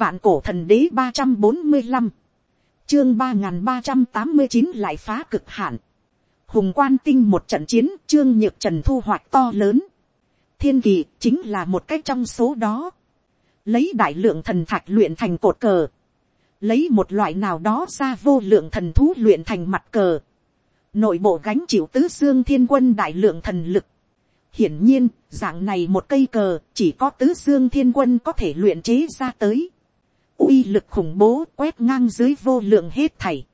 vạn cổ thần đế ba trăm bốn mươi năm, chương ba n g h n ba trăm tám mươi chín lại phá cực hạn, hùng quan tinh một trận chiến trương nhược trần thu hoạch to lớn, thiên kỳ chính là một cách trong số đó, lấy đại lượng thần thạch luyện thành cột cờ, lấy một loại nào đó ra vô lượng thần thú luyện thành mặt cờ, nội bộ gánh chịu tứ xương thiên quân đại lượng thần lực, Hiển nhiên, dạng này một cây cờ, chỉ có tứ dương thiên quân có thể luyện chế ra tới uy lực khủng bố quét ngang dưới vô lượng hết thảy.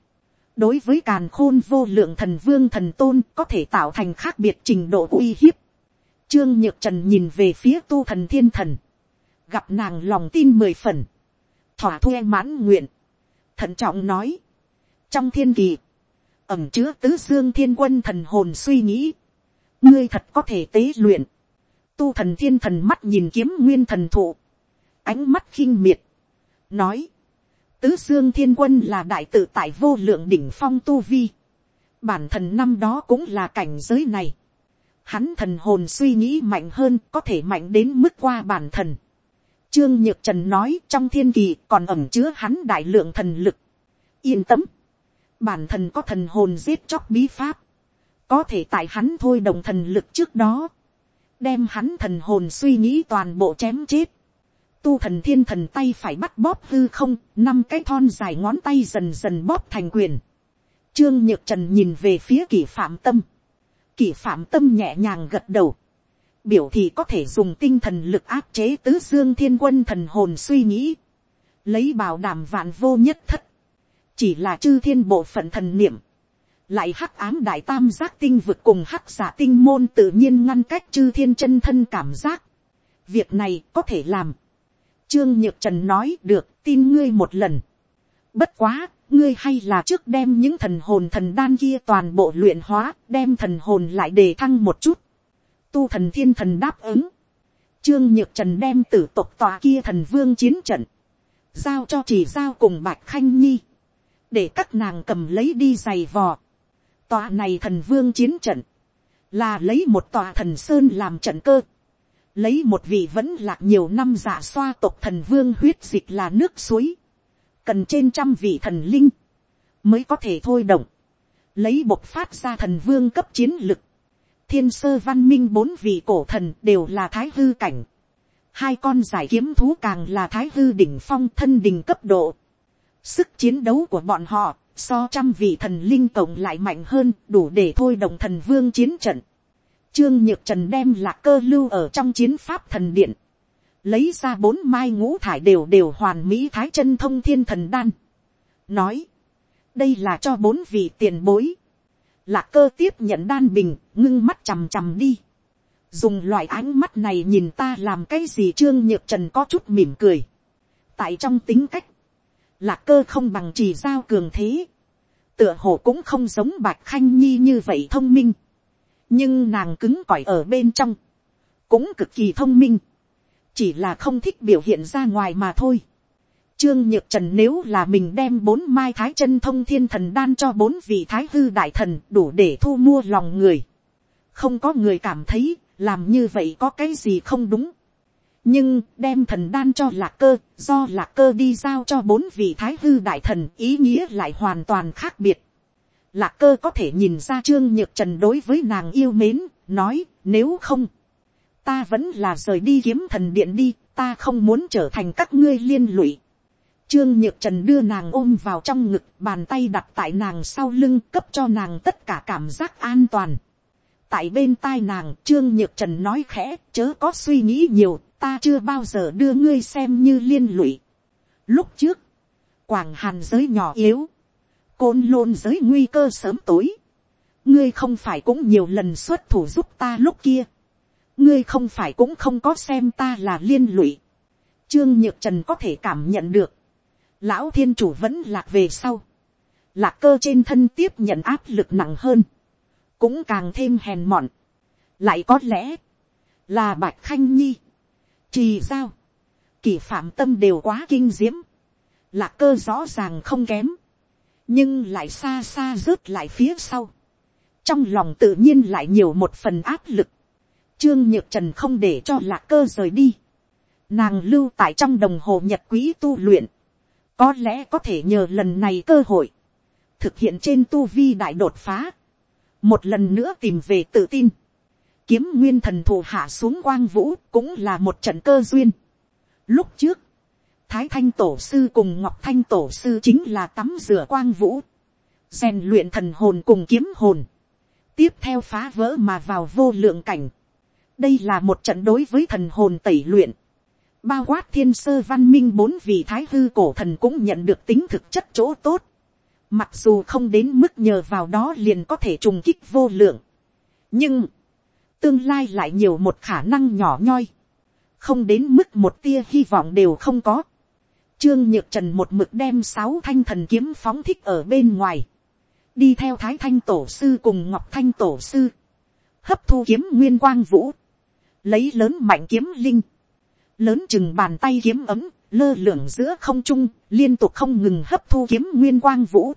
Đối với càn khôn vô lượng thần vương thần tôn có thể tạo thành khác biệt trình độ uy hiếp. Trương Nhược Trần nhìn về phía tu thần thiên thần. Gặp nàng lòng tin mười phần. Thỏa thuê mãn nguyện. Thận trọng nói. Trong thiên kỳ. Ẩm chứa tứ dương thiên quân thần hồn suy nghĩ ngươi thật có thể tế luyện, tu thần thiên thần mắt nhìn kiếm nguyên thần thụ, ánh mắt khinh miệt, nói, tứ dương thiên quân là đại tự tại vô lượng đỉnh phong tu vi, bản thần năm đó cũng là cảnh giới này, hắn thần hồn suy nghĩ mạnh hơn có thể mạnh đến mức qua bản thần, Trương Nhược Trần nói trong thiên kỳ còn ẩm chứa hắn đại lượng thần lực. Yên tâm. Bản thần có thần hồn giết chóc bí pháp. Có thể tại hắn thôi đồng thần lực trước đó, đem hắn thần hồn suy nghĩ toàn bộ chém chết, tu thần thiên thần tay phải bắt bóp hư không, năm cái thon dài ngón tay dần dần bóp thành quyền. Trương nhược trần nhìn về phía kỷ phạm tâm. Kỷ phạm tâm nhẹ nhàng gật đầu. Biểu thì có thể dùng tinh thần lực áp chế tứ dương thiên quân thần hồn suy nghĩ. Lấy bảo đảm vạn vô nhất thất. Chỉ là chư thiên bộ phận thần niệm lại hắc ám đại tam giác tinh vực cùng hắc giả tinh môn tự nhiên ngăn cách chư thiên chân thân cảm giác. việc này có thể làm trương nhược trần nói được tin ngươi một lần. bất quá, ngươi hay là trước đem những thần hồn thần đan kia toàn bộ luyện hóa, đem thần hồn lại đề thăng một chút. tu thần thiên thần đáp ứng. trương nhược trần đem tử tộc tòa kia thần vương chiến trận. giao cho chỉ giao cùng bạch khanh nhi. để các nàng cầm lấy đi giày vò Tòa này thần vương chiến trận, là lấy một tòa thần sơn làm trận cơ. Lấy một vị vẫn lạc nhiều năm giả xoa tộc thần vương huyết dịch là nước suối. Cần trên trăm vị thần linh, mới có thể thôi động. Lấy bộc phát ra thần vương cấp chiến lực. Thiên sơ văn minh bốn vị cổ thần đều là thái hư cảnh. Hai con giải kiếm thú càng là thái hư đỉnh phong thân đình cấp độ. Sức chiến đấu của bọn họ so trăm vị thần linh cộng lại mạnh hơn đủ để thôi động thần vương chiến trận. Trương Nhược Trần đem lạc cơ lưu ở trong chiến pháp thần điện. Lấy ra bốn mai ngũ thải đều đều hoàn mỹ thái chân thông thiên thần đan. Nói. Đây là cho bốn vị tiền bối. Lạc cơ tiếp nhận đan bình, ngưng mắt chằm chằm đi. Dùng loại ánh mắt này nhìn ta làm cái gì Trương Nhược Trần có chút mỉm cười. Tại trong tính cách lạc cơ không bằng chỉ giao cường thế, tựa hồ cũng không giống bạch khanh nhi như vậy thông minh, nhưng nàng cứng cỏi ở bên trong, cũng cực kỳ thông minh, chỉ là không thích biểu hiện ra ngoài mà thôi. Trương Nhược Trần nếu là mình đem bốn mai thái chân thông thiên thần đan cho bốn vị thái hư đại thần đủ để thu mua lòng người. Không có người cảm thấy làm như vậy có cái gì không đúng nhưng đem thần đan cho lạc cơ, do lạc cơ đi giao cho bốn vị thái hư đại thần ý nghĩa lại hoàn toàn khác biệt. Lạc cơ có thể nhìn ra trương nhược trần đối với nàng yêu mến, nói nếu không, ta vẫn là rời đi kiếm thần điện đi, ta không muốn trở thành các ngươi liên lụy. Trương Nhược Trần đưa nàng ôm vào trong ngực, bàn tay đặt tại nàng sau lưng cấp cho nàng tất cả cảm giác an toàn. Tại bên tai nàng, Trương Nhược Trần nói khẽ, chớ có suy nghĩ nhiều, ta chưa bao giờ đưa ngươi xem như liên lụy. Lúc trước, quảng hàn giới nhỏ yếu, côn lôn giới nguy cơ sớm tối. ngươi không phải cũng nhiều lần xuất thủ giúp ta lúc kia. ngươi không phải cũng không có xem ta là liên lụy. trương nhược trần có thể cảm nhận được. lão thiên chủ vẫn lạc về sau. lạc cơ trên thân tiếp nhận áp lực nặng hơn. cũng càng thêm hèn mọn. lại có lẽ, là bạch khanh nhi Trì sao? kỳ phạm tâm đều quá kinh diễm. Lạc cơ rõ ràng không kém. Nhưng lại xa xa rớt lại phía sau. Trong lòng tự nhiên lại nhiều một phần áp lực. Trương Nhược Trần không để cho lạc cơ rời đi. nàng lưu tại trong đồng hồ nhật quý tu luyện, có lẽ có thể nhờ lần này cơ hội, thực hiện trên tu vi đại đột phá, một lần nữa tìm về tự tin, kiếm nguyên thần thù hạ xuống quang vũ cũng là một trận cơ duyên. Lúc trước, thái thanh tổ sư cùng ngọc thanh tổ sư chính là tắm rửa quang vũ, rèn luyện thần hồn cùng kiếm hồn, tiếp theo phá vỡ mà vào vô lượng cảnh. đây là một trận đối với thần hồn tẩy luyện, bao quát thiên sơ văn minh bốn vị thái hư cổ thần cũng nhận được tính thực chất chỗ tốt, mặc dù không đến mức nhờ vào đó liền có thể trùng kích vô lượng, nhưng, tương lai lại nhiều một khả năng nhỏ nhoi, không đến mức một tia hy vọng đều không có. Trương Nhược Trần một mực đem sáu thanh thần kiếm phóng thích ở bên ngoài. Đi theo Thái Thanh Tổ Sư cùng Ngọc Thanh Tổ Sư. Hấp thu kiếm nguyên quang vũ. Lấy lớn mạnh kiếm linh. Lớn chừng bàn tay kiếm ấm, lơ lửng giữa không trung, liên tục không ngừng hấp thu kiếm nguyên quang vũ.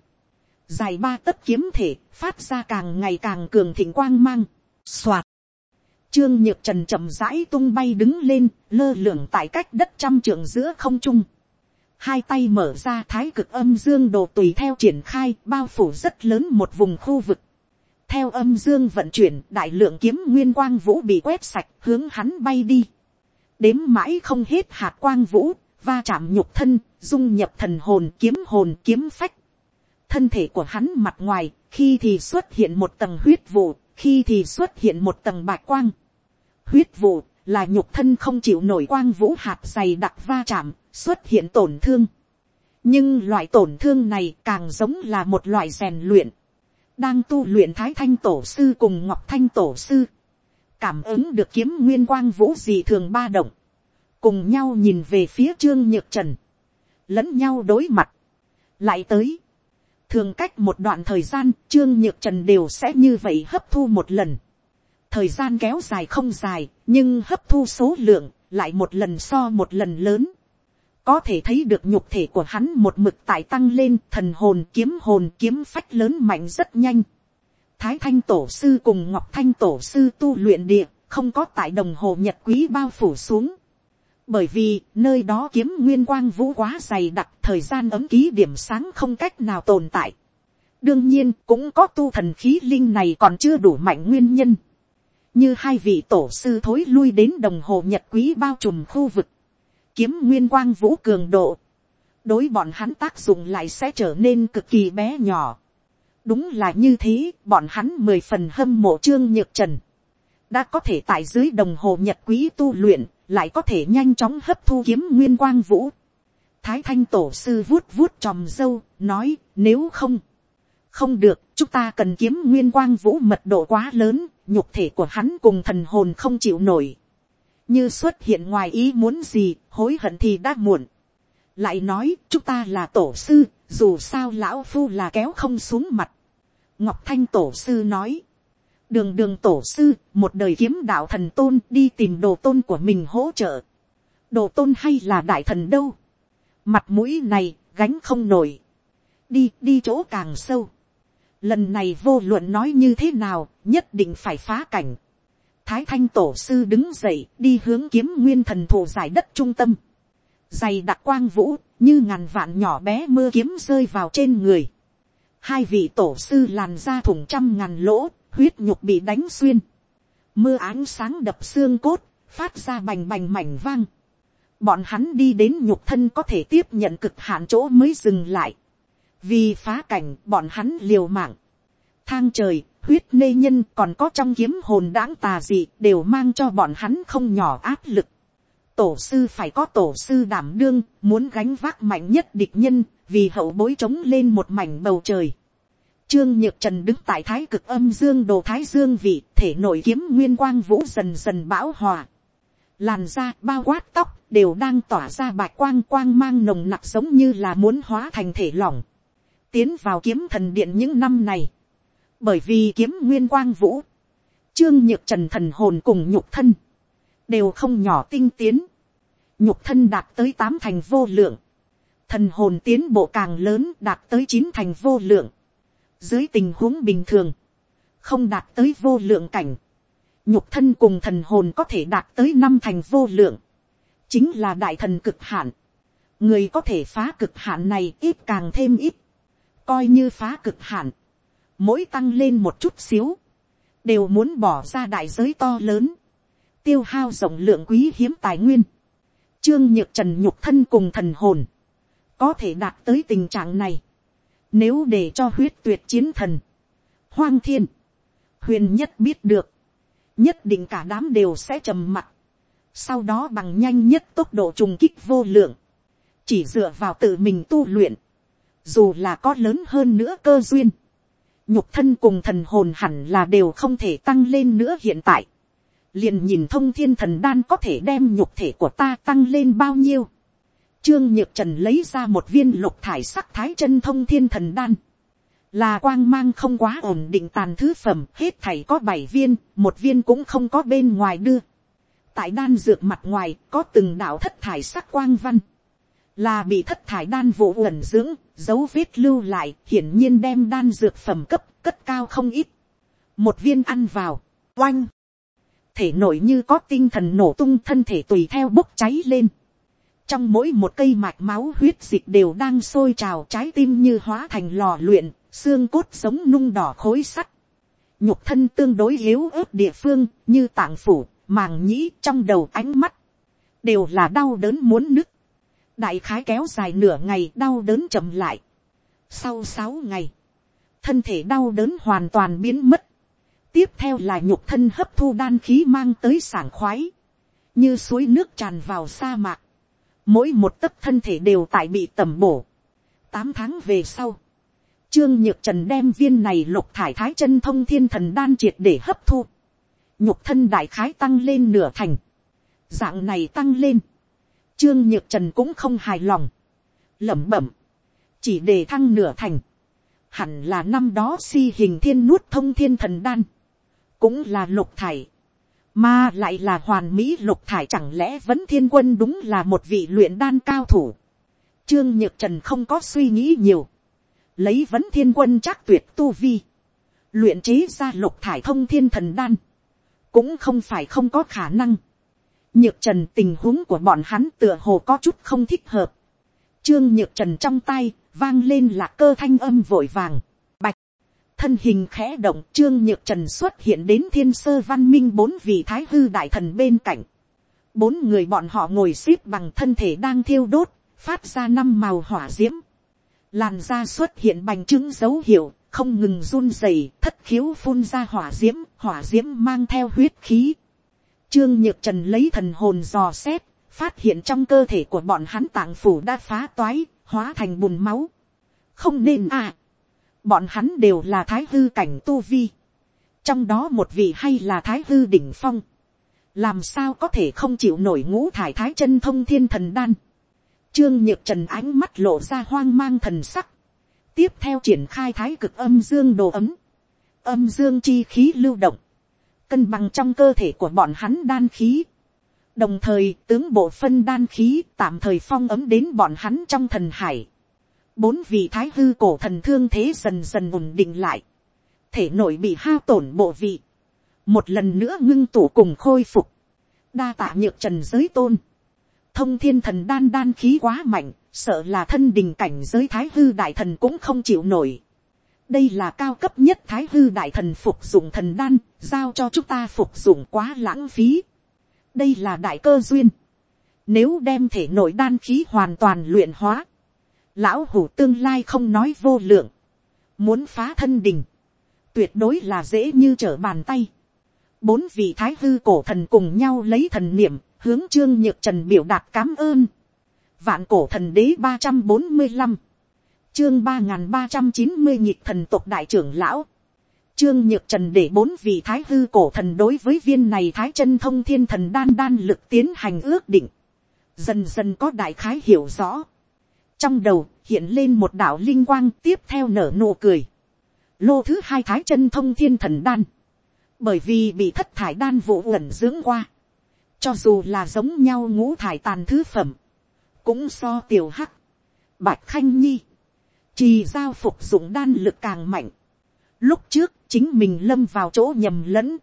Dài ba tấc kiếm thể, phát ra càng ngày càng cường thịnh quang mang. Xoạt. Trương Nhược Trần chậm rãi tung bay đứng lên, lơ lửng tại cách đất trăm trượng giữa không trung hai tay mở ra thái cực âm dương đồ tùy theo triển khai bao phủ rất lớn một vùng khu vực. theo âm dương vận chuyển đại lượng kiếm nguyên quang vũ bị quét sạch hướng hắn bay đi. đếm mãi không hết hạt quang vũ, va chạm nhục thân, dung nhập thần hồn kiếm hồn kiếm phách. thân thể của hắn mặt ngoài, khi thì xuất hiện một tầng huyết vụ, khi thì xuất hiện một tầng bạch quang. huyết vụ là nhục thân không chịu nổi quang vũ hạt dày đặc va chạm, xuất hiện tổn thương. nhưng loại tổn thương này càng giống là một loại rèn luyện. đang tu luyện thái thanh tổ sư cùng ngọc thanh tổ sư. cảm ứng được kiếm nguyên quang vũ gì thường ba động. cùng nhau nhìn về phía trương nhược trần. lẫn nhau đối mặt. lại tới. thường cách một đoạn thời gian trương nhược trần đều sẽ như vậy hấp thu một lần thời gian kéo dài không dài, nhưng hấp thu số lượng lại một lần so một lần lớn có thể thấy được nhục thể của hắn một mực tại tăng lên, thần hồn kiếm hồn kiếm phách lớn mạnh rất nhanh. Thái thanh tổ sư cùng ngọc thanh tổ sư tu luyện địa, không có tại đồng hồ nhật quý bao phủ xuống. Bởi vì nơi đó kiếm nguyên quang vũ quá dày đặc, thời gian ấm ký điểm sáng không cách nào tồn tại. Đương nhiên, cũng có tu thần khí linh này còn chưa đủ mạnh nguyên nhân. Như hai vị tổ sư thối lui đến đồng hồ nhật quý bao trùm khu vực kiếm nguyên quang vũ cường độ, đối bọn hắn tác dụng lại sẽ trở nên cực kỳ bé nhỏ. đúng là như thế, bọn hắn mười phần hâm mộ trương nhược trần, đã có thể tại dưới đồng hồ nhật quý tu luyện, lại có thể nhanh chóng hấp thu kiếm nguyên quang vũ. thái thanh tổ sư vuốt vuốt tròm dâu, nói nếu không, không được, chúng ta cần kiếm nguyên quang vũ mật độ quá lớn, nhục thể của hắn cùng thần hồn không chịu nổi như xuất hiện ngoài ý muốn gì, hối hận thì đã muộn. lại nói, chúng ta là tổ sư, dù sao lão phu là kéo không xuống mặt. ngọc thanh tổ sư nói, đường đường tổ sư, một đời kiếm đạo thần tôn đi tìm đồ tôn của mình hỗ trợ. đồ tôn hay là đại thần đâu. mặt mũi này, gánh không nổi. đi, đi chỗ càng sâu lần này vô luận nói như thế nào, nhất định phải phá cảnh thái thanh tổ sư đứng dậy đi hướng kiếm nguyên thần thủ giải đất trung tâm. dày đặc quang vũ như ngàn vạn nhỏ bé mưa kiếm rơi vào trên người. hai vị tổ sư làn ra thủng trăm ngàn lỗ, huyết nhục bị đánh xuyên. mưa ánh sáng đập xương cốt, phát ra bành bành mảnh vang. bọn hắn đi đến nhục thân có thể tiếp nhận cực hạn chỗ mới dừng lại vì phá cảnh bọn hắn liều mạng. thang trời huyết nê nhân còn có trong kiếm hồn đáng tà gì đều mang cho bọn hắn không nhỏ áp lực. Tổ sư phải có tổ sư đảm đương, muốn gánh vác mạnh nhất địch nhân, vì hậu bối trống lên một mảnh bầu trời. Trương Nhược Trần đứng tại thái cực âm dương đồ thái dương vị, thể nội kiếm nguyên quang vũ dần dần bão hòa. Làn da, bao quát tóc, đều đang tỏa ra bạch quang quang mang nồng nặc giống như là muốn hóa thành thể lỏng. Tiến vào kiếm thần điện những năm này. Bởi vì kiếm nguyên quang vũ, trương nhược trần thần hồn cùng nhục thân, đều không nhỏ tinh tiến, nhục thân đạt tới tám thành vô lượng, thần hồn tiến bộ càng lớn đạt tới chín thành vô lượng, dưới tình huống bình thường, không đạt tới vô lượng cảnh, nhục thân cùng thần hồn có thể đạt tới năm thành vô lượng, chính là đại thần cực hạn, người có thể phá cực hạn này ít càng thêm ít, coi như phá cực hạn, mỗi tăng lên một chút xíu, đều muốn bỏ ra đại giới to lớn, tiêu hao rộng lượng quý hiếm tài nguyên, trương nhược trần nhục thân cùng thần hồn, có thể đạt tới tình trạng này, nếu để cho huyết tuyệt chiến thần, hoang thiên, huyền nhất biết được, nhất định cả đám đều sẽ trầm mặt, sau đó bằng nhanh nhất tốc độ trùng kích vô lượng, chỉ dựa vào tự mình tu luyện, dù là có lớn hơn nữa cơ duyên, nhục thân cùng thần hồn hẳn là đều không thể tăng lên nữa hiện tại, liền nhìn thông thiên thần đan có thể đem nhục thể của ta tăng lên bao nhiêu. Trương Nhược Trần lấy ra một viên lục thải sắc thái chân thông thiên thần đan. Là quang mang không quá ổn định tàn thứ phẩm, hết thảy có bảy viên, một viên cũng không có bên ngoài đưa. Tại đan dược mặt ngoài, có từng đạo thất thải sắc quang văn. Là bị thất thải đan vụ ẩn dưỡng, dấu vết lưu lại, hiển nhiên đem đan dược phẩm cấp, cất cao không ít. Một viên ăn vào, oanh. Thể nổi như có tinh thần nổ tung thân thể tùy theo bốc cháy lên trong mỗi một cây mạch máu huyết dịch đều đang sôi trào trái tim như hóa thành lò luyện, xương cốt sống nung đỏ khối sắt. Nhục thân tương đối yếu ớt địa phương như tạng phủ, màng nhĩ trong đầu ánh mắt. Đều là đau đớn muốn nứt. Đại khái kéo dài nửa ngày đau đớn chậm lại. Sau sáu ngày, thân thể đau đớn hoàn toàn biến mất. Tiếp theo là nhục thân hấp thu đan khí mang tới sảng khoái. Như suối nước tràn vào sa mạc mỗi một tấc thân thể đều tại bị tẩm bổ. tám tháng về sau, trương nhược trần đem viên này lục thải thái chân thông thiên thần đan triệt để hấp thu. nhục thân đại khái tăng lên nửa thành. dạng này tăng lên trương nhược trần cũng không hài lòng. lẩm bẩm. chỉ để thăng nửa thành. hẳn là năm đó si hình thiên nuốt thông thiên thần đan. cũng là lục thải mà lại là hoàn mỹ lục thải chẳng lẽ vẫn thiên quân đúng là một vị luyện đan cao thủ. Trương Nhược Trần không có suy nghĩ nhiều. Lấy vấn thiên quân chắc tuyệt tu vi. Luyện chế ra lục thải thông thiên thần đan. Cũng không phải không có khả năng. Nhược Trần tình huống của bọn hắn tựa hồ có chút không thích hợp. Trương Nhược Trần trong tay vang lên là cơ thanh âm vội vàng Bạch thân hình khẽ động trương nhược trần xuất hiện đến thiên sơ văn minh bốn vị thái hư đại thần bên cạnh. bốn người bọn họ ngồi xếp bằng thân thể đang thiêu đốt, phát ra năm màu hỏa diễm. làn da xuất hiện bành chứng dấu hiệu, không ngừng run rẩy thất khiếu phun ra hỏa diễm, hỏa diễm mang theo huyết khí trương nhược trần lấy thần hồn dò xét, phát hiện trong cơ thể của bọn hắn tạng phủ đã phá toái, hóa thành bùn máu. không nên à. Bọn hắn đều là thái hư cảnh tu vi, trong đó một vị hay là thái hư đỉnh phong, làm sao có thể không chịu nổi ngũ thải thái chân thông thiên thần đan, trương nhược trần ánh mắt lộ ra hoang mang thần sắc, tiếp theo triển khai thái cực âm dương đồ ấm, âm dương chi khí lưu động, cân bằng trong cơ thể của bọn hắn đan khí, đồng thời tướng bộ phân đan khí tạm thời phong ấm đến bọn hắn trong thần hải, bốn vị thái hư cổ thần thương thế dần dần ổn định lại, thể nội bị hao tổn bộ vị, một lần nữa ngưng tủ cùng khôi phục, đa tạ nhược trần giới tôn, thông thiên thần đan đan khí quá mạnh, sợ là thân đình cảnh giới thái hư đại thần cũng không chịu nổi đây là cao cấp nhất thái hư đại thần phục dụng thần đan, giao cho chúng ta phục dụng quá lãng phí. đây là đại cơ duyên. nếu đem thể nội đan khí hoàn toàn luyện hóa, lão hủ tương lai không nói vô lượng, muốn phá thân đình, tuyệt đối là dễ như trở bàn tay. bốn vị thái hư cổ thần cùng nhau lấy thần niệm, hướng trương nhược trần biểu đạt cám ơn. vạn cổ thần đế ba trăm bốn mươi năm, chương ba nghìn ba trăm chín mươi nhịp thần tộc đại trưởng lão. Trương Nhược Trần để bốn vị thái hư cổ thần đối với viên này thái chân thông thiên thần đan đan lực tiến hành ước định. Dần dần có đại khái hiểu rõ trong đầu hiện lên một đạo linh quang tiếp theo nở nụ cười. lô thứ hai thái chân thông thiên thần đan, bởi vì bị thất thải đan vụ ẩn dưỡng qua, cho dù là giống nhau ngũ thải tàn thứ phẩm, cũng so tiểu hắc, bạch khanh nhi, trì giao phục dụng đan lực càng mạnh. Lúc trước chính mình lâm vào chỗ nhầm lẫn,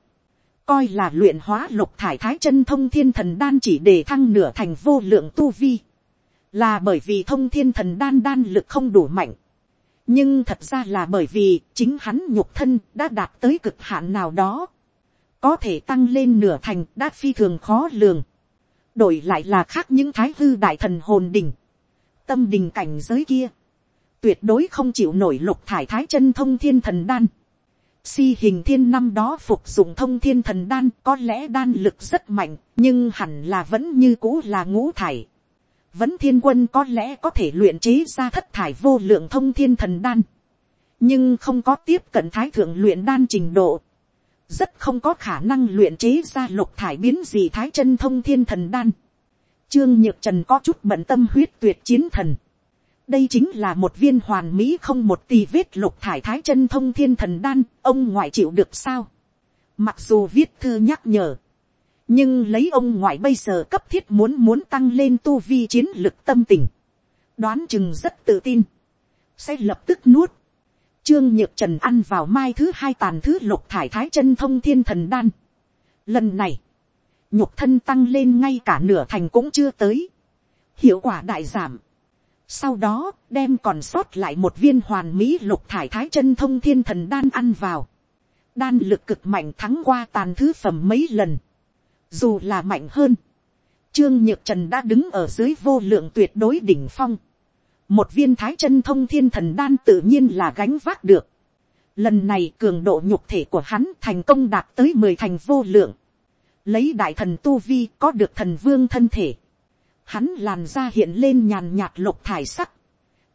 coi là luyện hóa lục thải thái chân thông thiên thần đan chỉ để thăng nửa thành vô lượng tu vi, là bởi vì thông thiên thần đan đan lực không đủ mạnh, nhưng thật ra là bởi vì chính hắn nhục thân đã đạt tới cực hạn nào đó, có thể tăng lên nửa thành đã phi thường khó lường, đổi lại là khác những thái hư đại thần hồn đỉnh, tâm đình cảnh giới kia, tuyệt đối không chịu nổi lục thải thái chân thông thiên thần đan, Si hình thiên năm đó phục dụng thông thiên thần đan có lẽ đan lực rất mạnh, nhưng hẳn là vẫn như cũ là ngũ thải. Vẫn thiên quân có lẽ có thể luyện chế ra thất thải vô lượng thông thiên thần đan. Nhưng không có tiếp cận thái thượng luyện đan trình độ. Rất không có khả năng luyện chế ra lục thải biến gì thái chân thông thiên thần đan. Trương Nhược Trần có chút bận tâm huyết tuyệt chiến thần đây chính là một viên hoàn mỹ không một tì vết lục thải thái chân thông thiên thần đan, ông ngoại chịu được sao. Mặc dù viết thư nhắc nhở, nhưng lấy ông ngoại bây giờ cấp thiết muốn muốn tăng lên tu vi chiến lực tâm tình, đoán chừng rất tự tin, sẽ lập tức nuốt. Trương Nhược Trần ăn vào mai thứ hai tàn thứ lục thải thái chân thông thiên thần đan. Lần này, nhục thân tăng lên ngay cả nửa thành cũng chưa tới. Hiệu quả đại giảm sau đó, đem còn sót lại một viên hoàn mỹ lục thải thái chân thông thiên thần đan ăn vào. Đan lực cực mạnh thắng qua tàn thứ phẩm mấy lần. Dù là mạnh hơn. Trương Nhược Trần đã đứng ở dưới vô lượng tuyệt đối đỉnh phong. Một viên thái chân thông thiên thần đan tự nhiên là gánh vác được. Lần này cường độ nhục thể của hắn thành công đạt tới mười thành vô lượng. Lấy đại thần tu vi có được thần vương thân thể hắn làn da hiện lên nhàn nhạt lục thải sắc,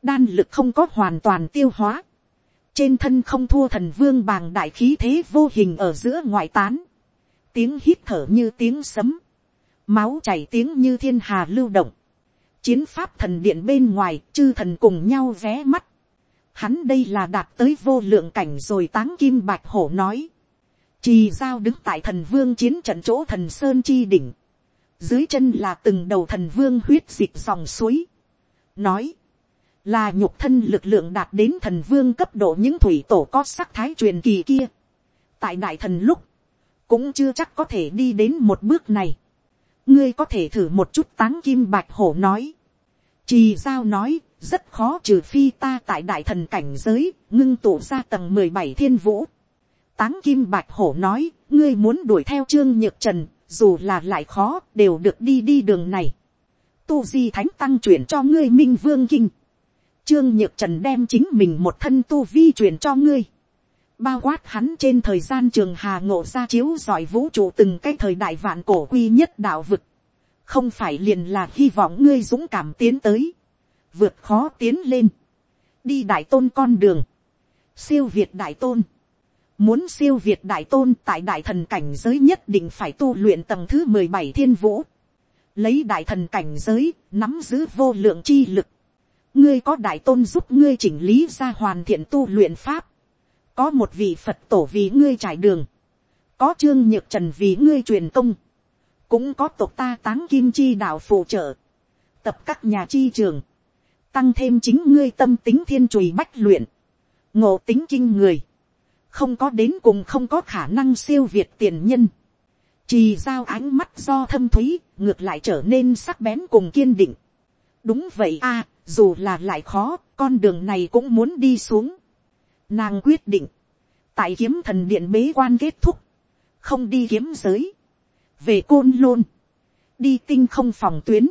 đan lực không có hoàn toàn tiêu hóa, trên thân không thua thần vương bàng đại khí thế vô hình ở giữa ngoại tán, tiếng hít thở như tiếng sấm, máu chảy tiếng như thiên hà lưu động, chiến pháp thần điện bên ngoài chư thần cùng nhau vé mắt, hắn đây là đạt tới vô lượng cảnh rồi táng kim bạch hổ nói, trì giao đứng tại thần vương chiến trận chỗ thần sơn chi đỉnh, dưới chân là từng đầu thần vương huyết dịch dòng suối, nói, là nhục thân lực lượng đạt đến thần vương cấp độ những thủy tổ có sắc thái truyền kỳ kia. tại đại thần lúc, cũng chưa chắc có thể đi đến một bước này. ngươi có thể thử một chút táng kim bạch hổ nói. trì giao nói, rất khó trừ phi ta tại đại thần cảnh giới, ngưng tụ ra tầng mười bảy thiên vũ. táng kim bạch hổ nói, ngươi muốn đuổi theo trương nhược trần, dù là lại khó, đều được đi đi đường này. Tu di thánh tăng chuyển cho ngươi minh vương kinh. Trương nhược trần đem chính mình một thân tu vi chuyển cho ngươi. Bao quát hắn trên thời gian trường hà ngộ ra chiếu giỏi vũ trụ từng cái thời đại vạn cổ quy nhất đạo vực. Không phải liền là hy vọng ngươi dũng cảm tiến tới. Vượt khó tiến lên. Đi đại tôn con đường. Siêu Việt đại tôn Muốn siêu việt đại tôn tại đại thần cảnh giới nhất định phải tu luyện tầng thứ mười bảy thiên vũ. Lấy đại thần cảnh giới, nắm giữ vô lượng chi lực. Ngươi có đại tôn giúp ngươi chỉnh lý ra hoàn thiện tu luyện pháp. Có một vị Phật tổ vì ngươi trải đường. Có trương nhược trần vì ngươi truyền công. Cũng có tộc ta táng kim chi đạo phụ trợ. Tập các nhà chi trường. Tăng thêm chính ngươi tâm tính thiên chùy bách luyện. Ngộ tính kinh người không có đến cùng không có khả năng siêu việt tiền nhân. Trì giao ánh mắt do thâm thúy, ngược lại trở nên sắc bén cùng kiên định. đúng vậy a, dù là lại khó, con đường này cũng muốn đi xuống. Nàng quyết định, tại kiếm thần điện bế quan kết thúc, không đi kiếm giới, về côn lôn, đi tinh không phòng tuyến,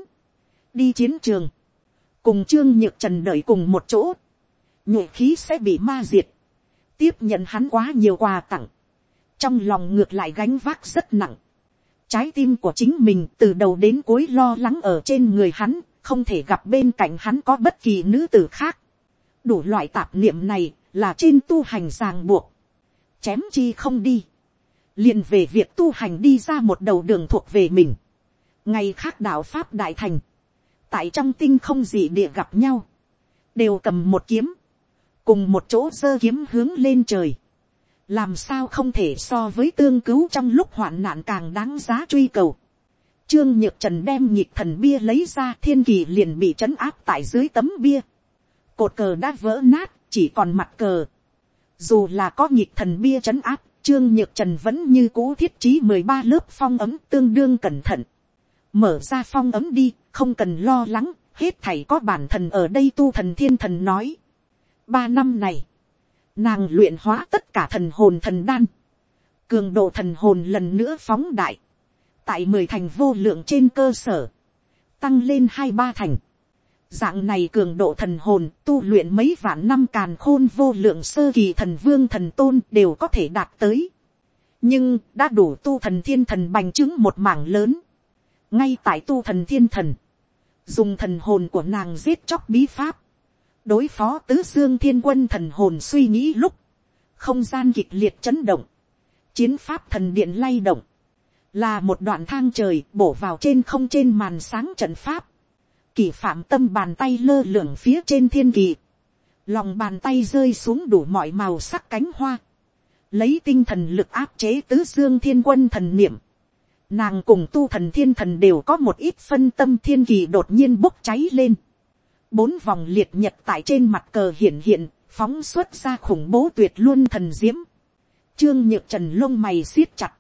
đi chiến trường, cùng trương nhược trần đợi cùng một chỗ, nhụy khí sẽ bị ma diệt, tiếp nhận hắn quá nhiều quà tặng, trong lòng ngược lại gánh vác rất nặng. Trái tim của chính mình từ đầu đến cuối lo lắng ở trên người hắn, không thể gặp bên cạnh hắn có bất kỳ nữ tử khác. Đủ loại tạp niệm này là trên tu hành ràng buộc. Chém chi không đi. liền về việc tu hành đi ra một đầu đường thuộc về mình. Ngày khác đạo Pháp Đại Thành. Tại trong tinh không gì địa gặp nhau. Đều cầm một kiếm cùng một chỗ giơ kiếm hướng lên trời, làm sao không thể so với tương cứu trong lúc hoạn nạn càng đáng giá truy cầu. Trương Nhược Trần đem nhịp thần bia lấy ra thiên kỳ liền bị trấn áp tại dưới tấm bia. Cột cờ đã vỡ nát, chỉ còn mặt cờ. Dù là có nhịp thần bia trấn áp, trương nhược trần vẫn như cũ thiết trí mười ba lớp phong ấm tương đương cẩn thận. mở ra phong ấm đi, không cần lo lắng, hết thảy có bản thần ở đây tu thần thiên thần nói ba năm này, nàng luyện hóa tất cả thần hồn thần đan, cường độ thần hồn lần nữa phóng đại, tại mười thành vô lượng trên cơ sở, tăng lên hai ba thành. Dạng này cường độ thần hồn tu luyện mấy vạn năm càn khôn vô lượng sơ kỳ thần vương thần tôn đều có thể đạt tới. Nhưng đã đủ tu thần thiên thần bành chứng một mảng lớn. Ngay tại tu thần thiên thần. Dùng thần hồn của nàng giết chóc bí pháp. Đối phó tứ dương thiên quân thần hồn suy nghĩ lúc. Không gian kịch liệt chấn động. Chiến pháp thần điện lay động là một đoạn thang trời bổ vào trên không trên màn sáng trận pháp, kỳ phạm tâm bàn tay lơ lửng phía trên thiên kỳ, lòng bàn tay rơi xuống đủ mọi màu sắc cánh hoa, lấy tinh thần lực áp chế tứ dương thiên quân thần niệm, nàng cùng tu thần thiên thần đều có một ít phân tâm thiên kỳ đột nhiên bốc cháy lên, bốn vòng liệt nhật tại trên mặt cờ hiển hiện, phóng xuất ra khủng bố tuyệt luôn thần diễm, trương nhược trần lông mày siết chặt,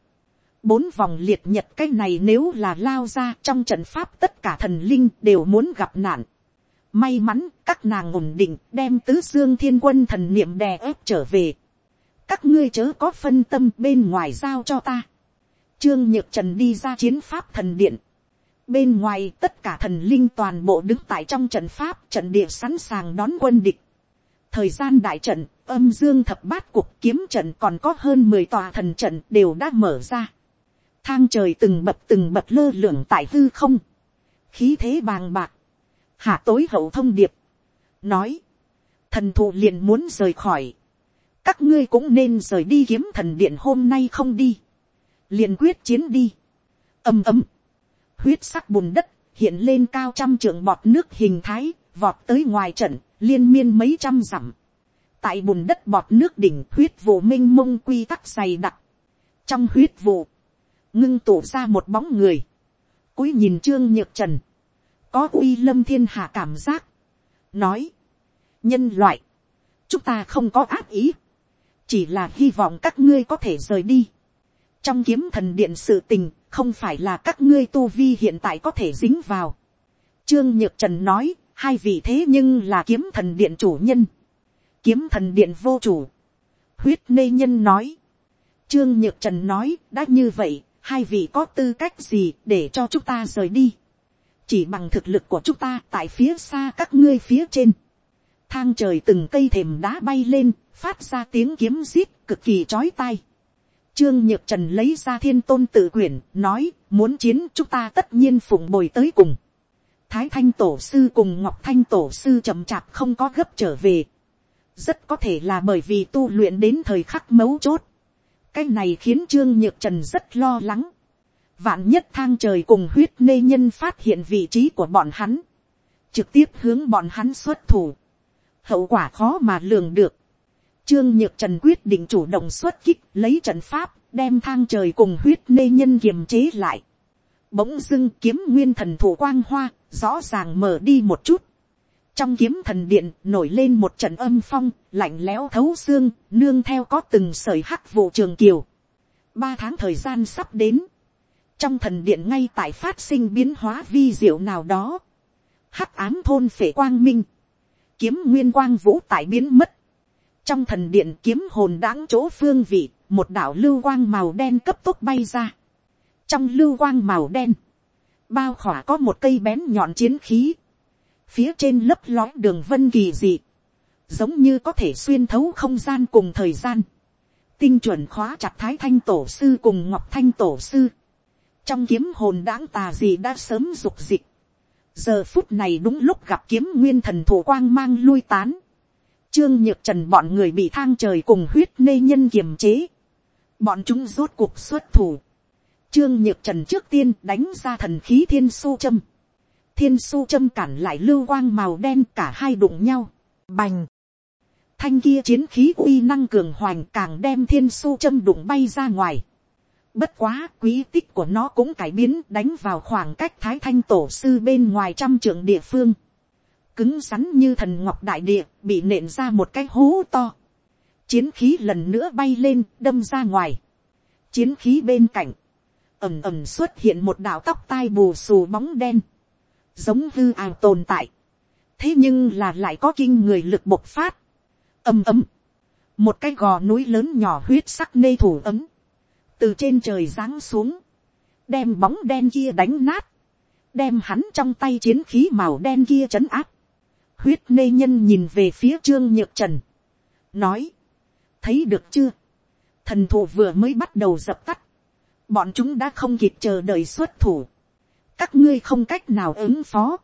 bốn vòng liệt nhật cái này nếu là lao ra trong trận pháp tất cả thần linh đều muốn gặp nạn. May mắn các nàng ổn định đem tứ dương thiên quân thần niệm đè ép trở về. Các ngươi chớ có phân tâm bên ngoài giao cho ta. Trương Nhược Trần đi ra chiến pháp thần điện. Bên ngoài tất cả thần linh toàn bộ đứng tại trong trận pháp trận địa sẵn sàng đón quân địch. Thời gian đại trận, âm dương thập bát cuộc kiếm trận còn có hơn mười tòa thần trận đều đã mở ra. Thang trời từng bậc từng bậc lơ lửng tại hư không, khí thế bàng bạc, hạ tối hậu thông điệp, nói, thần thụ liền muốn rời khỏi, các ngươi cũng nên rời đi kiếm thần điện hôm nay không đi, liền quyết chiến đi, ầm ầm, huyết sắc bùn đất hiện lên cao trăm trượng bọt nước hình thái, vọt tới ngoài trận, liên miên mấy trăm dặm, tại bùn đất bọt nước đỉnh huyết vụ minh mông quy tắc dày đặc, trong huyết vụ, ngưng tụ ra một bóng người, cúi nhìn trương nhược trần, có uy lâm thiên hạ cảm giác, nói, nhân loại, chúng ta không có ác ý, chỉ là hy vọng các ngươi có thể rời đi. trong kiếm thần điện sự tình, không phải là các ngươi tu vi hiện tại có thể dính vào. trương nhược trần nói, hai vị thế nhưng là kiếm thần điện chủ nhân, kiếm thần điện vô chủ, huyết nê nhân nói, trương nhược trần nói, đã như vậy, hai vị có tư cách gì để cho chúng ta rời đi. chỉ bằng thực lực của chúng ta tại phía xa các ngươi phía trên. thang trời từng cây thềm đá bay lên, phát ra tiếng kiếm giết cực kỳ chói tai. Trương Nhược Trần lấy ra thiên tôn tự quyển, nói, muốn chiến chúng ta tất nhiên phụng bồi tới cùng. Thái Thanh Tổ Sư cùng Ngọc Thanh Tổ Sư chậm chạp không có gấp trở về. Rất có thể là bởi vì tu luyện đến thời khắc mấu chốt cái này khiến trương nhược trần rất lo lắng. vạn nhất thang trời cùng huyết nê nhân phát hiện vị trí của bọn hắn, trực tiếp hướng bọn hắn xuất thủ, hậu quả khó mà lường được trương nhược trần quyết định chủ động xuất kích lấy trận pháp, đem thang trời cùng huyết nê nhân kiềm chế lại. bỗng dưng kiếm nguyên thần thủ quang hoa, rõ ràng mở đi một chút. Trong kiếm thần điện nổi lên một trận âm phong, lạnh lẽo thấu xương, nương theo có từng sợi hắc vụ trường kiều. ba tháng thời gian sắp đến, trong thần điện ngay tại phát sinh biến hóa vi diệu nào đó, hắc ám thôn phể quang minh, kiếm nguyên quang vũ tại biến mất, trong thần điện kiếm hồn đáng chỗ phương vị, một đạo lưu quang màu đen cấp tốc bay ra, trong lưu quang màu đen, bao khỏa có một cây bén nhọn chiến khí, phía trên lấp lói đường vân kỳ dị, giống như có thể xuyên thấu không gian cùng thời gian, tinh chuẩn khóa chặt thái thanh tổ sư cùng ngọc thanh tổ sư, trong kiếm hồn đáng tà gì đã sớm dục dịch, giờ phút này đúng lúc gặp kiếm nguyên thần thủ quang mang lui tán, trương nhược trần bọn người bị thang trời cùng huyết nê nhân kiềm chế, bọn chúng rốt cuộc xuất thủ, trương nhược trần trước tiên đánh ra thần khí thiên su châm, thiên su châm cản lại lưu quang màu đen cả hai đụng nhau. Bành. Thanh kia chiến khí uy năng cường hoành càng đem thiên su châm đụng bay ra ngoài. Bất quá quý tích của nó cũng cải biến đánh vào khoảng cách thái thanh tổ sư bên ngoài trăm trưởng địa phương. Cứng rắn như thần ngọc đại địa bị nện ra một cái hố to. chiến khí lần nữa bay lên đâm ra ngoài, chiến khí bên cạnh, ẩm ẩm xuất hiện một đạo tóc tai bù xù bóng đen, giống hư ảo tồn tại, thế nhưng là lại có kinh người lực bộc phát, ầm ầm, một cái gò núi lớn nhỏ huyết sắc nê thủ ấm, từ trên trời giáng xuống, đem bóng đen kia đánh nát, đem hắn trong tay chiến khí màu đen kia trấn áp, huyết nê nhân nhìn về phía trương nhược trần, nói, thấy được chưa, thần thủ vừa mới bắt đầu dập tắt, bọn chúng đã không kịp chờ đợi xuất thủ, các ngươi không cách nào ứng phó,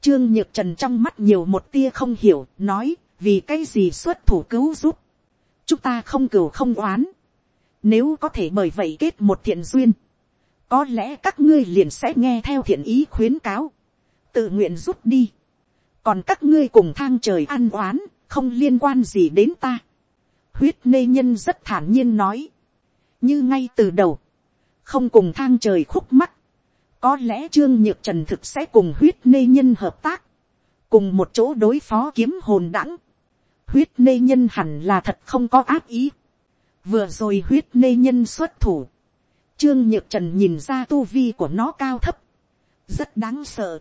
trương nhược trần trong mắt nhiều một tia không hiểu, nói, vì cái gì xuất thủ cứu giúp, chúng ta không cừu không oán, nếu có thể bởi vậy kết một thiện duyên, có lẽ các ngươi liền sẽ nghe theo thiện ý khuyến cáo, tự nguyện rút đi, còn các ngươi cùng thang trời ăn oán, không liên quan gì đến ta. huyết nê nhân rất thản nhiên nói, như ngay từ đầu, không cùng thang trời khúc mắt, có lẽ trương nhược trần thực sẽ cùng huyết nê nhân hợp tác, cùng một chỗ đối phó kiếm hồn đẳng, huyết nê nhân hẳn là thật không có ác ý, vừa rồi huyết nê nhân xuất thủ, trương nhược trần nhìn ra tu vi của nó cao thấp, rất đáng sợ,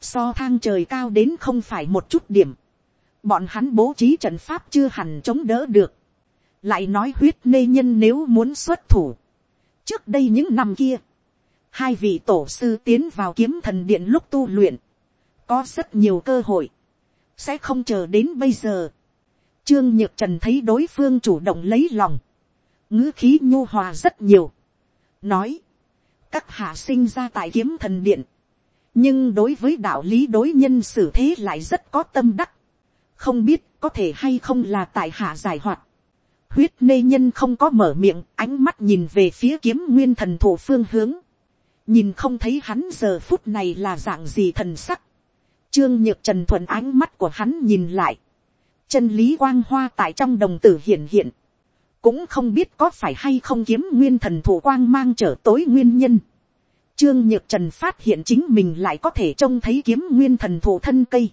so thang trời cao đến không phải một chút điểm, bọn hắn bố trí trận pháp chưa hẳn chống đỡ được, lại nói huyết nê nhân nếu muốn xuất thủ, trước đây những năm kia, hai vị tổ sư tiến vào kiếm thần điện lúc tu luyện, có rất nhiều cơ hội, sẽ không chờ đến bây giờ. Trương nhược trần thấy đối phương chủ động lấy lòng, ngữ khí nhu hòa rất nhiều, nói, các hạ sinh ra tại kiếm thần điện, nhưng đối với đạo lý đối nhân xử thế lại rất có tâm đắc, không biết có thể hay không là tại hạ giải hoạt. huyết nê nhân không có mở miệng, ánh mắt nhìn về phía kiếm nguyên thần thủ phương hướng, nhìn không thấy hắn giờ phút này là dạng gì thần sắc, trương nhược trần thuận ánh mắt của hắn nhìn lại, chân lý quang hoa tại trong đồng tử hiện hiện, cũng không biết có phải hay không kiếm nguyên thần thủ quang mang trở tối nguyên nhân. Trương Nhược Trần phát hiện chính mình lại có thể trông thấy kiếm nguyên thần thủ thân cây.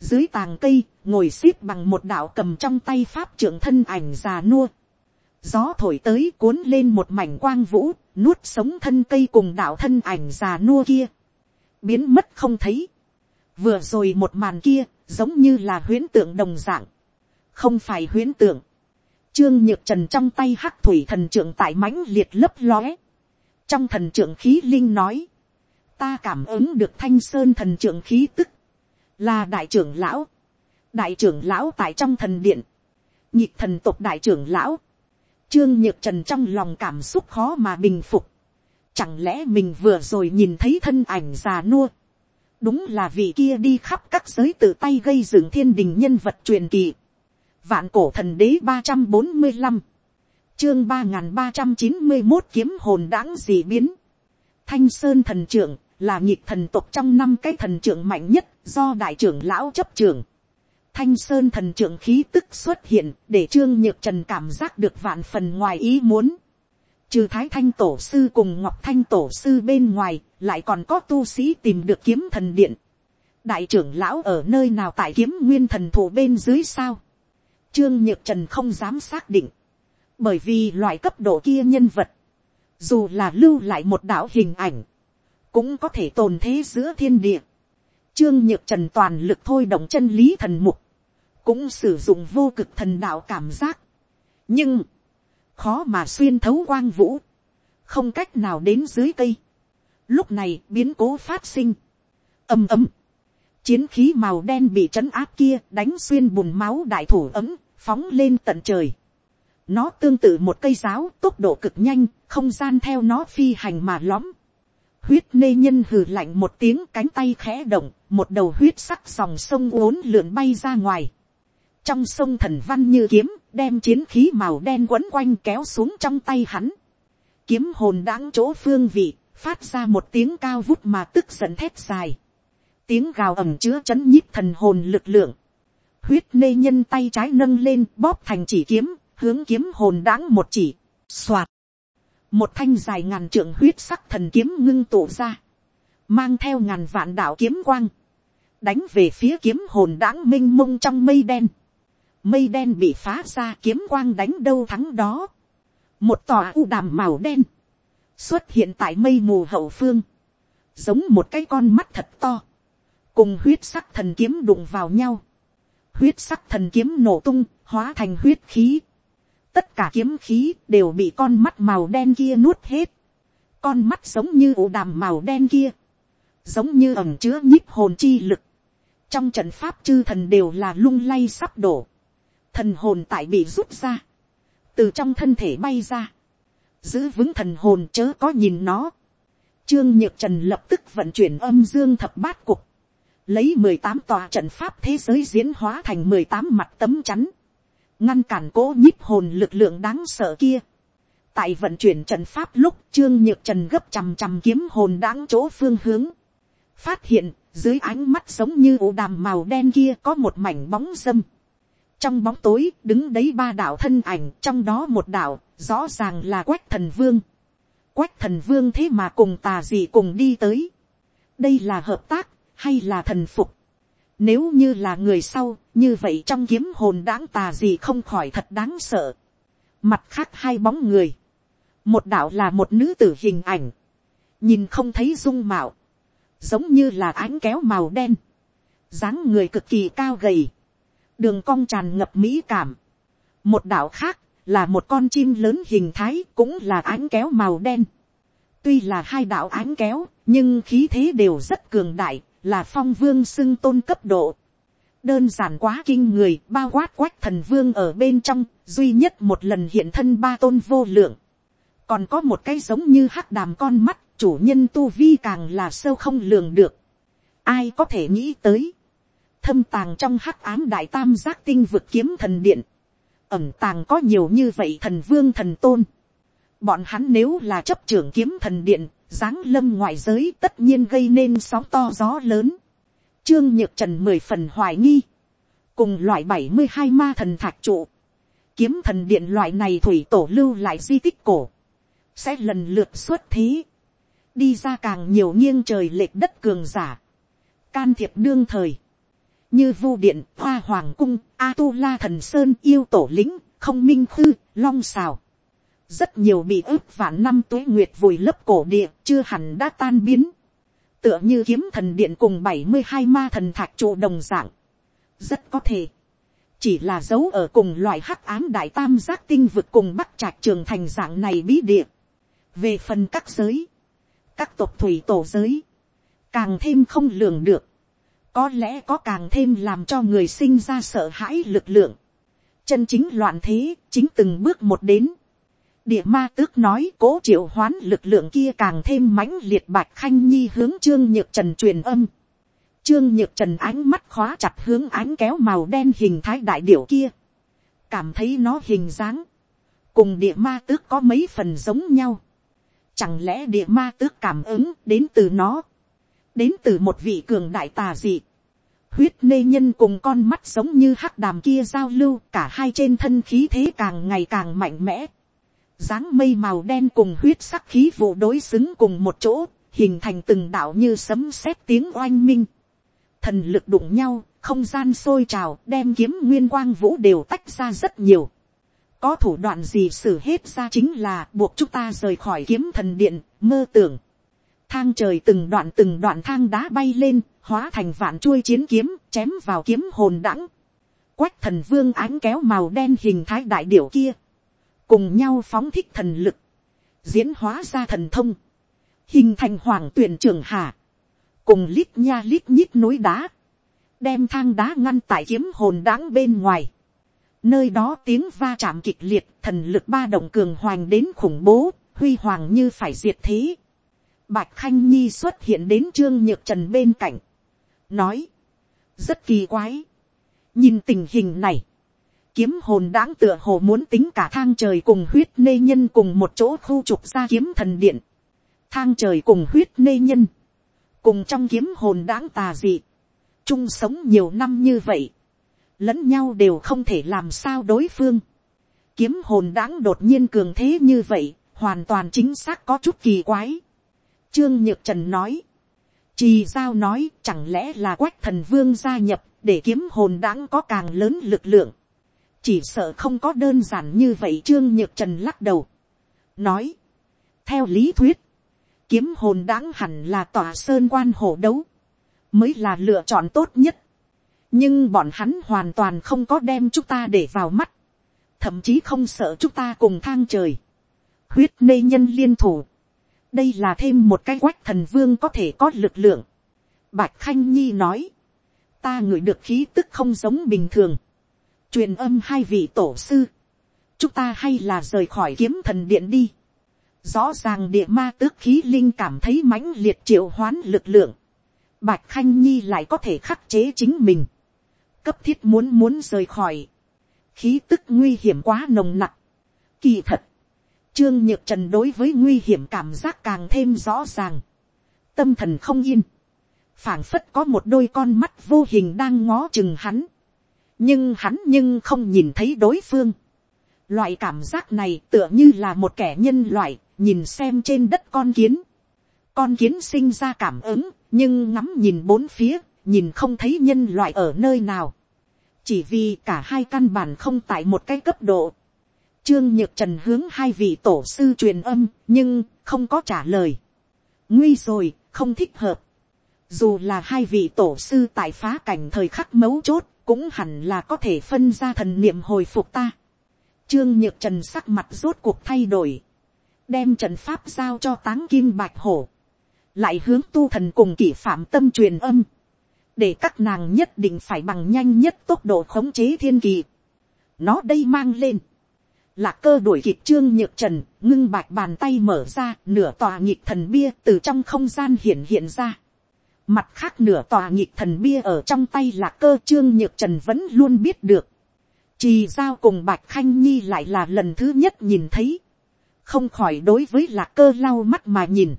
Dưới tàng cây, ngồi xếp bằng một đạo cầm trong tay pháp trưởng thân ảnh già nua. Gió thổi tới cuốn lên một mảnh quang vũ, nuốt sống thân cây cùng đạo thân ảnh già nua kia. Biến mất không thấy. Vừa rồi một màn kia, giống như là huyến tượng đồng dạng. Không phải huyến tượng Trương Nhược Trần trong tay hắc thủy thần trưởng tại mãnh liệt lấp lóe. Trong thần trưởng khí linh nói. Ta cảm ứng được thanh sơn thần trưởng khí tức. Là đại trưởng lão. Đại trưởng lão tại trong thần điện. Nhịp thần tộc đại trưởng lão. Trương Nhược Trần trong lòng cảm xúc khó mà bình phục. Chẳng lẽ mình vừa rồi nhìn thấy thân ảnh già nua. Đúng là vị kia đi khắp các giới tự tay gây dựng thiên đình nhân vật truyền kỳ Vạn cổ thần đế ba trăm bốn mươi năm, Chương ba ba trăm chín mươi một kiếm hồn đáng dị biến. Thanh Sơn thần trưởng là nhịp thần tộc trong năm cái thần trưởng mạnh nhất do đại trưởng lão chấp trưởng. Thanh Sơn thần trưởng khí tức xuất hiện để Trương Nhược Trần cảm giác được vạn phần ngoài ý muốn. Trừ Thái Thanh Tổ Sư cùng Ngọc Thanh Tổ Sư bên ngoài, lại còn có tu sĩ tìm được kiếm thần điện. Đại trưởng lão ở nơi nào tại kiếm nguyên thần thủ bên dưới sao? Trương Nhược Trần không dám xác định. Bởi vì loại cấp độ kia nhân vật. Dù là lưu lại một đạo hình ảnh. Cũng có thể tồn thế giữa thiên địa. Trương Nhược Trần toàn lực thôi động chân lý thần mục. Cũng sử dụng vô cực thần đạo cảm giác. Nhưng. Khó mà xuyên thấu quang vũ. Không cách nào đến dưới cây. Lúc này biến cố phát sinh. Âm ấm chiến khí màu đen bị trấn áp kia đánh xuyên bùn máu đại thủ ấm, phóng lên tận trời. Nó tương tự một cây giáo tốc độ cực nhanh, không gian theo nó phi hành mà lõm. Huyết nê nhân hừ lạnh một tiếng cánh tay khẽ động, một đầu huyết sắc dòng sông uốn lượn bay ra ngoài. Trong sông thần văn như kiếm, đem chiến khí màu đen quấn quanh kéo xuống trong tay hắn. Kiếm hồn đáng chỗ phương vị, phát ra một tiếng cao vút mà tức giận thét dài. Tiếng gào ẩm chứa chấn nhíp thần hồn lực lượng huyết nê nhân tay trái nâng lên bóp thành chỉ kiếm, hướng kiếm hồn đãng một chỉ, soạt. Một thanh dài ngàn trượng huyết sắc thần kiếm ngưng tụ ra, mang theo ngàn vạn đạo kiếm quang, đánh về phía kiếm hồn đãng minh mông trong mây đen. mây đen bị phá ra kiếm quang đánh đâu thắng đó, một tòa u đàm màu đen, xuất hiện tại mây mù hậu phương, giống một cái con mắt thật to, cùng huyết sắc thần kiếm đụng vào nhau, huyết sắc thần kiếm nổ tung, hóa thành huyết khí, tất cả kiếm khí đều bị con mắt màu đen kia nuốt hết, con mắt giống như ổ đàm màu đen kia, giống như ẩm chứa nhíp hồn chi lực, trong trận pháp chư thần đều là lung lay sắp đổ, thần hồn tại bị rút ra, từ trong thân thể bay ra, giữ vững thần hồn chớ có nhìn nó, trương nhược trần lập tức vận chuyển âm dương thập bát cục, lấy mười tám tòa trận pháp thế giới diễn hóa thành mười tám mặt tấm chắn, ngăn cản cố nhíp hồn lực lượng đáng sợ kia. tại vận chuyển trận pháp lúc trương nhược trần gấp chằm chằm kiếm hồn đáng chỗ phương hướng, phát hiện dưới ánh mắt giống như ổ đàm màu đen kia có một mảnh bóng dâm. trong bóng tối đứng đấy ba đạo thân ảnh trong đó một đạo rõ ràng là quách thần vương. quách thần vương thế mà cùng tà dị cùng đi tới. đây là hợp tác hay là thần phục. Nếu như là người sau, như vậy trong kiếm hồn đáng tà gì không khỏi thật đáng sợ. Mặt khác hai bóng người. Một đạo là một nữ tử hình ảnh. Nhìn không thấy dung mạo. Giống như là ánh kéo màu đen. dáng người cực kỳ cao gầy. Đường cong tràn ngập mỹ cảm. Một đạo khác là một con chim lớn hình thái cũng là ánh kéo màu đen. Tuy là hai đạo ánh kéo, nhưng khí thế đều rất cường đại, là phong vương xưng tôn cấp độ. đơn giản quá kinh người, bao quát quách thần vương ở bên trong, duy nhất một lần hiện thân ba tôn vô lượng. còn có một cái giống như hắc đàm con mắt, chủ nhân tu vi càng là sâu không lường được. ai có thể nghĩ tới. thâm tàng trong hắc ám đại tam giác tinh vực kiếm thần điện. ẩm tàng có nhiều như vậy thần vương thần tôn. bọn hắn nếu là chấp trưởng kiếm thần điện, giáng lâm ngoại giới tất nhiên gây nên sóng to gió lớn. Trương Nhược Trần mười phần hoài nghi. Cùng loại bảy mươi hai ma thần thạch trụ. Kiếm thần điện loại này thủy tổ lưu lại di tích cổ. Sẽ lần lượt xuất thí Đi ra càng nhiều nghiêng trời lệch đất cường giả. Can thiệp đương thời. Như vu điện, hoa hoàng cung, a tu la thần sơn yêu tổ lính, không minh khư, long xào rất nhiều bị ướp vạn năm tuế nguyệt vùi lấp cổ địa chưa hẳn đã tan biến, tựa như kiếm thần điện cùng bảy mươi hai ma thần thạch trụ đồng dạng, rất có thể, chỉ là dấu ở cùng loại hắc ám đại tam giác tinh vực cùng bắc trạc trường thành dạng này bí địa, về phần các giới, các tộc thủy tổ giới, càng thêm không lường được, có lẽ có càng thêm làm cho người sinh ra sợ hãi lực lượng, chân chính loạn thế chính từng bước một đến, địa ma tước nói cố triệu hoán lực lượng kia càng thêm mãnh liệt bạch khanh nhi hướng trương nhược trần truyền âm. Trương nhược trần ánh mắt khóa chặt hướng ánh kéo màu đen hình thái đại điểu kia. Cảm thấy nó hình dáng. Cùng địa ma tước có mấy phần giống nhau. Chẳng lẽ địa ma tước cảm ứng đến từ nó. Đến từ một vị cường đại tà dị. Huyết nê nhân cùng con mắt giống như hắc đàm kia giao lưu, cả hai trên thân khí thế càng ngày càng mạnh mẽ dáng mây màu đen cùng huyết sắc khí vụ đối xứng cùng một chỗ, hình thành từng đạo như sấm sét tiếng oanh minh. Thần lực đụng nhau, không gian sôi trào, đem kiếm nguyên quang vũ đều tách ra rất nhiều. Có thủ đoạn gì xử hết ra chính là buộc chúng ta rời khỏi kiếm thần điện, mơ tưởng. Thang trời từng đoạn từng đoạn thang đá bay lên, hóa thành vạn chuôi chiến kiếm, chém vào kiếm hồn đẳng. Quách thần vương ánh kéo màu đen hình thái đại điểu kia cùng nhau phóng thích thần lực, diễn hóa ra thần thông, hình thành hoàng tuyển trường hà, cùng lít nha lít nhít núi đá, đem thang đá ngăn tại kiếm hồn đáng bên ngoài. Nơi đó tiếng va chạm kịch liệt, thần lực ba động cường hoành đến khủng bố, huy hoàng như phải diệt thế. Bạch Khanh Nhi xuất hiện đến Trương Nhược Trần bên cạnh. Nói. Rất kỳ quái. Nhìn tình hình này kiếm hồn đáng tựa hồ muốn tính cả thang trời cùng huyết nê nhân cùng một chỗ khu trục ra kiếm thần điện. Thang trời cùng huyết nê nhân. Cùng trong kiếm hồn đáng tà dị. chung sống nhiều năm như vậy. Lẫn nhau đều không thể làm sao đối phương. Kiếm hồn đáng đột nhiên cường thế như vậy. Hoàn toàn chính xác có chút kỳ quái. Trương Nhược Trần nói. Trì giao nói, chẳng lẽ là quách thần vương gia nhập để kiếm hồn đáng có càng lớn lực lượng chỉ sợ không có đơn giản như vậy trương nhược trần lắc đầu, nói, theo lý thuyết, kiếm hồn đáng hẳn là tòa sơn quan hổ đấu, mới là lựa chọn tốt nhất. nhưng bọn hắn hoàn toàn không có đem chúng ta để vào mắt, thậm chí không sợ chúng ta cùng thang trời, huyết nê nhân liên thủ, đây là thêm một cái quách thần vương có thể có lực lượng. Bạch khanh nhi nói, ta ngửi được khí tức không giống bình thường, truyền âm hai vị tổ sư, chúng ta hay là rời khỏi kiếm thần điện đi. Rõ ràng địa ma tước khí linh cảm thấy mãnh liệt triệu hoán lực lượng, bạch khanh nhi lại có thể khắc chế chính mình, cấp thiết muốn muốn rời khỏi, khí tức nguy hiểm quá nồng nặc. Kỳ thật, Trương Nhược Trần đối với nguy hiểm cảm giác càng thêm rõ ràng. Tâm thần không yên. phảng phất có một đôi con mắt vô hình đang ngó chừng hắn. Nhưng hắn nhưng không nhìn thấy đối phương. Loại cảm giác này tựa như là một kẻ nhân loại, nhìn xem trên đất con kiến. Con kiến sinh ra cảm ứng, nhưng ngắm nhìn bốn phía, nhìn không thấy nhân loại ở nơi nào. Chỉ vì cả hai căn bản không tại một cái cấp độ Trương Nhược Trần hướng hai vị tổ sư truyền âm, nhưng không có trả lời. Nguy rồi, không thích hợp. Dù là hai vị tổ sư tại phá cảnh thời khắc mấu chốt, cũng hẳn là có thể phân ra thần niệm hồi phục ta. Trương Nhược Trần sắc mặt rốt cuộc thay đổi. Đem trận pháp giao cho táng kim bạch hổ. Lại hướng tu thần cùng kỷ phạm tâm truyền âm. Để các nàng nhất định phải bằng nhanh nhất tốc độ khống chế thiên kỳ. Nó đây mang lên Lạc cơ đuổi kịp trương nhược trần, ngưng bạch bàn tay mở ra, nửa tòa nhịp thần bia từ trong không gian hiện hiện ra. Mặt khác nửa tòa nhịp thần bia ở trong tay lạc cơ trương nhược trần vẫn luôn biết được. Trì giao cùng bạch khanh nhi lại là lần thứ nhất nhìn thấy. Không khỏi đối với lạc cơ lau mắt mà nhìn.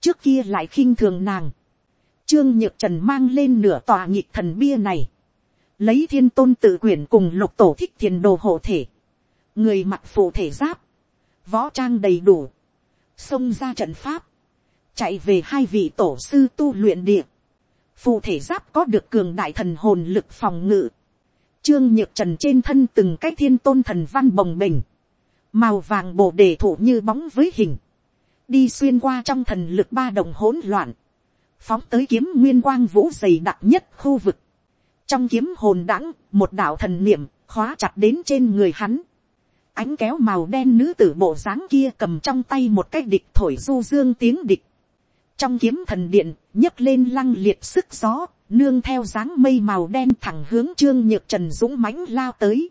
Trước kia lại khinh thường nàng. Trương nhược trần mang lên nửa tòa nhịp thần bia này. Lấy thiên tôn tự quyển cùng lục tổ thích thiền đồ hộ thể người mặc phù thể giáp, võ trang đầy đủ, xông ra trận pháp, chạy về hai vị tổ sư tu luyện địa, phù thể giáp có được cường đại thần hồn lực phòng ngự, trương nhược trần trên thân từng cái thiên tôn thần văn bồng bình, màu vàng bồ đề thủ như bóng với hình, đi xuyên qua trong thần lực ba đồng hỗn loạn, phóng tới kiếm nguyên quang vũ dày đặc nhất khu vực, trong kiếm hồn đãng một đạo thần niệm khóa chặt đến trên người hắn, ánh kéo màu đen nữ tử bộ dáng kia cầm trong tay một cái địch thổi du dương tiếng địch. Trong kiếm thần điện, nhấc lên lăng liệt sức gió, nương theo dáng mây màu đen thẳng hướng trương nhược trần dũng mãnh lao tới.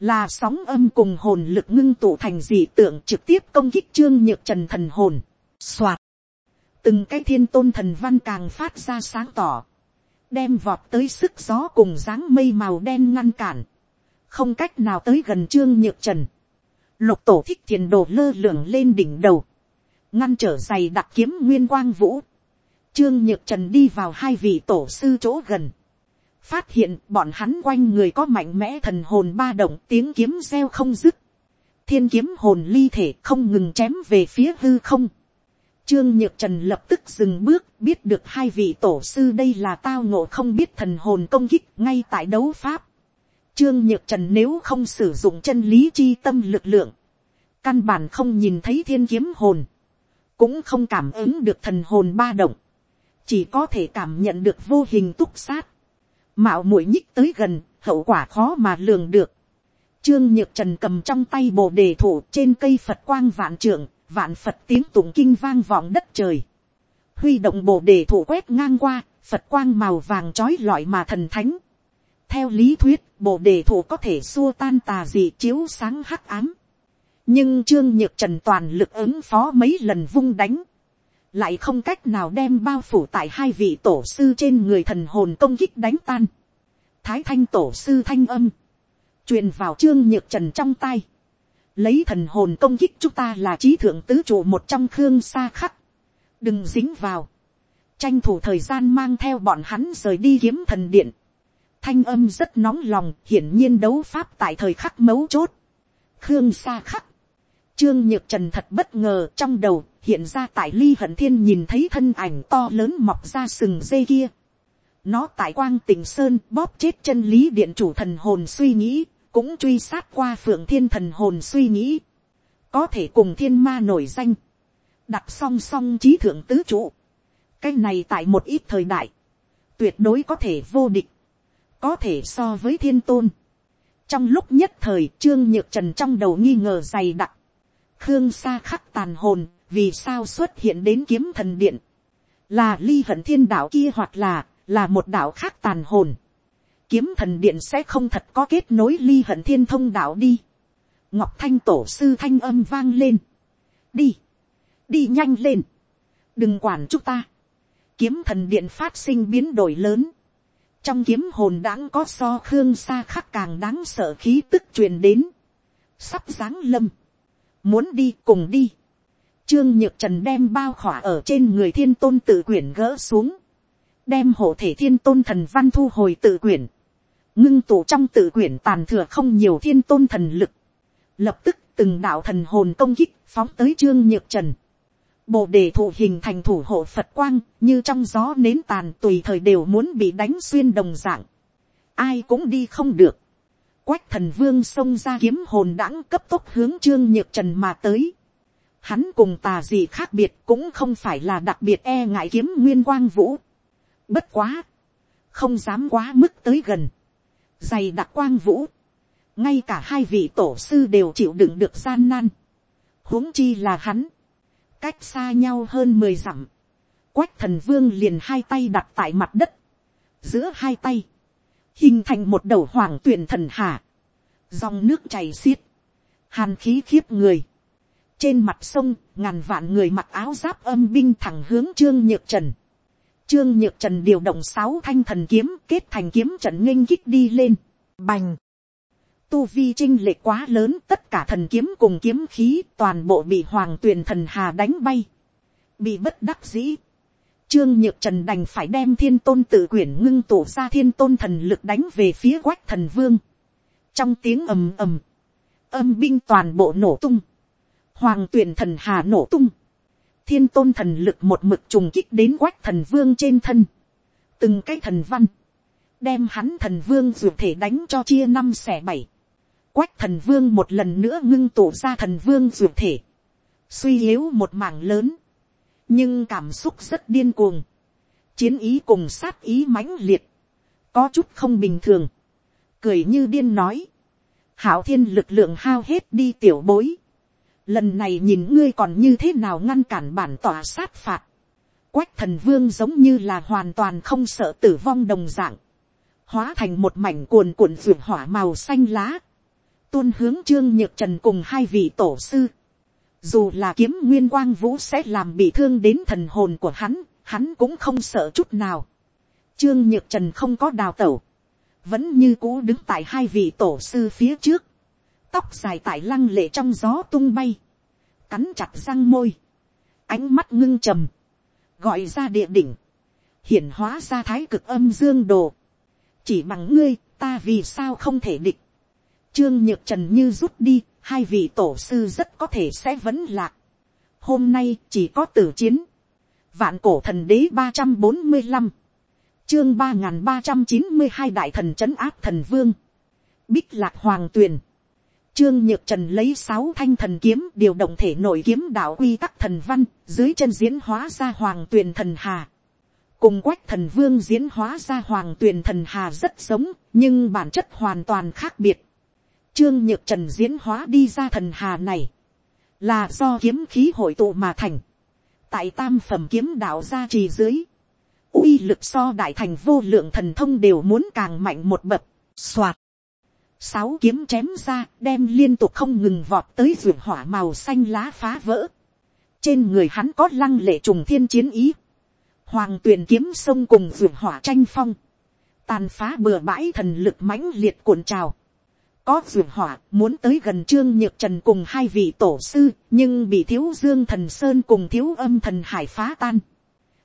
Là sóng âm cùng hồn lực ngưng tụ thành dị tượng trực tiếp công kích trương nhược trần thần hồn. soạt Từng cái thiên tôn thần văn càng phát ra sáng tỏ. Đem vọt tới sức gió cùng dáng mây màu đen ngăn cản không cách nào tới gần trương nhược trần. lục tổ thích thiền đồ lơ lửng lên đỉnh đầu, ngăn trở giày đặc kiếm nguyên quang vũ. trương nhược trần đi vào hai vị tổ sư chỗ gần, phát hiện bọn hắn quanh người có mạnh mẽ thần hồn ba động tiếng kiếm reo không dứt. thiên kiếm hồn ly thể không ngừng chém về phía hư không. Trương Nhược Trần lập tức dừng bước, biết được hai vị tổ sư đây là tao ngộ không biết thần hồn công kích ngay tại đấu pháp. Trương Nhược Trần nếu không sử dụng chân lý chi tâm lực lượng. Căn bản không nhìn thấy thiên kiếm hồn. Cũng không cảm ứng được thần hồn ba động. Chỉ có thể cảm nhận được vô hình túc sát. Mạo mũi nhích tới gần, hậu quả khó mà lường được. Trương Nhược Trần cầm trong tay bồ đề thủ trên cây Phật quang vạn trưởng, vạn Phật tiếng tụng kinh vang vọng đất trời. Huy động bồ đề thủ quét ngang qua, Phật quang màu vàng trói lọi mà thần thánh theo lý thuyết, bộ đề thủ có thể xua tan tà dị chiếu sáng hắc ám. Nhưng Trương Nhược Trần toàn lực ứng phó mấy lần vung đánh. Lại không cách nào đem bao phủ tại hai vị tổ sư trên người thần hồn công kích đánh tan. Thái thanh tổ sư thanh âm. truyền vào Trương Nhược Trần trong tay. Lấy thần hồn công kích chúng ta là trí thượng tứ trụ một trong khương xa khắc. Đừng dính vào. Tranh thủ thời gian mang theo bọn hắn rời đi kiếm thần điện thanh âm rất nóng lòng, hiển nhiên đấu pháp tại thời khắc mấu chốt. Khương xa khắc. Trương Nhược Trần thật bất ngờ trong đầu, hiện ra tại ly hận thiên nhìn thấy thân ảnh to lớn mọc ra sừng dây kia. Nó tại quang tỉnh sơn bóp chết chân lý điện chủ thần hồn suy nghĩ, cũng truy sát qua phượng thiên thần hồn suy nghĩ, có thể cùng thiên ma nổi danh, đặt song song trí thượng tứ trụ, cái này tại một ít thời đại, tuyệt đối có thể vô địch, có thể so với thiên tôn. trong lúc nhất thời trương nhược trần trong đầu nghi ngờ dày đặc, khương sa khắc tàn hồn vì sao xuất hiện đến kiếm thần điện, là ly hận thiên đạo kia hoặc là là một đạo khác tàn hồn, kiếm thần điện sẽ không thật có kết nối ly hận thiên thông đạo đi. ngọc thanh tổ sư thanh âm vang lên, đi, đi nhanh lên, đừng quản chúng ta, kiếm thần điện phát sinh biến đổi lớn, trong kiếm hồn đãng có so khương xa khắc càng đáng sợ khí tức truyền đến, sắp giáng lâm, muốn đi cùng đi, trương nhược trần đem bao khỏa ở trên người thiên tôn tự quyển gỡ xuống, đem hộ thể thiên tôn thần văn thu hồi tự quyển, ngưng tụ trong tự quyển tàn thừa không nhiều thiên tôn thần lực, lập tức từng đạo thần hồn công kích phóng tới trương nhược trần, bộ đề thụ hình thành thủ hộ Phật quang, như trong gió nến tàn tùy thời đều muốn bị đánh xuyên đồng dạng. Ai cũng đi không được. Quách thần vương xông ra kiếm hồn đãng cấp tốc hướng trương nhược trần mà tới. Hắn cùng tà gì khác biệt cũng không phải là đặc biệt e ngại kiếm nguyên quang vũ. Bất quá. Không dám quá mức tới gần. Dày đặc quang vũ. Ngay cả hai vị tổ sư đều chịu đựng được gian nan. huống chi là hắn cách xa nhau hơn mười dặm, quách thần vương liền hai tay đặt tại mặt đất, giữa hai tay, hình thành một đầu hoàng tuyển thần hà, dòng nước chảy xiết, hàn khí khiếp người, trên mặt sông ngàn vạn người mặc áo giáp âm binh thẳng hướng trương nhược trần, trương nhược trần điều động sáu thanh thần kiếm kết thành kiếm trận nghênh kích đi lên, bành, tu vi trinh lệ quá lớn tất cả thần kiếm cùng kiếm khí toàn bộ bị hoàng tuyền thần hà đánh bay. Bị bất đắc dĩ. Trương Nhược Trần đành phải đem thiên tôn tự quyển ngưng tổ ra thiên tôn thần lực đánh về phía quách thần vương. Trong tiếng ầm ầm. Âm binh toàn bộ nổ tung. Hoàng tuyển thần hà nổ tung. Thiên tôn thần lực một mực trùng kích đến quách thần vương trên thân. Từng cái thần văn. Đem hắn thần vương dù thể đánh cho chia năm xẻ bảy quách thần vương một lần nữa ngưng tổ ra thần vương dù thể, suy yếu một mảng lớn, nhưng cảm xúc rất điên cuồng, chiến ý cùng sát ý mãnh liệt, có chút không bình thường, cười như điên nói, hảo thiên lực lượng hao hết đi tiểu bối, lần này nhìn ngươi còn như thế nào ngăn cản bản tỏa sát phạt, quách thần vương giống như là hoàn toàn không sợ tử vong đồng dạng, hóa thành một mảnh cuồn cuộn ruột hỏa màu xanh lá, tuôn hướng trương nhược trần cùng hai vị tổ sư. Dù là kiếm nguyên quang vũ sẽ làm bị thương đến thần hồn của hắn, hắn cũng không sợ chút nào. Trương nhược trần không có đào tẩu. Vẫn như cũ đứng tại hai vị tổ sư phía trước. Tóc dài tại lăng lệ trong gió tung bay. Cắn chặt răng môi. Ánh mắt ngưng trầm. Gọi ra địa đỉnh. Hiển hóa ra thái cực âm dương đồ. Chỉ bằng ngươi, ta vì sao không thể địch Trương Nhược Trần như rút đi, hai vị tổ sư rất có thể sẽ vẫn lạc. Hôm nay chỉ có tử chiến. Vạn cổ thần đế ba trăm bốn mươi 345. Chương ba ba trăm chín mươi hai đại thần trấn áp thần vương. Bích lạc hoàng tuyền. Trương Nhược Trần lấy sáu thanh thần kiếm điều động thể nội kiếm đạo quy tắc thần văn, dưới chân diễn hóa ra hoàng tuyền thần hà. Cùng quách thần vương diễn hóa ra hoàng tuyền thần hà rất giống, nhưng bản chất hoàn toàn khác biệt. Trương Nhược Trần diễn hóa đi ra thần hà này. Là do kiếm khí hội tụ mà thành. Tại tam phẩm kiếm đạo gia trì dưới. uy lực so đại thành vô lượng thần thông đều muốn càng mạnh một bậc. Xoạt. Sáu kiếm chém ra, đem liên tục không ngừng vọt tới ruột hỏa màu xanh lá phá vỡ. Trên người hắn có lăng lệ trùng thiên chiến ý. Hoàng tuyển kiếm sông cùng ruột hỏa tranh phong. Tàn phá bừa bãi thần lực mãnh liệt cuộn trào có duyệt hỏa, muốn tới gần trương nhược trần cùng hai vị tổ sư, nhưng bị thiếu dương thần sơn cùng thiếu âm thần hải phá tan.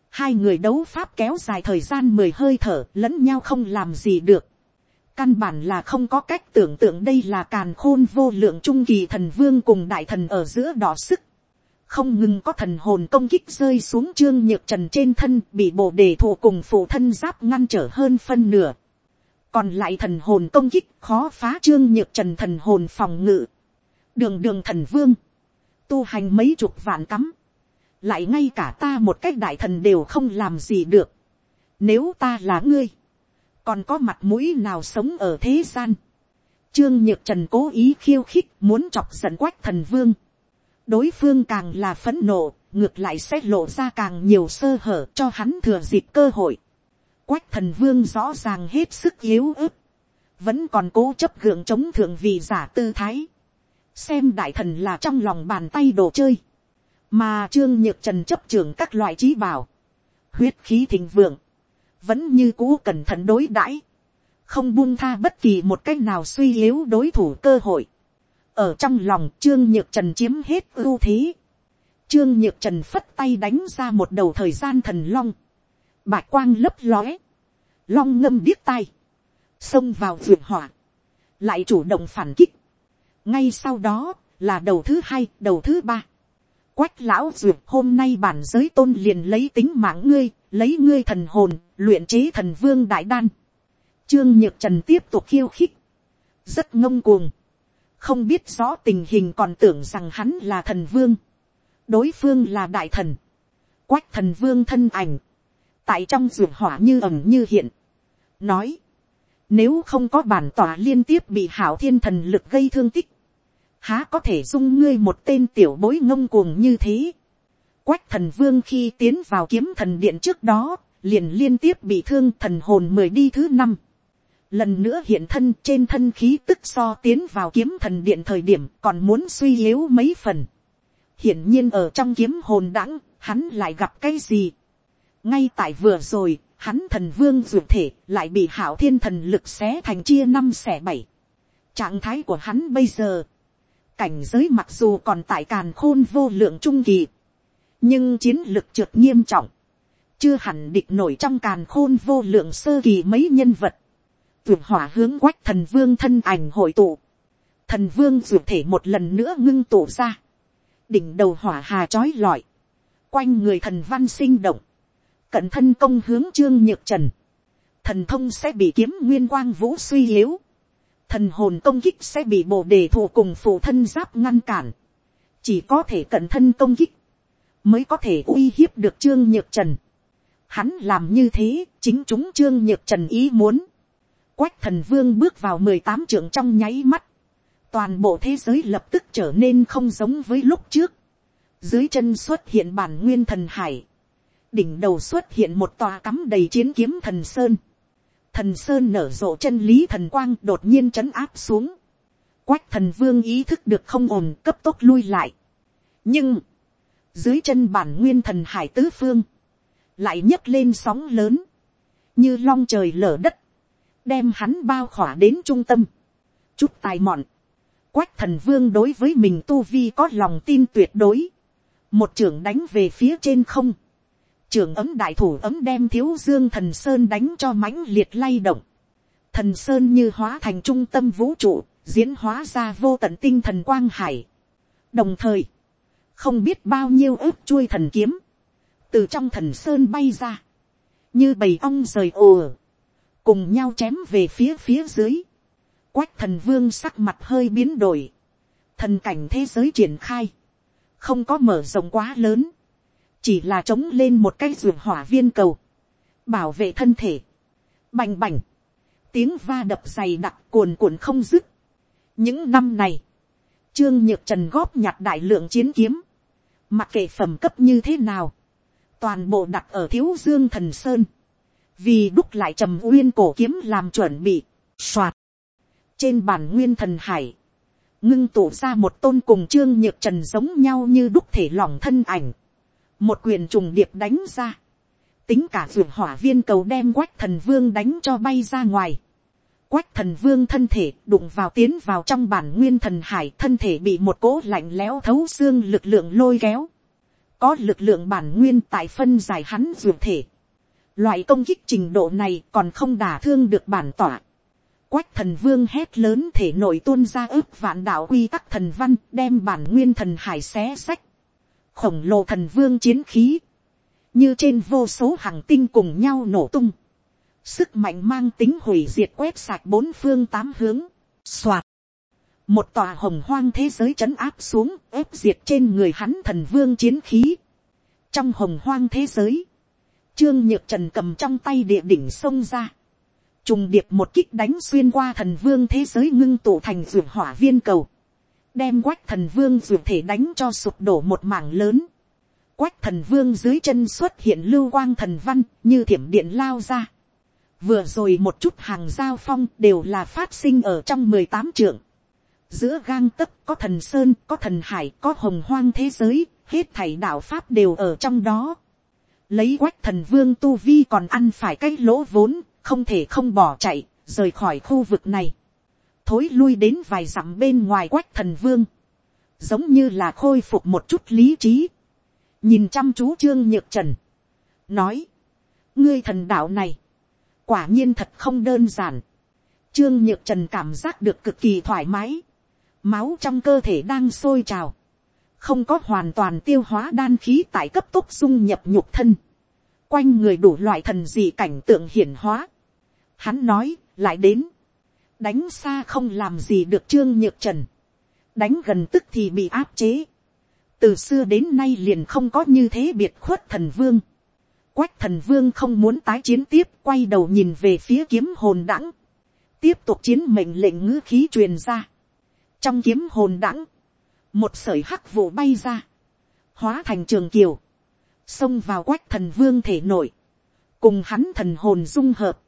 Hai người đấu pháp kéo dài thời gian mười hơi thở, lẫn nhau không làm gì được. Căn bản là không có cách tưởng tượng đây là càn khôn vô lượng trung kỳ thần vương cùng đại thần ở giữa đỏ sức. Không ngừng có thần hồn công kích rơi xuống trương nhược trần trên thân, bị bộ đề thụ cùng phụ thân giáp ngăn trở hơn phân nửa còn lại thần hồn công kích khó phá trương nhược trần thần hồn phòng ngự, đường đường thần vương, tu hành mấy chục vạn cắm, lại ngay cả ta một cách đại thần đều không làm gì được, nếu ta là ngươi, còn có mặt mũi nào sống ở thế gian, trương nhược trần cố ý khiêu khích muốn chọc giận quách thần vương, đối phương càng là phẫn nộ, ngược lại sẽ lộ ra càng nhiều sơ hở cho hắn thừa dịp cơ hội. Quách thần vương rõ ràng hết sức yếu ớt, vẫn còn cố chấp gượng chống thượng vị giả tư thái. xem đại thần là trong lòng bàn tay đồ chơi, mà trương nhược trần chấp trường các loại trí bảo, huyết khí thịnh vượng, vẫn như cũ cẩn thận đối đãi, không buông tha bất kỳ một cách nào suy yếu đối thủ cơ hội. ở trong lòng trương nhược trần chiếm hết ưu thế, Trương Nhược Trần phất tay đánh ra một đầu thời gian thần long. Bạch quang lấp lóe. Long ngâm điếc tai. Xông vào vượt hỏa. Lại chủ động phản kích. Ngay sau đó là đầu thứ hai, đầu thứ ba. Quách lão duyệt hôm nay bản giới tôn liền lấy tính mạng ngươi, lấy ngươi thần hồn, luyện chế thần vương đại đan. Trương Nhược Trần tiếp tục khiêu khích. Rất ngông cuồng. Không biết rõ tình hình còn tưởng rằng hắn là thần vương đối phương là đại thần, quách thần vương thân ảnh, tại trong ruột hỏa như ẩm như hiện, nói, nếu không có bản tỏa liên tiếp bị hảo thiên thần lực gây thương tích, há có thể dung ngươi một tên tiểu bối ngông cuồng như thế. Quách thần vương khi tiến vào kiếm thần điện trước đó, liền liên tiếp bị thương thần hồn mười đi thứ năm. Lần nữa hiện thân trên thân khí tức so tiến vào kiếm thần điện thời điểm còn muốn suy yếu mấy phần hiển nhiên ở trong kiếm hồn đãng, hắn lại gặp cái gì ngay tại vừa rồi, hắn thần vương duyệt thể lại bị hảo thiên thần lực xé thành chia năm xẻ bảy. trạng thái của hắn bây giờ, cảnh giới mặc dù còn tại càn khôn vô lượng trung kỳ, nhưng chiến lực trượt nghiêm trọng, chưa hẳn địch nổi trong càn khôn vô lượng sơ kỳ mấy nhân vật, tuyệt hỏa hướng quách thần vương thân ảnh hội tụ, thần vương duyệt thể một lần nữa ngưng tụ ra, đỉnh đầu hỏa hà trói lọi, quanh người thần văn sinh động, cận thân công hướng trương nhược trần, thần thông sẽ bị kiếm nguyên quang vũ suy yếu, thần hồn công kích sẽ bị bộ đề thù cùng phụ thân giáp ngăn cản, chỉ có thể cận thân công kích, mới có thể uy hiếp được trương nhược trần. Hắn làm như thế, chính chúng trương nhược trần ý muốn. Quách thần vương bước vào mười tám trưởng trong nháy mắt toàn bộ thế giới lập tức trở nên không giống với lúc trước. dưới chân xuất hiện bản nguyên thần hải, đỉnh đầu xuất hiện một tòa cắm đầy chiến kiếm thần sơn. thần sơn nở rộ chân lý thần quang đột nhiên chấn áp xuống. quách thần vương ý thức được không ổn cấp tốc lui lại. nhưng, dưới chân bản nguyên thần hải tứ phương, lại nhấc lên sóng lớn, như long trời lở đất, đem hắn bao khỏa đến trung tâm. chút tài mọn, Quách thần vương đối với mình tu vi có lòng tin tuyệt đối. Một trưởng đánh về phía trên không trường ấm đại thủ ấm đem thiếu dương thần sơn đánh cho mãnh liệt lay động. Thần sơn như hóa thành trung tâm vũ trụ, diễn hóa ra vô tận tinh thần quang hải. Đồng thời, không biết bao nhiêu ước chuôi thần kiếm. Từ trong thần sơn bay ra. Như bầy ong rời ồ. Cùng nhau chém về phía phía dưới Quách thần vương sắc mặt hơi biến đổi. Thần cảnh thế giới triển khai. Không có mở rộng quá lớn. Chỉ là trống lên một cái ruộng hỏa viên cầu. Bảo vệ thân thể. Bành bành. Tiếng va đập dày đặc cuồn cuộn không dứt. Những năm này. Trương Nhược Trần góp nhặt đại lượng chiến kiếm. Mặc kệ phẩm cấp như thế nào. Toàn bộ đặt ở thiếu dương thần sơn. Vì đúc lại trầm uyên cổ kiếm làm chuẩn bị. Soạt trên bản nguyên thần hải, ngưng tụ ra một tôn cùng trương nhược trần giống nhau như đúc thể lỏng thân ảnh, một quyền trùng điệp đánh ra, tính cả ruột hỏa viên cầu đem quách thần vương đánh cho bay ra ngoài, quách thần vương thân thể đụng vào tiến vào trong bản nguyên thần hải thân thể bị một cỗ lạnh lẽo thấu xương lực lượng lôi kéo, có lực lượng bản nguyên tại phân giải hắn ruột thể, loại công kích trình độ này còn không đả thương được bản tỏa, quách thần vương hét lớn thể nội tuôn ra ước vạn đạo quy tắc thần văn đem bản nguyên thần hải xé sách khổng lồ thần vương chiến khí. như trên vô số hàng tinh cùng nhau nổ tung. sức mạnh mang tính hủy diệt quét sạch bốn phương tám hướng, soạt, một tòa hồng hoang thế giới chấn áp xuống ép diệt trên người hắn thần vương chiến khí. trong hồng hoang thế giới, trương nhược trần cầm trong tay địa đỉnh xông ra, trùng điệp một kích đánh xuyên qua thần vương thế giới ngưng tụ thành ruột hỏa viên cầu, đem quách thần vương dù thể đánh cho sụp đổ một mảng lớn, quách thần vương dưới chân xuất hiện lưu quang thần văn như thiểm điện lao ra, vừa rồi một chút hàng giao phong đều là phát sinh ở trong mười tám trượng, giữa gang tấc có thần sơn có thần hải có hồng hoang thế giới hết thảy đạo pháp đều ở trong đó. Lấy quách thần vương tu vi còn ăn phải cái lỗ vốn không thể không bỏ chạy rời khỏi khu vực này thối lui đến vài dặm bên ngoài quách thần vương. Giống như là khôi phục một chút lý trí. Nhìn chăm chú trương nhược trần. Nói. Ngươi thần đạo này. Quả nhiên thật không đơn giản. Trương nhược trần cảm giác được cực kỳ thoải mái. Máu trong cơ thể đang sôi trào, không có hoàn toàn tiêu hóa đan khí tại cấp tốc dung nhập nhục thân, quanh người đủ loại thần dị cảnh tượng hiển hóa. Hắn nói, lại đến, đánh xa không làm gì được trương nhược trần, đánh gần tức thì bị áp chế, từ xưa đến nay liền không có như thế biệt khuất thần vương, quách thần vương không muốn tái chiến tiếp quay đầu nhìn về phía kiếm hồn đẳng, tiếp tục chiến mệnh lệnh ngữ khí truyền ra, trong kiếm hồn đãng, một sởi hắc vụ bay ra, hóa thành trường kiều, xông vào quách thần vương thể nội, cùng hắn thần hồn dung hợp,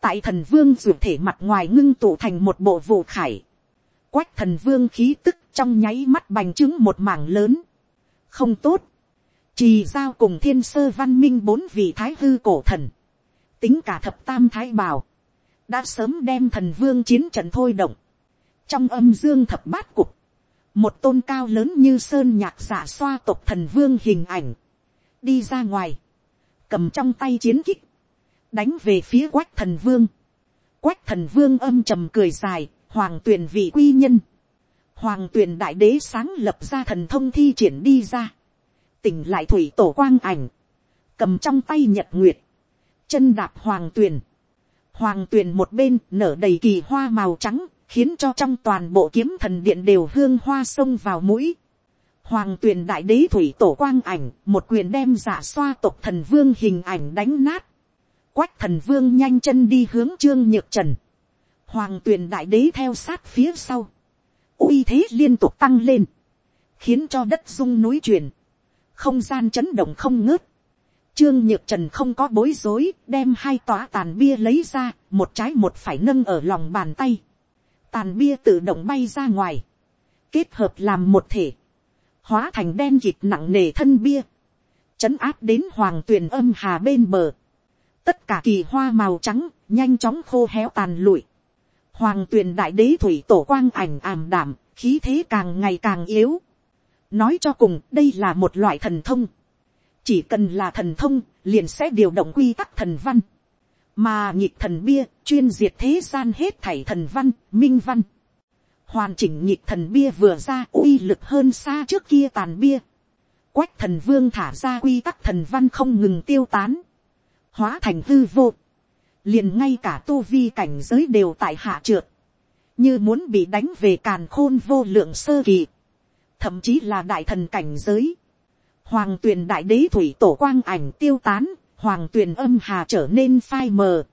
tại thần vương ruột thể mặt ngoài ngưng tụ thành một bộ vụ khải, quách thần vương khí tức trong nháy mắt bành trướng một mảng lớn, không tốt, trì giao cùng thiên sơ văn minh bốn vị thái hư cổ thần, tính cả thập tam thái bảo, đã sớm đem thần vương chiến trận thôi động, trong âm dương thập bát cục, một tôn cao lớn như sơn nhạc giả xoa tộc thần vương hình ảnh, đi ra ngoài, cầm trong tay chiến kích, đánh về phía quách thần vương, quách thần vương âm trầm cười dài, hoàng tuyền vị quy nhân, hoàng tuyền đại đế sáng lập ra thần thông thi triển đi ra, tỉnh lại thủy tổ quang ảnh, cầm trong tay nhật nguyệt, chân đạp hoàng tuyền, hoàng tuyền một bên nở đầy kỳ hoa màu trắng khiến cho trong toàn bộ kiếm thần điện đều hương hoa sông vào mũi. Hoàng tuyền đại đế thủy tổ quang ảnh, một quyền đem giả xoa tộc thần vương hình ảnh đánh nát. Quách thần vương nhanh chân đi hướng trương nhược trần. Hoàng tuyền đại đế theo sát phía sau. uy thế liên tục tăng lên. Khiến cho đất rung núi chuyển. Không gian chấn động không ngớt. Trương Nhược Trần không có bối rối, đem hai tòa tàn bia lấy ra, một trái một phải nâng ở lòng bàn tay tàn bia tự động bay ra ngoài, kết hợp làm một thể, hóa thành đen kịt nặng nề thân bia, chấn áp đến hoàng tuyền âm hà bên bờ, tất cả kỳ hoa màu trắng nhanh chóng khô héo tàn lụi, hoàng tuyền đại đế thủy tổ quang ảnh ảm đảm, khí thế càng ngày càng yếu, nói cho cùng đây là một loại thần thông, chỉ cần là thần thông liền sẽ điều động quy tắc thần văn, mà nhịp thần bia chuyên diệt thế gian hết thảy thần văn, minh văn. Hoàn chỉnh nhịp thần bia vừa ra uy lực hơn xa trước kia tàn bia. Quách thần vương thả ra quy tắc thần văn không ngừng tiêu tán. Hóa thành hư vô. Liền ngay cả tu vi cảnh giới đều tại hạ trượt. Như muốn bị đánh về càn khôn vô lượng sơ kỳ. Thậm chí là đại thần cảnh giới. Hoàng tuyền đại đế thủy tổ quang ảnh tiêu tán hoàng tuyền âm hà trở nên phai mờ.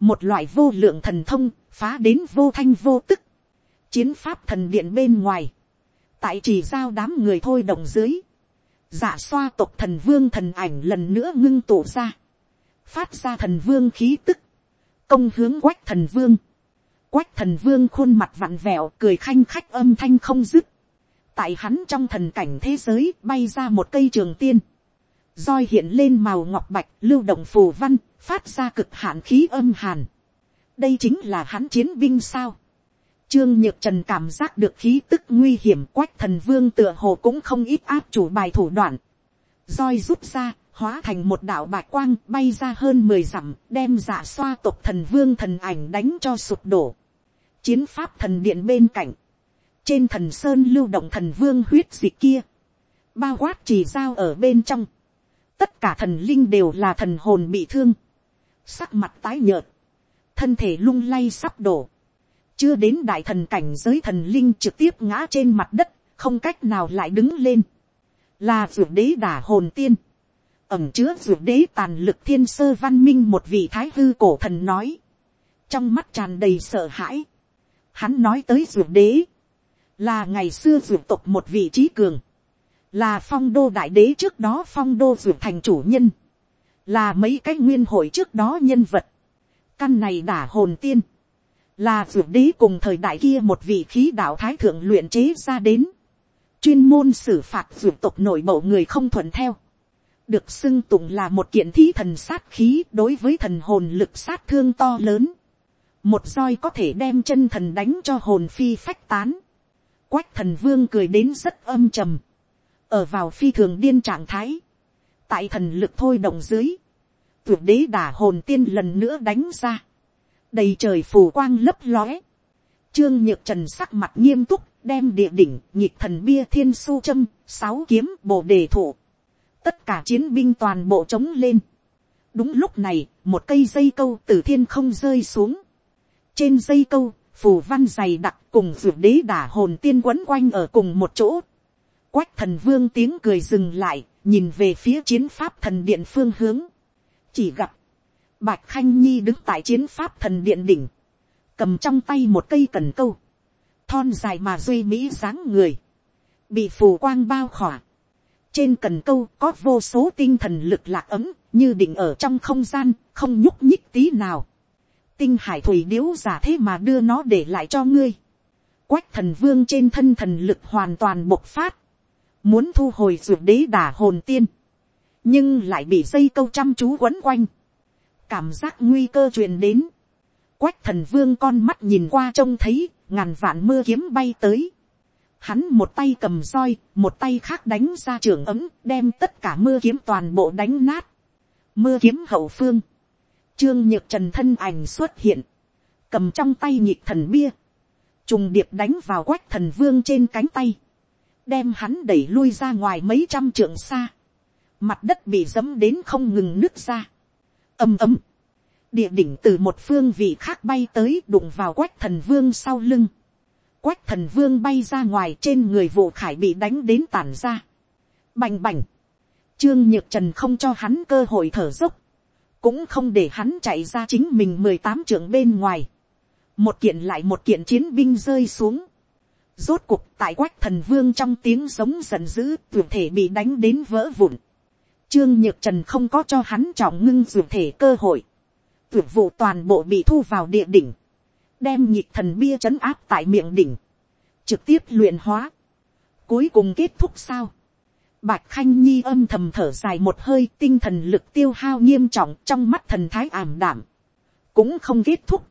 Một loại vô lượng thần thông, phá đến vô thanh vô tức. Chiến pháp thần điện bên ngoài. Tại chỉ giao đám người thôi động dưới. Giả xoa tộc thần vương thần ảnh lần nữa ngưng tụ ra. Phát ra thần vương khí tức. Công hướng quách thần vương. Quách thần vương khuôn mặt vặn vẹo cười khanh khách âm thanh không dứt. Tại hắn trong thần cảnh thế giới bay ra một cây trường tiên roi hiện lên màu ngọc bạch lưu động phù văn, phát ra cực hạn khí âm hàn. đây chính là hắn chiến binh sao. Trương Nhược Trần cảm giác được khí tức nguy hiểm quách thần vương tựa hồ cũng không ít áp chủ bài thủ đoạn. roi rút ra, hóa thành một đạo bạch quang bay ra hơn mười dặm, đem giả xoa tộc thần vương thần ảnh đánh cho sụp đổ. Chiến pháp thần điện bên cạnh. Trên thần sơn lưu động thần vương huyết dịch kia. Bao quát chỉ giao ở bên trong tất cả thần linh đều là thần hồn bị thương, sắc mặt tái nhợt, thân thể lung lay sắp đổ, chưa đến đại thần cảnh giới thần linh trực tiếp ngã trên mặt đất, không cách nào lại đứng lên, là ruột đế đả hồn tiên, ẩm chứa ruột đế tàn lực thiên sơ văn minh một vị thái hư cổ thần nói, trong mắt tràn đầy sợ hãi, hắn nói tới ruột đế, là ngày xưa ruột tộc một vị trí cường, là phong đô đại đế trước đó phong đô ruột thành chủ nhân, là mấy cái nguyên hội trước đó nhân vật, căn này đả hồn tiên, là ruột đế cùng thời đại kia một vị khí đạo thái thượng luyện chế ra đến, chuyên môn xử phạt ruột tộc nội bộ người không thuận theo, được xưng tụng là một kiện thí thần sát khí đối với thần hồn lực sát thương to lớn, một roi có thể đem chân thần đánh cho hồn phi phách tán, quách thần vương cười đến rất âm trầm, ở vào phi thường điên trạng thái, tại thần lực thôi động dưới, tuyệt đế đả hồn tiên lần nữa đánh ra, đầy trời phù quang lấp lóe, trương nhược trần sắc mặt nghiêm túc, đem địa đỉnh nhịp thần bia thiên su châm, sáu kiếm bồ đề thụ, tất cả chiến binh toàn bộ trống lên. đúng lúc này, một cây dây câu từ thiên không rơi xuống. trên dây câu, phù văn dày đặc cùng ruột đế đả hồn tiên quấn quanh ở cùng một chỗ. quách thần vương tiếng cười dừng lại, nhìn về phía chiến pháp thần điện phương hướng. chỉ gặp, bạch khanh nhi đứng tại chiến pháp thần điện đỉnh, cầm trong tay một cây cần câu, thon dài mà duy mỹ dáng người, bị phù quang bao khỏa trên cần câu có vô số tinh thần lực lạc ấm, như định ở trong không gian, không nhúc nhích tí nào. tinh hải thủy điếu giả thế mà đưa nó để lại cho ngươi. quách thần vương trên thân thần lực hoàn toàn bộc phát, muốn thu hồi ruột đế đả hồn tiên, nhưng lại bị dây câu chăm chú quấn quanh, cảm giác nguy cơ truyền đến, quách thần vương con mắt nhìn qua trông thấy, ngàn vạn mưa kiếm bay tới, hắn một tay cầm roi, một tay khác đánh ra trường ấm, đem tất cả mưa kiếm toàn bộ đánh nát, mưa kiếm hậu phương, trương nhược trần thân ảnh xuất hiện, cầm trong tay nhịp thần bia, trùng điệp đánh vào quách thần vương trên cánh tay, đem hắn đẩy lui ra ngoài mấy trăm trượng xa, mặt đất bị dẫm đến không ngừng nước ra, Âm ấm. địa đỉnh từ một phương vị khác bay tới đụng vào quách thần vương sau lưng, quách thần vương bay ra ngoài trên người vụ khải bị đánh đến tản ra, bành bành, trương nhược trần không cho hắn cơ hội thở dốc, cũng không để hắn chạy ra chính mình mười tám trưởng bên ngoài, một kiện lại một kiện chiến binh rơi xuống, Rốt cuộc tại quách thần vương trong tiếng giống giận dữ tuyệt thể bị đánh đến vỡ vụn. Trương Nhược Trần không có cho hắn trọng ngưng tuyệt thể cơ hội. Tuyệt vụ toàn bộ bị thu vào địa đỉnh. Đem nhịp thần bia trấn áp tại miệng đỉnh. Trực tiếp luyện hóa. Cuối cùng kết thúc sao? Bạch Khanh Nhi âm thầm thở dài một hơi tinh thần lực tiêu hao nghiêm trọng trong mắt thần thái ảm đảm. Cũng không kết thúc.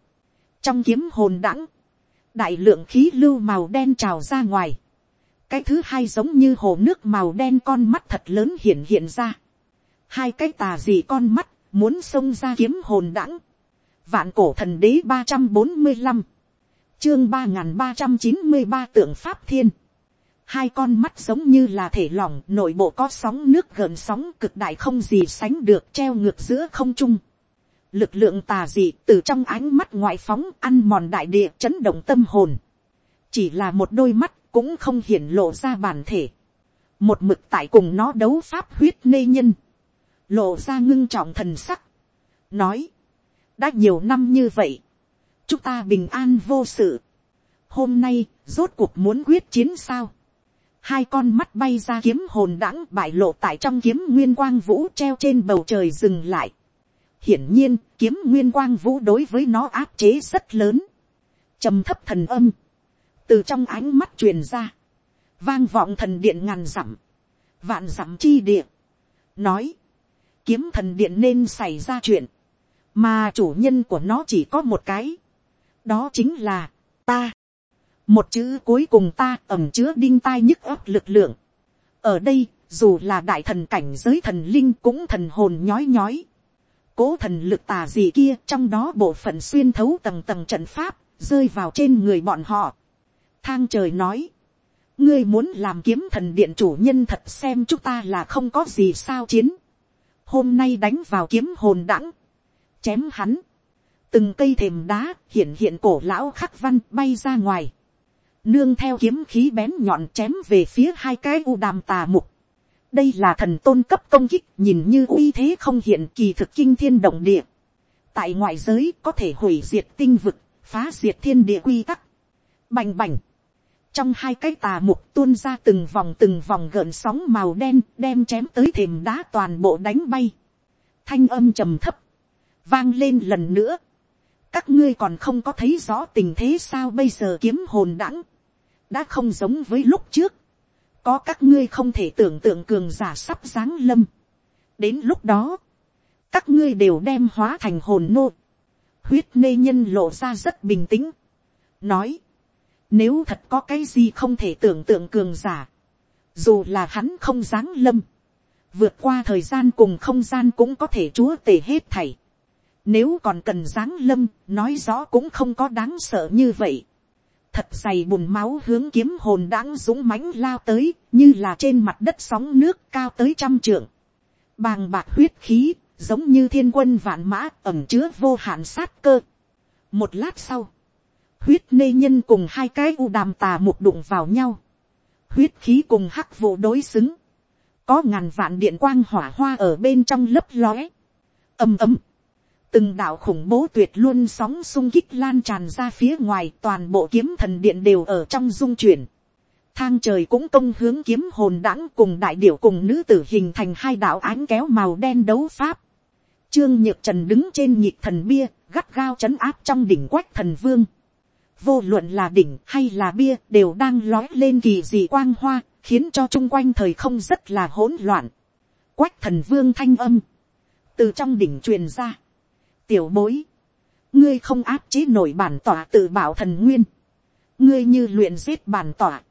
Trong kiếm hồn đãng đại lượng khí lưu màu đen trào ra ngoài, cái thứ hai giống như hồ nước màu đen con mắt thật lớn hiện hiện ra, hai cái tà gì con mắt muốn xông ra kiếm hồn đãng, vạn cổ thần đế ba trăm bốn mươi năm, chương ba n g h n ba trăm chín mươi ba tượng pháp thiên, hai con mắt giống như là thể lỏng nội bộ có sóng nước gần sóng cực đại không gì sánh được treo ngược giữa không trung lực lượng tà dị từ trong ánh mắt ngoại phóng ăn mòn đại địa chấn động tâm hồn. chỉ là một đôi mắt cũng không hiển lộ ra bản thể. một mực tại cùng nó đấu pháp huyết nê nhân. lộ ra ngưng trọng thần sắc. nói, đã nhiều năm như vậy, chúng ta bình an vô sự. hôm nay, rốt cuộc muốn quyết chiến sao. hai con mắt bay ra kiếm hồn đãng bại lộ tại trong kiếm nguyên quang vũ treo trên bầu trời dừng lại. Hiển nhiên kiếm nguyên quang vũ đối với nó áp chế rất lớn, trầm thấp thần âm, từ trong ánh mắt truyền ra, vang vọng thần điện ngàn dặm, vạn dặm chi địa, nói, kiếm thần điện nên xảy ra chuyện, mà chủ nhân của nó chỉ có một cái, đó chính là, ta, một chữ cuối cùng ta ẩm chứa đinh tai nhức ấp lực lượng, ở đây, dù là đại thần cảnh giới thần linh cũng thần hồn nhói nhói, cố thần lực tà gì kia trong đó bộ phận xuyên thấu tầng tầng trận pháp rơi vào trên người bọn họ. Thang trời nói, ngươi muốn làm kiếm thần điện chủ nhân thật xem chúng ta là không có gì sao chiến. Hôm nay đánh vào kiếm hồn đẳng chém hắn, từng cây thềm đá hiện hiện cổ lão khắc văn bay ra ngoài, nương theo kiếm khí bén nhọn chém về phía hai cái u đàm tà mục. đây là thần tôn cấp công kích nhìn như uy thế không hiện kỳ thực kinh thiên động địa. tại ngoại giới có thể hủy diệt tinh vực, phá diệt thiên địa quy tắc. bành bành. trong hai cái tà mục tuôn ra từng vòng từng vòng gợn sóng màu đen đem chém tới thềm đá toàn bộ đánh bay. thanh âm trầm thấp, vang lên lần nữa các ngươi còn không có thấy rõ tình thế sao bây giờ kiếm hồn đẳng, đã không giống với lúc trước, có các ngươi không thể tưởng tượng cường giả sắp giáng lâm. đến lúc đó, các ngươi đều đem hóa thành hồn nô. huyết nê nhân lộ ra rất bình tĩnh, nói, nếu thật có cái gì không thể tưởng tượng cường giả, dù là hắn không giáng lâm, vượt qua thời gian cùng không gian cũng có thể chúa tể hết thảy. Nếu còn cần giáng lâm, nói rõ cũng không có đáng sợ như vậy thật dày bùn máu hướng kiếm hồn đáng dũng mãnh lao tới, như là trên mặt đất sóng nước cao tới trăm trượng. Bàng bạc huyết khí, giống như thiên quân vạn mã ẩm chứa vô hạn sát cơ. Một lát sau, huyết nê nhân cùng hai cái u đàm tà mục đụng vào nhau. Huyết khí cùng hắc vụ đối xứng. Có ngàn vạn điện quang hỏa hoa ở bên trong lấp lóe. ầm ầm từng đạo khủng bố tuyệt luôn sóng sung kích lan tràn ra phía ngoài toàn bộ kiếm thần điện đều ở trong dung chuyển. Thang trời cũng công hướng kiếm hồn đãng cùng đại điểu cùng nữ tử hình thành hai đạo ánh kéo màu đen đấu pháp. Trương Nhược Trần đứng trên nhịp thần bia, gắt gao chấn áp trong đỉnh quách thần vương. Vô luận là đỉnh hay là bia đều đang lói lên kỳ dị quang hoa, khiến cho chung quanh thời không rất là hỗn loạn. Quách thần vương thanh âm. Từ trong đỉnh truyền ra tiểu bối, ngươi không áp chế nổi bản tỏa tự bảo thần nguyên, ngươi như luyện giết bản tỏa,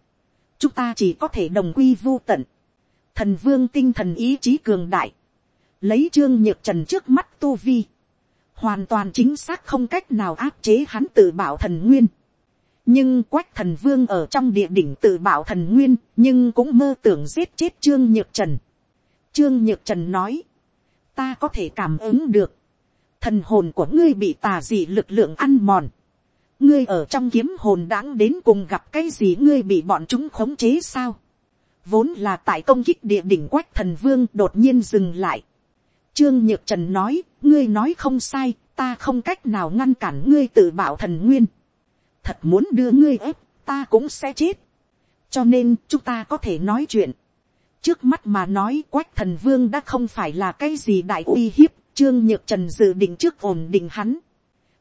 chúng ta chỉ có thể đồng quy vô tận, thần vương tinh thần ý chí cường đại, lấy trương nhược trần trước mắt tu vi, hoàn toàn chính xác không cách nào áp chế hắn tự bảo thần nguyên, nhưng quách thần vương ở trong địa đỉnh tự bảo thần nguyên nhưng cũng mơ tưởng giết chết trương nhược trần. trương nhược trần nói, ta có thể cảm ứng được, thần hồn của ngươi bị tà dị lực lượng ăn mòn, ngươi ở trong kiếm hồn đáng đến cùng gặp cái gì ngươi bị bọn chúng khống chế sao, vốn là tại công kích địa đỉnh quách thần vương đột nhiên dừng lại. Trương Nhược Trần nói, ngươi nói không sai, ta không cách nào ngăn cản ngươi tự bảo thần nguyên. Thật muốn đưa ngươi ép, ta cũng sẽ chết. Cho nên, chúng ta có thể nói chuyện. Trước mắt mà nói quách thần vương đã không phải là cái gì đại uy hiếp, Trương Nhược Trần dự định trước ổn định hắn.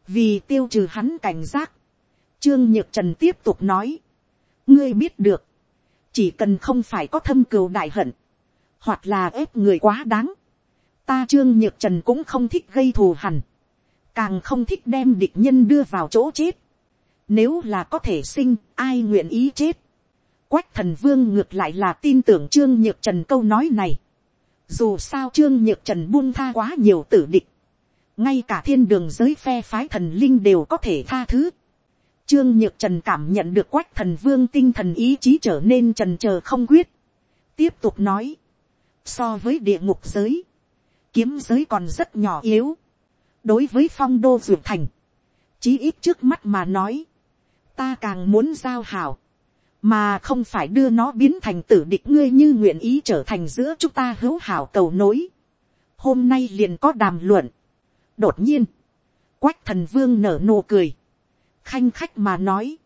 Vì tiêu trừ hắn cảnh giác. Trương Nhược Trần tiếp tục nói. Ngươi biết được. Chỉ cần không phải có thâm cừu đại hận. Hoặc là ép người quá đáng. Ta Trương Nhược Trần cũng không thích gây thù hằn. Càng không thích đem địch nhân đưa vào chỗ chết. Nếu là có thể sinh, ai nguyện ý chết. Quách thần vương ngược lại là tin tưởng Trương Nhược Trần câu nói này dù sao trương nhược trần buông tha quá nhiều tử địch, ngay cả thiên đường giới phe phái thần linh đều có thể tha thứ. Trương nhược trần cảm nhận được quách thần vương tinh thần ý chí trở nên trần chờ không quyết. tiếp tục nói, so với địa ngục giới, kiếm giới còn rất nhỏ yếu. đối với phong đô duyệt thành, chí ít trước mắt mà nói, ta càng muốn giao hảo mà không phải đưa nó biến thành tử địch ngươi như nguyện ý trở thành giữa chúng ta hữu hảo cầu nối. hôm nay liền có đàm luận. đột nhiên, quách thần vương nở nụ cười, khanh khách mà nói,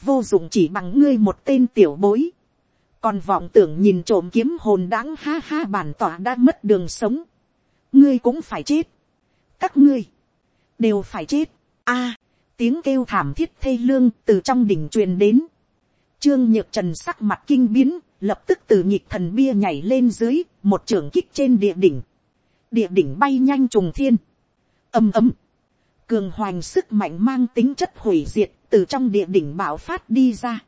vô dụng chỉ bằng ngươi một tên tiểu bối, còn vọng tưởng nhìn trộm kiếm hồn đáng ha ha bản tỏa đã mất đường sống, ngươi cũng phải chết, các ngươi đều phải chết, a, tiếng kêu thảm thiết thê lương từ trong đỉnh truyền đến, Trương Nhược Trần sắc mặt kinh biến, lập tức từ nhịp thần bia nhảy lên dưới, một trường kích trên địa đỉnh. Địa đỉnh bay nhanh trùng thiên. Âm ấm. Cường hoành sức mạnh mang tính chất hủy diệt, từ trong địa đỉnh bạo phát đi ra.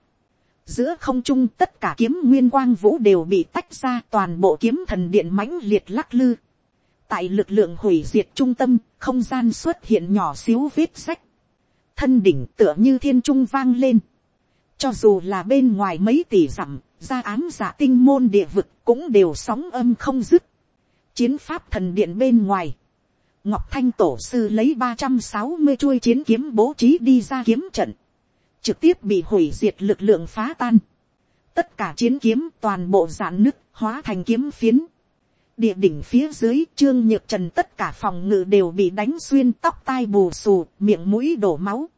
Giữa không trung tất cả kiếm nguyên quang vũ đều bị tách ra toàn bộ kiếm thần điện mãnh liệt lắc lư. Tại lực lượng hủy diệt trung tâm, không gian xuất hiện nhỏ xíu vết sách. Thân đỉnh tựa như thiên trung vang lên cho dù là bên ngoài mấy tỷ dặm, ra án giả tinh môn địa vực cũng đều sóng âm không dứt. Chiến pháp thần điện bên ngoài. ngọc thanh tổ sư lấy ba trăm sáu mươi chuôi chiến kiếm bố trí đi ra kiếm trận, trực tiếp bị hủy diệt lực lượng phá tan, tất cả chiến kiếm toàn bộ giãn nứt hóa thành kiếm phiến, địa đỉnh phía dưới trương nhược trần tất cả phòng ngự đều bị đánh xuyên tóc tai bù xù miệng mũi đổ máu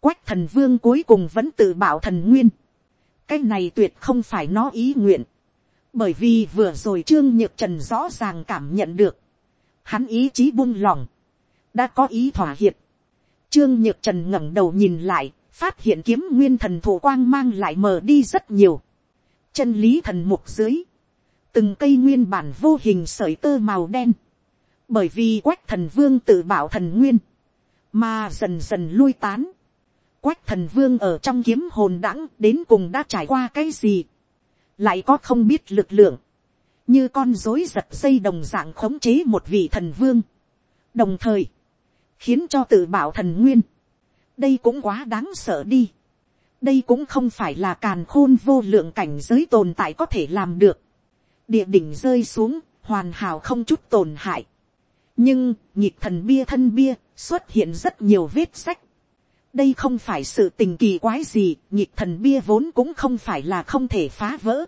quách thần vương cuối cùng vẫn tự bảo thần nguyên. Cái này tuyệt không phải nó ý nguyện. Bởi vì vừa rồi trương nhược trần rõ ràng cảm nhận được. Hắn ý chí buông lỏng. Đã có ý thỏa hiệp. Trương nhược trần ngẩng đầu nhìn lại phát hiện kiếm nguyên thần thủ quang mang lại mờ đi rất nhiều. Chân lý thần mục dưới. Từng cây nguyên bản vô hình sởi tơ màu đen, bởi vì quách thần vương tự bảo thần nguyên, mà dần dần lui tán. Quách thần vương ở trong kiếm hồn đãng đến cùng đã trải qua cái gì, lại có không biết lực lượng, như con dối giật dây đồng dạng khống chế một vị thần vương, đồng thời, khiến cho tự bảo thần nguyên, đây cũng quá đáng sợ đi, đây cũng không phải là càn khôn vô lượng cảnh giới tồn tại có thể làm được, địa đỉnh rơi xuống, hoàn hảo không chút tổn hại. nhưng, nhịp thần bia thân bia, xuất hiện rất nhiều vết sách đây không phải sự tình kỳ quái gì, nhịp thần bia vốn cũng không phải là không thể phá vỡ.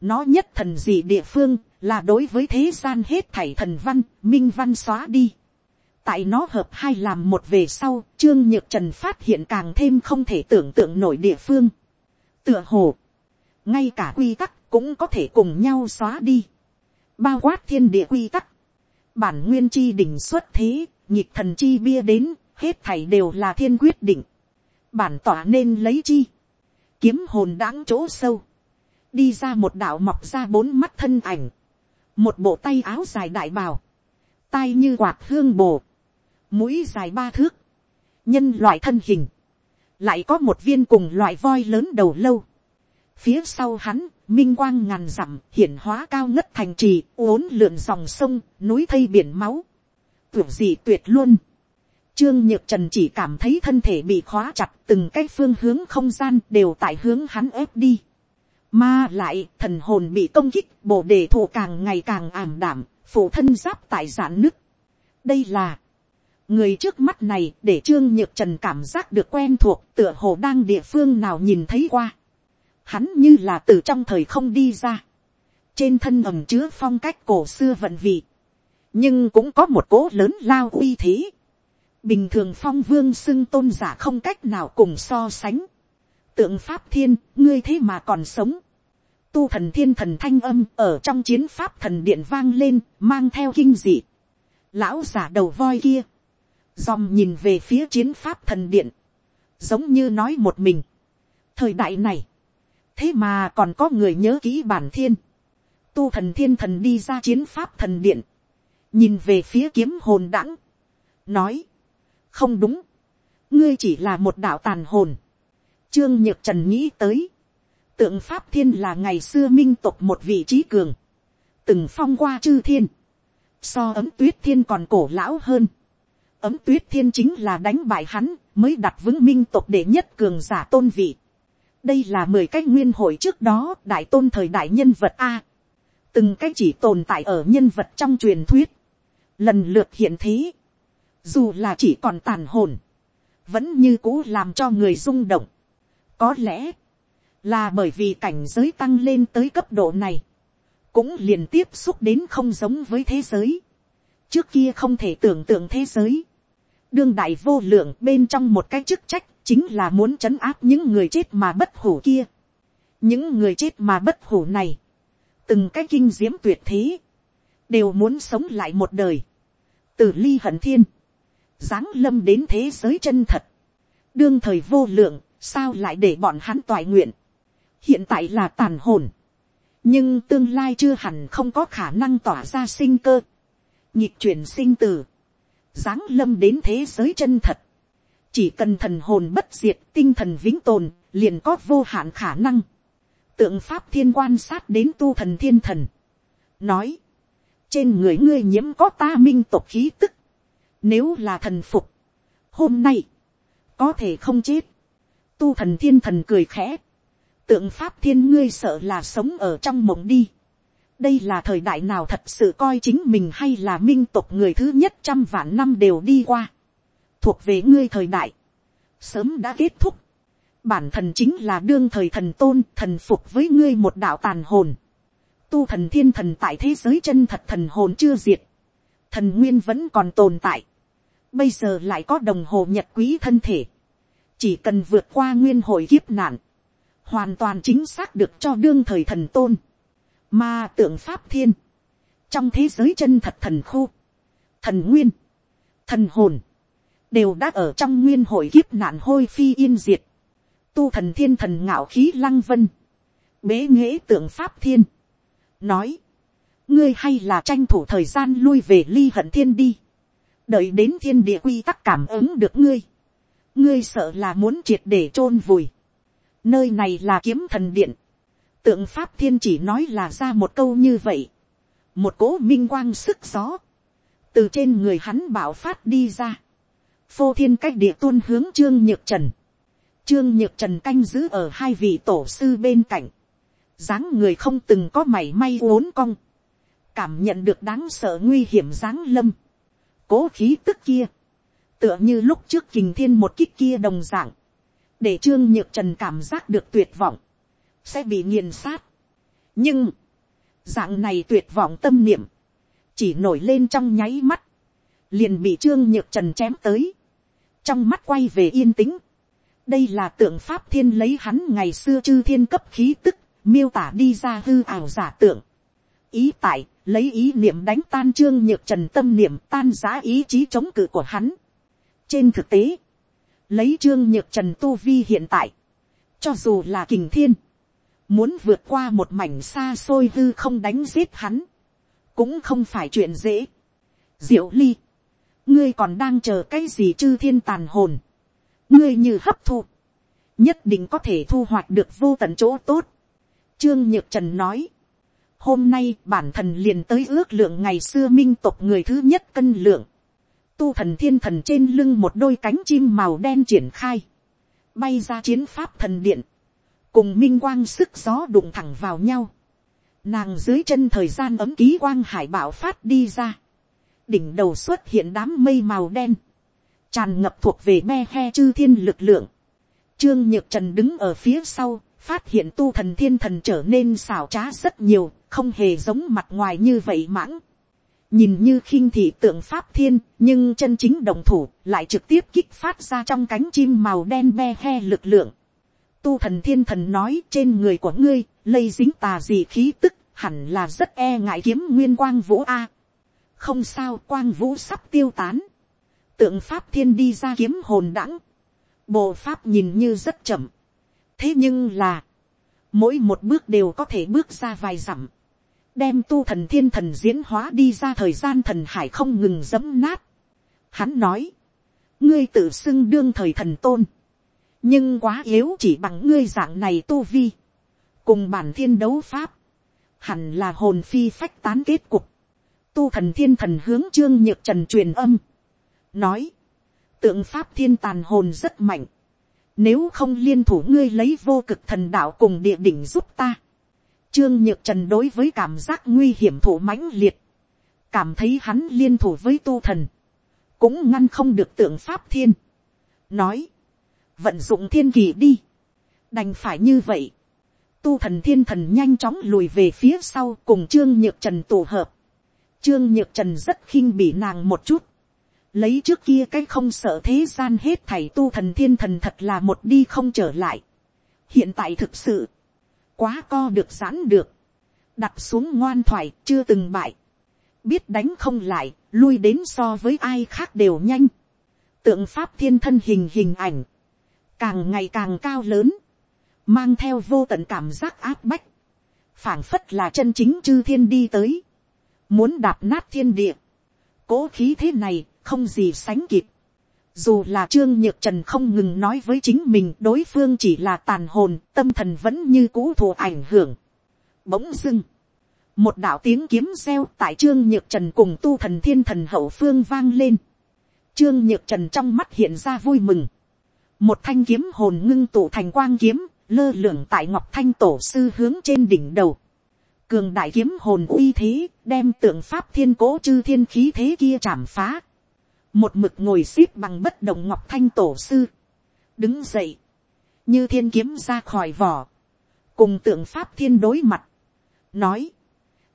nó nhất thần gì địa phương, là đối với thế gian hết thảy thần văn, minh văn xóa đi. tại nó hợp hai làm một về sau, trương nhược trần phát hiện càng thêm không thể tưởng tượng nổi địa phương. tựa hồ, ngay cả quy tắc cũng có thể cùng nhau xóa đi, bao quát thiên địa quy tắc, bản nguyên chi đỉnh xuất thế, nhịp thần chi bia đến, hết thảy đều là thiên quyết định, bản tỏa nên lấy chi, kiếm hồn đáng chỗ sâu, đi ra một đạo mọc ra bốn mắt thân ảnh, một bộ tay áo dài đại bào, tai như quạt hương bồ, mũi dài ba thước, nhân loại thân hình, lại có một viên cùng loại voi lớn đầu lâu, phía sau hắn minh quang ngàn dặm hiển hóa cao ngất thành trì uốn lượn dòng sông núi thây biển máu. Tưởng gì tuyệt luôn trương nhược trần chỉ cảm thấy thân thể bị khóa chặt từng cái phương hướng không gian đều tại hướng hắn ép đi. Mà lại thần hồn bị công kích bộ đề thổ càng ngày càng ảm đảm phụ thân giáp tại giãn nứt. Đây là người trước mắt này để trương nhược trần cảm giác được quen thuộc tựa hồ đang địa phương nào nhìn thấy qua. Hắn như là từ trong thời không đi ra, trên thân ẩm chứa phong cách cổ xưa vận vị, nhưng cũng có một cố lớn lao uy thế, bình thường phong vương xưng tôn giả không cách nào cùng so sánh, tượng pháp thiên, ngươi thế mà còn sống, tu thần thiên thần thanh âm ở trong chiến pháp thần điện vang lên, mang theo kinh dị, lão giả đầu voi kia, dòm nhìn về phía chiến pháp thần điện, giống như nói một mình. thời đại này, thế mà còn có người nhớ kỹ bản thiên, tu thần thiên thần đi ra chiến pháp thần điện, nhìn về phía kiếm hồn đẳng, nói, không đúng, ngươi chỉ là một đạo tàn hồn, trương nhược trần nghĩ tới, tượng pháp thiên là ngày xưa minh tục một vị trí cường, từng phong qua chư thiên, so ấm tuyết thiên còn cổ lão hơn, ấm tuyết thiên chính là đánh bại hắn mới đặt vững minh tục để nhất cường giả tôn vị. Đây là mười cái nguyên hội trước đó đại tôn thời đại nhân vật a. từng cái chỉ tồn tại ở nhân vật trong truyền thuyết. lần lượt hiện thế dù là chỉ còn tàn hồn. vẫn như cũ làm cho người rung động. có lẽ là bởi vì cảnh giới tăng lên tới cấp độ này. cũng liền tiếp xúc đến không giống với thế giới. trước kia không thể tưởng tượng thế giới. đương đại vô lượng bên trong một cái chức trách chính là muốn trấn áp những người chết mà bất hủ kia. những người chết mà bất hủ này, từng cái kinh diễm tuyệt thế, đều muốn sống lại một đời, từ ly hận thiên, giáng lâm đến thế giới chân thật, đương thời vô lượng, sao lại để bọn hắn toại nguyện, hiện tại là tàn hồn, nhưng tương lai chưa hẳn không có khả năng tỏa ra sinh cơ, nhịp chuyển sinh từ, giáng lâm đến thế giới chân thật, chỉ cần thần hồn bất diệt tinh thần vĩnh tồn liền có vô hạn khả năng. Tượng pháp thiên quan sát đến tu thần thiên thần. Nói trên người ngươi nhiễm có ta minh tộc khí tức nếu là thần phục hôm nay có thể không chết. Tu thần thiên thần cười khẽ. Tượng pháp thiên ngươi sợ là sống ở trong mộng đi. Đây là thời đại nào thật sự coi chính mình hay là minh tộc người thứ nhất trăm vạn năm đều đi qua, thuộc về ngươi thời đại, sớm đã kết thúc, bản thần chính là đương thời thần tôn thần phục với ngươi một đạo tàn hồn, tu thần thiên thần tại thế giới chân thật thần hồn chưa diệt, thần nguyên vẫn còn tồn tại, bây giờ lại có đồng hồ nhật quý thân thể, chỉ cần vượt qua nguyên hội kiếp nạn, hoàn toàn chính xác được cho đương thời thần tôn, mà tượng pháp thiên, trong thế giới chân thật thần khu, thần nguyên, thần hồn, đều đã ở trong nguyên hội kiếp nạn hôi phi yên diệt, tu thần thiên thần ngạo khí lăng vân, bế nghễ tượng pháp thiên, nói, ngươi hay là tranh thủ thời gian lui về ly hận thiên đi, đợi đến thiên địa quy tắc cảm ứng được ngươi, ngươi sợ là muốn triệt để chôn vùi, nơi này là kiếm thần điện, tượng pháp thiên chỉ nói là ra một câu như vậy, một cố minh quang sức gió, từ trên người hắn bảo phát đi ra, phô thiên cách địa tuôn hướng trương nhược trần, trương nhược trần canh giữ ở hai vị tổ sư bên cạnh, dáng người không từng có mảy may uốn cong, cảm nhận được đáng sợ nguy hiểm dáng lâm, cố khí tức kia, tựa như lúc trước kình thiên một kích kia đồng dạng, để trương nhược trần cảm giác được tuyệt vọng, sẽ bị nghiền sát. nhưng, dạng này tuyệt vọng tâm niệm, chỉ nổi lên trong nháy mắt, liền bị trương nhược trần chém tới, trong mắt quay về yên tĩnh. đây là tượng pháp thiên lấy hắn ngày xưa chư thiên cấp khí tức, miêu tả đi ra hư ảo giả tượng ý tại, lấy ý niệm đánh tan trương nhược trần tâm niệm tan giá ý chí chống cự của hắn. trên thực tế, lấy trương nhược trần tu vi hiện tại, cho dù là kình thiên, muốn vượt qua một mảnh xa xôi hư không đánh giết hắn, cũng không phải chuyện dễ. diệu ly, ngươi còn đang chờ cái gì chư thiên tàn hồn, ngươi như hấp thu, nhất định có thể thu hoạch được vô tận chỗ tốt. Trương Nhược Trần nói, hôm nay bản thần liền tới ước lượng ngày xưa minh tộc người thứ nhất cân lượng, tu thần thiên thần trên lưng một đôi cánh chim màu đen triển khai, bay ra chiến pháp thần điện, cùng minh quang sức gió đụng thẳng vào nhau, nàng dưới chân thời gian ấm ký quang hải bảo phát đi ra, đỉnh đầu xuất hiện đám mây màu đen, tràn ngập thuộc về me he chư thiên lực lượng, trương nhược trần đứng ở phía sau, phát hiện tu thần thiên thần trở nên xảo trá rất nhiều, không hề giống mặt ngoài như vậy mãng. nhìn như khinh thị tượng pháp thiên, nhưng chân chính đồng thủ lại trực tiếp kích phát ra trong cánh chim màu đen be he lực lượng. tu thần thiên thần nói trên người của ngươi, lây dính tà gì khí tức, hẳn là rất e ngại kiếm nguyên quang vũ a. không sao quang vũ sắp tiêu tán. tượng pháp thiên đi ra kiếm hồn đãng. bộ pháp nhìn như rất chậm thế nhưng là, mỗi một bước đều có thể bước ra vài dặm, đem tu thần thiên thần diễn hóa đi ra thời gian thần hải không ngừng dấm nát. Hắn nói, ngươi tự xưng đương thời thần tôn, nhưng quá yếu chỉ bằng ngươi dạng này tu vi, cùng bản thiên đấu pháp, hẳn là hồn phi phách tán kết cục, tu thần thiên thần hướng trương nhược trần truyền âm, nói, tượng pháp thiên tàn hồn rất mạnh, nếu không liên thủ ngươi lấy vô cực thần đạo cùng địa đỉnh giúp ta. Trương Nhược Trần đối với cảm giác nguy hiểm thủ mãnh liệt. Cảm thấy hắn liên thủ với tu thần. Cũng ngăn không được tượng Pháp Thiên. Nói. Vận dụng thiên kỳ đi. Đành phải như vậy. Tu thần thiên thần nhanh chóng lùi về phía sau cùng Trương Nhược Trần tổ hợp. Trương Nhược Trần rất khinh bỉ nàng một chút lấy trước kia cái không sợ thế gian hết thảy tu thần thiên thần thật là một đi không trở lại. hiện tại thực sự, quá co được giãn được, đặt xuống ngoan thoại chưa từng bại, biết đánh không lại, lui đến so với ai khác đều nhanh, tượng pháp thiên thân hình hình ảnh, càng ngày càng cao lớn, mang theo vô tận cảm giác áp bách, phảng phất là chân chính chư thiên đi tới, muốn đạp nát thiên địa, cố khí thế này không gì sánh kịp. Dù là Trương Nhược Trần không ngừng nói với chính mình đối phương chỉ là tàn hồn, tâm thần vẫn như cũ thù ảnh hưởng. Bỗng dưng. Một đạo tiếng kiếm reo tại Trương Nhược Trần cùng tu thần thiên thần hậu phương vang lên. Trương Nhược Trần trong mắt hiện ra vui mừng. Một thanh kiếm hồn ngưng tụ thành quang kiếm, lơ lửng tại Ngọc Thanh Tổ Sư hướng trên đỉnh đầu. cường đại kiếm hồn uy thế, đem tượng pháp thiên cố chư thiên khí thế kia chạm phá. Một mực ngồi xếp bằng bất động ngọc thanh tổ sư. Đứng dậy. Như thiên kiếm ra khỏi vỏ. Cùng tượng pháp thiên đối mặt. Nói.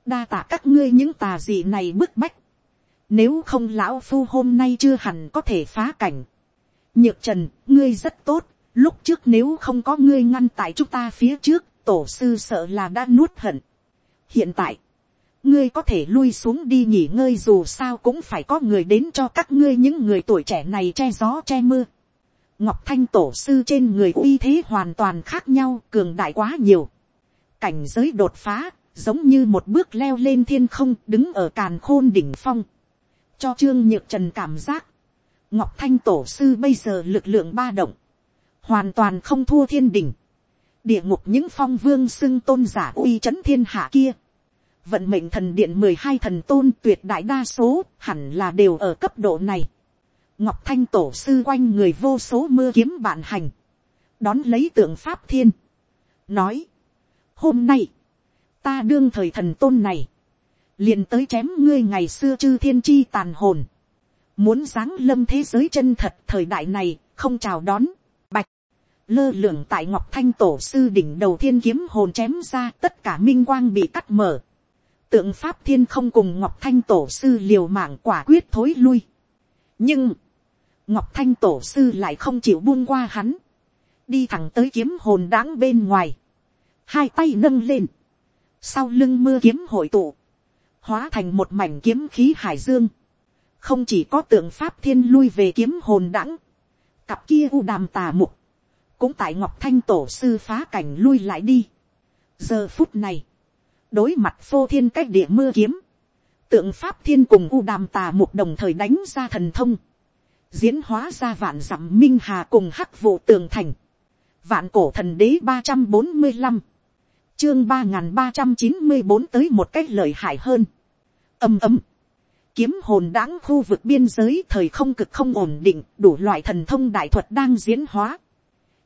Đa tạ các ngươi những tà dị này bức bách. Nếu không lão phu hôm nay chưa hẳn có thể phá cảnh. Nhược trần, ngươi rất tốt. Lúc trước nếu không có ngươi ngăn tại chúng ta phía trước, tổ sư sợ là đã nuốt hận hiện tại, ngươi có thể lui xuống đi nghỉ ngơi dù sao cũng phải có người đến cho các ngươi những người tuổi trẻ này che gió che mưa. ngọc thanh tổ sư trên người uy thế hoàn toàn khác nhau cường đại quá nhiều. cảnh giới đột phá giống như một bước leo lên thiên không đứng ở càn khôn đỉnh phong. cho trương nhược trần cảm giác, ngọc thanh tổ sư bây giờ lực lượng ba động, hoàn toàn không thua thiên đỉnh địa ngục những phong vương xưng tôn giả uy chấn thiên hạ kia vận mệnh thần điện mười hai thần tôn tuyệt đại đa số hẳn là đều ở cấp độ này. ngọc thanh tổ sư quanh người vô số mưa kiếm bạn hành. đón lấy tượng pháp thiên. nói. hôm nay, ta đương thời thần tôn này. liền tới chém ngươi ngày xưa chư thiên chi tàn hồn. muốn giáng lâm thế giới chân thật thời đại này không chào đón bạch lơ lửng tại ngọc thanh tổ sư đỉnh đầu thiên kiếm hồn chém ra tất cả minh quang bị cắt mở tượng pháp thiên không cùng ngọc thanh tổ sư liều mạng quả quyết thối lui. nhưng, ngọc thanh tổ sư lại không chịu buông qua hắn, đi thẳng tới kiếm hồn đáng bên ngoài, hai tay nâng lên, sau lưng mưa kiếm hội tụ, hóa thành một mảnh kiếm khí hải dương, không chỉ có tượng pháp thiên lui về kiếm hồn đãng, cặp kia u đàm tà mục, cũng tại ngọc thanh tổ sư phá cảnh lui lại đi. giờ phút này, đối mặt phô thiên cách địa mưa kiếm, tượng pháp thiên cùng u đàm tà một đồng thời đánh ra thần thông, diễn hóa ra vạn dặm minh hà cùng hắc vụ tường thành, vạn cổ thần đế ba trăm bốn mươi năm, chương ba n g h n ba trăm chín mươi bốn tới một cách lợi hại hơn, âm âm kiếm hồn đáng khu vực biên giới thời không cực không ổn định đủ loại thần thông đại thuật đang diễn hóa.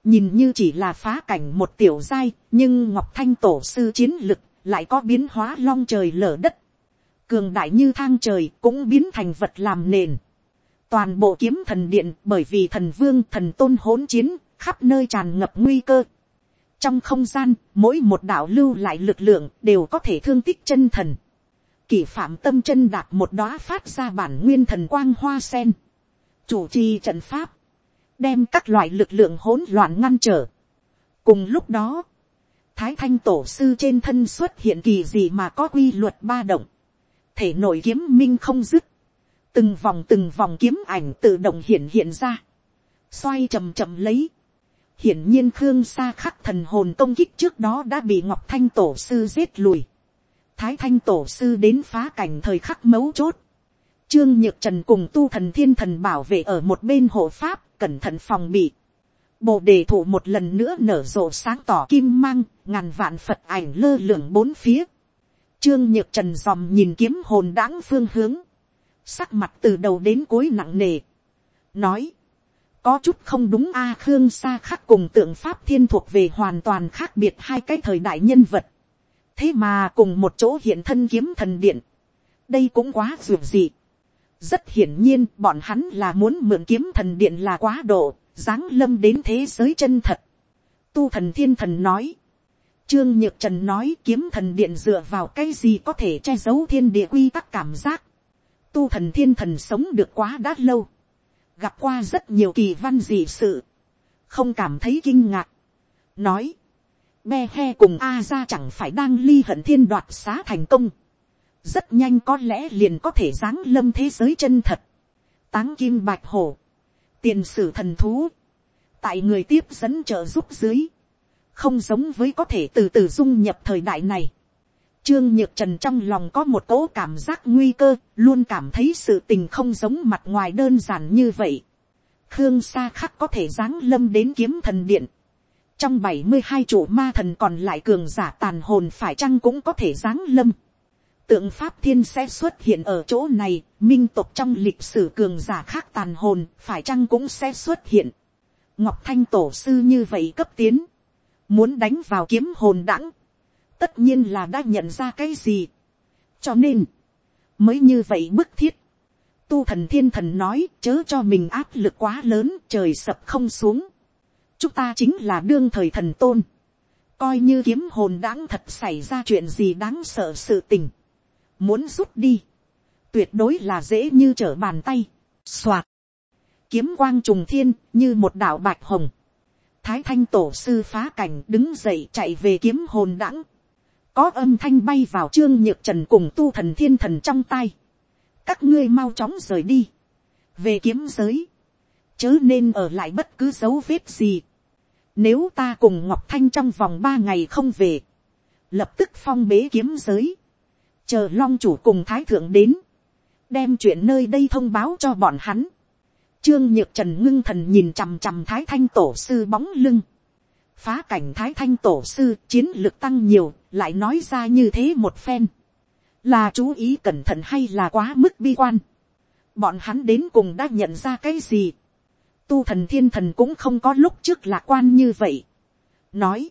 Nhìn như chỉ là phá cảnh một tiểu giai, nhưng ngọc thanh tổ sư chiến lực lại có biến hóa long trời lở đất, cường đại như thang trời cũng biến thành vật làm nền. toàn bộ kiếm thần điện bởi vì thần vương thần tôn hỗn chiến khắp nơi tràn ngập nguy cơ. trong không gian mỗi một đạo lưu lại lực lượng đều có thể thương tích chân thần. kỷ phạm tâm chân đạp một đóa phát ra bản nguyên thần quang hoa sen. chủ trì trận pháp đem các loại lực lượng hỗn loạn ngăn trở. cùng lúc đó, thái thanh tổ sư trên thân xuất hiện kỳ gì mà có quy luật ba động, thể nội kiếm minh không dứt, từng vòng từng vòng kiếm ảnh tự động hiện hiện ra, xoay chầm chầm lấy, hiển nhiên khương sa khắc thần hồn công kích trước đó đã bị ngọc thanh tổ sư giết lùi, thái thanh tổ sư đến phá cảnh thời khắc mấu chốt, trương nhược trần cùng tu thần thiên thần bảo vệ ở một bên hộ pháp, cẩn thận phòng bị. Bồ đề thủ một lần nữa nở rộ sáng tỏ kim mang, ngàn vạn Phật ảnh lơ lửng bốn phía. Trương Nhược Trần dòm nhìn kiếm hồn đáng phương hướng. Sắc mặt từ đầu đến cuối nặng nề. Nói. Có chút không đúng a Khương Sa khắc cùng tượng Pháp Thiên thuộc về hoàn toàn khác biệt hai cái thời đại nhân vật. Thế mà cùng một chỗ hiện thân kiếm thần điện. Đây cũng quá dường dị rất hiển nhiên bọn hắn là muốn mượn kiếm thần điện là quá độ, giáng lâm đến thế giới chân thật. Tu thần thiên thần nói. Trương Nhược Trần nói kiếm thần điện dựa vào cái gì có thể che giấu thiên địa quy tắc cảm giác. Tu thần thiên thần sống được quá đã lâu. Gặp qua rất nhiều kỳ văn dị sự. Không cảm thấy kinh ngạc. Nói. Be he cùng A ra chẳng phải đang ly hận thiên đoạt xá thành công rất nhanh có lẽ liền có thể giáng lâm thế giới chân thật, táng kim bạch hổ, tiền sử thần thú, tại người tiếp dẫn trợ giúp dưới, không giống với có thể từ từ dung nhập thời đại này. Trương Nhược Trần trong lòng có một cỗ cảm giác nguy cơ, luôn cảm thấy sự tình không giống mặt ngoài đơn giản như vậy. Khương Sa khắc có thể giáng lâm đến kiếm thần điện. Trong bảy mươi hai chủ ma thần còn lại cường giả tàn hồn phải chăng cũng có thể giáng lâm tượng pháp thiên sẽ xuất hiện ở chỗ này, minh tộc trong lịch sử cường giả khác tàn hồn, phải chăng cũng sẽ xuất hiện. Ngọc Thanh tổ sư như vậy cấp tiến, muốn đánh vào kiếm hồn đẳng, tất nhiên là đã nhận ra cái gì. cho nên, mới như vậy bức thiết. tu thần thiên thần nói chớ cho mình áp lực quá lớn trời sập không xuống. chúng ta chính là đương thời thần tôn. coi như kiếm hồn đáng thật xảy ra chuyện gì đáng sợ sự tình muốn rút đi. tuyệt đối là dễ như trở bàn tay. soạt. kiếm quang trùng thiên như một đạo bạch hồng thái thanh tổ sư phá cảnh đứng dậy chạy về kiếm hồn đãng. có âm thanh bay vào trương nhược trần cùng tu thần thiên thần trong tay. các ngươi mau chóng rời đi. về kiếm giới. chớ nên ở lại bất cứ dấu vết gì. nếu ta cùng ngọc thanh trong vòng ba ngày không về. lập tức phong bế kiếm giới chờ long chủ cùng thái thượng đến. đem chuyện nơi đây thông báo cho bọn hắn Trương Nhược Trần ngưng thần nhìn chằm chằm Thái Thanh Tổ Sư bóng lưng. Phá cảnh Thái Thanh Tổ Sư chiến lực tăng nhiều, lại nói ra như thế một phen. Là chú ý cẩn thận hay là quá mức bi quan. Bọn hắn đến cùng đã nhận ra cái gì. Tu thần thiên thần cũng không có lúc trước lạc quan như vậy. Nói.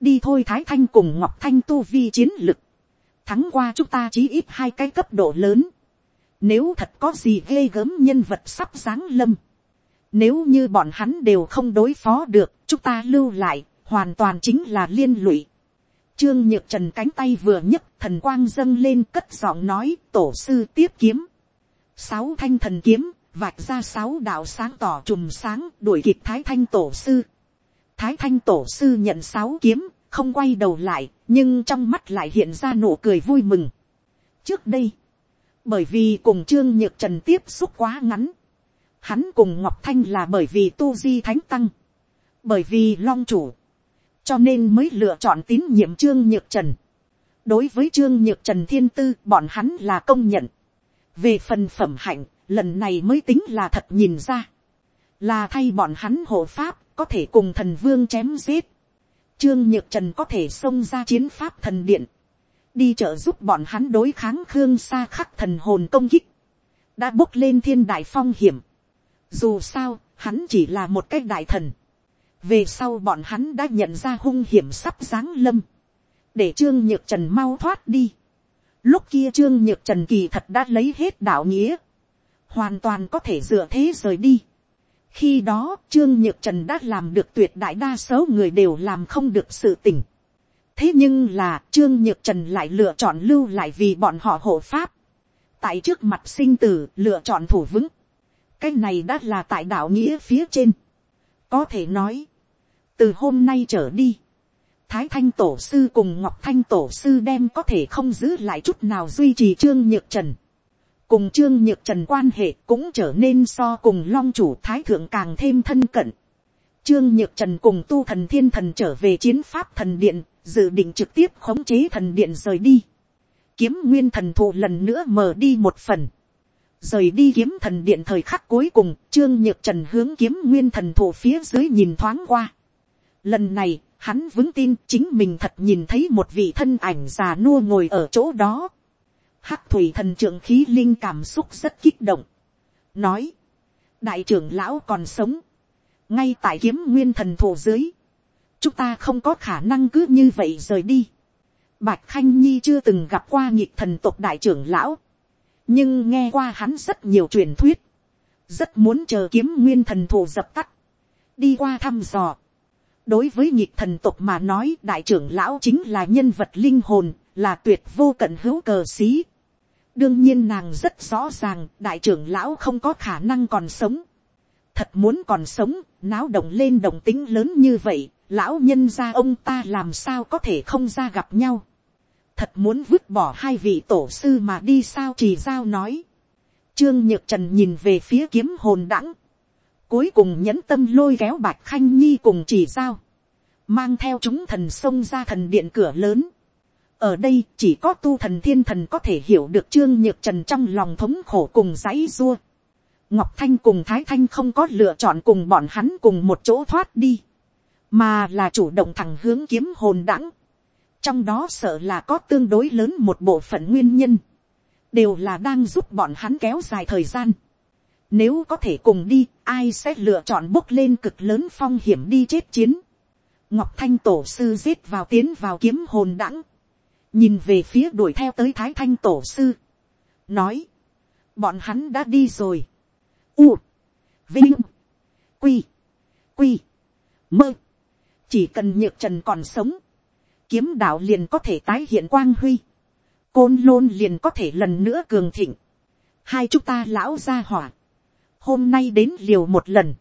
Đi thôi Thái Thanh cùng Ngọc Thanh tu vi chiến lực. Thắng qua chúng ta chí ít hai cái cấp độ lớn nếu thật có gì ghê gớm nhân vật sắp giáng lâm. Nếu như bọn hắn đều không đối phó được, chúng ta lưu lại, hoàn toàn chính là liên lụy. Trương Nhược Trần cánh tay vừa nhấc thần quang dâng lên cất giọng nói tổ sư tiếp kiếm. Sáu thanh thần kiếm, vạch ra sáu đạo sáng tỏ trùm sáng đuổi kịp Thái Thanh Tổ Sư. Thái Thanh Tổ Sư nhận sáu kiếm, không quay đầu lại, nhưng trong mắt lại hiện ra nụ cười vui mừng. Trước đây, bởi vì cùng trương nhược trần tiếp xúc quá ngắn, hắn cùng ngọc thanh là bởi vì tu di thánh tăng, bởi vì long chủ, cho nên mới lựa chọn tín nhiệm trương nhược trần. đối với trương nhược trần thiên tư bọn hắn là công nhận. về phần phẩm hạnh, lần này mới tính là thật nhìn ra. là thay bọn hắn hộ pháp, có thể cùng thần vương chém giết trương nhược trần có thể xông ra chiến pháp thần điện đi trợ giúp bọn hắn đối kháng khương sa khắc thần hồn công kích, đã bốc lên thiên đại phong hiểm. Dù sao, hắn chỉ là một cái đại thần. Về sau bọn hắn đã nhận ra hung hiểm sắp giáng lâm. Để Trương Nhược Trần mau thoát đi. Lúc kia Trương Nhược Trần kỳ thật đã lấy hết đạo nghĩa. Hoàn toàn có thể dựa thế rời đi. Khi đó Trương Nhược Trần đã làm được tuyệt đại đa số người đều làm không được sự tỉnh thế nhưng là trương nhược trần lại lựa chọn lưu lại vì bọn họ hộ pháp. tại trước mặt sinh tử lựa chọn thủ vững. cái này đã là tại đạo nghĩa phía trên. có thể nói, từ hôm nay trở đi, thái thanh tổ sư cùng ngọc thanh tổ sư đem có thể không giữ lại chút nào duy trì trương nhược trần cùng trương nhược trần quan hệ cũng trở nên so cùng long chủ thái thượng càng thêm thân cận. Trương Nhược Trần cùng tu thần thiên thần trở về chiến pháp thần điện, dự định trực tiếp khống chế thần điện rời đi. Kiếm nguyên thần thụ lần nữa mở đi một phần. Rời đi kiếm thần điện thời khắc cuối cùng, Trương Nhược Trần hướng kiếm nguyên thần thụ phía dưới nhìn thoáng qua. Lần này, hắn vững tin chính mình thật nhìn thấy một vị thân ảnh già nua ngồi ở chỗ đó. Hắc thủy thần trưởng khí linh cảm xúc rất kích động. Nói, đại trưởng lão còn sống ngay tại kiếm nguyên thần thổ dưới, chúng ta không có khả năng cứ như vậy rời đi. Bạch Khanh Nhi chưa từng gặp qua nhịp thần tộc đại trưởng lão, nhưng nghe qua hắn rất nhiều truyền thuyết, rất muốn chờ kiếm nguyên thần thổ dập tắt, đi qua thăm dò. đối với nhịp thần tộc mà nói đại trưởng lão chính là nhân vật linh hồn, là tuyệt vô cận hữu cờ xí đương nhiên nàng rất rõ ràng đại trưởng lão không có khả năng còn sống thật muốn còn sống, náo động lên động tính lớn như vậy, lão nhân gia ông ta làm sao có thể không ra gặp nhau. thật muốn vứt bỏ hai vị tổ sư mà đi sao chỉ giao nói. trương nhược trần nhìn về phía kiếm hồn đãng, cuối cùng nhẫn tâm lôi kéo bạch khanh nhi cùng chỉ giao, mang theo chúng thần xông ra thần điện cửa lớn ở đây chỉ có tu thần thiên thần có thể hiểu được trương nhược trần trong lòng thống khổ cùng dãy dua Ngọc Thanh cùng Thái Thanh không có lựa chọn cùng bọn hắn cùng một chỗ thoát đi. Mà là chủ động thẳng hướng kiếm hồn đẳng. Trong đó sợ là có tương đối lớn một bộ phận nguyên nhân. Đều là đang giúp bọn hắn kéo dài thời gian. Nếu có thể cùng đi, ai sẽ lựa chọn bốc lên cực lớn phong hiểm đi chết chiến. Ngọc Thanh tổ sư giết vào tiến vào kiếm hồn đẳng nhìn về phía đuổi theo tới thái thanh tổ sư, nói, bọn hắn đã đi rồi, u, vinh, quy, quy, mơ, chỉ cần nhược trần còn sống, kiếm đạo liền có thể tái hiện quang huy, côn lôn liền có thể lần nữa cường thịnh, hai chúng ta lão ra hỏa, hôm nay đến liều một lần,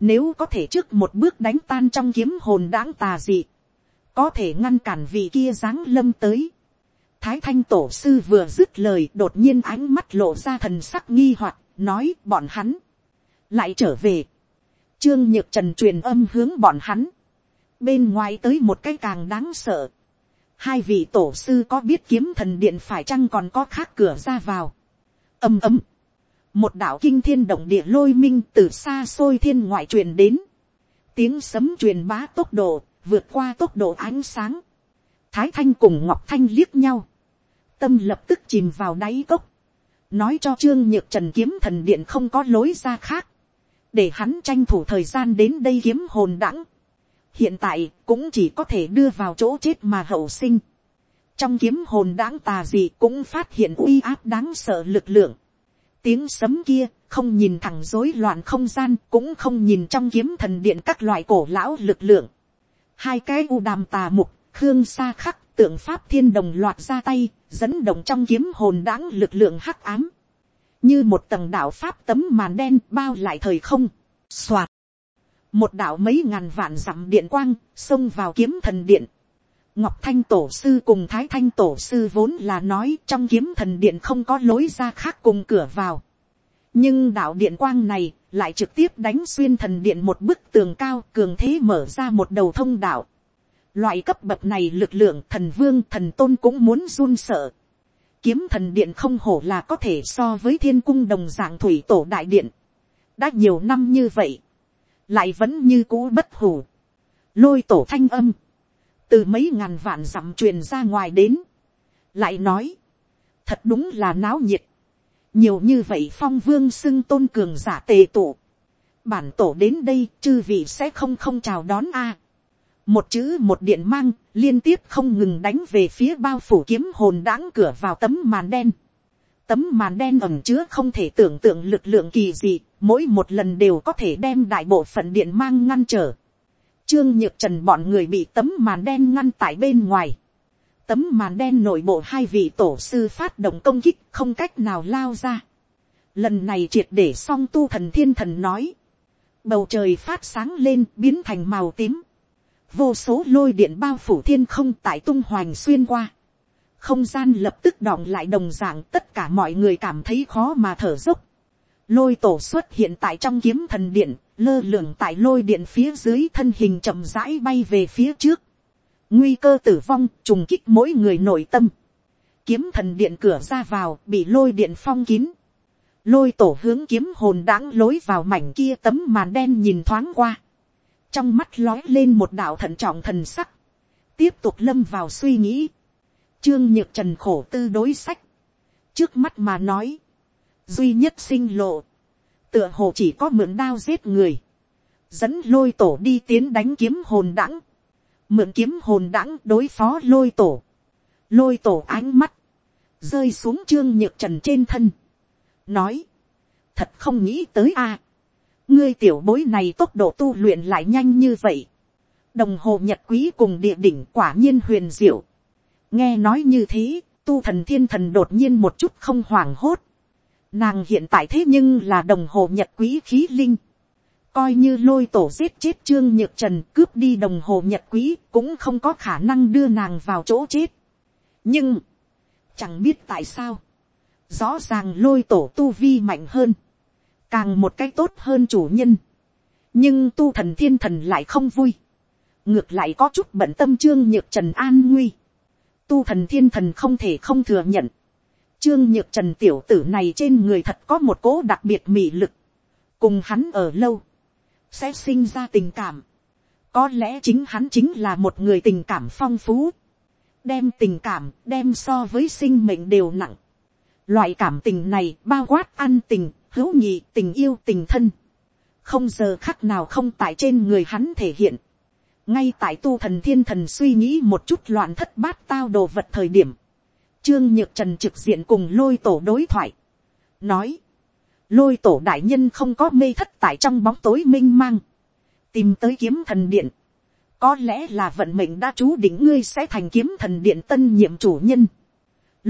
nếu có thể trước một bước đánh tan trong kiếm hồn đãng tà dị, có thể ngăn cản vị kia giáng lâm tới. Thái thanh tổ sư vừa dứt lời đột nhiên ánh mắt lộ ra thần sắc nghi hoặc nói bọn hắn lại trở về. Trương nhược trần truyền âm hướng bọn hắn. Bên ngoài tới một cái càng đáng sợ. Hai vị tổ sư có biết kiếm thần điện phải chăng còn có khác cửa ra vào. Âm ấm. một đạo kinh thiên động địa lôi minh từ xa xôi thiên ngoại truyền đến, tiếng sấm truyền bá tốc độ, vượt qua tốc độ ánh sáng, thái thanh cùng ngọc thanh liếc nhau, tâm lập tức chìm vào đáy cốc, nói cho trương nhược trần kiếm thần điện không có lối ra khác, để hắn tranh thủ thời gian đến đây kiếm hồn đãng, hiện tại cũng chỉ có thể đưa vào chỗ chết mà hậu sinh, trong kiếm hồn đãng tà gì cũng phát hiện uy áp đáng sợ lực lượng, tiếng sấm kia không nhìn thẳng rối loạn không gian cũng không nhìn trong kiếm thần điện các loại cổ lão lực lượng. Hai cái u đàm tà mục, khương sa khắc, tượng pháp thiên đồng loạt ra tay, dẫn động trong kiếm hồn đáng lực lượng hắc ám. Như một tầng đạo pháp tấm màn đen bao lại thời không. soạt. Một đạo mấy ngàn vạn dặm điện quang, xông vào kiếm thần điện. Ngọc Thanh Tổ Sư cùng Thái Thanh Tổ Sư vốn là nói trong kiếm thần điện không có lối ra khác cùng cửa vào. Nhưng đạo điện quang này lại trực tiếp đánh xuyên thần điện một bức tường cao cường thế mở ra một đầu thông đạo. Loại cấp bậc này lực lượng thần vương thần tôn cũng muốn run sợ. Kiếm thần điện không hổ là có thể so với thiên cung đồng dạng thủy tổ đại điện. Đã nhiều năm như vậy. Lại vẫn như cũ bất hủ. Lôi tổ thanh âm từ mấy ngàn vạn dặm truyền ra ngoài đến, lại nói, thật đúng là náo nhiệt, nhiều như vậy phong vương xưng tôn cường giả tề tụ, bản tổ đến đây chư vị sẽ không không chào đón a. một chữ một điện mang liên tiếp không ngừng đánh về phía bao phủ kiếm hồn đãng cửa vào tấm màn đen. tấm màn đen ẩm chứa không thể tưởng tượng lực lượng kỳ dị, mỗi một lần đều có thể đem đại bộ phận điện mang ngăn trở. Trương Nhược Trần bọn người bị tấm màn đen ngăn tại bên ngoài. Tấm màn đen nội bộ hai vị tổ sư phát động công kích không cách nào lao ra. Lần này triệt để song tu thần thiên thần nói. Bầu trời phát sáng lên biến thành màu tím. Vô số lôi điện bao phủ thiên không tại tung hoành xuyên qua. Không gian lập tức đọng lại đồng dạng tất cả mọi người cảm thấy khó mà thở dốc. Lôi tổ xuất hiện tại trong kiếm thần điện lơ lửng tại lôi điện phía dưới thân hình chậm rãi bay về phía trước, nguy cơ tử vong trùng kích mỗi người nội tâm, kiếm thần điện cửa ra vào bị lôi điện phong kín, lôi tổ hướng kiếm hồn đãng lối vào mảnh kia tấm màn đen nhìn thoáng qua, trong mắt lói lên một đạo thận trọng thần sắc, tiếp tục lâm vào suy nghĩ, trương nhược trần khổ tư đối sách, trước mắt mà nói, duy nhất sinh lộ, tựa hồ chỉ có mượn đao giết người, dẫn lôi tổ đi tiến đánh kiếm hồn đãng, mượn kiếm hồn đãng đối phó lôi tổ, lôi tổ ánh mắt, rơi xuống trương nhược trần trên thân, nói, thật không nghĩ tới a, ngươi tiểu bối này tốc độ tu luyện lại nhanh như vậy, đồng hồ nhật quý cùng địa đỉnh quả nhiên huyền diệu, nghe nói như thế, tu thần thiên thần đột nhiên một chút không hoảng hốt, Nàng hiện tại thế nhưng là đồng hồ nhật quý khí linh. Coi như lôi tổ giết chết trương nhược trần cướp đi đồng hồ nhật quý cũng không có khả năng đưa nàng vào chỗ chết. Nhưng, chẳng biết tại sao. Rõ ràng lôi tổ tu vi mạnh hơn. Càng một cách tốt hơn chủ nhân. Nhưng tu thần thiên thần lại không vui. Ngược lại có chút bận tâm trương nhược trần an nguy. Tu thần thiên thần không thể không thừa nhận Trương Nhược Trần tiểu tử này trên người thật có một cố đặc biệt mị lực. Cùng hắn ở lâu. Sẽ sinh ra tình cảm. Có lẽ chính hắn chính là một người tình cảm phong phú. Đem tình cảm, đem so với sinh mệnh đều nặng. Loại cảm tình này bao quát ăn tình, hữu nhị, tình yêu, tình thân. Không giờ khắc nào không tại trên người hắn thể hiện. ngay tại tu thần thiên thần suy nghĩ một chút loạn thất bát tao đồ vật thời điểm, trương nhược trần trực diện cùng lôi tổ đối thoại, nói, lôi tổ đại nhân không có mê thất tại trong bóng tối m i n h mang, tìm tới kiếm thần điện, có lẽ là vận mệnh đã chú định ngươi sẽ thành kiếm thần điện tân nhiệm chủ nhân,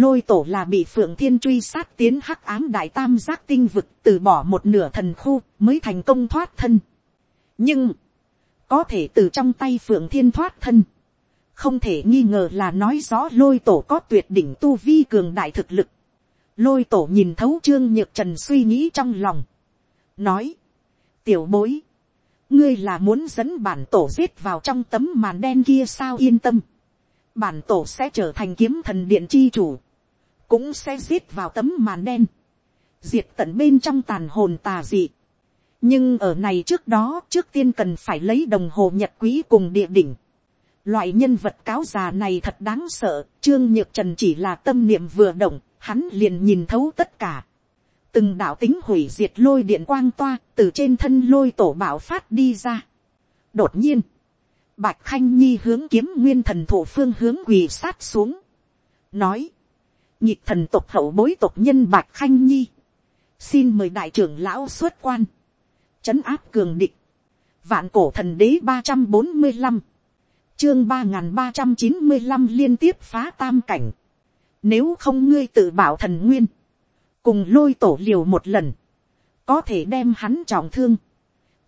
lôi tổ là bị phượng thiên truy sát tiến hắc ám đại tam giác tinh vực từ bỏ một nửa thần khu mới thành công thoát thân. nhưng, có thể từ trong tay phượng thiên thoát thân, không thể nghi ngờ là nói rõ lôi tổ có tuyệt đỉnh tu vi cường đại thực lực. Lôi tổ nhìn thấu trương nhược trần suy nghĩ trong lòng. Nói. Tiểu bối. Ngươi là muốn dẫn bản tổ giết vào trong tấm màn đen kia sao yên tâm. Bản tổ sẽ trở thành kiếm thần điện chi chủ. Cũng sẽ giết vào tấm màn đen. Diệt tận bên trong tàn hồn tà dị. Nhưng ở này trước đó trước tiên cần phải lấy đồng hồ nhật quý cùng địa đỉnh. Loại nhân vật cáo già này thật đáng sợ, Trương Nhược Trần chỉ là tâm niệm vừa động, hắn liền nhìn thấu tất cả. Từng đạo tính hủy diệt lôi điện quang toa, từ trên thân lôi tổ bảo phát đi ra. Đột nhiên, Bạch Khanh Nhi hướng kiếm nguyên thần thủ phương hướng quỳ sát xuống. Nói, nhịp thần tộc hậu bối tộc nhân Bạch Khanh Nhi. Xin mời đại trưởng lão xuất quan. Chấn áp cường địch. Vạn cổ thần đế ba trăm bốn mươi 345. Chương ba ba trăm chín mươi 35 liên tiếp phá tam cảnh. Nếu không ngươi tự bảo thần nguyên. Cùng lôi tổ liều một lần. Có thể đem hắn trọng thương.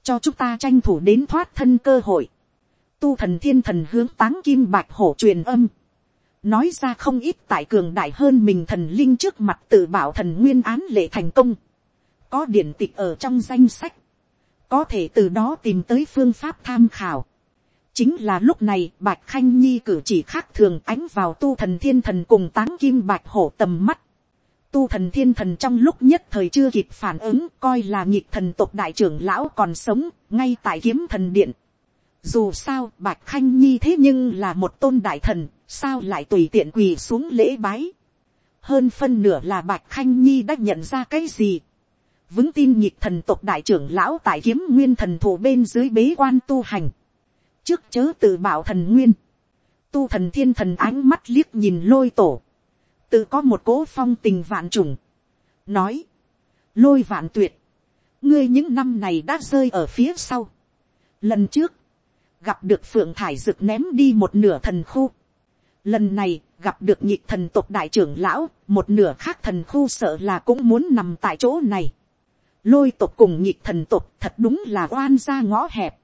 Cho chúng ta tranh thủ đến thoát thân cơ hội. Tu thần thiên thần hướng táng kim bạch hổ truyền âm. Nói ra không ít tại cường đại hơn mình thần linh trước mặt tự bảo thần nguyên án lệ thành công. Có điển tịch ở trong danh sách. Có thể từ đó tìm tới phương pháp tham khảo chính là lúc này, bạch khanh nhi cử chỉ khác thường ánh vào tu thần thiên thần cùng táng kim bạch hổ tầm mắt. Tu thần thiên thần trong lúc nhất thời chưa kịp phản ứng, coi là nhịp thần tộc đại trưởng lão còn sống, ngay tại kiếm thần điện. Dù sao, bạch khanh nhi thế nhưng là một tôn đại thần, sao lại tùy tiện quỳ xuống lễ bái. Hơn phân nửa là bạch khanh nhi đã nhận ra cái gì. Vững tin nhịp thần tộc đại trưởng lão tại kiếm nguyên thần thủ bên dưới bế quan tu hành trước chớ tự bảo thần nguyên, tu thần thiên thần ánh mắt liếc nhìn lôi tổ, tự có một cố phong tình vạn trùng, nói, lôi vạn tuyệt, ngươi những năm này đã rơi ở phía sau. Lần trước, gặp được phượng thải rực ném đi một nửa thần khu. Lần này, gặp được nhịp thần tộc đại trưởng lão, một nửa khác thần khu sợ là cũng muốn nằm tại chỗ này. Lôi tộc cùng nhịp thần tộc thật đúng là oan ra ngõ hẹp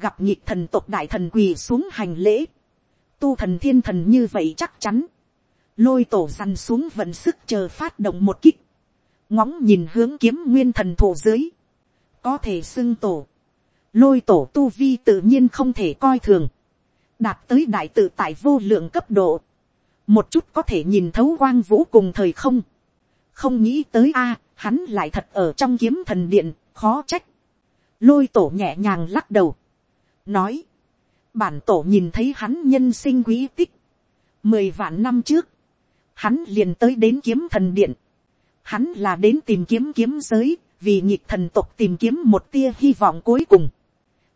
gặp nhịp thần tộc đại thần quỳ xuống hành lễ, tu thần thiên thần như vậy chắc chắn, lôi tổ dằn xuống vận sức chờ phát động một kích, ngóng nhìn hướng kiếm nguyên thần thổ dưới, có thể xưng tổ, lôi tổ tu vi tự nhiên không thể coi thường, đạt tới đại tự tại vô lượng cấp độ, một chút có thể nhìn thấu quang vũ cùng thời không, không nghĩ tới a, hắn lại thật ở trong kiếm thần điện, khó trách, lôi tổ nhẹ nhàng lắc đầu, nói, bản tổ nhìn thấy hắn nhân sinh quý tích, mười vạn năm trước, hắn liền tới đến kiếm thần điện, hắn là đến tìm kiếm kiếm giới, vì nhịp thần tộc tìm kiếm một tia hy vọng cuối cùng.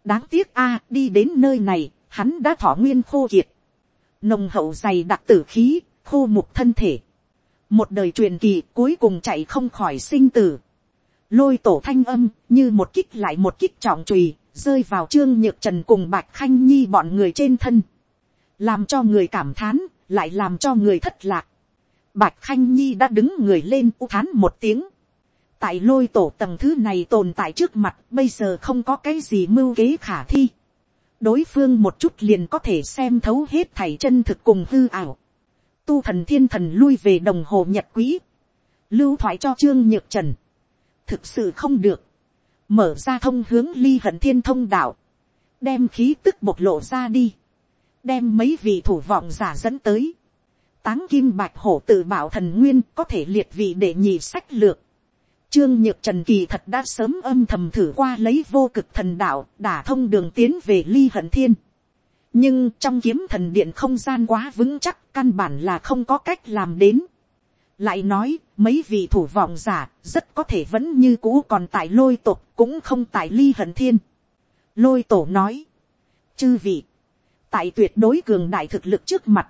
đáng tiếc a, đi đến nơi này, hắn đã thọ nguyên khô kiệt, nồng hậu dày đặc tử khí, khô mục thân thể, một đời truyền kỳ cuối cùng chạy không khỏi sinh tử, lôi tổ thanh âm như một kích lại một kích trọng trùy, rơi vào trương nhược trần cùng bạch khanh nhi bọn người trên thân, làm cho người cảm thán, lại làm cho người thất lạc. Bạch khanh nhi đã đứng người lên u thán một tiếng. tại lôi tổ tầng thứ này tồn tại trước mặt bây giờ không có cái gì mưu kế khả thi. đối phương một chút liền có thể xem thấu hết thảy chân thực cùng hư ảo. tu thần thiên thần lui về đồng hồ nhật quý. lưu thoại cho trương nhược trần. thực sự không được mở ra thông hướng ly hận thiên thông đạo, đem khí tức bộc lộ ra đi, đem mấy vị thủ vọng giả dẫn tới, táng kim bạch hổ tự bảo thần nguyên có thể liệt vị để nhì sách lược, Trương Nhược Trần Kỳ thật đã sớm âm thầm thử qua lấy vô cực thần đạo, đả thông đường tiến về ly hận thiên. Nhưng trong kiếm thần điện không gian quá vững chắc, căn bản là không có cách làm đến. Lại nói, mấy vị thủ vọng giả, rất có thể vẫn như cũ còn tại lôi tộc, cũng không tại ly hận thiên. Lôi tổ nói, chư vị, tại tuyệt đối cường đại thực lực trước mặt,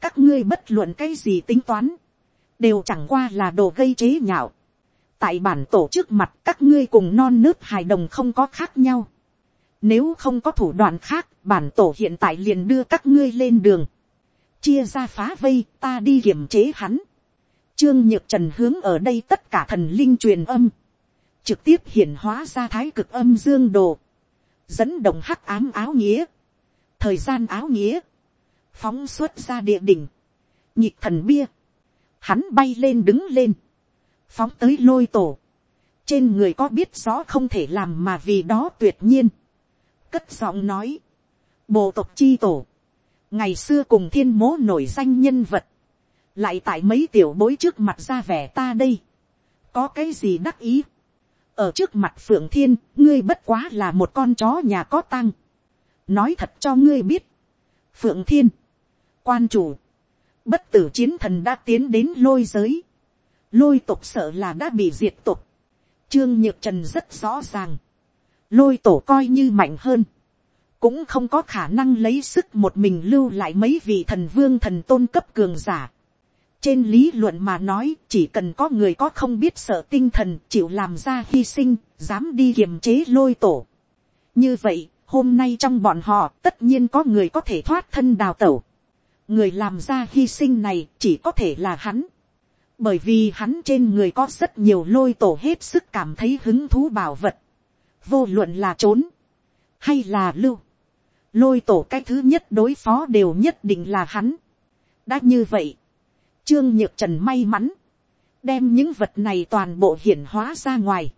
các ngươi bất luận cái gì tính toán, đều chẳng qua là đồ gây chế nhạo. tại bản tổ trước mặt các ngươi cùng non nước hài đồng không có khác nhau. nếu không có thủ đoạn khác, bản tổ hiện tại liền đưa các ngươi lên đường. chia ra phá vây, ta đi kiểm chế hắn trương nhược trần hướng ở đây tất cả thần linh truyền âm. trực tiếp hiển hóa ra thái cực âm dương đồ. dẫn động hắc ám áo nghĩa. thời gian áo nghĩa. Phóng xuất ra địa đỉnh, nhịp thần bia, hắn bay lên đứng lên, phóng tới lôi tổ, trên người có biết rõ không thể làm mà vì đó tuyệt nhiên, cất giọng nói, bộ tộc chi tổ, ngày xưa cùng thiên mố nổi danh nhân vật, lại tại mấy tiểu bối trước mặt ra vẻ ta đây, có cái gì đắc ý, ở trước mặt phượng thiên, ngươi bất quá là một con chó nhà có tăng, nói thật cho ngươi biết, phượng thiên, quan chủ, bất tử chiến thần đã tiến đến lôi giới, lôi tục sợ là đã bị diệt tục, trương nhược trần rất rõ ràng, lôi tổ coi như mạnh hơn, cũng không có khả năng lấy sức một mình lưu lại mấy vị thần vương thần tôn cấp cường giả trên lý luận mà nói, chỉ cần có người có không biết sợ tinh thần chịu làm ra hy sinh, dám đi kiềm chế lôi tổ. như vậy, hôm nay trong bọn họ tất nhiên có người có thể thoát thân đào tẩu người làm ra hy sinh này chỉ có thể là hắn, bởi vì hắn trên người có rất nhiều lôi tổ hết sức cảm thấy hứng thú bảo vật, vô luận là trốn, hay là lưu, lôi tổ cái thứ nhất đối phó đều nhất định là hắn. đã như vậy, trương nhược trần may mắn, đem những vật này toàn bộ hiển hóa ra ngoài,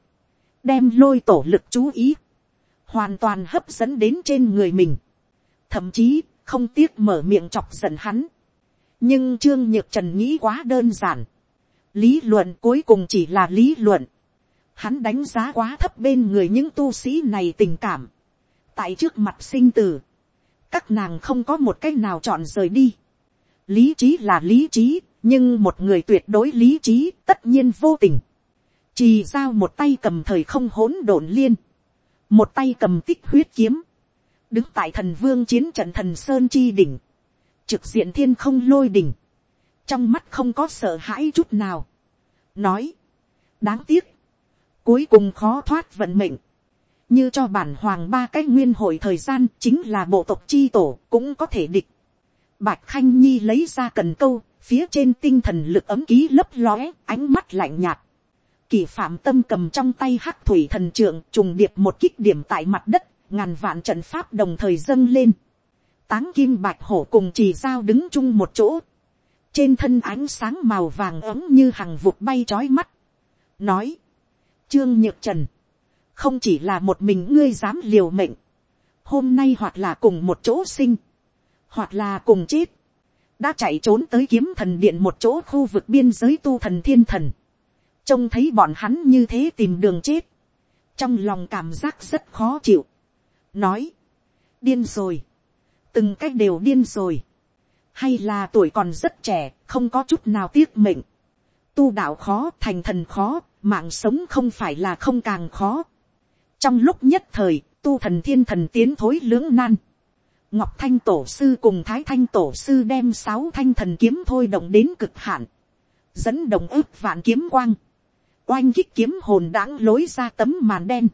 đem lôi tổ lực chú ý, hoàn toàn hấp dẫn đến trên người mình. thậm chí, không tiếc mở miệng chọc giận hắn. nhưng trương nhược trần nghĩ quá đơn giản. lý luận cuối cùng chỉ là lý luận. hắn đánh giá quá thấp bên người những tu sĩ này tình cảm. tại trước mặt sinh tử, các nàng không có một cách nào chọn rời đi. lý trí là lý trí, nhưng một người tuyệt đối lý trí tất nhiên vô tình. chỉ giao một tay cầm thời không hỗn độn liên, một tay cầm tích huyết kiếm, đứng tại thần vương chiến trận thần sơn chi đỉnh, trực diện thiên không lôi đỉnh, trong mắt không có sợ hãi chút nào, nói, đáng tiếc, cuối cùng khó thoát vận mệnh, như cho bản hoàng ba cái nguyên hội thời gian chính là bộ tộc chi tổ cũng có thể địch. Bạch khanh nhi lấy ra cần câu, phía trên tinh thần lực ấm ký lấp lóe, ánh mắt lạnh nhạt. Kỳ phạm tâm cầm trong tay hắc thủy thần trượng trùng điệp một kích điểm tại mặt đất, ngàn vạn trận pháp đồng thời dâng lên, táng kim bạch hổ cùng chỉ giao đứng chung một chỗ, trên thân ánh sáng màu vàng ấm như hàng vụt bay trói mắt, nói, trương nhược trần, không chỉ là một mình ngươi dám liều mệnh, hôm nay hoặc là cùng một chỗ sinh, hoặc là cùng chết, đã chạy trốn tới kiếm thần điện một chỗ khu vực biên giới tu thần thiên thần, trông thấy bọn hắn như thế tìm đường chết, trong lòng cảm giác rất khó chịu, nói, điên rồi, từng cách đều điên rồi, hay là tuổi còn rất trẻ, không có chút nào tiếc mệnh, tu đạo khó thành thần khó, mạng sống không phải là không càng khó. trong lúc nhất thời, tu thần thiên thần tiến thối lưỡng nan, ngọc thanh tổ sư cùng thái thanh tổ sư đem sáu thanh thần kiếm thôi động đến cực hạn, dẫn động ước vạn kiếm quang, oanh kích kiếm hồn đãng lối ra tấm màn đen,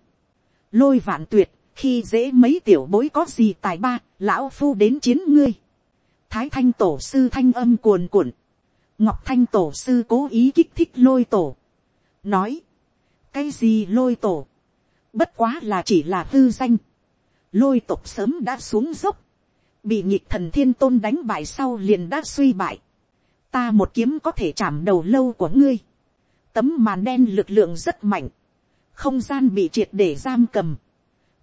lôi vạn tuyệt, khi dễ mấy tiểu bối có gì tài ba, lão phu đến chiến ngươi. thái thanh tổ sư thanh âm cuồn cuộn, ngọc thanh tổ sư cố ý kích thích lôi tổ, nói, cái gì lôi tổ, bất quá là chỉ là hư danh, lôi tộc sớm đã xuống dốc, bị nhịp thần thiên tôn đánh bại sau liền đã suy bại, ta một kiếm có thể chạm đầu lâu của ngươi, tấm màn đen lực lượng rất mạnh, không gian bị triệt để giam cầm,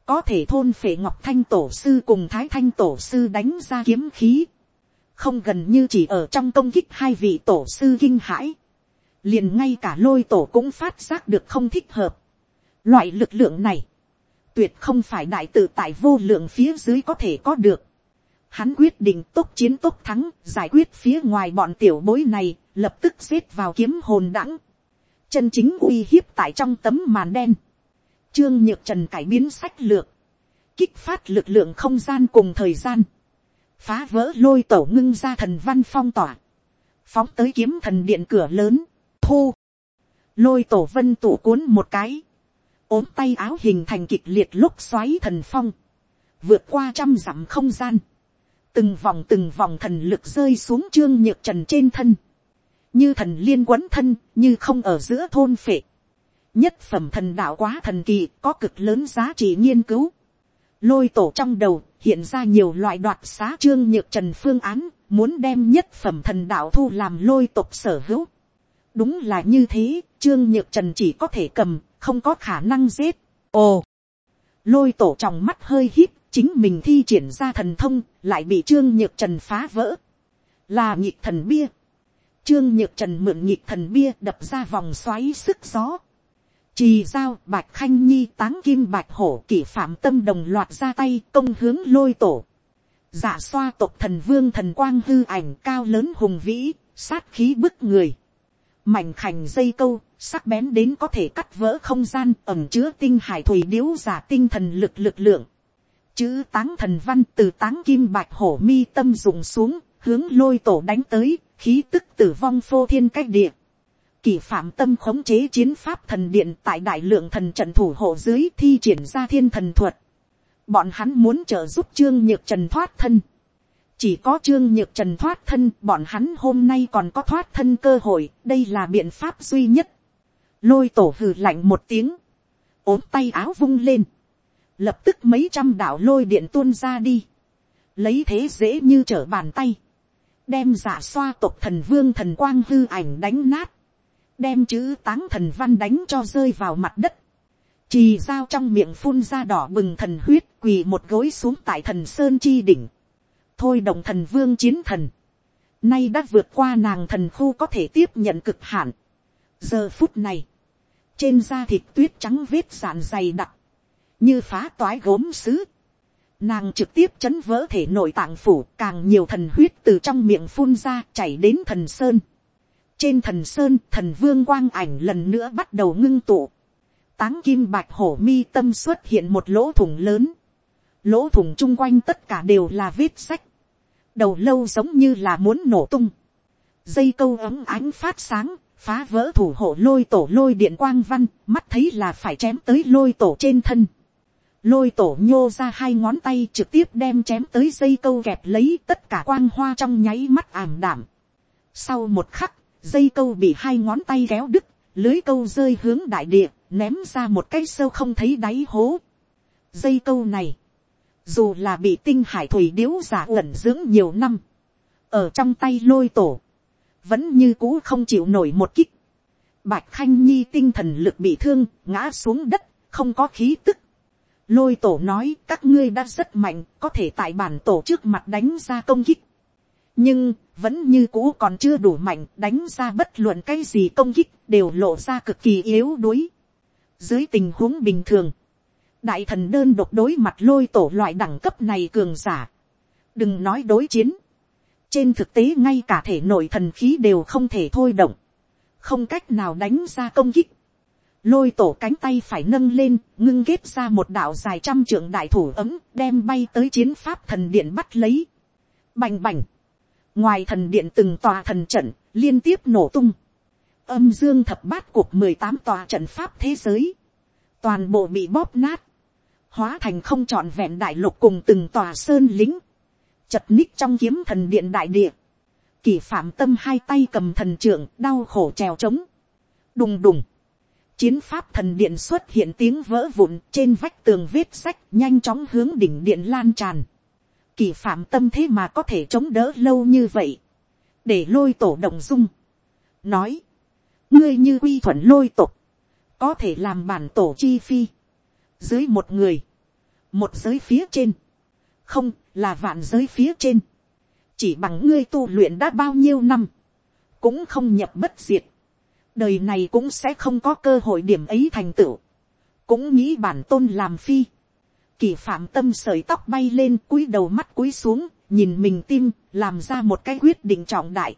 có thể thôn phệ ngọc thanh tổ sư cùng thái thanh tổ sư đánh ra kiếm khí, không gần như chỉ ở trong công kích hai vị tổ sư kinh hãi, liền ngay cả lôi tổ cũng phát giác được không thích hợp. Loại lực lượng này, tuyệt không phải đại tự tại vô lượng phía dưới có thể có được. Hắn quyết định tốt chiến tốt thắng, giải quyết phía ngoài bọn tiểu bối này, lập tức xếp vào kiếm hồn đẳng. Chân chính uy hiếp tại trong tấm màn đen. Trương Nhược Trần cải biến sách lược. Kích phát lực lượng không gian cùng thời gian. phá vỡ lôi tổ ngưng ra thần văn phong tỏa, phóng tới kiếm thần điện cửa lớn, thu, lôi tổ vân tụ cuốn một cái, ốm tay áo hình thành kịch liệt lúc xoáy thần phong, vượt qua trăm dặm không gian, từng vòng từng vòng thần lực rơi xuống trương nhược trần trên thân, như thần liên quấn thân, như không ở giữa thôn phệ. nhất phẩm thần đạo quá thần kỳ, có cực lớn giá trị nghiên cứu. lôi tổ trong đầu, hiện ra nhiều loại đoạt xá trương nhược trần phương án, muốn đem nhất phẩm thần đạo thu làm lôi tộc sở hữu. đúng là như thế, trương nhược trần chỉ có thể cầm, không có khả năng giết. ồ, lôi tổ trong mắt hơi hít, chính mình thi triển ra thần thông, lại bị trương nhược trần phá vỡ. là nhịp thần bia. trương nhược trần mượn nhịp thần bia đập ra vòng xoáy sức gió. trì giao bạch khanh nhi táng kim bạch hổ kỷ phạm tâm đồng loạt ra tay công hướng lôi tổ. giả dạ xoa tộc thần vương thần quang hư ảnh cao lớn hùng vĩ, sát khí bức người mảnh khảnh dây câu, sắc bén đến có thể cắt vỡ không gian ẩm chứa tinh hải thủy điếu giả tinh thần lực lực lượng chữ táng thần văn từ táng kim bạch hổ mi tâm dùng xuống, hướng lôi tổ đánh tới, khí tức tử vong phô thiên cách địa. Kỷ phạm tâm khống chế chiến pháp thần điện tại đại lượng thần trận thủ hộ dưới thi triển ra thiên thần thuật. Bọn hắn muốn trợ giúp Trương Nhược Trần thoát thân. Chỉ có Trương Nhược Trần thoát thân, bọn hắn hôm nay còn có thoát thân cơ hội, đây là biện pháp duy nhất. Lôi tổ hừ lạnh một tiếng. ốm tay áo vung lên. Lập tức mấy trăm đạo lôi điện tuôn ra đi, lấy thế dễ như trở bàn tay, đem giả xoa tộc thần vương thần quang hư ảnh đánh nát, đem chữ táng thần văn đánh cho rơi vào mặt đất, trì dao trong miệng phun ra đỏ bừng thần huyết quỳ một gối xuống tại thần sơn chi đỉnh, thôi đồng thần vương chiến thần, nay đã vượt qua nàng thần khu có thể tiếp nhận cực hạn. giờ phút này, trên da thịt tuyết trắng vết sạn dày đặc, như phá toái gốm sứ. Nàng trực tiếp chấn vỡ thể nội tạng phủ càng nhiều thần huyết từ trong miệng phun ra chảy đến thần sơn. Trên thần sơn thần vương quang ảnh lần nữa bắt đầu ngưng tụ. Táng kim bạch hổ mi tâm xuất hiện một lỗ thủng lớn. Lỗ thủng chung quanh tất cả đều là vết sách. Đầu lâu giống như là muốn nổ tung. Dây câu ấm ánh phát sáng, phá vỡ thủ hộ lôi tổ lôi điện quang văn, mắt thấy là phải chém tới lôi tổ trên thân lôi tổ nhô ra hai ngón tay trực tiếp đem chém tới dây câu kẹp lấy tất cả quang hoa trong nháy mắt ảm đảm. Sau một khắc, dây câu bị hai ngón tay kéo đứt, lưới câu rơi hướng đại địa, ném ra một cái sâu không thấy đáy hố. Dây câu này, dù là bị tinh hải thủy điếu giả ẩn dưỡng nhiều năm, ở trong tay lôi tổ, vẫn như cũ không chịu nổi một kích. Bạch Khanh Nhi tinh thần lực bị thương, ngã xuống đất, không có khí tức. Lôi tổ nói các ngươi đã rất mạnh có thể tại bản tổ trước mặt đánh ra công kích. Nhưng vẫn như cũ còn chưa đủ mạnh đánh ra bất luận cái gì công kích đều lộ ra cực kỳ yếu đuối. Dưới tình huống bình thường đại thần đơn độc đối mặt lôi tổ loại đẳng cấp này cường giả đừng nói đối chiến trên thực tế ngay cả thể nội thần khí đều không thể thôi động không cách nào đánh ra công kích lôi tổ cánh tay phải nâng lên, ngưng ghép ra một đạo dài trăm trượng đại thủ ấm, đem bay tới chiến pháp thần điện bắt lấy. Bành bành. Ngoài thần điện từng tòa thần trận, liên tiếp nổ tung. Âm dương thập bát cuộc mười tám tòa trận pháp thế giới. Toàn bộ bị bóp nát. Hóa thành không trọn vẹn đại lục cùng từng tòa sơn lính. Chật ních trong kiếm thần điện đại địa. kỳ phạm tâm hai tay cầm thần trưởng đau khổ trèo trống. Đùng đùng chiến pháp thần điện xuất hiện tiếng vỡ vụn, trên vách tường vết sách, nhanh chóng hướng đỉnh điện lan tràn. Kỳ phạm tâm thế mà có thể chống đỡ lâu như vậy. Để lôi tổ động dung. Nói. Ngươi như quy thuận lôi tục. Có thể làm bản tổ chi phi. Dưới một người. Một giới phía trên. Không là vạn giới phía trên. Chỉ bằng ngươi tu luyện đã bao nhiêu năm. Cũng không nhập bất diệt đời này cũng sẽ không có cơ hội điểm ấy thành tựu, cũng nghĩ bản tôn làm phi, kỳ phạm tâm sợi tóc bay lên cúi đầu mắt cúi xuống, nhìn mình tim, làm ra một cái quyết định trọng đại.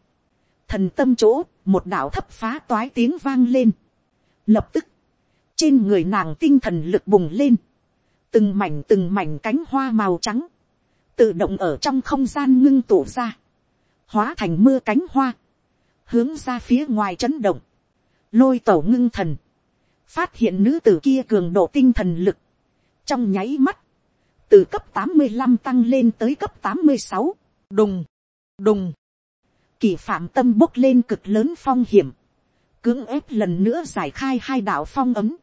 Thần tâm chỗ, một đạo thấp phá toái tiếng vang lên. Lập tức, trên người nàng tinh thần lực bùng lên. Từng mảnh từng mảnh cánh hoa màu trắng. tự động ở trong không gian ngưng tụ ra, hóa thành mưa cánh hoa, hướng ra phía ngoài chấn động, lôi tổ ngưng thần, phát hiện nữ tử kia cường độ tinh thần lực, trong nháy mắt, từ cấp tám mươi 85 tăng lên tới cấp tám mươi sáu, đùng, đùng, kỳ phạm tâm bốc lên cực lớn phong hiểm, cưỡng ép lần nữa giải khai hai đạo phong ấm,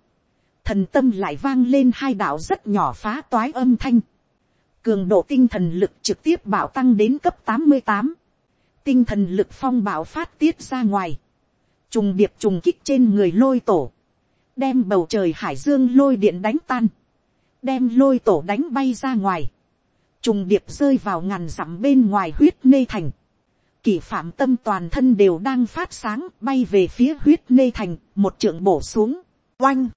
thần tâm lại vang lên hai đạo rất nhỏ phá toái âm thanh, cường độ tinh thần lực trực tiếp bảo tăng đến cấp tám mươi tám, tinh thần lực phong bảo phát tiết ra ngoài, trùng điệp trùng kích trên người lôi tổ, đem bầu trời hải dương lôi điện đánh tan, đem lôi tổ đánh bay ra ngoài, trùng điệp rơi vào ngàn dặm bên ngoài huyết nê thành, kỷ phạm tâm toàn thân đều đang phát sáng bay về phía huyết nê thành một trượng bổ xuống. Oanh!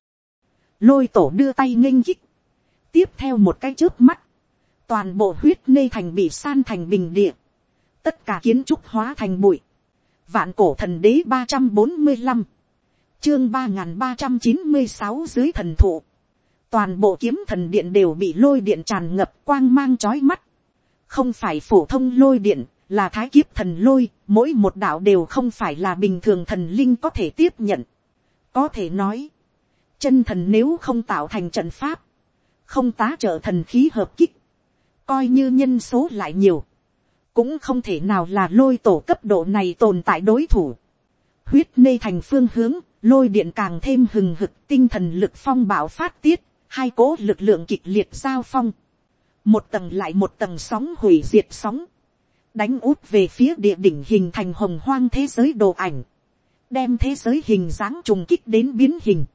Lôi tổ đưa tay nghênh kích tiếp theo một cái trước mắt. Toàn bộ huyết nê thành bị san thành bình địa. Tất cả kiến trúc hóa thành bụi. Vạn cổ thần đế ba trăm bốn mươi năm chương ba n g h n ba trăm chín mươi sáu dưới thần thụ. Toàn bộ kiếm thần điện đều bị lôi điện tràn ngập quang mang trói mắt. Không phải phổ thông lôi điện, là thái kiếp thần lôi, mỗi một đạo đều không phải là bình thường thần linh có thể tiếp nhận. Có thể nói chân thần nếu không tạo thành trận pháp không tá trợ thần khí hợp kích coi như nhân số lại nhiều cũng không thể nào là lôi tổ cấp độ này tồn tại đối thủ. huyết nê thành phương hướng, lôi điện càng thêm hừng hực tinh thần lực phong bảo phát tiết, hai cố lực lượng kịch liệt giao phong. một tầng lại một tầng sóng hủy diệt sóng, đánh út về phía địa đỉnh hình thành hồng hoang thế giới đồ ảnh, đem thế giới hình dáng trùng kích đến biến hình.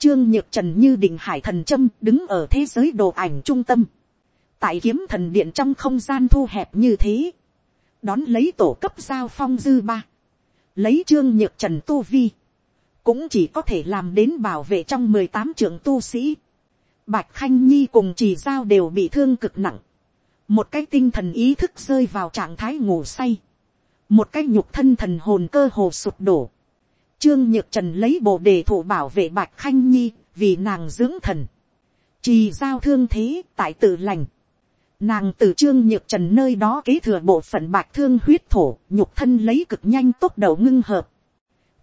Trương Nhược Trần như đỉnh hải thần châm đứng ở thế giới đồ ảnh trung tâm tại kiếm thần điện trong không gian thu hẹp như thế, đón lấy tổ cấp giao phong dư ba, lấy trương nhược trần tu vi, cũng chỉ có thể làm đến bảo vệ trong mười tám trưởng tu sĩ. Bạch Khanh Nhi cùng chỉ giao đều bị thương cực nặng. Một cái tinh thần ý thức rơi vào trạng thái ngủ say. Một cái nhục thân thần hồn cơ hồ sụp đổ. Trương Nhược Trần lấy bộ đề thủ bảo vệ Bạch Khanh Nhi vì nàng dưỡng thần. trì giao thương thế tại tự lành. Nàng từ trương nhược trần nơi đó kế thừa bộ phận bạch thương huyết thổ, nhục thân lấy cực nhanh tốt đầu ngưng hợp.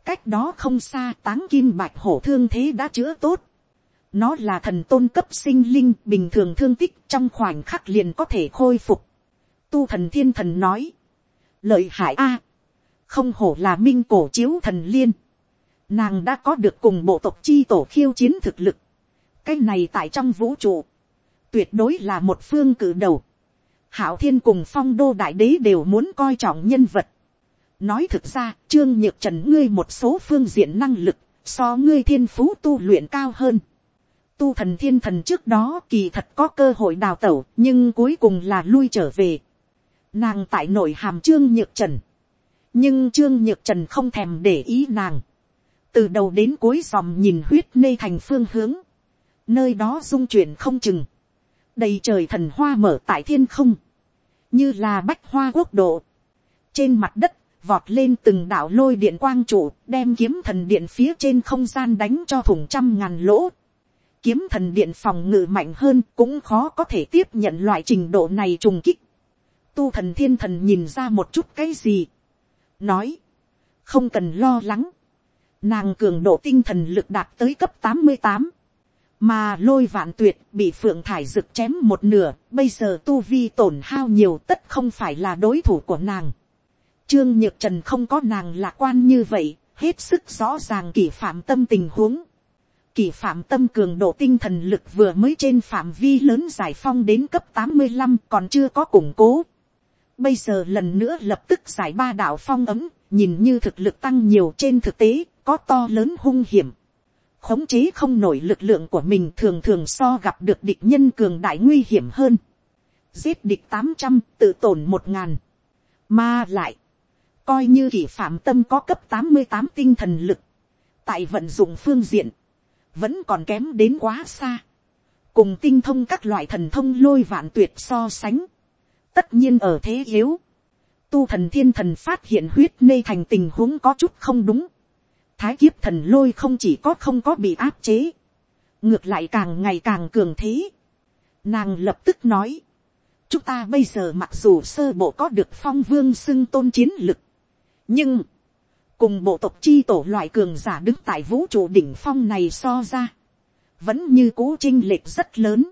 Cách đó không xa táng kim bạch hổ thương thế đã chữa tốt. Nó là thần tôn cấp sinh linh bình thường thương tích trong khoảnh khắc liền có thể khôi phục. Tu thần thiên thần nói. Lợi hại A. không hổ là minh cổ chiếu thần liên. Nàng đã có được cùng bộ tộc chi tổ khiêu chiến thực lực. Cái này tại trong vũ trụ tuyệt đối là một phương cử đầu. Hảo thiên cùng phong đô đại đế đều muốn coi trọng nhân vật. Nói thực ra, trương nhược trần ngươi một số phương diện năng lực, so ngươi thiên phú tu luyện cao hơn. Tu thần thiên thần trước đó kỳ thật có cơ hội đào tẩu, nhưng cuối cùng là lui trở về. Nàng tại nội hàm trương nhược trần. Nhưng trương nhược trần không thèm để ý nàng. Từ đầu đến cuối dòm nhìn huyết nê thành phương hướng. Nơi đó dung chuyển không chừng đầy trời thần hoa mở tại thiên không, như là bách hoa quốc độ. trên mặt đất, vọt lên từng đạo lôi điện quang trụ, đem kiếm thần điện phía trên không gian đánh cho thủng trăm ngàn lỗ. kiếm thần điện phòng ngự mạnh hơn cũng khó có thể tiếp nhận loại trình độ này trùng kích. tu thần thiên thần nhìn ra một chút cái gì. nói, không cần lo lắng nàng cường độ tinh thần lực đạt tới cấp tám mươi tám mà lôi vạn tuyệt bị phượng thải rực chém một nửa, bây giờ tu vi tổn hao nhiều tất không phải là đối thủ của nàng. Trương Nhược Trần không có nàng lạc quan như vậy, hết sức rõ ràng kỷ phạm tâm tình huống. Kỷ phạm tâm cường độ tinh thần lực vừa mới trên phạm vi lớn giải phong đến cấp tám mươi 85 còn chưa có củng cố. Bây giờ lần nữa lập tức giải ba đạo phong ấm, nhìn như thực lực tăng nhiều trên thực tế, có to lớn hung hiểm khống chế không nổi lực lượng của mình thường thường so gặp được địch nhân cường đại nguy hiểm hơn. Giết địch tám trăm tự tổn một ngàn. Mà lại, coi như kỷ phạm tâm có cấp tám mươi tám tinh thần lực. Tại vận dụng phương diện, vẫn còn kém đến quá xa. Cùng tinh thông các loại thần thông lôi vạn tuyệt so sánh. Tất nhiên ở thế yếu. Tu thần thiên thần phát hiện huyết nê thành tình huống có chút không đúng thái kiếp thần lôi không chỉ có không có bị áp chế, ngược lại càng ngày càng cường thế. Nàng lập tức nói, chúng ta bây giờ mặc dù sơ bộ có được phong vương xưng tôn chiến lực, nhưng, cùng bộ tộc chi tổ loại cường giả đứng tại vũ trụ đỉnh phong này so ra, vẫn như cố chinh lệch rất lớn,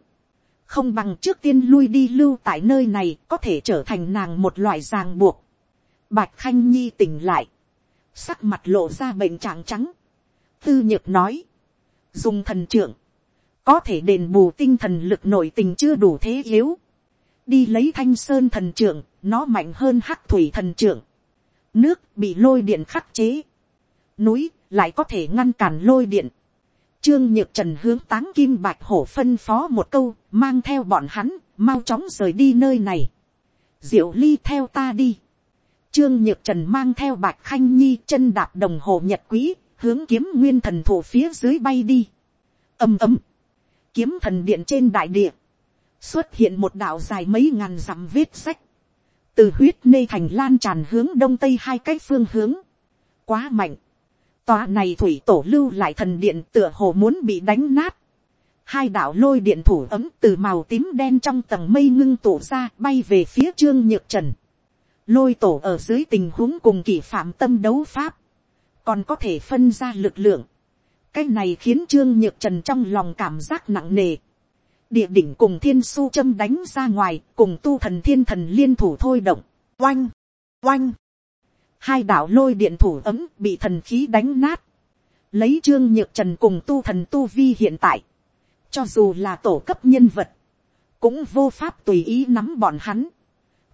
không bằng trước tiên lui đi lưu tại nơi này có thể trở thành nàng một loại ràng buộc. Bạch khanh nhi tỉnh lại, sắc mặt lộ ra bệnh trạng trắng, tư nhược nói, dùng thần trưởng, có thể đền bù tinh thần lực nội tình chưa đủ thế yếu, đi lấy thanh sơn thần trưởng, nó mạnh hơn hắc thủy thần trưởng, nước bị lôi điện khắc chế, núi lại có thể ngăn cản lôi điện, Trương Nhược Trần hướng táng kim bạch hổ phân phó một câu, mang theo bọn hắn, mau chóng rời đi nơi này. Diệu ly theo ta đi. Trương Nhược Trần mang theo bạch khanh nhi chân đạp đồng hồ nhật quý, hướng kiếm nguyên thần thủ phía dưới bay đi. ầm ầm, kiếm thần điện trên đại địa, xuất hiện một đạo dài mấy ngàn dặm vết sách, từ huyết nê thành lan tràn hướng đông tây hai cách phương hướng, quá mạnh, Tòa này thủy tổ lưu lại thần điện tựa hồ muốn bị đánh nát. Hai đạo lôi điện thủ ấm từ màu tím đen trong tầng mây ngưng tụ ra bay về phía trương nhược trần. Lôi tổ ở dưới tình huống cùng kỷ phạm tâm đấu pháp. Còn có thể phân ra lực lượng. Cái này khiến trương nhược trần trong lòng cảm giác nặng nề. Địa đỉnh cùng thiên su châm đánh ra ngoài cùng tu thần thiên thần liên thủ thôi động. Oanh! Oanh! hai đạo lôi điện thủ ấm bị thần khí đánh nát, lấy trương nhược trần cùng tu thần tu vi hiện tại, cho dù là tổ cấp nhân vật, cũng vô pháp tùy ý nắm bọn hắn,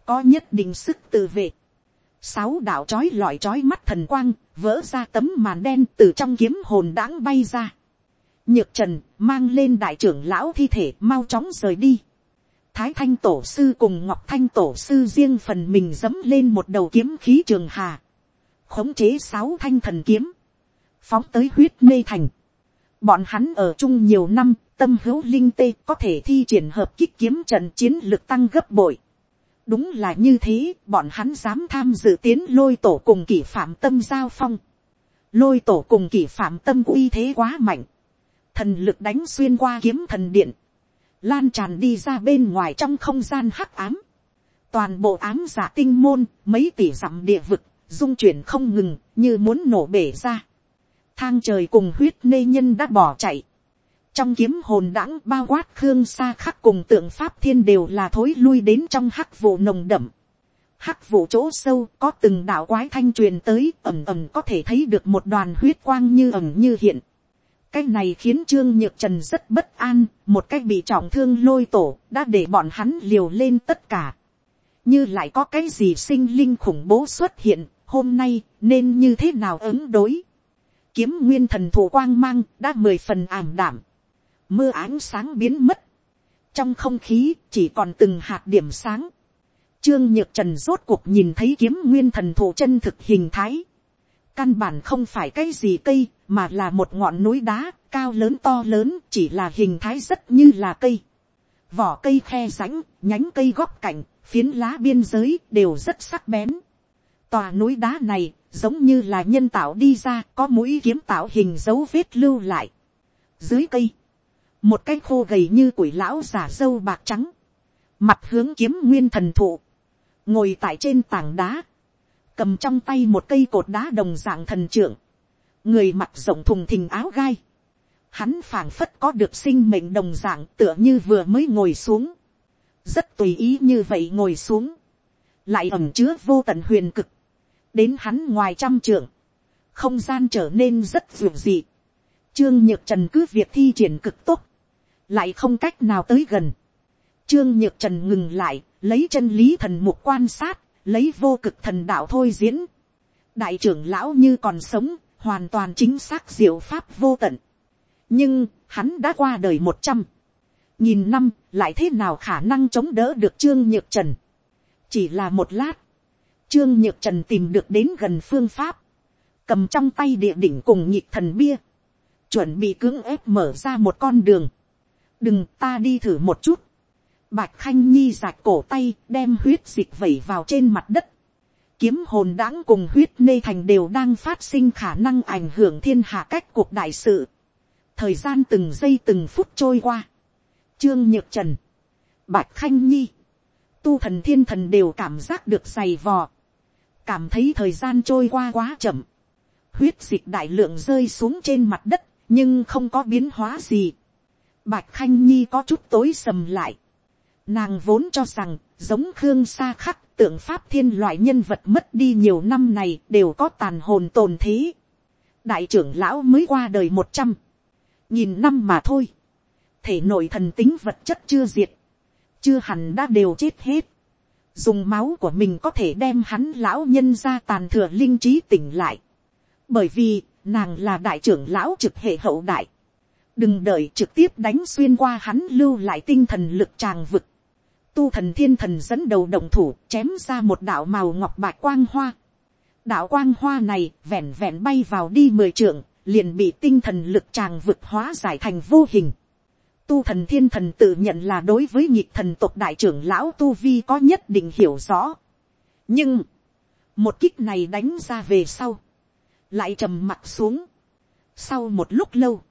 có nhất định sức tự vệ. Sáu đạo trói lọi trói mắt thần quang, vỡ ra tấm màn đen từ trong kiếm hồn đãng bay ra. Nhược trần mang lên đại trưởng lão thi thể mau chóng rời đi. Thái thanh tổ sư cùng ngọc thanh tổ sư riêng phần mình dấm lên một đầu kiếm khí trường hà. Khống chế sáu thanh thần kiếm. Phóng tới huyết mê thành. Bọn hắn ở chung nhiều năm, tâm hữu linh tê có thể thi triển hợp kích kiếm trận chiến lực tăng gấp bội. Đúng là như thế, bọn hắn dám tham dự tiến lôi tổ cùng kỷ phạm tâm giao phong. Lôi tổ cùng kỷ phạm tâm uy thế quá mạnh. Thần lực đánh xuyên qua kiếm thần điện lan tràn đi ra bên ngoài trong không gian hắc ám. Toàn bộ ám giả tinh môn, mấy tỷ dặm địa vực, dung chuyển không ngừng, như muốn nổ bể ra. Thang trời cùng huyết nê nhân đã bỏ chạy. Trong kiếm hồn đãng bao quát khương xa khắc cùng tượng pháp thiên đều là thối lui đến trong hắc vụ nồng đậm. Hắc vụ chỗ sâu có từng đạo quái thanh truyền tới ẩm ẩm có thể thấy được một đoàn huyết quang như ẩm như hiện cái này khiến trương nhược trần rất bất an, một cách bị trọng thương lôi tổ, đã để bọn hắn liều lên tất cả. như lại có cái gì sinh linh khủng bố xuất hiện, hôm nay nên như thế nào ứng đối. kiếm nguyên thần thủ quang mang đã mười phần ảm đảm mưa ánh sáng biến mất. trong không khí chỉ còn từng hạt điểm sáng. trương nhược trần rốt cuộc nhìn thấy kiếm nguyên thần thụ chân thực hình thái Căn bản không phải cái gì cây, mà là một ngọn núi đá, cao lớn to lớn, chỉ là hình thái rất như là cây. Vỏ cây khe rãnh, nhánh cây góc cạnh, phiến lá biên giới đều rất sắc bén. Tòa núi đá này, giống như là nhân tạo đi ra, có mũi kiếm tạo hình dấu vết lưu lại. Dưới cây, một cái khô gầy như củi lão giả dâu bạc trắng, mặt hướng kiếm nguyên thần thụ, ngồi tại trên tảng đá, cầm trong tay một cây cột đá đồng dạng thần trưởng, người mặc rộng thùng thình áo gai, hắn phảng phất có được sinh mệnh đồng dạng tựa như vừa mới ngồi xuống, rất tùy ý như vậy ngồi xuống, lại ẩm chứa vô tận huyền cực, đến hắn ngoài trăm trưởng, không gian trở nên rất dường dị, trương nhược trần cứ việc thi triển cực tốt, lại không cách nào tới gần, trương nhược trần ngừng lại, lấy chân lý thần mục quan sát, lấy vô cực thần đạo thôi diễn, đại trưởng lão như còn sống, hoàn toàn chính xác diệu pháp vô tận. nhưng, hắn đã qua đời một trăm, nhìn năm, lại thế nào khả năng chống đỡ được trương nhược trần. chỉ là một lát, trương nhược trần tìm được đến gần phương pháp, cầm trong tay địa đỉnh cùng nhịp thần bia, chuẩn bị cưỡng ép mở ra một con đường đừng ta đi thử một chút, Bạch Khanh Nhi rạch cổ tay, đem huyết dịch vẩy vào trên mặt đất. Kiếm hồn đãng cùng huyết nê thành đều đang phát sinh khả năng ảnh hưởng thiên hạ cách cuộc đại sự. Thời gian từng giây từng phút trôi qua. Trương Nhược Trần. Bạch Khanh Nhi. tu thần thiên thần đều cảm giác được dày vò, cảm thấy thời gian trôi qua quá chậm, huyết dịch đại lượng rơi xuống trên mặt đất, nhưng không có biến hóa gì. Bạch khanh nhi có chút tối sầm lại, nàng vốn cho rằng, giống khương sa khắc tượng pháp thiên loại nhân vật mất đi nhiều năm này đều có tàn hồn tồn thế. đại trưởng lão mới qua đời một trăm, nhìn năm mà thôi, thể nội thần tính vật chất chưa diệt, chưa hẳn đã đều chết hết, dùng máu của mình có thể đem hắn lão nhân ra tàn thừa linh trí tỉnh lại, bởi vì nàng là đại trưởng lão trực hệ hậu đại, đừng đợi trực tiếp đánh xuyên qua hắn lưu lại tinh thần lực tràng vực, tu thần thiên thần dẫn đầu động thủ chém ra một đạo màu ngọc bạch quang hoa. đạo quang hoa này vẹn vẹn bay vào đi mười trượng, liền bị tinh thần lực tràng vực hóa giải thành vô hình. Tu thần thiên thần tự nhận là đối với nhịp thần tộc đại trưởng lão Tu Vi có nhất định hiểu rõ. Nhưng, một kích này đánh ra về sau, lại trầm mặt xuống. Sau một lúc lâu,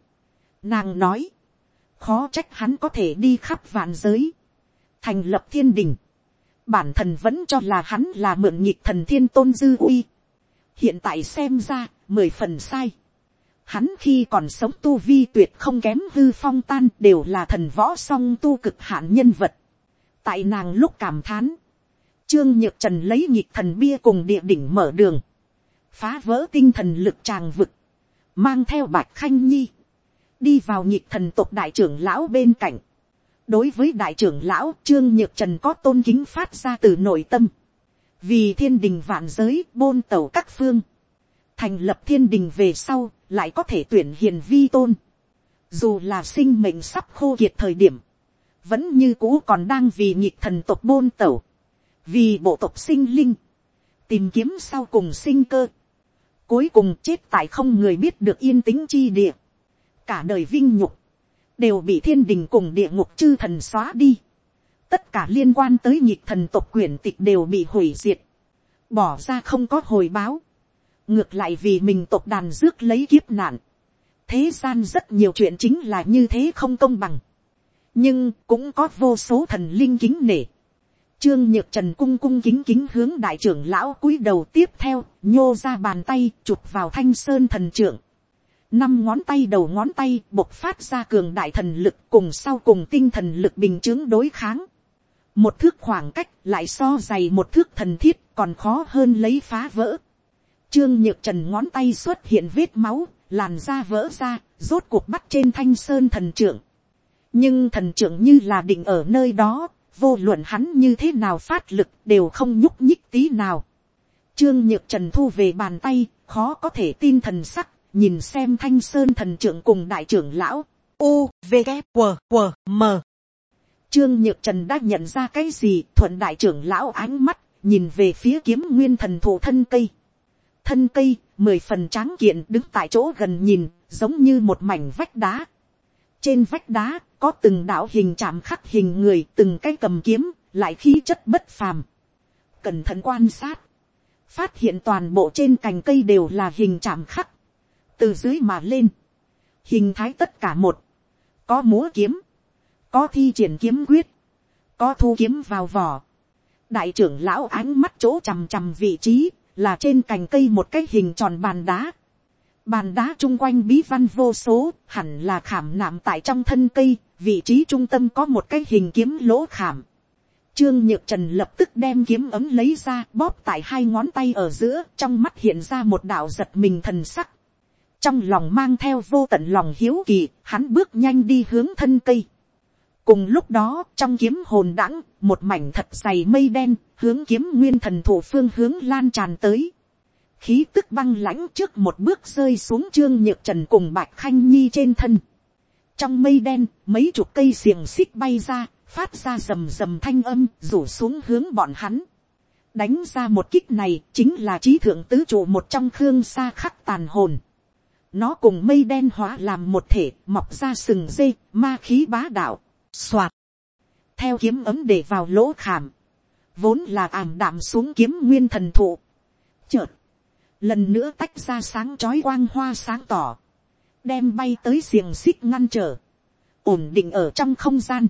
nàng nói, khó trách hắn có thể đi khắp vạn giới thành lập thiên đình, bản thần vẫn cho là hắn là mượn nhịp thần thiên tôn dư uy. hiện tại xem ra, mười phần sai. Hắn khi còn sống tu vi tuyệt không kém hư phong tan đều là thần võ song tu cực hạn nhân vật. tại nàng lúc cảm thán, trương nhược trần lấy nhịp thần bia cùng địa đỉnh mở đường, phá vỡ tinh thần lực tràng vực, mang theo bạch khanh nhi, đi vào nhịp thần tộc đại trưởng lão bên cạnh, đối với đại trưởng lão trương nhược trần có tôn kính phát ra từ nội tâm, vì thiên đình vạn giới bôn tàu các phương, thành lập thiên đình về sau lại có thể tuyển hiền vi tôn, dù là sinh mệnh sắp khô kiệt thời điểm, vẫn như cũ còn đang vì nhịp thần tộc bôn tàu, vì bộ tộc sinh linh, tìm kiếm sau cùng sinh cơ, cuối cùng chết tại không người biết được yên tĩnh chi địa, cả đời vinh nhục, đều bị thiên đình cùng địa ngục chư thần xóa đi. Tất cả liên quan tới nhịp thần tộc quyển tịch đều bị hủy diệt. Bỏ ra không có hồi báo. Ngược lại vì mình tộc đàn rước lấy kiếp nạn. Thế gian rất nhiều chuyện chính là như thế không công bằng. Nhưng cũng có vô số thần linh kính nể. Trương Nhược Trần cung cung kính kính hướng đại trưởng lão cúi đầu tiếp theo, nhô ra bàn tay, chụp vào thanh sơn thần trưởng năm ngón tay đầu ngón tay bộc phát ra cường đại thần lực cùng sau cùng tinh thần lực bình chứng đối kháng. Một thước khoảng cách lại so dày một thước thần thiết còn khó hơn lấy phá vỡ. Trương nhược trần ngón tay xuất hiện vết máu, làn da vỡ ra, rốt cuộc bắt trên thanh sơn thần trưởng. Nhưng thần trưởng như là định ở nơi đó, vô luận hắn như thế nào phát lực đều không nhúc nhích tí nào. Trương nhược trần thu về bàn tay, khó có thể tin thần sắc, nhìn xem thanh sơn thần trưởng cùng đại trưởng lão, u, v, g, q, q, m. Trương nhược trần đã nhận ra cái gì thuận đại trưởng lão ánh mắt, nhìn về phía kiếm nguyên thần thụ thân cây. Thân cây, mười phần tráng kiện đứng tại chỗ gần nhìn, giống như một mảnh vách đá. Trên vách đá, có từng đạo hình chạm khắc hình người, từng cái cầm kiếm, lại khí chất bất phàm. Cẩn thận quan sát. Phát hiện toàn bộ trên cành cây đều là hình chạm khắc từ dưới mà lên, hình thái tất cả một, có múa kiếm, có thi triển kiếm quyết, có thu kiếm vào vỏ, đại trưởng lão ánh mắt chỗ chằm chằm vị trí, là trên cành cây một cái hình tròn bàn đá, bàn đá chung quanh bí văn vô số, hẳn là khảm nạm tại trong thân cây, vị trí trung tâm có một cái hình kiếm lỗ khảm. Trương Nhược Trần lập tức đem kiếm ấm lấy ra, bóp tại hai ngón tay ở giữa, trong mắt hiện ra một đạo giật mình thần sắc trong lòng mang theo vô tận lòng hiếu kỳ, hắn bước nhanh đi hướng thân cây. cùng lúc đó, trong kiếm hồn đãng, một mảnh thật dày mây đen, hướng kiếm nguyên thần thủ phương hướng lan tràn tới. khí tức băng lãnh trước một bước rơi xuống trương nhược trần cùng bạch khanh nhi trên thân. trong mây đen, mấy chục cây xiềng xích bay ra, phát ra rầm rầm thanh âm, rủ xuống hướng bọn hắn. đánh ra một kích này, chính là trí thượng tứ trụ một trong khương xa khắc tàn hồn nó cùng mây đen hóa làm một thể, mọc ra sừng dây, ma khí bá đạo, soạt. Theo kiếm ấm để vào lỗ khảm. Vốn là ảm đạm xuống kiếm nguyên thần thụ. Chợt. Lần nữa tách ra sáng chói quang hoa sáng tỏ. Đem bay tới xiềng xích ngăn trở. Ổn định ở trong không gian.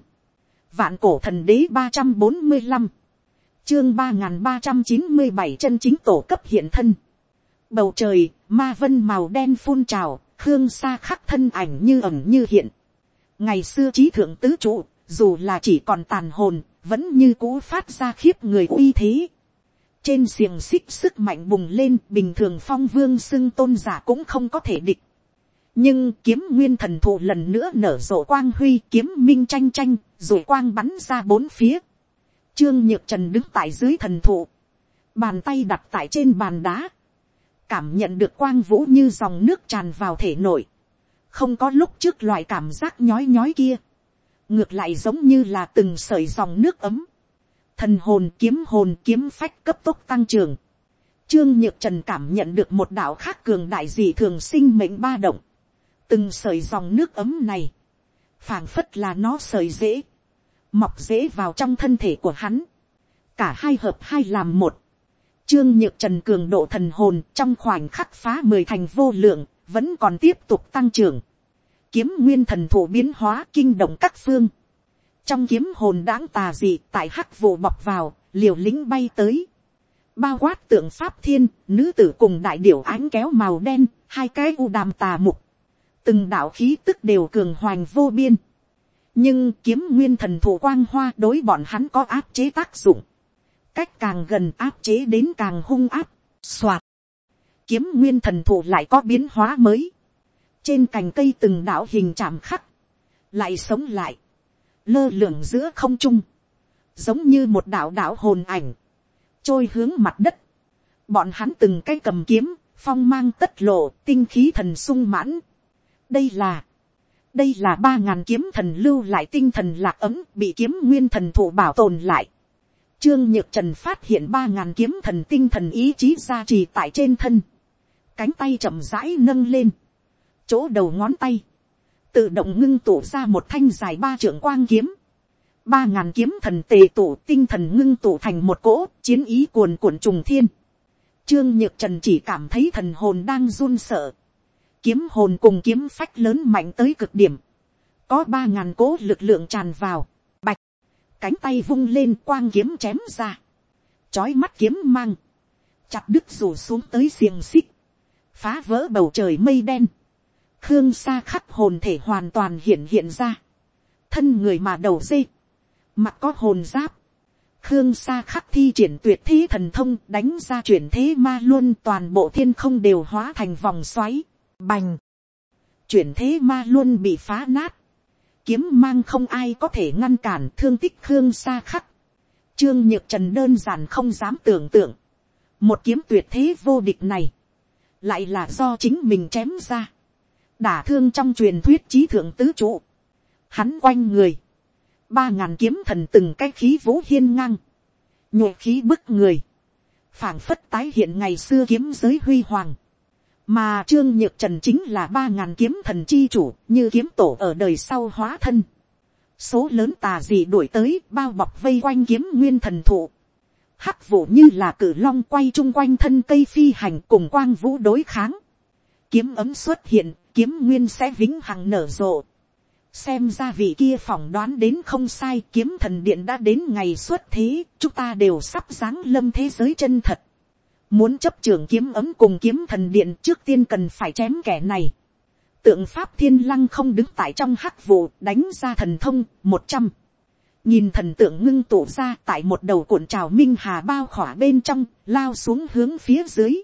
Vạn cổ thần đế ba trăm bốn mươi năm, chương ba n ba trăm chín mươi bảy chân chính tổ cấp hiện thân. bầu trời, ma vân màu đen phun trào, khương xa khắc thân ảnh như ẩm như hiện. ngày xưa trí thượng tứ trụ, dù là chỉ còn tàn hồn, vẫn như cũ phát ra khiếp người uy thế. trên xiềng xích sức mạnh bùng lên, bình thường phong vương xưng tôn giả cũng không có thể địch. nhưng kiếm nguyên thần thụ lần nữa nở rộ quang huy kiếm minh tranh tranh, rồi quang bắn ra bốn phía Trương Nhược Trần đứng tại dưới thần thụ. Bàn tay đặt tại trên bàn đá. Cảm nhận được quang vũ như dòng nước tràn vào thể nội. Không có lúc trước loại cảm giác nhói nhói kia. Ngược lại giống như là từng sợi dòng nước ấm. Thần hồn kiếm hồn kiếm phách cấp tốc tăng trưởng. Trương Nhược Trần cảm nhận được một đạo khác cường đại dị thường sinh mệnh ba động. Từng sợi dòng nước ấm này. phảng phất là nó sợi dễ mọc dễ vào trong thân thể của hắn, cả hai hợp hai làm một, trương nhược trần cường độ thần hồn trong khoảnh khắc phá mười thành vô lượng, vẫn còn tiếp tục tăng trưởng, kiếm nguyên thần thủ biến hóa kinh động các phương, trong kiếm hồn đáng tà dị tại hắc vụ bọc vào, liều lính bay tới, bao quát tượng pháp thiên, nữ tử cùng đại điểu ánh kéo màu đen, hai cái u đàm tà mục, từng đạo khí tức đều cường hoành vô biên, nhưng kiếm nguyên thần thủ quang hoa đối bọn hắn có áp chế tác dụng, cách càng gần áp chế đến càng hung áp, soạt, kiếm nguyên thần thủ lại có biến hóa mới, trên cành cây từng đạo hình chạm khắc, lại sống lại, lơ lửng giữa không trung, giống như một đạo đạo hồn ảnh, trôi hướng mặt đất, bọn hắn từng cái cầm kiếm, phong mang tất lộ, tinh khí thần sung mãn. đây là, đây là ba ngàn kiếm thần lưu lại tinh thần lạc ấm bị kiếm nguyên thần thụ bảo tồn lại. Trương Nhược Trần phát hiện ba ngàn kiếm thần tinh thần ý chí gia trì tại trên thân. Cánh tay chậm rãi nâng lên. Chỗ đầu ngón tay. Tự động ngưng tụ ra một thanh dài ba trượng quang kiếm. Ba ngàn kiếm thần tề tụ tinh thần ngưng tụ thành một cỗ chiến ý cuồn cuộn trùng thiên. Trương Nhược Trần chỉ cảm thấy thần hồn đang run sợ kiếm hồn cùng kiếm phách lớn mạnh tới cực điểm, có ba ngàn cỗ lực lượng tràn vào, cánh tay vung lên quang kiếm chém ra, chói mắt kiếm mang, chặt đứt rủ xuống tới xiềng xích, phá vỡ bầu trời mây đen, khương xa khắc hồn thể hoàn toàn hiện hiện ra, thân người mà đầu dê, mặt có hồn giáp, khương xa khắc thi triển tuyệt thế thần thông đánh ra chuyển thế ma luôn toàn bộ thiên không đều hóa thành vòng xoáy, Bành. Chuyển thế ma luôn bị phá nát. Kiếm mang không ai có thể ngăn cản thương tích khương xa khắc. Trương Nhược Trần đơn giản không dám tưởng tượng. Một kiếm tuyệt thế vô địch này. Lại là do chính mình chém ra. Đả thương trong truyền thuyết trí thượng tứ trụ. Hắn quanh người. Ba ngàn kiếm thần từng cái khí vũ hiên ngang. Nhộ khí bức người. phảng phất tái hiện ngày xưa kiếm giới huy hoàng mà trương nhược trần chính là ba ngàn kiếm thần chi chủ, như kiếm tổ ở đời sau hóa thân. Số lớn tà dị đuổi tới, bao bọc vây quanh kiếm nguyên thần thụ. Hắc vụ như là cử long quay chung quanh thân cây phi hành cùng quang vũ đối kháng. Kiếm ấm xuất hiện, kiếm nguyên sẽ vĩnh hằng nở rộ. Xem ra vị kia phỏng đoán đến không sai, kiếm thần điện đã đến ngày xuất thế, chúng ta đều sắp giáng lâm thế giới chân thật. Muốn chấp trường kiếm ấm cùng kiếm thần điện trước tiên cần phải chém kẻ này. Tượng Pháp Thiên Lăng không đứng tại trong hắc vụ đánh ra thần thông một trăm Nhìn thần tượng ngưng tụ ra tại một đầu cuộn trào minh hà bao khỏa bên trong, lao xuống hướng phía dưới.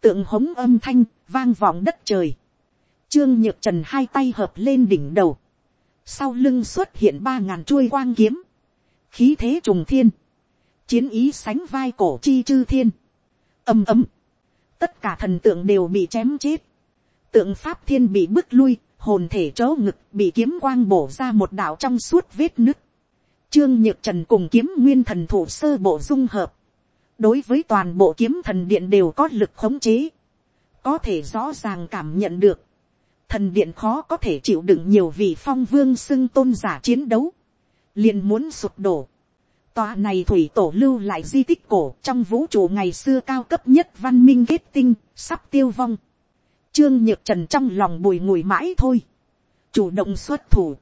Tượng hống âm thanh, vang vọng đất trời. Trương Nhược Trần hai tay hợp lên đỉnh đầu. Sau lưng xuất hiện ba ngàn chuôi quang kiếm. Khí thế trùng thiên. Chiến ý sánh vai cổ chi chư thiên ầm ầm, tất cả thần tượng đều bị chém chết, tượng pháp thiên bị bước lui, hồn thể chớ ngực bị kiếm quang bổ ra một đạo trong suốt vết nứt, trương nhược trần cùng kiếm nguyên thần thủ sơ bộ dung hợp, đối với toàn bộ kiếm thần điện đều có lực khống chế, có thể rõ ràng cảm nhận được, thần điện khó có thể chịu đựng nhiều vị phong vương xưng tôn giả chiến đấu, liền muốn sụp đổ. Tòa này thủy tổ lưu lại di tích cổ trong vũ trụ ngày xưa cao cấp nhất văn minh kết tinh, sắp tiêu vong. Trương Nhược Trần trong lòng bùi ngùi mãi thôi. Chủ động xuất thủ.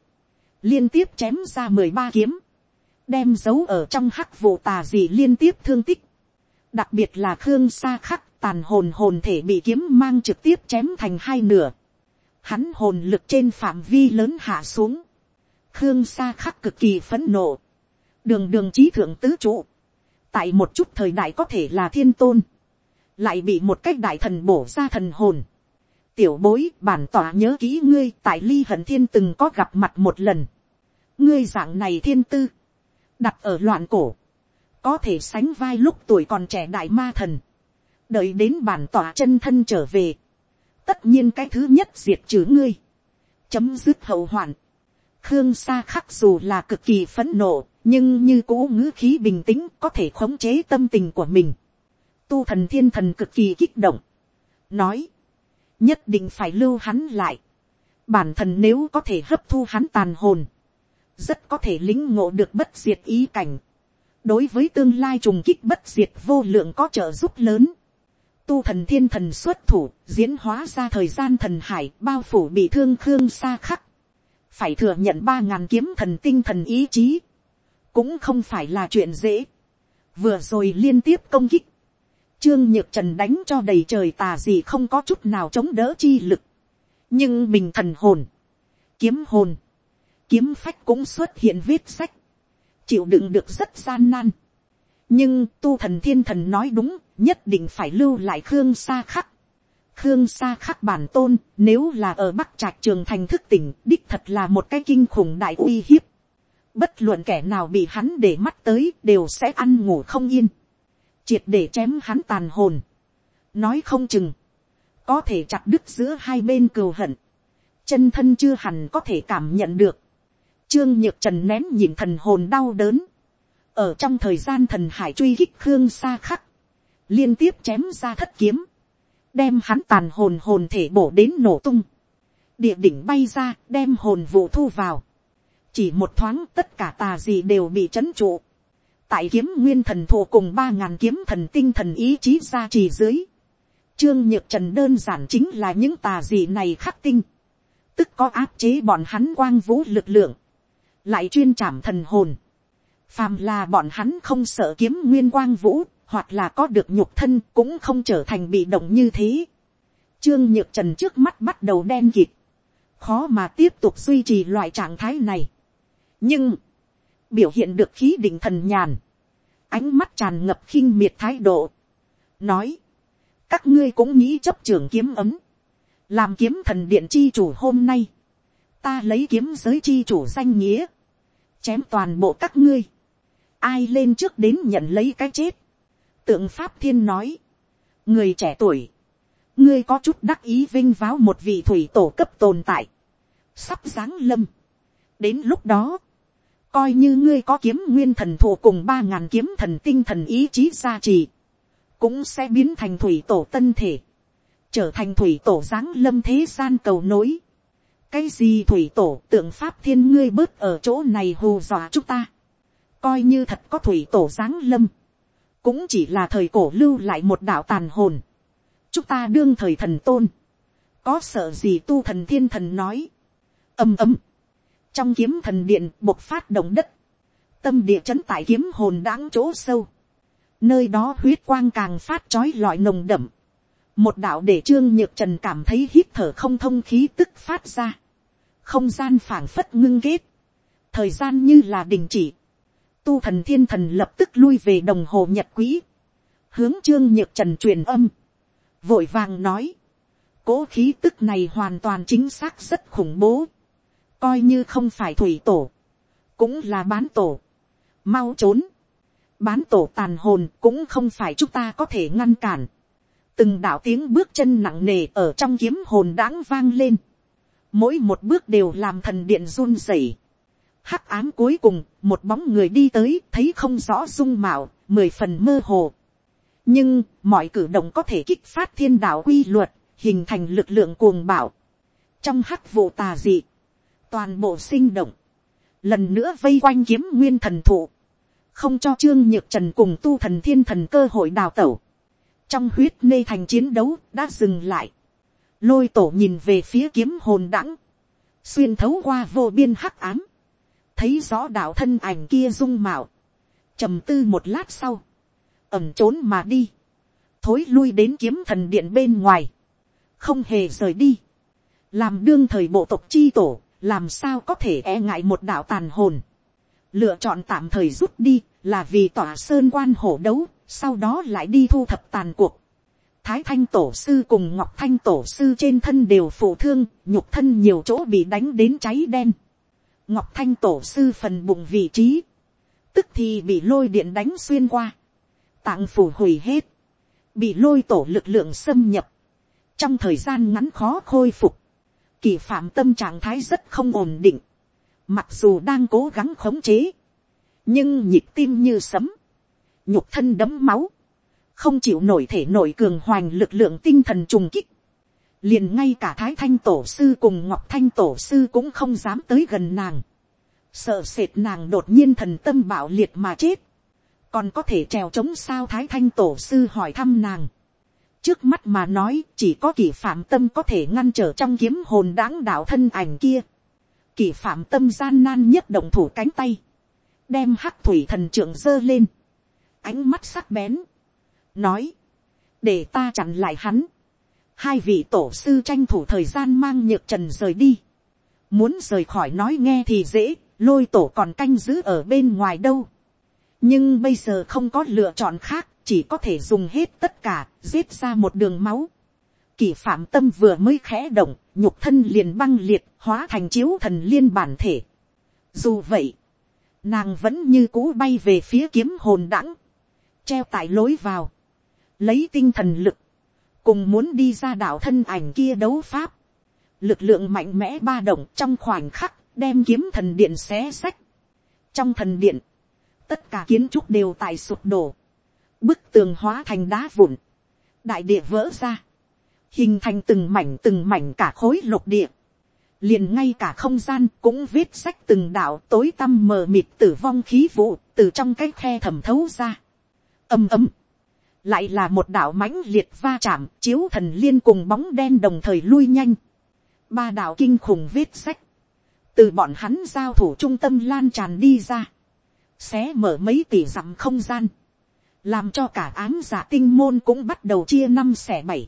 Liên tiếp chém ra mười ba kiếm. đem dấu ở trong hắc vụ tà dị liên tiếp thương tích, đặc biệt là khương sa khắc tàn hồn hồn thể bị kiếm mang trực tiếp chém thành hai nửa, hắn hồn lực trên phạm vi lớn hạ xuống, khương sa khắc cực kỳ phấn nộ, đường đường trí thượng tứ trụ, tại một chút thời đại có thể là thiên tôn, lại bị một cách đại thần bổ ra thần hồn. tiểu bối bản tỏa nhớ kỹ ngươi tại ly hận thiên từng có gặp mặt một lần. ngươi dạng này thiên tư, đặt ở loạn cổ, có thể sánh vai lúc tuổi còn trẻ đại ma thần, đợi đến bản tỏa chân thân trở về, tất nhiên cái thứ nhất diệt trừ ngươi, chấm dứt hậu hoạn. khương sa khắc dù là cực kỳ phấn nộ, nhưng như cũ ngữ khí bình tĩnh có thể khống chế tâm tình của mình. tu thần thiên thần cực kỳ kích động, nói, nhất định phải lưu hắn lại. bản thần nếu có thể hấp thu hắn tàn hồn, rất có thể lính ngộ được bất diệt ý cảnh. đối với tương lai trùng kích bất diệt vô lượng có trợ giúp lớn. tu thần thiên thần xuất thủ, diễn hóa ra thời gian thần hải bao phủ bị thương khương xa khắc. phải thừa nhận ba ngàn kiếm thần tinh thần ý chí cũng không phải là chuyện dễ. vừa rồi liên tiếp công kích, trương nhược trần đánh cho đầy trời tà gì không có chút nào chống đỡ chi lực. nhưng mình thần hồn, kiếm hồn, kiếm phách cũng xuất hiện vết sách, chịu đựng được rất gian nan. nhưng tu thần thiên thần nói đúng, nhất định phải lưu lại khương sa khắc. khương sa khắc bản tôn, nếu là ở bắc trạch trường thành thức tỉnh, đích thật là một cái kinh khủng đại uy hiếp bất luận kẻ nào bị hắn để mắt tới đều sẽ ăn ngủ không yên, triệt để chém hắn tàn hồn, nói không chừng, có thể chặt đứt giữa hai bên cừu hận, chân thân chưa hẳn có thể cảm nhận được, trương nhược trần nén nhìn thần hồn đau đớn, ở trong thời gian thần hải truy hích khương xa khắc, liên tiếp chém ra thất kiếm, đem hắn tàn hồn hồn thể bổ đến nổ tung, địa đỉnh bay ra đem hồn vụ thu vào, chỉ một thoáng tất cả tà gì đều bị trấn trụ. tại kiếm nguyên thần thụ cùng ba ngàn kiếm thần tinh thần ý chí ra chỉ dưới. trương nhược trần đơn giản chính là những tà gì này khắc tinh. tức có áp chế bọn hắn quang vũ lực lượng. lại chuyên chạm thần hồn. phàm là bọn hắn không sợ kiếm nguyên quang vũ, hoặc là có được nhục thân cũng không trở thành bị động như thế. Trương Nhược Trần trước mắt bắt đầu đen kịt. Khó mà tiếp tục duy trì loại trạng thái này nhưng, biểu hiện được khí định thần nhàn, ánh mắt tràn ngập khinh miệt thái độ, nói, các ngươi cũng nghĩ chấp trường kiếm ấm, làm kiếm thần điện chi chủ hôm nay, ta lấy kiếm giới chi chủ danh nghĩa, chém toàn bộ các ngươi, ai lên trước đến nhận lấy cái chết, tượng pháp thiên nói, người trẻ tuổi, ngươi có chút đắc ý vinh váo một vị thủy tổ cấp tồn tại, sắp giáng lâm, đến lúc đó, coi như ngươi có kiếm nguyên thần thụ cùng ba ngàn kiếm thần tinh thần ý chí gia trì, cũng sẽ biến thành thủy tổ tân thể, trở thành thủy tổ giáng lâm thế gian cầu nối. cái gì thủy tổ tượng pháp thiên ngươi bớt ở chỗ này hù dọa chúng ta, coi như thật có thủy tổ giáng lâm, cũng chỉ là thời cổ lưu lại một đạo tàn hồn, chúng ta đương thời thần tôn, có sợ gì tu thần thiên thần nói, ầm ầm, trong kiếm thần điện bộc phát động đất, tâm địa chấn tại kiếm hồn đáng chỗ sâu, nơi đó huyết quang càng phát trói lọi nồng đậm, một đạo để trương nhược trần cảm thấy hít thở không thông khí tức phát ra, không gian phảng phất ngưng kết, thời gian như là đình chỉ, tu thần thiên thần lập tức lui về đồng hồ nhật quỹ, hướng trương nhược trần truyền âm, vội vàng nói, cố khí tức này hoàn toàn chính xác rất khủng bố, coi như không phải thủy tổ, cũng là bán tổ, mau trốn, bán tổ tàn hồn cũng không phải chúng ta có thể ngăn cản, từng đạo tiếng bước chân nặng nề ở trong kiếm hồn đãng vang lên, mỗi một bước đều làm thần điện run rẩy, hắc ám cuối cùng, một bóng người đi tới, thấy không rõ dung mạo, mười phần mơ hồ. nhưng, mọi cử động có thể kích phát thiên đạo quy luật, hình thành lực lượng cuồng bạo. trong hắc vụ tà dị, toàn bộ sinh động, lần nữa vây quanh kiếm nguyên thần thụ, không cho trương nhược trần cùng tu thần thiên thần cơ hội đào tẩu, trong huyết nê thành chiến đấu đã dừng lại, lôi tổ nhìn về phía kiếm hồn đãng, xuyên thấu qua vô biên hắc ám, thấy rõ đạo thân ảnh kia dung mạo, trầm tư một lát sau, ẩm trốn mà đi, thối lui đến kiếm thần điện bên ngoài, không hề rời đi, làm đương thời bộ tộc chi tổ, làm sao có thể e ngại một đạo tàn hồn, lựa chọn tạm thời rút đi, là vì tỏa sơn quan hổ đấu, sau đó lại đi thu thập tàn cuộc. Thái thanh tổ sư cùng ngọc thanh tổ sư trên thân đều phụ thương, nhục thân nhiều chỗ bị đánh đến cháy đen. Ngọc thanh tổ sư phần bụng vị trí, tức thì bị lôi điện đánh xuyên qua, tạng phủ hủy hết, bị lôi tổ lực lượng xâm nhập, trong thời gian ngắn khó khôi phục, kỳ phạm tâm trạng thái rất không ổn định, mặc dù đang cố gắng khống chế, nhưng nhịp tim như sấm, nhục thân đấm máu, không chịu nổi thể nổi cường hoành lực lượng tinh thần trùng kích, liền ngay cả thái thanh tổ sư cùng ngọc thanh tổ sư cũng không dám tới gần nàng, sợ sệt nàng đột nhiên thần tâm bạo liệt mà chết, còn có thể trèo trống sao thái thanh tổ sư hỏi thăm nàng, trước mắt mà nói chỉ có kỷ phạm tâm có thể ngăn trở trong kiếm hồn đáng đạo thân ảnh kia, kỷ phạm tâm gian nan nhất động thủ cánh tay, đem hắc thủy thần trưởng giơ lên, ánh mắt sắc bén, nói, để ta chặn lại hắn, hai vị tổ sư tranh thủ thời gian mang nhược trần rời đi, muốn rời khỏi nói nghe thì dễ, lôi tổ còn canh giữ ở bên ngoài đâu, nhưng bây giờ không có lựa chọn khác, chỉ có thể dùng hết tất cả, giết ra một đường máu. Kỷ phạm tâm vừa mới khẽ động, nhục thân liền băng liệt, hóa thành chiếu thần liên bản thể. Dù vậy, nàng vẫn như cũ bay về phía kiếm hồn đẳng, treo tại lối vào, lấy tinh thần lực, cùng muốn đi ra đảo thân ảnh kia đấu pháp, lực lượng mạnh mẽ ba động trong khoảnh khắc, đem kiếm thần điện xé sách. trong thần điện, tất cả kiến trúc đều tại sụp đổ, bức tường hóa thành đá vụn, đại địa vỡ ra, hình thành từng mảnh từng mảnh cả khối lục địa, liền ngay cả không gian cũng viết sách từng đạo tối tăm mờ mịt tử vong khí vụ từ trong cái khe thẩm thấu ra. ầm ầm, lại là một đạo mãnh liệt va chạm chiếu thần liên cùng bóng đen đồng thời lui nhanh. ba đạo kinh khủng viết sách, từ bọn hắn giao thủ trung tâm lan tràn đi ra, xé mở mấy tỷ dặm không gian, làm cho cả ám giả tinh môn cũng bắt đầu chia năm xẻ bảy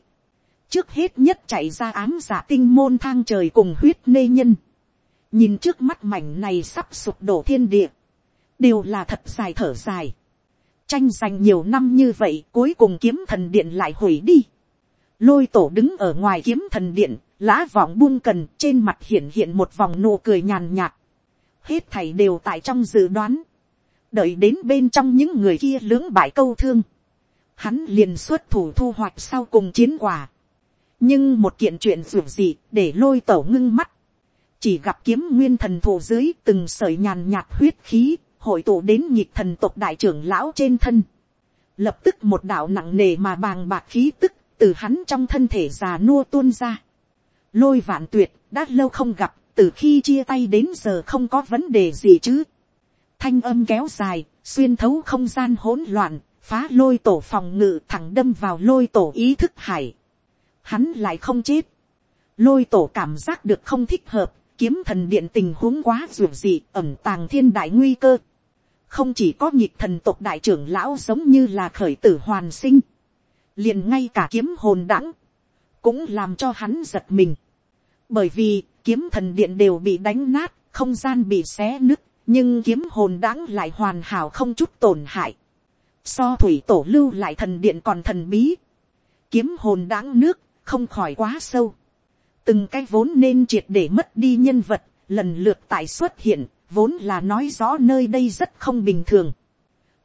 trước hết nhất chạy ra ám giả tinh môn thang trời cùng huyết nê nhân. nhìn trước mắt mảnh này sắp sụp đổ thiên địa, đều là thật dài thở dài. tranh giành nhiều năm như vậy cuối cùng kiếm thần điện lại hủy đi. lôi tổ đứng ở ngoài kiếm thần điện, lá vọng buông cần trên mặt hiện hiện một vòng nụ cười nhàn nhạt. hết thảy đều tại trong dự đoán đợi đến bên trong những người kia lưỡng bại câu thương. hắn liền xuất thủ thu hoạch sau cùng chiến quả nhưng một kiện chuyện ruột gì để lôi tổ ngưng mắt, chỉ gặp kiếm nguyên thần thủ dưới từng sợi nhàn nhạt huyết khí, hội tụ đến nhịp thần tộc đại trưởng lão trên thân. Lập tức một đạo nặng nề mà bàng bạc khí tức, từ hắn trong thân thể già nua tuôn ra. Lôi vạn tuyệt, đã lâu không gặp, từ khi chia tay đến giờ không có vấn đề gì chứ. Thanh âm kéo dài, xuyên thấu không gian hỗn loạn, phá lôi tổ phòng ngự thẳng đâm vào lôi tổ ý thức hải hắn lại không chết. lôi tổ cảm giác được không thích hợp, kiếm thần điện tình huống quá dù dị, ẩm tàng thiên đại nguy cơ. không chỉ có nhịp thần tộc đại trưởng lão giống như là khởi tử hoàn sinh, liền ngay cả kiếm hồn đẳng cũng làm cho hắn giật mình. bởi vì kiếm thần điện đều bị đánh nát, không gian bị xé nứt, nhưng kiếm hồn đáng lại hoàn hảo không chút tổn hại. So thủy tổ lưu lại thần điện còn thần bí. Kiếm hồn đáng nước, không khỏi quá sâu. Từng cái vốn nên triệt để mất đi nhân vật, lần lượt tại xuất hiện, vốn là nói rõ nơi đây rất không bình thường.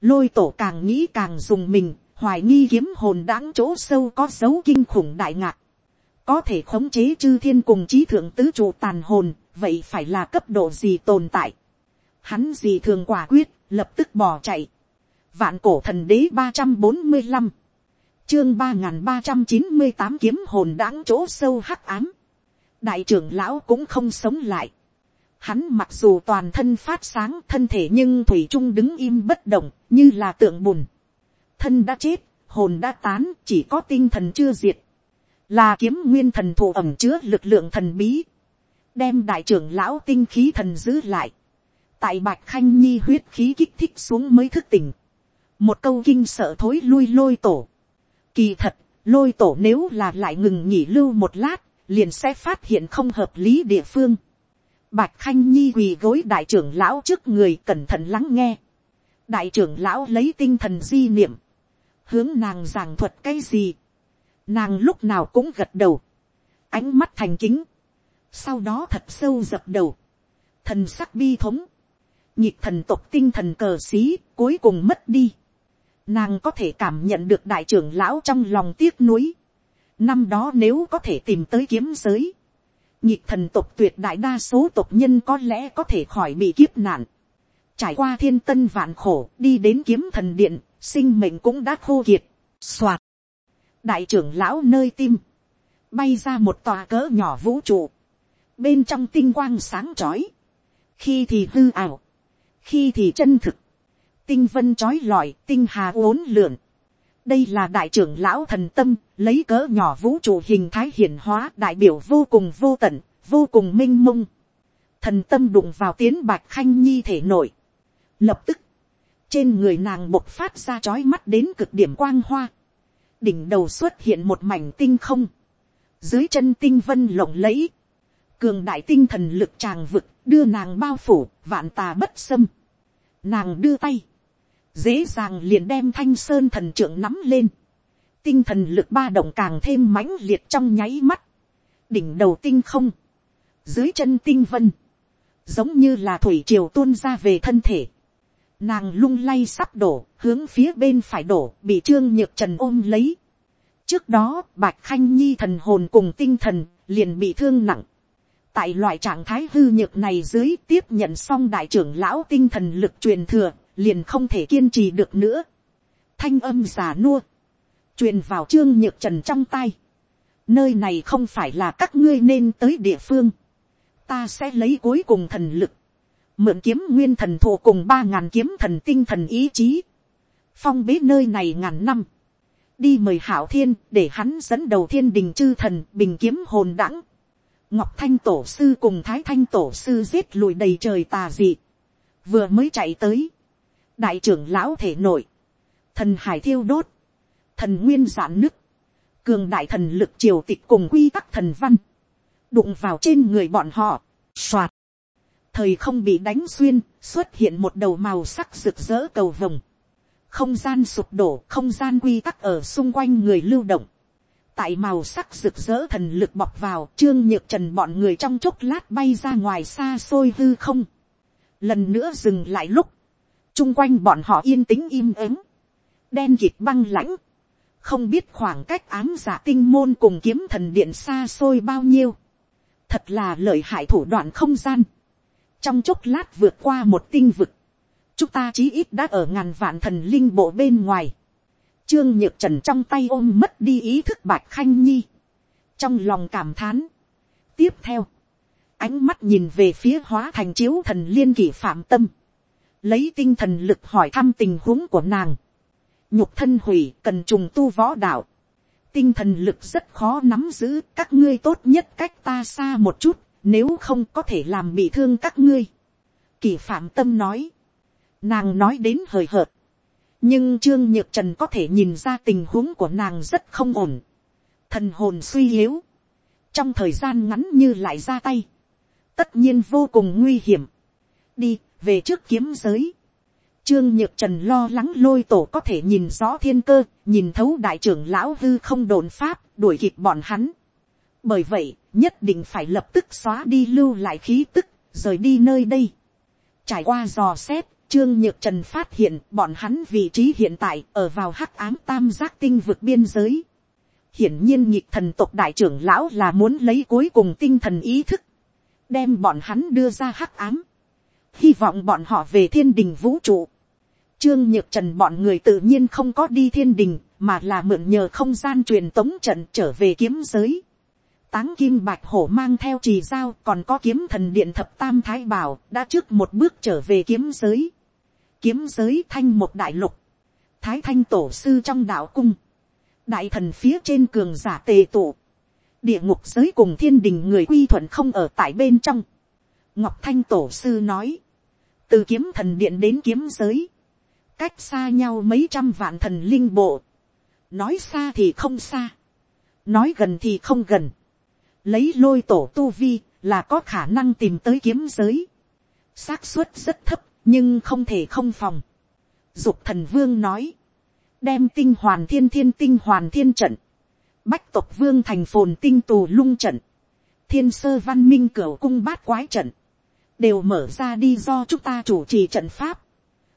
Lôi tổ càng nghĩ càng dùng mình, hoài nghi kiếm hồn đáng chỗ sâu có dấu kinh khủng đại ngạc. Có thể khống chế chư thiên cùng trí thượng tứ trụ tàn hồn, vậy phải là cấp độ gì tồn tại. Hắn gì thường quả quyết, lập tức bỏ chạy. Vạn cổ thần đế ba trăm bốn mươi 345 chương ba nghìn ba trăm chín mươi tám kiếm hồn đáng chỗ sâu hắc ám. đại trưởng lão cũng không sống lại. hắn mặc dù toàn thân phát sáng thân thể nhưng thủy trung đứng im bất động như là tượng bùn. thân đã chết, hồn đã tán chỉ có tinh thần chưa diệt. là kiếm nguyên thần thụ ẩm chứa lực lượng thần bí. đem đại trưởng lão tinh khí thần giữ lại tại bạch khanh nhi huyết khí kích thích xuống mới thức tỉnh, một câu kinh sợ thối lui lôi tổ, kỳ thật, lôi tổ nếu là lại ngừng nghỉ lưu một lát, liền sẽ phát hiện không hợp lý địa phương. Bạch Khanh Nhi quỳ gối đại trưởng lão trước người cẩn thận lắng nghe. Đại trưởng lão lấy tinh thần di niệm. Hướng nàng giảng thuật cái gì. Nàng lúc nào cũng gật đầu. Ánh mắt thành kính. Sau đó thật sâu dập đầu. Thần sắc bi thống. Nhịp thần tộc tinh thần cờ xí cuối cùng mất đi. Nàng có thể cảm nhận được đại trưởng lão trong lòng tiếc nuối. Năm đó nếu có thể tìm tới kiếm giới nhịp thần tộc tuyệt đại đa số tộc nhân có lẽ có thể khỏi bị kiếp nạn. Trải qua thiên tân vạn khổ đi đến kiếm thần điện, sinh mệnh cũng đã khô kiệt. Xoạt. Đại trưởng lão nơi tim. Bay ra một tòa cỡ nhỏ vũ trụ. Bên trong tinh quang sáng chói. Khi thì hư ảo. Khi thì chân thực. Tinh vân chói lọi, tinh hà uốn lượn đây là đại trưởng lão thần tâm, lấy cỡ nhỏ vũ trụ hình thái hiển hóa đại biểu vô cùng vô tận, vô cùng m i n h mông. thần tâm đụng vào tiến bạch khanh nhi thể nội. lập tức, trên người nàng bộc phát ra trói mắt đến cực điểm quang hoa. đỉnh đầu xuất hiện một mảnh tinh không. dưới chân tinh vân lộng lẫy. cường đại tinh thần lực tràng vực đưa nàng bao phủ, vạn tà bất xâm. nàng đưa tay dễ dàng liền đem thanh sơn thần trưởng nắm lên, tinh thần lực ba động càng thêm mãnh liệt trong nháy mắt, đỉnh đầu tinh không, dưới chân tinh vân, giống như là thủy triều tuôn ra về thân thể, nàng lung lay sắp đổ, hướng phía bên phải đổ, bị trương nhược trần ôm lấy. trước đó, bạch khanh nhi thần hồn cùng tinh thần, liền bị thương nặng tại loại trạng thái hư nhược này dưới tiếp nhận xong đại trưởng lão tinh thần lực truyền thừa, liền không thể kiên trì được nữa. thanh âm già nua, truyền vào trương nhược trần trong tay. nơi này không phải là các ngươi nên tới địa phương. ta sẽ lấy cuối cùng thần lực, mượn kiếm nguyên thần thù cùng ba ngàn kiếm thần tinh thần ý chí. phong bế nơi này ngàn năm. đi mời hảo thiên để hắn dẫn đầu thiên đình chư thần bình kiếm hồn đẳng ngọc thanh tổ sư cùng thái thanh tổ sư giết lùi đầy trời tà dị. vừa mới chạy tới. Đại trưởng lão thể nội, thần hải thiêu đốt, thần nguyên giản nứt, cường đại thần lực triều tịch cùng quy tắc thần văn, đụng vào trên người bọn họ, soạt, thời không bị đánh xuyên, xuất hiện một đầu màu sắc rực rỡ cầu vồng, không gian sụp đổ, không gian quy tắc ở xung quanh người lưu động, tại màu sắc rực rỡ thần lực bọc vào, trương nhược trần bọn người trong chốc lát bay ra ngoài xa xôi hư không, lần nữa dừng lại lúc, chung quanh bọn họ yên tĩnh im ắng, đen kịt băng lãnh, không biết khoảng cách ám giả tinh môn cùng kiếm thần điện xa xôi bao nhiêu, thật là lợi hại thủ đoạn không gian, trong chốc lát vượt qua một tinh vực, chúng ta chí ít đã ở ngàn vạn thần linh bộ bên ngoài, trương nhược trần trong tay ôm mất đi ý thức bạch khanh nhi, trong lòng cảm thán. tiếp theo, ánh mắt nhìn về phía hóa thành chiếu thần liên kỷ phạm tâm, lấy tinh thần lực hỏi thăm tình huống của nàng, nhục thân hủy cần trùng tu võ đạo, tinh thần lực rất khó nắm giữ các ngươi tốt nhất cách ta xa một chút, nếu không có thể làm bị thương các ngươi. Kỳ phạm tâm nói, nàng nói đến hời hợt, nhưng trương nhược trần có thể nhìn ra tình huống của nàng rất không ổn, thần hồn suy yếu, trong thời gian ngắn như lại ra tay, tất nhiên vô cùng nguy hiểm. đi, về trước kiếm giới. Trương Nhược Trần lo lắng lôi tổ có thể nhìn rõ thiên cơ, nhìn thấu đại trưởng lão hư không đồn pháp, đuổi kịp bọn hắn. Bởi vậy, nhất định phải lập tức xóa đi lưu lại khí tức, rời đi nơi đây. Trải qua dò xét, Trương Nhược Trần phát hiện bọn hắn vị trí hiện tại ở vào hắc ám tam giác tinh vực biên giới. Hiển nhiên nhịp thần tộc đại trưởng lão là muốn lấy cuối cùng tinh thần ý thức. Đem bọn hắn đưa ra hắc ám hy vọng bọn họ về thiên đình vũ trụ. Trương Nhược Trần bọn người tự nhiên không có đi thiên đình, mà là mượn nhờ không gian truyền tống trận trở về kiếm giới. Táng Kim Bạch Hổ mang theo trì giao còn có kiếm thần điện thập tam thái bảo đã trước một bước trở về kiếm giới. Kiếm giới thanh một đại lục. Thái thanh tổ sư trong đạo cung. Đại thần phía trên cường giả tề tụ. Địa ngục giới cùng thiên đình người quy thuận không ở tại bên trong. Ngọc Thanh tổ sư nói từ kiếm thần điện đến kiếm giới, cách xa nhau mấy trăm vạn thần linh bộ, nói xa thì không xa, nói gần thì không gần, lấy lôi tổ tu vi là có khả năng tìm tới kiếm giới, xác suất rất thấp nhưng không thể không phòng. Dục thần vương nói, đem tinh hoàn thiên thiên tinh hoàn thiên trận, bách tộc vương thành phồn tinh tù lung trận, thiên sơ văn minh cửa cung bát quái trận, đều mở ra đi do chúng ta chủ trì trận pháp.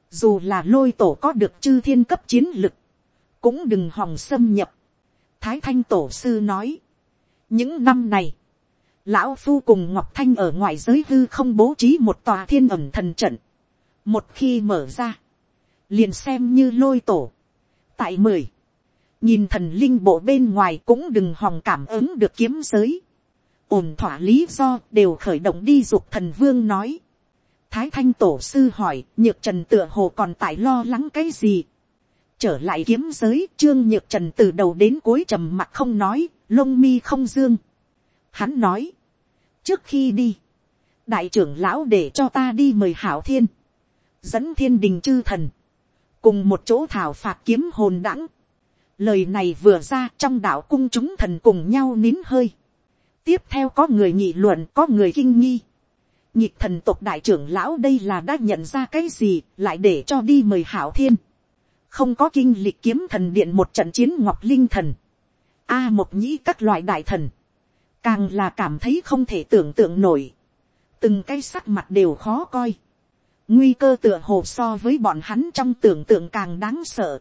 Dù là lôi tổ có được chư thiên cấp chiến lực, cũng đừng hòng xâm nhập. Thái thanh tổ sư nói, những năm này, lão phu cùng ngọc thanh ở ngoài giới hư không bố trí một tòa thiên ẩm thần trận một khi mở ra, liền xem như lôi tổ. tại mười, nhìn thần linh bộ bên ngoài cũng đừng hòng cảm ứng được kiếm giới. ổn thỏa lý do đều khởi động đi dục thần vương nói. thái thanh tổ sư hỏi nhược trần tựa hồ còn tại lo lắng cái gì. trở lại kiếm giới trương nhược trần từ đầu đến cuối trầm mặt không nói lông mi không dương. hắn nói, trước khi đi, đại trưởng lão để cho ta đi mời hảo thiên, dẫn thiên đình chư thần, cùng một chỗ thảo phạt kiếm hồn đãng. Lời này vừa ra trong đạo cung chúng thần cùng nhau nín hơi. Tiếp theo có người nghị luận có người kinh nghi. Nhịp thần tộc đại trưởng lão đây là đã nhận ra cái gì lại để cho đi mời hảo thiên. Không có kinh lịch kiếm thần điện một trận chiến ngọc linh thần. A một nhĩ các loại đại thần càng là cảm thấy không thể tưởng tượng nổi, từng cái sắc mặt đều khó coi, nguy cơ tựa hồ so với bọn hắn trong tưởng tượng càng đáng sợ,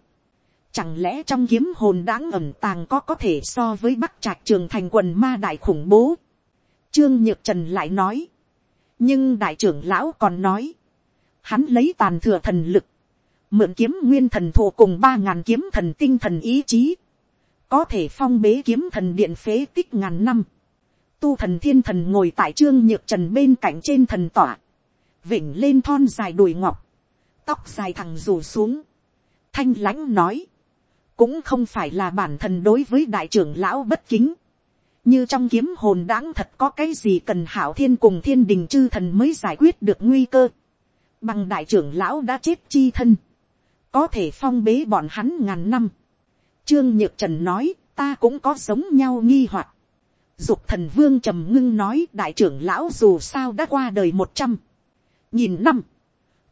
chẳng lẽ trong kiếm hồn đáng ẩm tàng có có thể so với bắc trạch trường thành quần ma đại khủng bố, trương nhược trần lại nói, nhưng đại trưởng lão còn nói, hắn lấy tàn thừa thần lực, mượn kiếm nguyên thần thụ cùng ba ngàn kiếm thần tinh thần ý chí, có thể phong bế kiếm thần điện phế tích ngàn năm, tu thần thiên thần ngồi tại trương nhược trần bên cạnh trên thần tỏa, vịnh lên thon dài đùi ngọc, tóc dài thẳng rủ xuống, thanh lãnh nói, cũng không phải là bản thân đối với đại trưởng lão bất kính, như trong kiếm hồn đáng thật có cái gì cần hảo thiên cùng thiên đình chư thần mới giải quyết được nguy cơ, bằng đại trưởng lão đã chết chi thân, có thể phong bế bọn hắn ngàn năm. Trương Nhược Trần nói, ta cũng có giống nhau nghi hoặc. Dục thần vương trầm ngưng nói đại trưởng lão dù sao đã qua đời một trăm nhìn năm,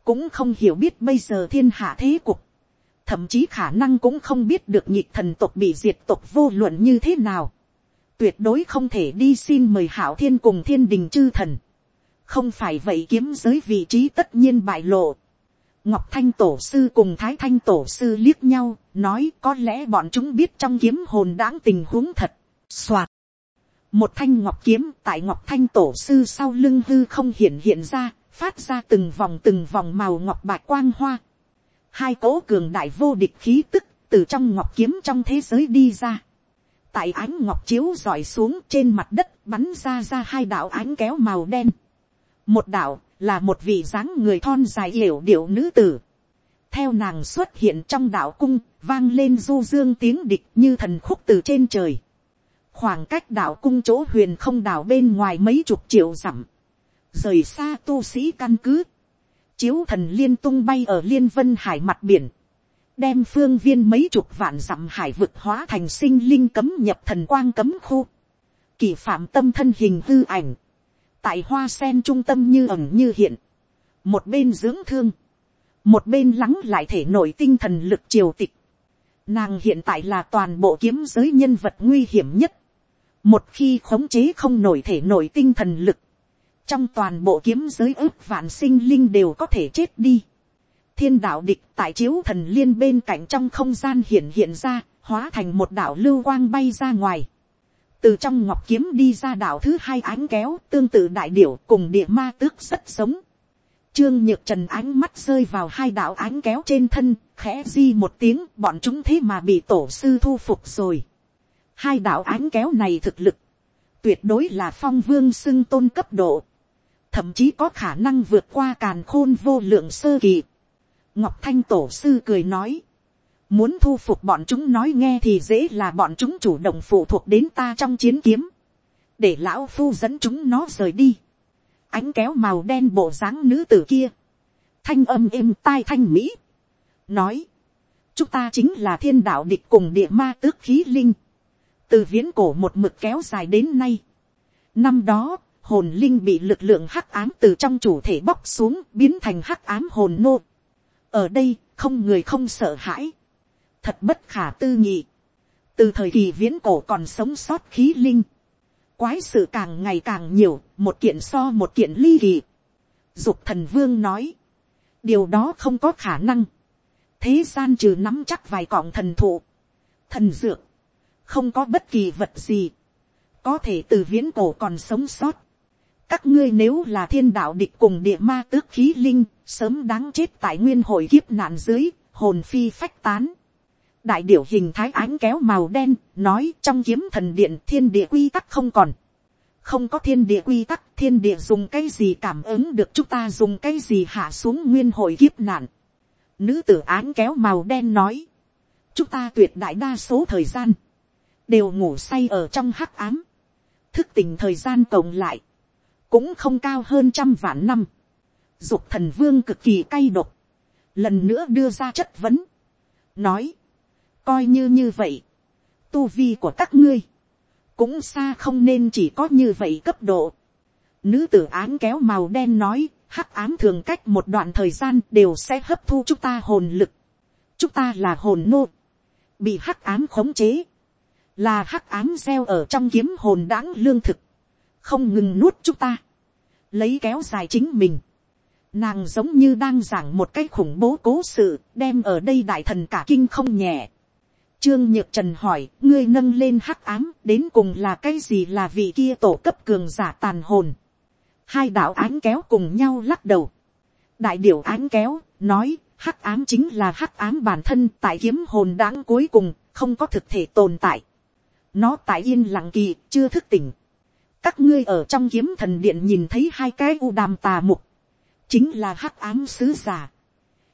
cũng không hiểu biết bây giờ thiên hạ thế cục, thậm chí khả năng cũng không biết được nhịp thần tộc bị diệt tộc vô luận như thế nào, tuyệt đối không thể đi xin mời hảo thiên cùng thiên đình chư thần, không phải vậy kiếm giới vị trí tất nhiên bại lộ, ngọc thanh tổ sư cùng thái thanh tổ sư liếc nhau, nói có lẽ bọn chúng biết trong kiếm hồn đáng tình huống thật, soạt, một thanh ngọc kiếm tại ngọc thanh tổ sư sau lưng hư không hiện hiện ra, phát ra từng vòng từng vòng màu ngọc bạc quang hoa. Hai cỗ cường đại vô địch khí tức từ trong ngọc kiếm trong thế giới đi ra. Tại ánh ngọc chiếu dọi xuống trên mặt đất bắn ra ra hai đạo ánh kéo màu đen. Một đạo là một vị dáng người thon dài yểu điệu nữ tử. Theo nàng xuất hiện trong đạo cung, vang lên du dương tiếng địch như thần khúc từ trên trời khoảng cách đạo cung chỗ huyền không đảo bên ngoài mấy chục triệu dặm, rời xa tu sĩ căn cứ, chiếu thần liên tung bay ở liên vân hải mặt biển, đem phương viên mấy chục vạn dặm hải vực hóa thành sinh linh cấm nhập thần quang cấm khu, kỳ phạm tâm thân hình hư ảnh, tại hoa sen trung tâm như ẩm như hiện, một bên dưỡng thương, một bên lắng lại thể nội tinh thần lực triều tịch, nàng hiện tại là toàn bộ kiếm giới nhân vật nguy hiểm nhất, một khi khống chế không nổi thể nổi tinh thần lực, trong toàn bộ kiếm giới ước vạn sinh linh đều có thể chết đi. thiên đạo địch tại chiếu thần liên bên cạnh trong không gian hiện hiện ra, hóa thành một đạo lưu quang bay ra ngoài. từ trong ngọc kiếm đi ra đạo thứ hai ánh kéo tương tự đại điểu cùng địa ma tước rất sống. Trương nhược trần ánh mắt rơi vào hai đạo ánh kéo trên thân, khẽ di một tiếng bọn chúng thế mà bị tổ sư thu phục rồi Hai đạo ánh kéo này thực lực. Tuyệt đối là phong vương xưng tôn cấp độ. Thậm chí có khả năng vượt qua càn khôn vô lượng sơ kỳ. Ngọc Thanh Tổ Sư cười nói. Muốn thu phục bọn chúng nói nghe thì dễ là bọn chúng chủ động phụ thuộc đến ta trong chiến kiếm. Để lão phu dẫn chúng nó rời đi. Ánh kéo màu đen bộ dáng nữ tử kia. thanh âm êm tai thanh mỹ, nói, chúng ta chính là thiên đạo địch cùng địa ma tước khí linh, từ viễn cổ một mực kéo dài đến nay. Năm đó, hồn linh bị lực lượng hắc ám từ trong chủ thể bóc xuống biến thành hắc ám hồn nô. ở đây, không người không sợ hãi, thật bất khả tư nghị. từ thời kỳ viễn cổ còn sống sót khí linh, quái sự càng ngày càng nhiều, một kiện so một kiện ly kỳ. Dục thần vương nói, điều đó không có khả năng. thế gian trừ nắm chắc vài cọng thần thụ, thần dược, không có bất kỳ vật gì, có thể từ viễn cổ còn sống sót các ngươi nếu là thiên đạo địch cùng địa ma tước khí linh, sớm đáng chết tại nguyên hội kiếp nạn dưới, hồn phi phách tán. đại điểu hình thái ánh kéo màu đen, nói trong kiếm thần điện thiên địa quy tắc không còn. không có thiên địa quy tắc, thiên địa dùng cái gì cảm ứng được chúng ta dùng cái gì hạ xuống nguyên hội kiếp nạn. nữ tử án kéo màu đen nói, chúng ta tuyệt đại đa số thời gian, đều ngủ say ở trong hắc ám, thức tỉnh thời gian cộng lại, cũng không cao hơn trăm vạn năm, dục thần vương cực kỳ cay độc, lần nữa đưa ra chất vấn, nói, coi như như vậy, tu vi của các ngươi, cũng xa không nên chỉ có như vậy cấp độ. Nữ tử án kéo màu đen nói, hắc ám thường cách một đoạn thời gian đều sẽ hấp thu chúng ta hồn lực. chúng ta là hồn nô, bị hắc ám khống chế, là hắc ám gieo ở trong kiếm hồn đáng lương thực, không ngừng nuốt chúng ta, lấy kéo dài chính mình. Nàng giống như đang giảng một cái khủng bố cố sự, đem ở đây đại thần cả kinh không nhẹ. Trương Nhược Trần hỏi, ngươi nâng lên hắc ám, đến cùng là cái gì là vị kia tổ cấp cường giả tàn hồn. Hai đạo ánh kéo cùng nhau lắc đầu. Đại điểu ánh kéo, nói, hắc ám chính là hắc ám bản thân tại kiếm hồn đáng cuối cùng, không có thực thể tồn tại nó tại yên lặng kỳ chưa thức tỉnh các ngươi ở trong kiếm thần điện nhìn thấy hai cái u đàm tà mục, chính là hắc ám sứ giả,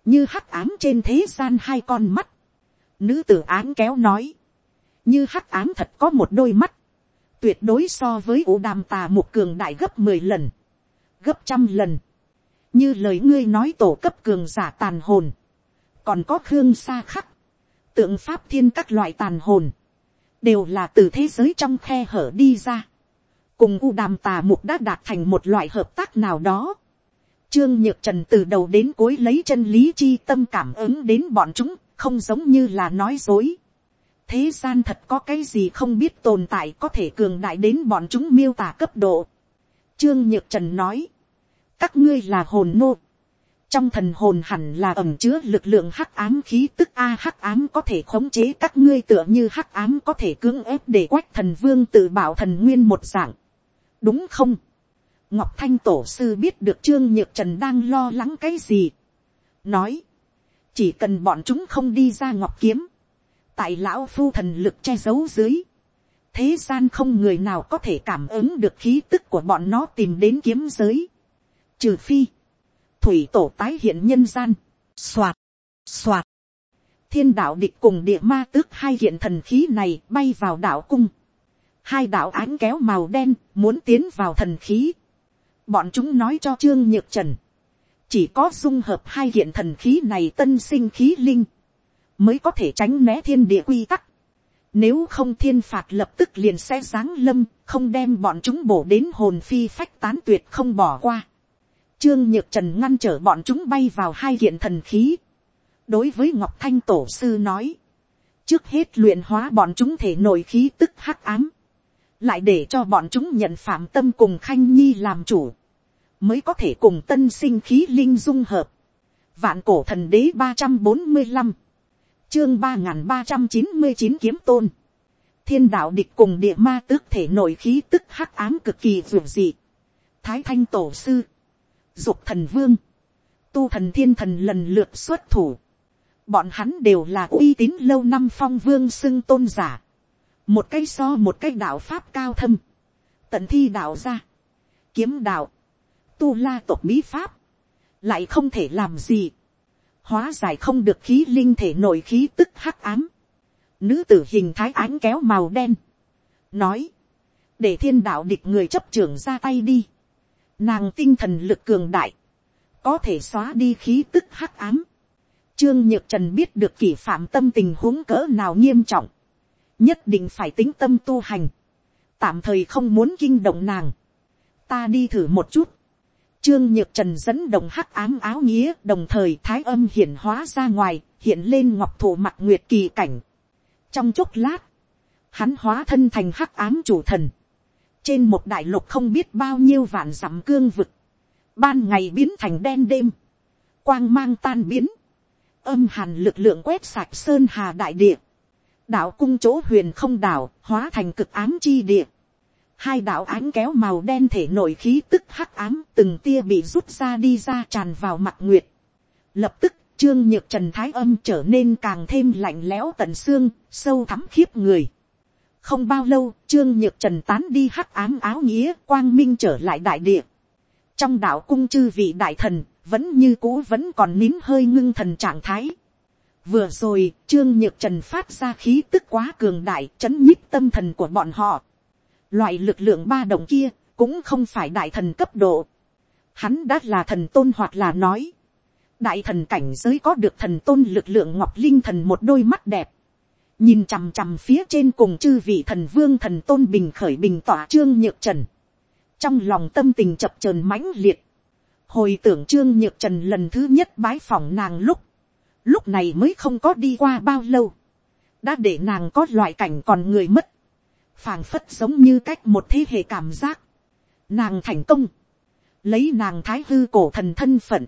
như hắc ám trên thế gian hai con mắt. nữ tử án kéo nói, như hắc ám thật có một đôi mắt, tuyệt đối so với u đàm tà mục cường đại gấp mười lần, gấp trăm lần, như lời ngươi nói tổ cấp cường giả tàn hồn, còn có khương xa khắc, tượng pháp thiên các loại tàn hồn, đều là từ thế giới trong khe hở đi ra, cùng u đàm tà mục đã đạt thành một loại hợp tác nào đó. Trương Nhược Trần từ đầu đến cuối lấy chân lý chi tâm cảm ứng đến bọn chúng, không giống như là nói dối. Thế gian thật có cái gì không biết tồn tại có thể cường đại đến bọn chúng miêu tả cấp độ. Trương Nhược Trần nói, các ngươi là hồn nô, trong thần hồn hẳn là ẩm chứa lực lượng hắc ám khí tức a hắc ám có thể khống chế các ngươi tựa như hắc ám có thể cưỡng ép để quách thần vương tự bảo thần nguyên một dạng đúng không? ngọc thanh tổ sư biết được trương nhược trần đang lo lắng cái gì. nói, chỉ cần bọn chúng không đi ra ngọc kiếm, tại lão phu thần lực che giấu dưới, thế gian không người nào có thể cảm ứng được khí tức của bọn nó tìm đến kiếm giới. trừ phi, thủy tổ tái hiện nhân gian, soạt, soạt, thiên đạo địch cùng địa ma tước hai hiện thần khí này bay vào đạo cung, hai đạo ánh kéo màu đen muốn tiến vào thần khí, bọn chúng nói cho trương nhược trần, chỉ có dung hợp hai hiện thần khí này tân sinh khí linh, mới có thể tránh né thiên địa quy tắc. Nếu không thiên phạt lập tức liền sẽ giáng lâm, không đem bọn chúng bổ đến hồn phi phách tán tuyệt không bỏ qua. Trương Nhược Trần ngăn trở bọn chúng bay vào hai hiện thần khí. Đối với Ngọc Thanh Tổ Sư nói. Trước hết luyện hóa bọn chúng thể nội khí tức hắc ám. Lại để cho bọn chúng nhận phạm tâm cùng Khanh Nhi làm chủ. Mới có thể cùng tân sinh khí linh dung hợp. Vạn cổ thần đế ba trăm bốn mươi 345. Chương ba ba trăm chín mươi chín kiếm tôn. Thiên đạo địch cùng địa ma tước thể nội khí tức hắc ám cực kỳ vượt dị. Thái Thanh Tổ Sư dục thần vương, tu thần thiên thần lần lượt xuất thủ. Bọn hắn đều là uy tín lâu năm phong vương xưng tôn giả. Một cái so một cái đạo pháp cao thâm. Tận thi đạo ra. Kiếm đạo. Tu la tộc bí pháp. Lại không thể làm gì. Hóa giải không được khí linh thể nội khí tức hắc ám. Nữ tử hình thái ánh kéo màu đen. Nói. Để thiên đạo địch người chấp trưởng ra tay đi Nàng tinh thần lực cường đại. có thể xóa đi khí tức hắc ám. Trương Nhược Trần biết được kỷ phạm tâm tình huống cỡ nào nghiêm trọng. Nhất định phải tính tâm tu hành. Tạm thời không muốn kinh động nàng. Ta đi thử một chút. Trương Nhược Trần dẫn đồng hắc ám áo nghĩa đồng thời thái âm hiển hóa ra ngoài, hiện lên ngọc thủ mặt nguyệt kỳ cảnh. Trong chốc lát, hắn hóa thân thành hắc ám chủ thần. Trên một đại lục không biết bao nhiêu vạn dặm cương vực. Ban ngày biến thành đen đêm. Quang mang tan biến. Âm hàn lực lượng quét sạch sơn hà đại địa. Đạo cung chỗ huyền không đảo, hóa thành cực ám chi địa hai đạo ánh kéo màu đen thể nội khí tức hắc ám từng tia bị rút ra đi ra tràn vào mặt nguyệt. Lập tức trương nhược trần thái âm trở nên càng thêm lạnh lẽo tận xương, sâu thắm khiếp người. Không bao lâu, trương nhược trần tán đi hắc ám áo nghĩa, quang minh trở lại đại địa. Trong đạo cung chư vị đại thần, vẫn như cũ vẫn còn nín hơi ngưng thần trạng thái. Vừa rồi, trương nhược trần phát ra khí tức quá cường đại, chấn nhích tâm thần của bọn họ Loại lực lượng ba đồng kia cũng không phải đại thần cấp độ. Hắn đã là thần tôn hoặc là nói. Đại thần cảnh giới có được thần tôn lực lượng ngọc linh thần một đôi mắt đẹp. Nhìn chằm chằm phía trên cùng chư vị thần vương thần tôn bình khởi bình tỏa trương nhược trần. Trong lòng tâm tình chập chờn mãnh liệt. Hồi tưởng trương nhược trần lần thứ nhất bái phỏng nàng lúc. Lúc này mới không có đi qua bao lâu. Đã để nàng có loại cảnh còn người mất. Phảng phất giống như cách một thế hệ cảm giác. Nàng thành công, lấy nàng thái hư cổ thần thân phận,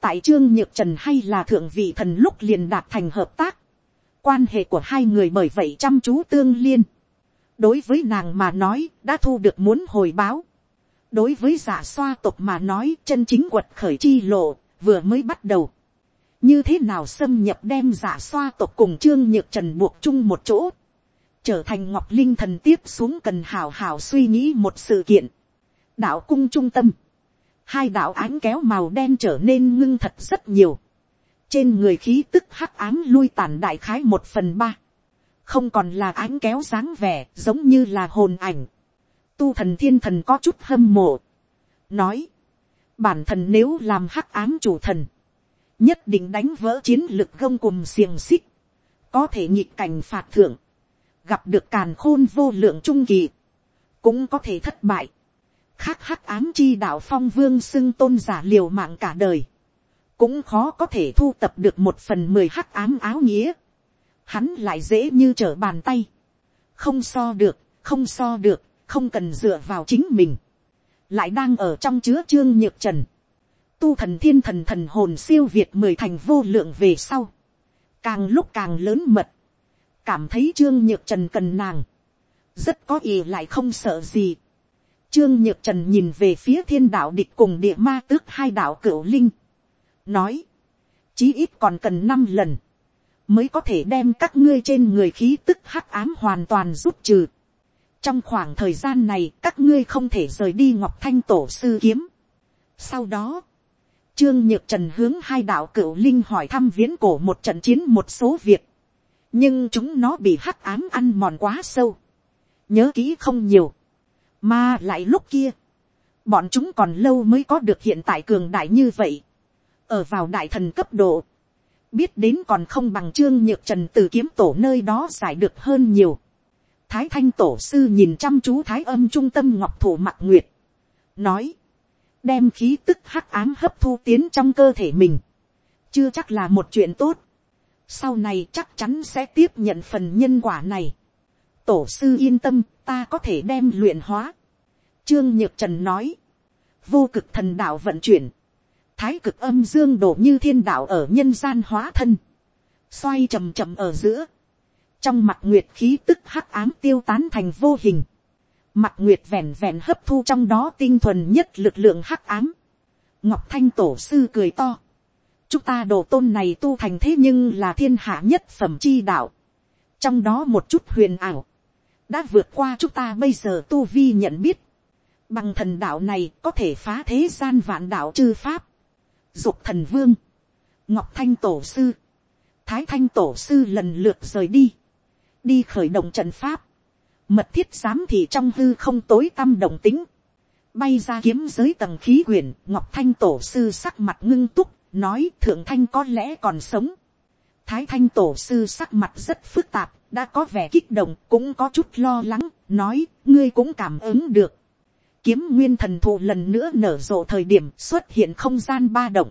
tại trương nhược trần hay là thượng vị thần lúc liền đạt thành hợp tác, quan hệ của hai người bởi vậy chăm chú tương liên, đối với nàng mà nói đã thu được muốn hồi báo, đối với giả xoa tộc mà nói chân chính quật khởi chi lộ vừa mới bắt đầu, như thế nào xâm nhập đem giả xoa tộc cùng trương nhược trần buộc chung một chỗ, trở thành ngọc linh thần tiếp xuống cần hào hào suy nghĩ một sự kiện. đạo cung trung tâm, hai đạo ánh kéo màu đen trở nên ngưng thật rất nhiều. trên người khí tức hắc ám lui tàn đại khái một phần ba. không còn là ánh kéo dáng vẻ giống như là hồn ảnh. tu thần thiên thần có chút hâm mộ. nói, bản thần nếu làm hắc ám chủ thần, nhất định đánh vỡ chiến lực gông cùng xiềng xích, có thể nhịp cảnh phạt thượng, gặp được càn khôn vô lượng trung kỳ, cũng có thể thất bại. khác hắc ám chi đạo phong vương xưng tôn giả liều mạng cả đời, cũng khó có thể thu tập được một phần mười hắc ám áo nghĩa. Hắn lại dễ như trở bàn tay, không so được, không so được, không cần dựa vào chính mình, lại đang ở trong chứa trương nhược trần. Tu thần thiên thần thần hồn siêu việt mười thành vô lượng về sau, càng lúc càng lớn mật, cảm thấy trương nhược trần cần nàng, rất có ý lại không sợ gì. Trương nhược trần nhìn về phía thiên đạo địch cùng địa ma tước hai đạo cửu linh, nói, chí ít còn cần năm lần, mới có thể đem các ngươi trên người khí tức hắc ám hoàn toàn rút trừ. trong khoảng thời gian này các ngươi không thể rời đi ngọc thanh tổ sư kiếm. sau đó, trương nhược trần hướng hai đạo cửu linh hỏi thăm viễn cổ một trận chiến một số việc. Nhưng chúng nó bị hắc ám ăn mòn quá sâu, nhớ kỹ không nhiều, mà lại lúc kia, bọn chúng còn lâu mới có được hiện tại cường đại như vậy, ở vào đại thần cấp độ, biết đến còn không bằng trương nhược trần từ kiếm tổ nơi đó giải được hơn nhiều. Thái thanh tổ sư nhìn chăm chú thái âm trung tâm ngọc thủ Mạc nguyệt, nói, đem khí tức hắc ám hấp thu tiến trong cơ thể mình, chưa chắc là một chuyện tốt. Sau này chắc chắn sẽ tiếp nhận phần nhân quả này. tổ sư yên tâm, ta có thể đem luyện hóa. trương nhược trần nói, vô cực thần đạo vận chuyển, thái cực âm dương đổ như thiên đạo ở nhân gian hóa thân, xoay chầm chậm ở giữa, trong mặt nguyệt khí tức hắc ám tiêu tán thành vô hình, mặt nguyệt vẹn vẹn hấp thu trong đó tinh thuần nhất lực lượng hắc ám, ngọc thanh tổ sư cười to, chúng ta đồ tôn này tu thành thế nhưng là thiên hạ nhất phẩm chi đạo. trong đó một chút huyền ảo, đã vượt qua chúng ta bây giờ tu vi nhận biết. bằng thần đạo này có thể phá thế gian vạn đạo chư pháp. dục thần vương, ngọc thanh tổ sư, thái thanh tổ sư lần lượt rời đi, đi khởi động trận pháp, mật thiết giám thị trong hư không tối tâm động tính, bay ra kiếm giới tầng khí quyển, ngọc thanh tổ sư sắc mặt ngưng túc, nói thượng thanh có lẽ còn sống. thái thanh tổ sư sắc mặt rất phức tạp, đã có vẻ kích động, cũng có chút lo lắng, nói, ngươi cũng cảm ứng được. kiếm nguyên thần thụ lần nữa nở rộ thời điểm xuất hiện không gian ba động.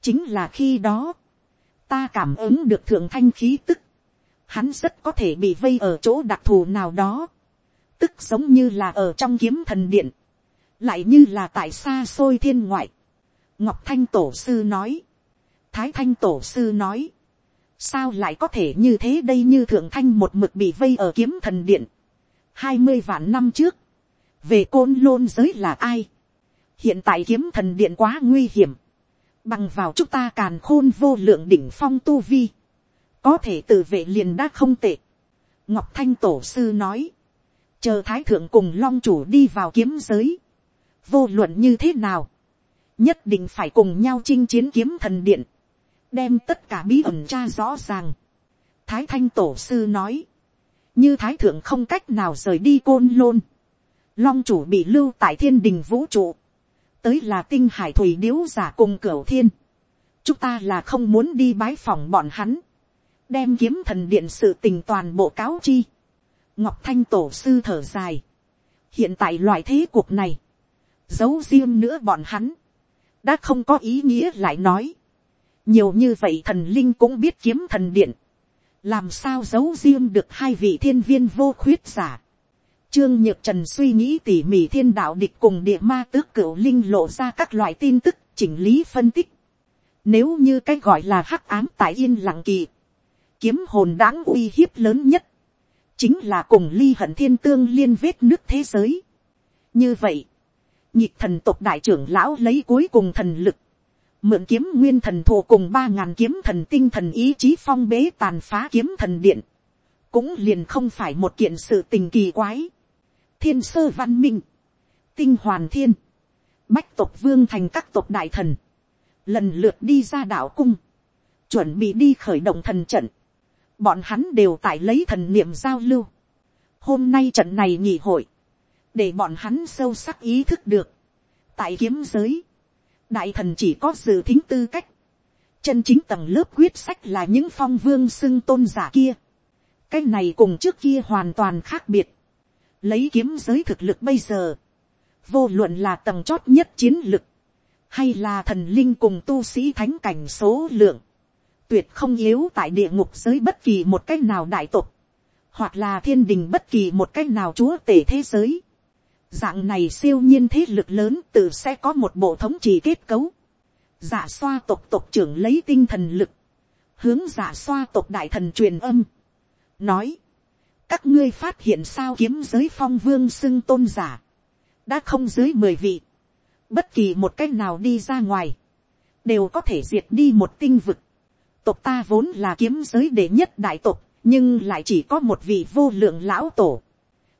chính là khi đó, ta cảm ứng được thượng thanh khí tức hắn rất có thể bị vây ở chỗ đặc thù nào đó. tức giống như là ở trong kiếm thần điện lại như là tại xa xôi thiên ngoại. ngọc thanh tổ sư nói, thái thanh tổ sư nói, sao lại có thể như thế đây như thượng thanh một mực bị vây ở kiếm thần điện. hai mươi vạn năm trước, về côn lôn giới là ai. hiện tại kiếm thần điện quá nguy hiểm, bằng vào chúng ta càn khôn vô lượng đỉnh phong tu vi, có thể tự vệ liền đã không tệ. ngọc thanh tổ sư nói, chờ thái thượng cùng long chủ đi vào kiếm giới, vô luận như thế nào, nhất định phải cùng nhau chinh chiến kiếm thần điện, đem tất cả bí ẩn tra rõ ràng. Thái thanh tổ sư nói, như thái thượng không cách nào rời đi côn lôn, long chủ bị lưu tại thiên đình vũ trụ, tới là tinh hải thủy điếu giả cùng cửu thiên, chúng ta là không muốn đi bái phòng bọn hắn, đem kiếm thần điện sự tình toàn bộ cáo chi. ngọc thanh tổ sư thở dài, hiện tại loại thế cuộc này, giấu riêng nữa bọn hắn, đã không có ý nghĩa lại nói, nhiều như vậy thần linh cũng biết kiếm thần điện, làm sao giấu riêng được hai vị thiên viên vô khuyết giả. Trương Nhược Trần suy nghĩ tỉ mỉ thiên đạo địch cùng địa ma tước cửu linh lộ ra các loại tin tức, chỉnh lý phân tích. Nếu như cái gọi là hắc ám tại yên lặng kỳ, kiếm hồn đáng uy hiếp lớn nhất, chính là cùng ly hận thiên tương liên vết nước thế giới. Như vậy, nhịp thần tộc đại trưởng lão lấy cuối cùng thần lực, mượn kiếm nguyên thần thù cùng ba ngàn kiếm thần tinh thần ý chí phong bế tàn phá kiếm thần điện, cũng liền không phải một kiện sự tình kỳ quái. thiên sơ văn minh, tinh hoàn thiên, bách tộc vương thành các tộc đại thần, lần lượt đi ra đảo cung, chuẩn bị đi khởi động thần trận, bọn hắn đều tại lấy thần niệm giao lưu. hôm nay trận này nhị hội, để bọn hắn sâu sắc ý thức được, tại kiếm giới, đại thần chỉ có sự thính tư cách, chân chính tầng lớp quyết sách là những phong vương xưng tôn giả kia, cái này cùng trước kia hoàn toàn khác biệt, lấy kiếm giới thực lực bây giờ, vô luận là tầng chót nhất chiến lực, hay là thần linh cùng tu sĩ thánh cảnh số lượng, tuyệt không yếu tại địa ngục giới bất kỳ một cách nào đại tục, hoặc là thiên đình bất kỳ một cách nào chúa tể thế giới dạng này siêu nhiên thế lực lớn tự sẽ có một bộ thống trị kết cấu. giả xoa tộc tộc trưởng lấy tinh thần lực, hướng giả xoa tộc đại thần truyền âm, nói, các ngươi phát hiện sao kiếm giới phong vương xưng tôn giả, đã không dưới mười vị, bất kỳ một cách nào đi ra ngoài, đều có thể diệt đi một tinh vực. Tộc ta vốn là kiếm giới đệ nhất đại tộc, nhưng lại chỉ có một vị vô lượng lão tổ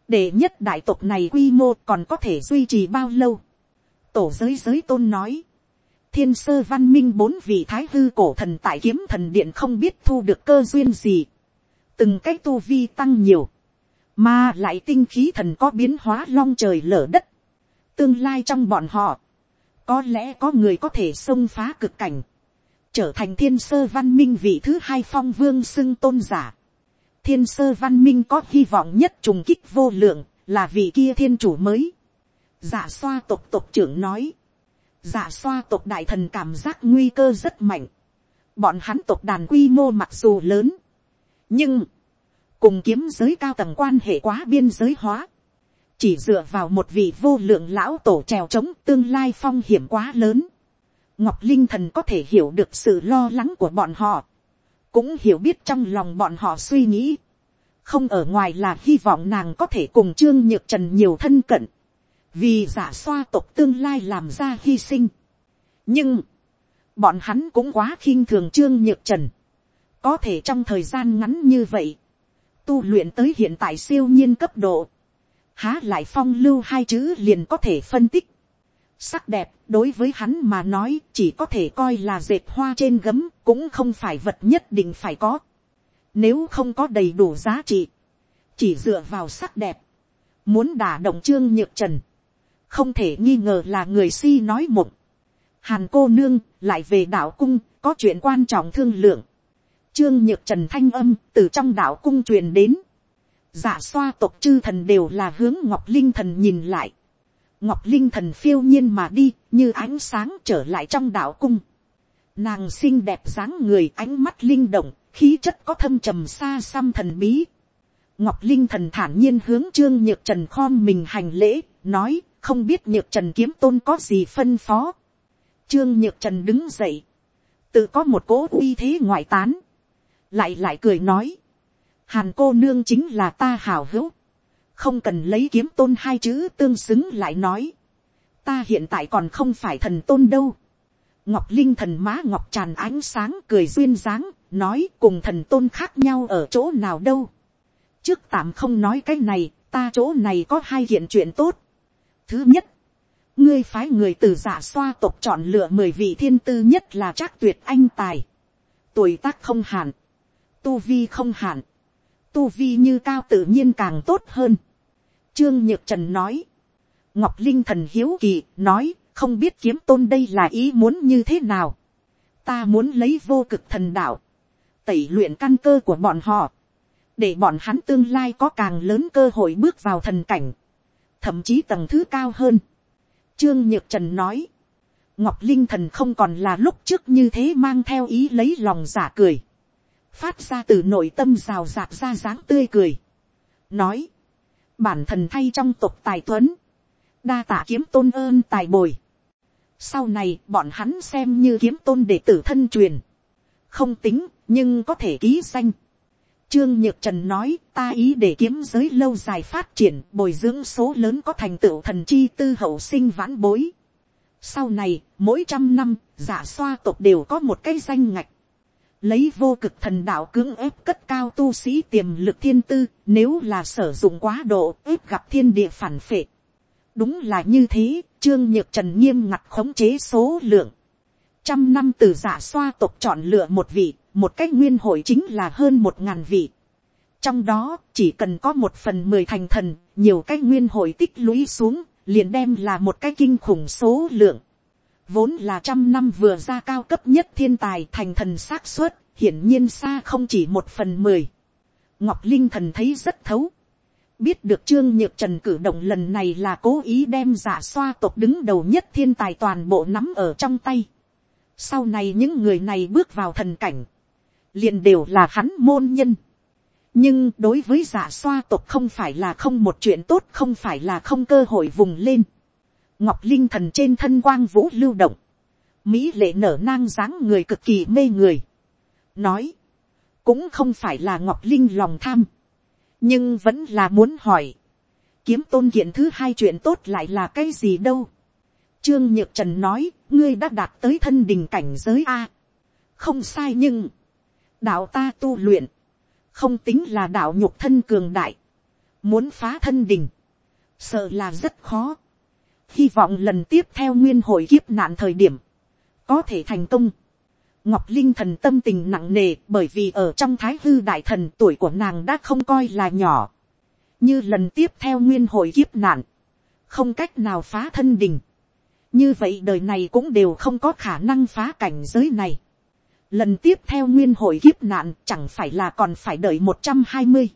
đệ nhất đại tộc này quy mô còn có thể duy trì bao lâu. tổ giới giới tôn nói, thiên sơ văn minh bốn vị thái hư cổ thần tại kiếm thần điện không biết thu được cơ duyên gì. từng cái tu vi tăng nhiều, mà lại tinh khí thần có biến hóa long trời lở đất. tương lai trong bọn họ, có lẽ có người có thể xông phá cực cảnh, trở thành thiên sơ văn minh vị thứ hai phong vương xưng tôn giả thiên sơ văn minh có hy vọng nhất trùng kích vô lượng, là vị kia thiên chủ mới. Giả xoa tộc tộc trưởng nói. Giả xoa tộc đại thần cảm giác nguy cơ rất mạnh. Bọn hắn tộc đàn quy mô mặc dù lớn. Nhưng, cùng kiếm giới cao tầng quan hệ quá biên giới hóa. Chỉ dựa vào một vị vô lượng lão tổ trèo trống tương lai phong hiểm quá lớn. Ngọc Linh thần có thể hiểu được sự lo lắng của bọn họ. Cũng hiểu biết trong lòng bọn họ suy nghĩ, không ở ngoài là hy vọng nàng có thể cùng trương nhược trần nhiều thân cận, vì giả xoa tộc tương lai làm ra hy sinh. nhưng, bọn hắn cũng quá khinh thường trương nhược trần, có thể trong thời gian ngắn như vậy, tu luyện tới hiện tại siêu nhiên cấp độ, há lại phong lưu hai chữ liền có thể phân tích, sắc đẹp đối với hắn mà nói chỉ có thể coi là dệt hoa trên gấm cũng không phải vật nhất định phải có. Nếu không có đầy đủ giá trị, chỉ dựa vào sắc đẹp, muốn đả động trương nhược trần, không thể nghi ngờ là người si nói mộng. hàn cô nương lại về đạo cung có chuyện quan trọng thương lượng. trương nhược trần thanh âm từ trong đạo cung truyền đến. giả xoa tộc chư thần đều là hướng ngọc linh thần nhìn lại ngọc linh thần phiêu nhiên mà đi như ánh sáng trở lại trong đạo cung. nàng xinh đẹp dáng người ánh mắt linh động khí chất có thâm trầm xa xăm thần bí. ngọc linh thần thản nhiên hướng trương nhược trần khom mình hành lễ nói không biết nhược trần kiếm tôn có gì phân phó. trương nhược trần đứng dậy, tự có một cố uy thế ngoại tán, lại lại cười nói, hàn cô nương chính là ta hào hữu, không cần lấy kiếm tôn hai chữ tương xứng lại nói, ta hiện tại còn không phải thần tôn đâu. ngọc linh thần má ngọc tràn ánh sáng cười duyên dáng, nói cùng thần tôn khác nhau ở chỗ nào đâu. trước tạm không nói cái này, ta chỗ này có hai hiện chuyện tốt. Thứ nhất, ngươi phái người từ giả xoa tộc chọn lựa mười vị thiên tư nhất là trác tuyệt anh tài. Tuổi tác không hạn, tu vi không hạn, tu vi như cao tự nhiên càng tốt hơn. Trương Nhược Trần nói, Ngọc Linh thần hiếu kỳ nói, không biết kiếm tôn đây là ý muốn như thế nào. Ta muốn lấy vô cực thần đạo, tẩy luyện căn cơ của bọn họ, để bọn hắn tương lai có càng lớn cơ hội bước vào thần cảnh thậm chí tầng thứ cao hơn. Trương Nhược Trần nói, Ngọc Linh Thần không còn là lúc trước như thế mang theo ý lấy lòng giả cười. Phát ra từ nội tâm rào rạc ra dáng tươi cười. Nói, bản thần thay trong tộc tài tuấn, đa tạ kiếm tôn ơn tài bồi. Sau này bọn hắn xem như kiếm tôn đệ tử thân truyền. Không tính, nhưng có thể ký danh. Trương Nhược Trần nói, ta ý để kiếm giới lâu dài phát triển, bồi dưỡng số lớn có thành tựu thần chi tư hậu sinh vãn bối. Sau này, mỗi trăm năm, giả xoa tộc đều có một cái danh ngạch. Lấy vô cực thần đạo cưỡng ép cất cao tu sĩ tiềm lực thiên tư, nếu là sử dụng quá độ, ép gặp thiên địa phản phệ. Đúng là như thế, Trương Nhược Trần nghiêm ngặt khống chế số lượng. Trăm năm từ giả xoa tộc chọn lựa một vị, một cách nguyên hội chính là hơn một ngàn vị. trong đó chỉ cần có một phần mười thành thần, nhiều cách nguyên hội tích lũy xuống, liền đem là một cái kinh khủng số lượng vốn là trăm năm vừa ra cao cấp nhất thiên tài thành thần xác suất, hiển nhiên xa không chỉ một phần mười. ngọc linh thần thấy rất thấu. biết được trương nhược trần cử động lần này là cố ý đem giả xoa tộc đứng đầu nhất thiên tài toàn bộ nắm ở trong tay. sau này những người này bước vào thần cảnh, liền đều là hắn môn nhân. nhưng đối với giả xoa tộc không phải là không một chuyện tốt không phải là không cơ hội vùng lên ngọc linh thần trên thân quang vũ lưu động, mỹ lệ nở nang dáng người cực kỳ mê người. nói, cũng không phải là ngọc linh lòng tham, nhưng vẫn là muốn hỏi, kiếm tôn kiện thứ hai chuyện tốt lại là cái gì đâu. Trương Nhược Trần nói, ngươi đã đạt tới thân đình cảnh giới A. Không sai nhưng, đạo ta tu luyện, không tính là đạo nhục thân cường đại, muốn phá thân đình, sợ là rất khó hy vọng lần tiếp theo nguyên hội kiếp nạn thời điểm, có thể thành công. ngọc linh thần tâm tình nặng nề bởi vì ở trong thái hư đại thần tuổi của nàng đã không coi là nhỏ. như lần tiếp theo nguyên hội kiếp nạn, không cách nào phá thân đình. như vậy đời này cũng đều không có khả năng phá cảnh giới này lần tiếp theo nguyên hội kiếp nạn chẳng phải là còn phải đợi một trăm hai mươi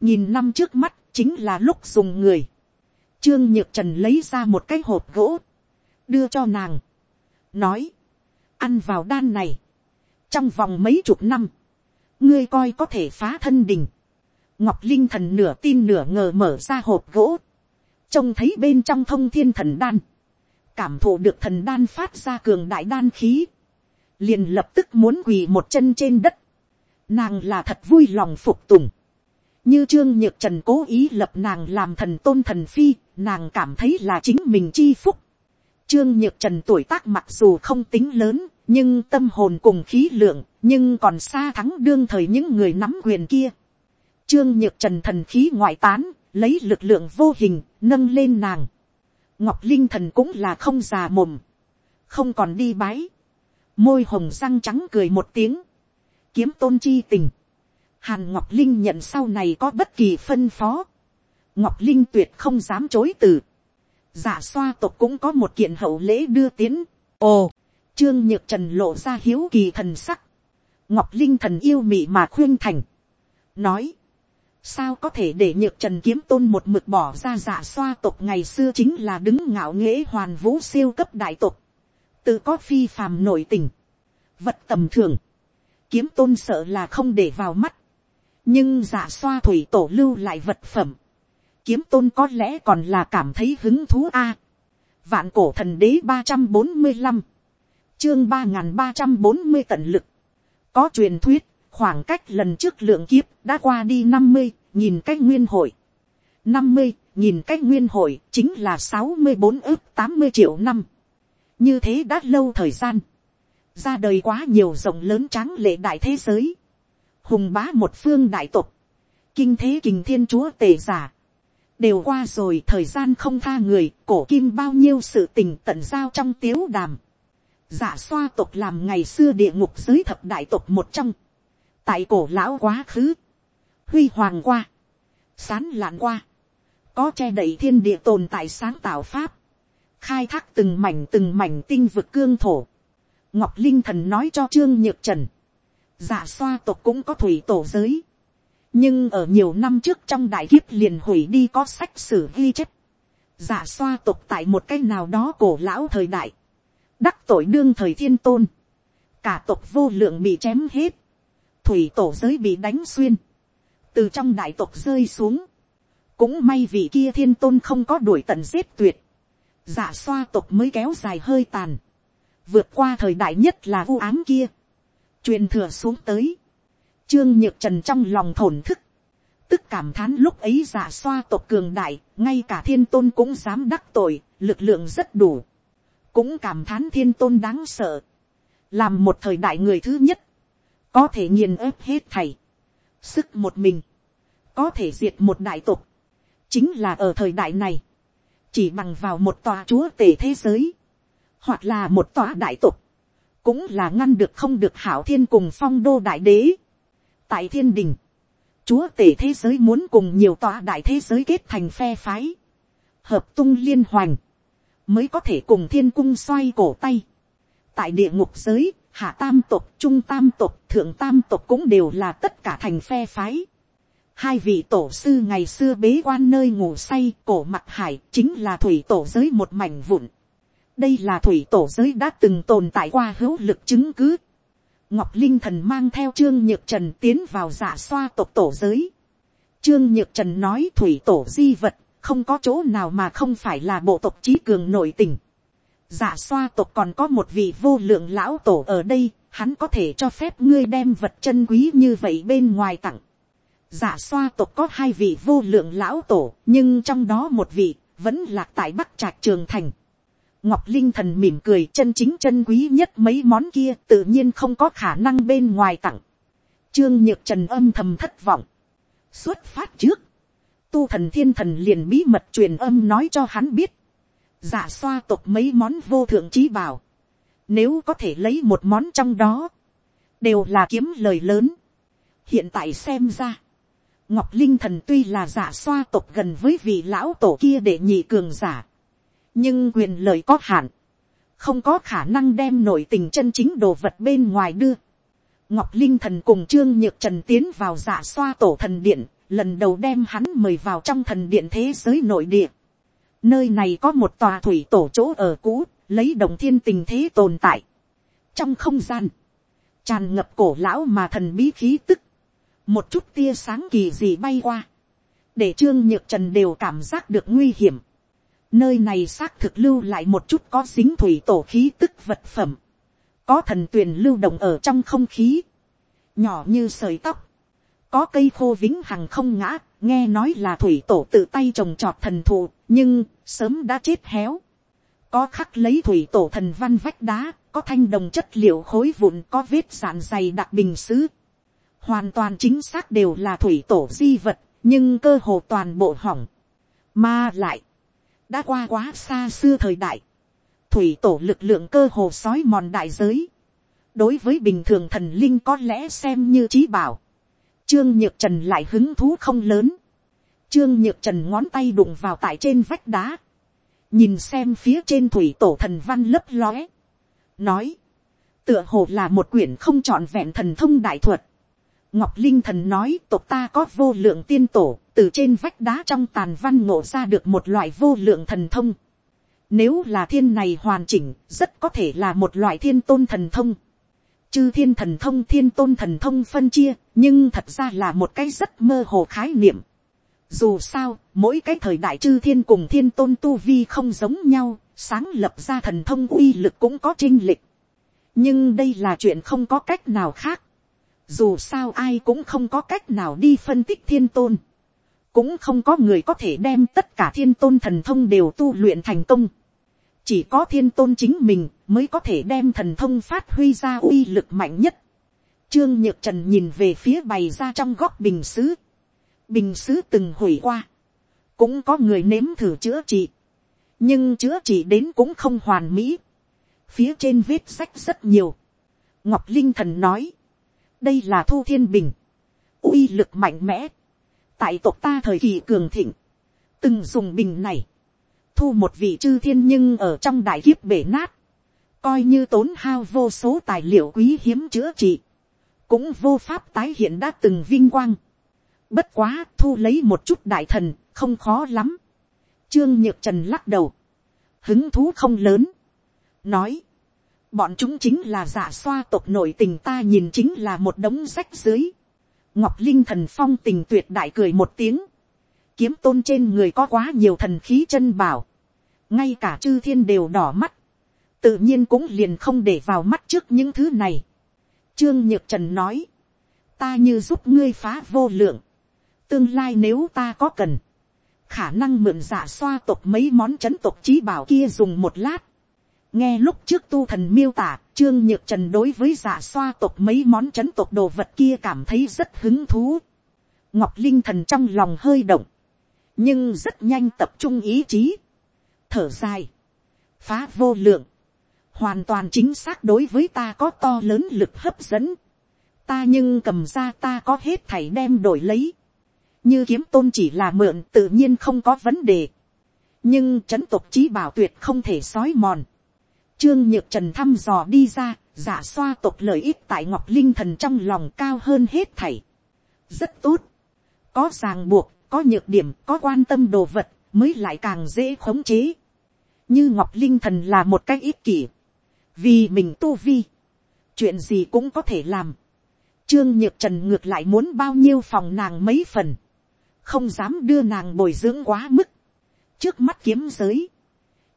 nhìn năm trước mắt chính là lúc dùng người trương nhược trần lấy ra một cái hộp gỗ đưa cho nàng nói ăn vào đan này trong vòng mấy chục năm ngươi coi có thể phá thân đình ngọc linh thần nửa tin nửa ngờ mở ra hộp gỗ trông thấy bên trong thông thiên thần đan cảm thụ được thần đan phát ra cường đại đan khí liền lập tức muốn quỳ một chân trên đất. Nàng là thật vui lòng phục tùng. Như Trương Nhược Trần cố ý lập nàng làm thần tôn thần phi, nàng cảm thấy là chính mình chi phúc. Trương Nhược Trần tuổi tác mặc dù không tính lớn, nhưng tâm hồn cùng khí lượng, nhưng còn xa thắng đương thời những người nắm quyền kia. Trương Nhược Trần thần khí ngoại tán, lấy lực lượng vô hình, nâng lên nàng. Ngọc Linh thần cũng là không già mồm. Không còn đi bái môi hồng răng trắng cười một tiếng, kiếm tôn chi tình, hàn ngọc linh nhận sau này có bất kỳ phân phó, ngọc linh tuyệt không dám chối từ, giả xoa tộc cũng có một kiện hậu lễ đưa tiến. ồ, trương nhược trần lộ ra hiếu kỳ thần sắc. ngọc linh thần yêu mị mà khuyên thành. nói, sao có thể để nhược trần kiếm tôn một mực bỏ ra giả xoa tộc ngày xưa chính là đứng ngạo nghễ hoàn vũ siêu cấp đại tộc. tự có phi phàm nội tình. vật tầm thường. kiếm tôn sợ là không để vào mắt. nhưng giả xoa thủy tổ lưu lại vật phẩm kiếm tôn có lẽ còn là cảm thấy hứng thú a. vạn cổ thần đế ba trăm bốn mươi năm, chương ba n g h n ba trăm bốn mươi tận lực. có truyền thuyết, khoảng cách lần trước lượng kiếp đã qua đi năm mươi, nhìn cách nguyên hội. năm mươi, nhìn cách nguyên hội chính là sáu mươi bốn ước tám mươi triệu năm. như thế đã lâu thời gian. ra đời quá nhiều rộng lớn tráng lệ đại thế giới. hùng bá một phương đại tục. kinh thế kình thiên chúa tề giả đều qua rồi thời gian không tha người, cổ kim bao nhiêu sự tình tận giao trong tiếu đàm. Giả xoa tộc làm ngày xưa địa ngục giới thập đại tộc một trong. Tại cổ lão quá khứ. Huy hoàng qua. Sán lạn qua. Có che đậy thiên địa tồn tại sáng tạo pháp. Khai thác từng mảnh từng mảnh tinh vực cương thổ. Ngọc Linh Thần nói cho Trương Nhược Trần. Giả xoa tộc cũng có thủy tổ giới nhưng ở nhiều năm trước trong đại kiếp liền hủy đi có sách sử ghi chép, giả xoa tục tại một cái nào đó cổ lão thời đại, đắc tội đương thời thiên tôn, cả tộc vô lượng bị chém hết, thủy tổ giới bị đánh xuyên, từ trong đại tộc rơi xuống, cũng may vì kia thiên tôn không có đuổi tận giết tuyệt, giả xoa tộc mới kéo dài hơi tàn, vượt qua thời đại nhất là vu ám kia, truyền thừa xuống tới, Trương Nhược Trần trong lòng thổn thức. Tức cảm thán lúc ấy giả xoa tộc cường đại, ngay cả thiên tôn cũng dám đắc tội, lực lượng rất đủ. Cũng cảm thán thiên tôn đáng sợ. Làm một thời đại người thứ nhất. Có thể nghiền ép hết thầy. Sức một mình. Có thể diệt một đại tộc. Chính là ở thời đại này. Chỉ bằng vào một tòa chúa tể thế giới. Hoặc là một tòa đại tộc. Cũng là ngăn được không được hảo thiên cùng phong đô đại đế tại thiên đình, chúa tể thế giới muốn cùng nhiều tòa đại thế giới kết thành phe phái, hợp tung liên hoành, mới có thể cùng thiên cung xoay cổ tay. tại địa ngục giới, hạ tam tộc, trung tam tộc, thượng tam tộc cũng đều là tất cả thành phe phái. hai vị tổ sư ngày xưa bế quan nơi ngủ say cổ mặt hải chính là thủy tổ giới một mảnh vụn. đây là thủy tổ giới đã từng tồn tại qua hữu lực chứng cứ Ngọc Linh thần mang theo Trương Nhược Trần tiến vào giả xoa tộc tổ giới. Trương Nhược Trần nói thủy tổ di vật, không có chỗ nào mà không phải là bộ tộc trí cường nội tình. Giả xoa tộc còn có một vị vô lượng lão tổ ở đây, hắn có thể cho phép ngươi đem vật chân quý như vậy bên ngoài tặng. Giả xoa tộc có hai vị vô lượng lão tổ, nhưng trong đó một vị, vẫn lạc tại Bắc Trạch Trường Thành. Ngọc Linh thần mỉm cười chân chính chân quý nhất mấy món kia tự nhiên không có khả năng bên ngoài tặng. Trương Nhược Trần âm thầm thất vọng. Xuất phát trước. Tu thần thiên thần liền bí mật truyền âm nói cho hắn biết. Giả xoa tộc mấy món vô thượng trí bảo. Nếu có thể lấy một món trong đó. Đều là kiếm lời lớn. Hiện tại xem ra. Ngọc Linh thần tuy là giả xoa tộc gần với vị lão tổ kia để nhị cường giả nhưng quyền lợi có hạn, không có khả năng đem nội tình chân chính đồ vật bên ngoài đưa. Ngọc Linh thần cùng Trương Nhược Trần tiến vào giả xoa tổ thần điện, lần đầu đem hắn mời vào trong thần điện thế giới nội địa. Nơi này có một tòa thủy tổ chỗ ở cũ, lấy đồng thiên tình thế tồn tại. Trong không gian, tràn ngập cổ lão mà thần bí khí tức. Một chút tia sáng kỳ gì bay qua. Để Trương Nhược Trần đều cảm giác được nguy hiểm Nơi này xác thực lưu lại một chút có dính thủy tổ khí tức vật phẩm. Có thần tuyền lưu động ở trong không khí. Nhỏ như sợi tóc. Có cây khô vĩnh hằng không ngã. Nghe nói là thủy tổ tự tay trồng trọt thần thụ. Nhưng sớm đã chết héo. Có khắc lấy thủy tổ thần văn vách đá. Có thanh đồng chất liệu khối vụn. Có vết dạn dày đặc bình xứ. Hoàn toàn chính xác đều là thủy tổ di vật. Nhưng cơ hồ toàn bộ hỏng. Mà lại đã qua quá xa xưa thời đại, thủy tổ lực lượng cơ hồ sói mòn đại giới, đối với bình thường thần linh có lẽ xem như trí bảo, trương nhược trần lại hứng thú không lớn, trương nhược trần ngón tay đụng vào tại trên vách đá, nhìn xem phía trên thủy tổ thần văn lấp lóe, nói, tựa hồ là một quyển không trọn vẹn thần thông đại thuật. ngọc linh thần nói tộc ta có vô lượng tiên tổ, từ trên vách đá trong tàn văn ngộ ra được một loại vô lượng thần thông. Nếu là thiên này hoàn chỉnh, rất có thể là một loại thiên tôn thần thông. Chư thiên thần thông thiên tôn thần thông phân chia, nhưng thật ra là một cái rất mơ hồ khái niệm. Dù sao, mỗi cái thời đại chư thiên cùng thiên tôn tu vi không giống nhau, sáng lập ra thần thông uy lực cũng có trinh lịch. Nhưng đây là chuyện không có cách nào khác. Dù sao ai cũng không có cách nào đi phân tích thiên tôn. Cũng không có người có thể đem tất cả thiên tôn thần thông đều tu luyện thành công. Chỉ có thiên tôn chính mình mới có thể đem thần thông phát huy ra uy lực mạnh nhất. Trương Nhược Trần nhìn về phía bày ra trong góc bình xứ bình xứ từng hủy qua, cũng có người nếm thử chữa trị, nhưng chữa trị đến cũng không hoàn mỹ, phía trên vết sách rất nhiều, ngọc linh thần nói, đây là thu thiên bình, uy lực mạnh mẽ, tại tộc ta thời kỳ cường thịnh, từng dùng bình này, thu một vị chư thiên nhưng ở trong đại kiếp bể nát, coi như tốn hao vô số tài liệu quý hiếm chữa trị, cũng vô pháp tái hiện đã từng vinh quang. Bất quá thu lấy một chút đại thần, không khó lắm. Trương Nhược Trần lắc đầu. Hứng thú không lớn. Nói. Bọn chúng chính là giả xoa tộc nội tình ta nhìn chính là một đống rách dưới. Ngọc Linh thần phong tình tuyệt đại cười một tiếng. Kiếm tôn trên người có quá nhiều thần khí chân bảo. Ngay cả chư thiên đều đỏ mắt. Tự nhiên cũng liền không để vào mắt trước những thứ này. Trương Nhược Trần nói. Ta như giúp ngươi phá vô lượng tương lai nếu ta có cần, khả năng mượn giả xoa tộc mấy món chấn tộc trí bảo kia dùng một lát. nghe lúc trước tu thần miêu tả, trương nhược trần đối với giả xoa tộc mấy món chấn tộc đồ vật kia cảm thấy rất hứng thú. ngọc linh thần trong lòng hơi động, nhưng rất nhanh tập trung ý chí, thở dài, phá vô lượng, hoàn toàn chính xác đối với ta có to lớn lực hấp dẫn. ta nhưng cầm ra ta có hết thảy đem đổi lấy như kiếm tôn chỉ là mượn tự nhiên không có vấn đề. nhưng c h ấ n tộc trí bảo tuyệt không thể sói mòn trương nhược trần thăm dò đi ra, giả xoa tộc lợi ích tại ngọc linh thần trong lòng cao hơn hết thảy. rất tốt. có ràng buộc, có nhược điểm, có quan tâm đồ vật, mới lại càng dễ khống chế. như ngọc linh thần là một cái ích kỷ. vì mình tu vi, chuyện gì cũng có thể làm. Trương Nhược Trần ngược lại muốn bao nhiêu phòng nàng mấy phần không dám đưa nàng bồi dưỡng quá mức, trước mắt kiếm giới,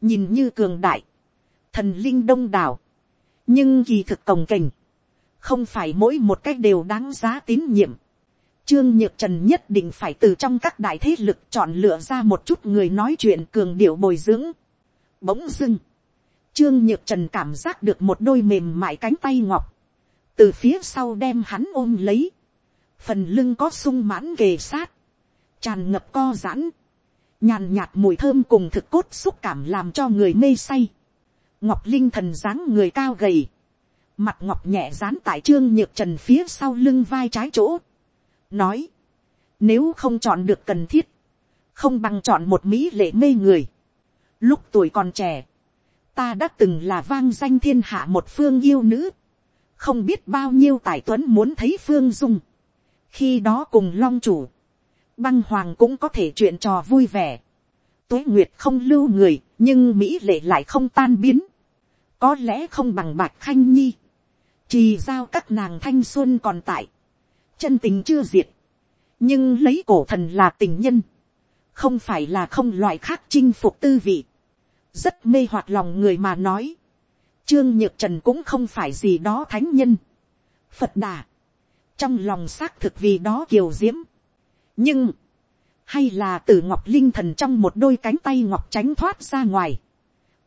nhìn như cường đại, thần linh đông đảo, nhưng kỳ thực cồng kềnh, không phải mỗi một cách đều đáng giá tín nhiệm. Trương Nhược Trần nhất định phải từ trong các đại thế lực chọn lựa ra một chút người nói chuyện cường điệu bồi dưỡng. Bỗng dưng, Trương Nhược Trần cảm giác được một đôi mềm mại cánh tay ngọc, từ phía sau đem hắn ôm lấy, phần lưng có sung mãn kề sát, tràn ngập co giãn, nhàn nhạt mùi thơm cùng thực cốt xúc cảm làm cho người mê say ngọc linh thần dáng người cao gầy, mặt ngọc nhẹ dán tại trương nhược trần phía sau lưng vai trái chỗ, nói, nếu không chọn được cần thiết, không bằng chọn một mỹ lệ mê người. lúc tuổi còn trẻ, ta đã từng là vang danh thiên hạ một phương yêu nữ, không biết bao nhiêu tài tuấn muốn thấy phương dung, khi đó cùng long chủ, băng hoàng cũng có thể chuyện trò vui vẻ. tuế nguyệt không lưu người, nhưng mỹ lệ lại không tan biến có lẽ không bằng bạch khanh nhi. trì giao các nàng thanh xuân còn tại. chân tình chưa diệt. nhưng lấy cổ thần là tình nhân. không phải là không loại khác chinh phục tư vị. rất mê hoạt lòng người mà nói. trương nhược trần cũng không phải gì đó thánh nhân. phật đà. trong lòng xác thực vì đó kiều diễm nhưng, hay là từ ngọc linh thần trong một đôi cánh tay ngọc tránh thoát ra ngoài.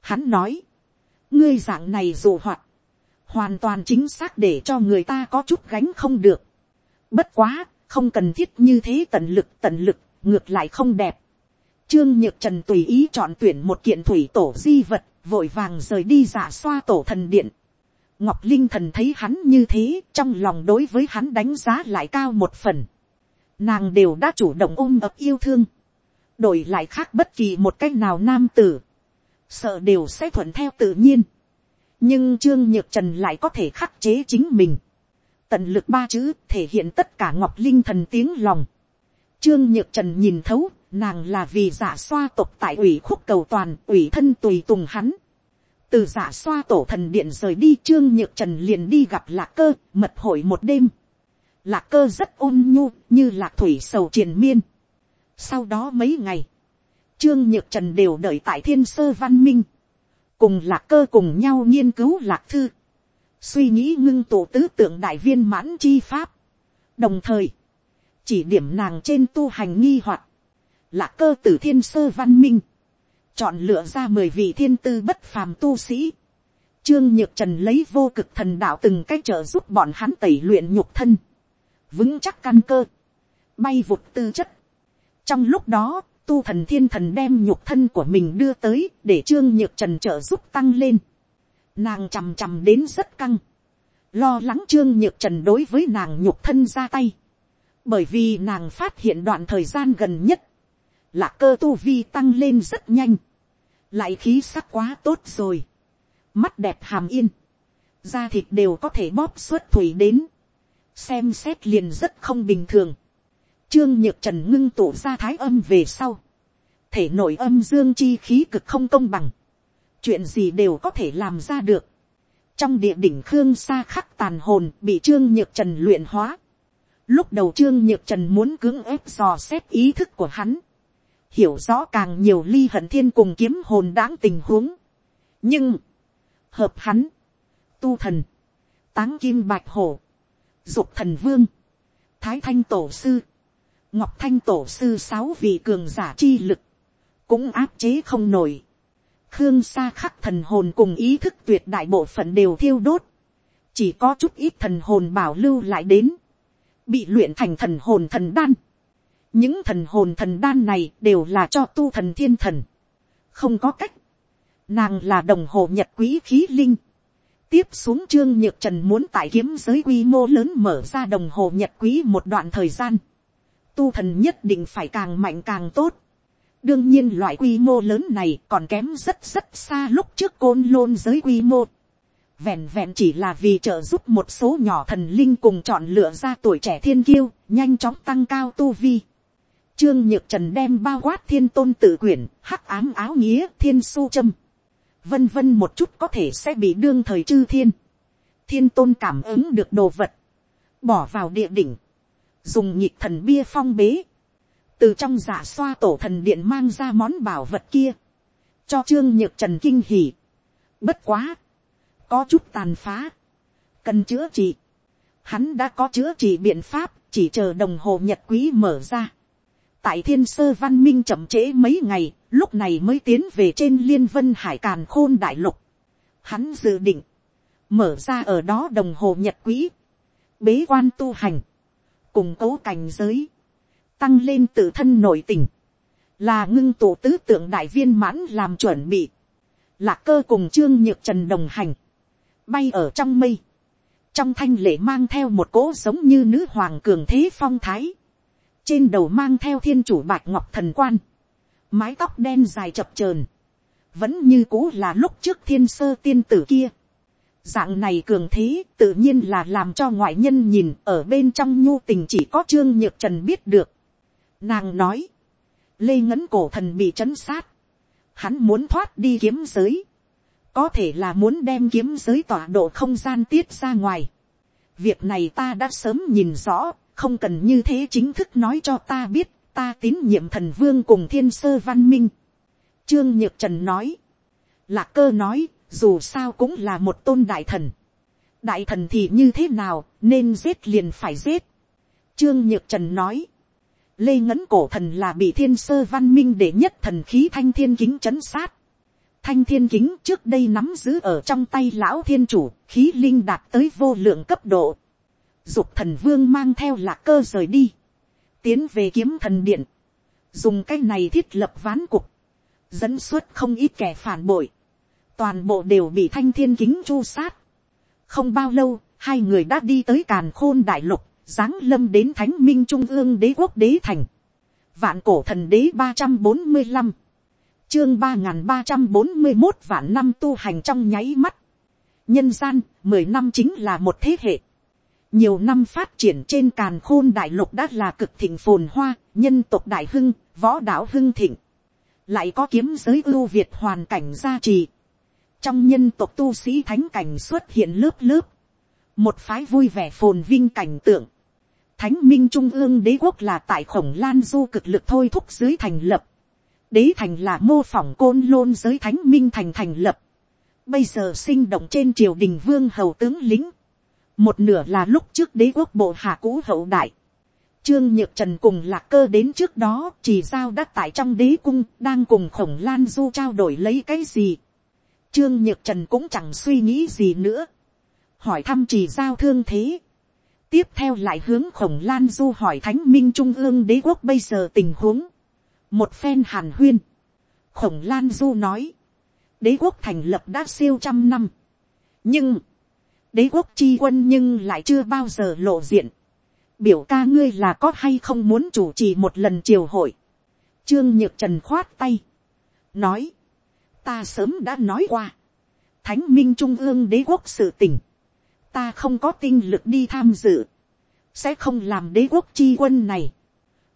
Hắn nói, ngươi dạng này dù hoạt, hoàn toàn chính xác để cho người ta có chút gánh không được. Bất quá, không cần thiết như thế tận lực tận lực, ngược lại không đẹp. Trương Nhược Trần tùy ý chọn tuyển một kiện thủy tổ di vật, vội vàng rời đi giả xoa tổ thần điện. Ngọc Linh thần thấy hắn như thế, trong lòng đối với hắn đánh giá lại cao một phần nàng đều đã chủ động ôm ấp yêu thương, đổi lại khác bất kỳ một cách nào nam tử, sợ đều sẽ thuận theo tự nhiên. nhưng trương nhược trần lại có thể khắc chế chính mình. tận lực ba chữ thể hiện tất cả ngọc linh thần tiếng lòng. trương nhược trần nhìn thấu, nàng là vì giả xoa tộc tại ủy khúc cầu toàn ủy thân tùy tùng hắn. từ giả xoa tổ thần điện rời đi trương nhược trần liền đi gặp lạc cơ mật hội một đêm. lạc cơ rất ôn nhu như lạc thủy sầu triền miên. sau đó mấy ngày, Trương Nhược Trần đều đợi tại thiên sơ văn minh. Cùng lạc cơ cùng nhau nghiên cứu lạc thư. Suy nghĩ ngưng tổ tứ tượng đại viên mãn chi pháp. Đồng thời, chỉ điểm nàng trên tu hành nghi hoạt Lạc cơ tử thiên sơ văn minh. Chọn lựa ra mười vị thiên tư bất phàm tu sĩ. Trương Nhược Trần lấy vô cực thần đạo từng cách trợ giúp bọn hắn tẩy luyện nhục thân. Vững chắc căn cơ. Bay vụt tư chất. Trong lúc đó, tu thần thiên thần đem nhục thân của mình đưa tới để trương nhược trần trợ giúp tăng lên. Nàng chằm chằm đến rất căng. Lo lắng trương nhược trần đối với nàng nhục thân ra tay. Bởi vì nàng phát hiện đoạn thời gian gần nhất. Là cơ tu vi tăng lên rất nhanh. Lại khí sắc quá tốt rồi. Mắt đẹp hàm yên. Da thịt đều có thể bóp xuất thủy đến. Xem xét liền rất không bình thường Trương Nhược Trần ngưng tụ ra thái âm về sau. Thể nội âm dương chi khí cực không công bằng. Chuyện gì đều có thể làm ra được. Trong địa đỉnh Khương Sa khắc tàn hồn bị Trương Nhược Trần luyện hóa. Lúc đầu Trương Nhược Trần muốn cưỡng ép dò xét ý thức của hắn. Hiểu rõ càng nhiều ly hận thiên cùng kiếm hồn đáng tình huống. Nhưng, hợp hắn, tu thần, táng kim bạch hổ, dục thần vương, thái thanh tổ sư, ngọc thanh tổ sư sáu vị cường giả chi lực, cũng áp chế không nổi. khương sa khắc thần hồn cùng ý thức tuyệt đại bộ phận đều thiêu đốt, chỉ có chút ít thần hồn bảo lưu lại đến, bị luyện thành thần hồn thần đan. những thần hồn thần đan này đều là cho tu thần thiên thần, không có cách, nàng là đồng hồ nhật quý khí linh, tiếp xuống trương nhược trần muốn tại kiếm giới quy mô lớn mở ra đồng hồ nhật quý một đoạn thời gian, tu thần nhất định phải càng mạnh càng tốt. đương nhiên loại quy mô lớn này còn kém rất rất xa lúc trước côn lôn giới quy mô. vẹn vẹn chỉ là vì trợ giúp một số nhỏ thần linh cùng chọn lựa ra tuổi trẻ thiên kiêu, nhanh chóng tăng cao tu vi. Trương Nhược Trần đem bao quát thiên tôn tự quyển, hắc ám áo nghĩa, thiên su châm. Vân vân một chút có thể sẽ bị đương thời chư thiên. Thiên tôn cảm ứng được đồ vật. Bỏ vào địa đỉnh dùng nhịp thần bia phong bế, từ trong giả xoa tổ thần điện mang ra món bảo vật kia, cho trương nhược trần kinh hỉ. Bất quá, có chút tàn phá, cần chữa trị. Hắn đã có chữa trị biện pháp, chỉ chờ đồng hồ nhật quý mở ra. Tại thiên sơ văn minh chậm trễ mấy ngày, lúc này mới tiến về trên liên vân hải càn khôn đại lục. Hắn dự định, mở ra ở đó đồng hồ nhật quý, bế quan tu hành củng cố cảnh giới, tăng lên tự thân nội tình, là ngưng tụ tứ tượng đại viên mãn làm chuẩn bị, lạc cơ cùng trương nhược trần đồng hành, bay ở trong mây, trong thanh lệ mang theo một cỗ giống như nữ hoàng cường thế phong thái, trên đầu mang theo thiên chủ bạch ngọc thần quan, mái tóc đen dài chập trờn, vẫn như cũ là lúc trước thiên sơ tiên tử kia, dạng này cường thế tự nhiên là làm cho ngoại nhân nhìn ở bên trong nhu tình chỉ có trương nhược trần biết được. Nàng nói, lê ngấn cổ thần bị trấn sát, hắn muốn thoát đi kiếm giới, có thể là muốn đem kiếm giới tọa độ không gian tiết ra ngoài. việc này ta đã sớm nhìn rõ, không cần như thế chính thức nói cho ta biết, ta tín nhiệm thần vương cùng thiên sơ văn minh. Trương Nhược Trần nói. Lạc cơ nói, dù sao cũng là một tôn đại thần. đại thần thì như thế nào, nên giết liền phải giết. trương nhược trần nói, lê ngấn cổ thần là bị thiên sơ văn minh để nhất thần khí thanh thiên kính chấn sát. thanh thiên kính trước đây nắm giữ ở trong tay lão thiên chủ, khí linh đạt tới vô lượng cấp độ. dục thần vương mang theo lạc cơ rời đi, tiến về kiếm thần điện, dùng cái này thiết lập ván cục, dẫn xuất không ít kẻ phản bội toàn bộ đều bị thanh thiên kính chu sát. không bao lâu, hai người đã đi tới càn khôn đại lục, giáng lâm đến thánh minh trung ương đế quốc đế thành. vạn cổ thần đế ba trăm bốn mươi năm, chương ba nghìn ba trăm bốn mươi một vạn năm tu hành trong nháy mắt. nhân gian, mười năm chính là một thế hệ. nhiều năm phát triển trên càn khôn đại lục đã là cực thịnh phồn hoa, nhân tộc đại hưng, võ đạo hưng thịnh. lại có kiếm giới ưu việt hoàn cảnh gia trì trong nhân tộc tu sĩ thánh cảnh xuất hiện lớp lớp. một phái vui vẻ phồn vinh cảnh tượng. thánh minh trung ương đế quốc là tại khổng lan du cực lực thôi thúc dưới thành lập. Đế thành là mô phỏng côn lôn giới thánh minh thành thành lập, bây giờ sinh động trên triều đình vương hầu tướng lính, một nửa là lúc trước đế quốc bộ hạ cũ hậu đại, trương nhược trần cùng lạc cơ đến trước đó chỉ giao đã tại trong đế cung đang cùng khổng lan du trao đổi lấy cái gì, trương nhược trần cũng chẳng suy nghĩ gì nữa, hỏi thăm chỉ giao thương thế, tiếp theo lại hướng khổng lan du hỏi thánh minh trung ương đế quốc bây giờ tình huống, một phen hàn huyên, khổng lan du nói, đế quốc thành lập đã siêu trăm năm, nhưng, đế quốc chi quân nhưng lại chưa bao giờ lộ diện, biểu ca ngươi là có hay không muốn chủ trì một lần triều hội, trương nhược trần khoát tay, nói, ta sớm đã nói qua, thánh minh trung ương đế quốc sự tình ta không có tinh lực đi tham dự, sẽ không làm đế quốc chi quân này,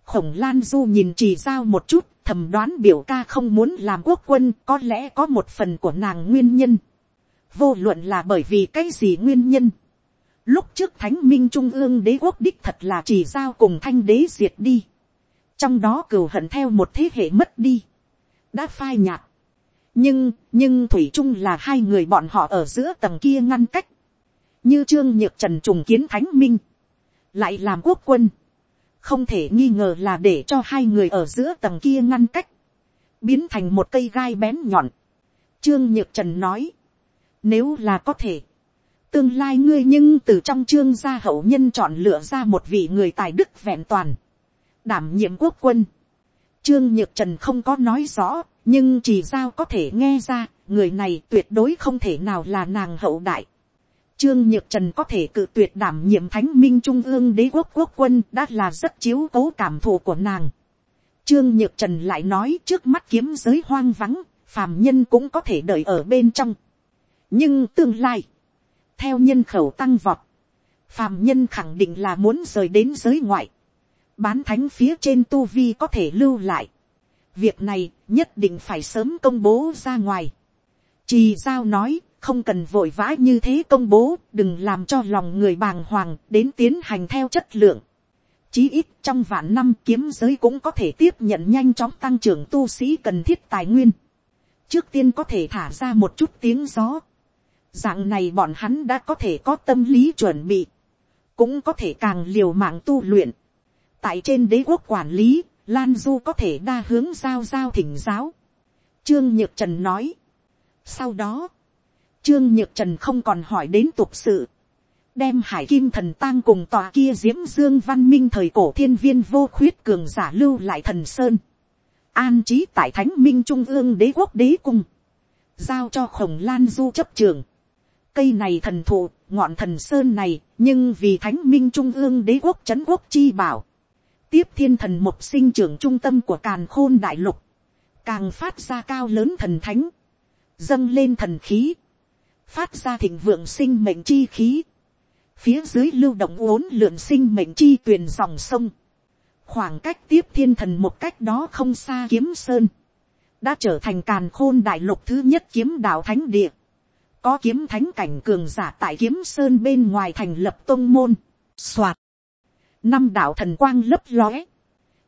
khổng lan du nhìn trì giao một chút, thầm đoán biểu ca không muốn làm quốc quân có lẽ có một phần của nàng nguyên nhân. vô luận là bởi vì cái gì nguyên nhân. lúc trước thánh minh trung ương đế quốc đích thật là chỉ giao cùng thanh đế diệt đi. trong đó cừu hận theo một thế hệ mất đi. đã phai nhạt nhưng, nhưng thủy trung là hai người bọn họ ở giữa tầng kia ngăn cách. như trương nhược trần trùng kiến thánh minh. lại làm quốc quân không thể nghi ngờ là để cho hai người ở giữa tầng kia ngăn cách, biến thành một cây gai bén nhọn. Trương Nhược Trần nói, nếu là có thể, tương lai ngươi nhưng từ trong trương gia hậu nhân chọn lựa ra một vị người tài đức vẹn toàn, đảm nhiệm quốc quân. Trương Nhược Trần không có nói rõ, nhưng chỉ giao có thể nghe ra, người này tuyệt đối không thể nào là nàng hậu đại. Trương Nhược Trần có thể cự tuyệt đảm nhiệm thánh minh trung ương đế quốc quốc quân đã là rất chiếu cố cảm thụ của nàng. Trương Nhược Trần lại nói trước mắt kiếm giới hoang vắng, phàm nhân cũng có thể đợi ở bên trong. Nhưng tương lai, theo nhân khẩu tăng vọt, phàm nhân khẳng định là muốn rời đến giới ngoại. Bán thánh phía trên tu vi có thể lưu lại. Việc này nhất định phải sớm công bố ra ngoài. Trì Giao nói không cần vội vã như thế công bố, đừng làm cho lòng người bàng hoàng đến tiến hành theo chất lượng. Chí ít trong vạn năm kiếm giới cũng có thể tiếp nhận nhanh chóng tăng trưởng tu sĩ cần thiết tài nguyên. Trước tiên có thể thả ra một chút tiếng gió. Dạng này bọn hắn đã có thể có tâm lý chuẩn bị. Cũng có thể càng liều mạng tu luyện. Tại trên đế quốc quản lý, Lan Du có thể đa hướng giao giao thỉnh giáo. Trương Nhược Trần nói. Sau đó, Trương Nhược Trần không còn hỏi đến tục sự. Đem hải kim thần tang cùng tòa kia diễm dương văn minh thời cổ thiên viên vô khuyết cường giả lưu lại thần sơn. An trí tại thánh minh trung ương đế quốc đế cung. Giao cho khổng lan du chấp trường. Cây này thần thụ, ngọn thần sơn này, nhưng vì thánh minh trung ương đế quốc trấn quốc chi bảo. Tiếp thiên thần mục sinh trưởng trung tâm của càn khôn đại lục. Càng phát ra cao lớn thần thánh. Dâng lên thần khí. Phát ra thịnh vượng sinh mệnh chi khí, phía dưới lưu động uốn lượn sinh mệnh chi tuyền dòng sông, khoảng cách tiếp thiên thần một cách đó không xa kiếm sơn, đã trở thành càn khôn đại lục thứ nhất kiếm đạo thánh địa, có kiếm thánh cảnh cường giả tại kiếm sơn bên ngoài thành lập tôn môn, soạt, năm đạo thần quang lấp lóe,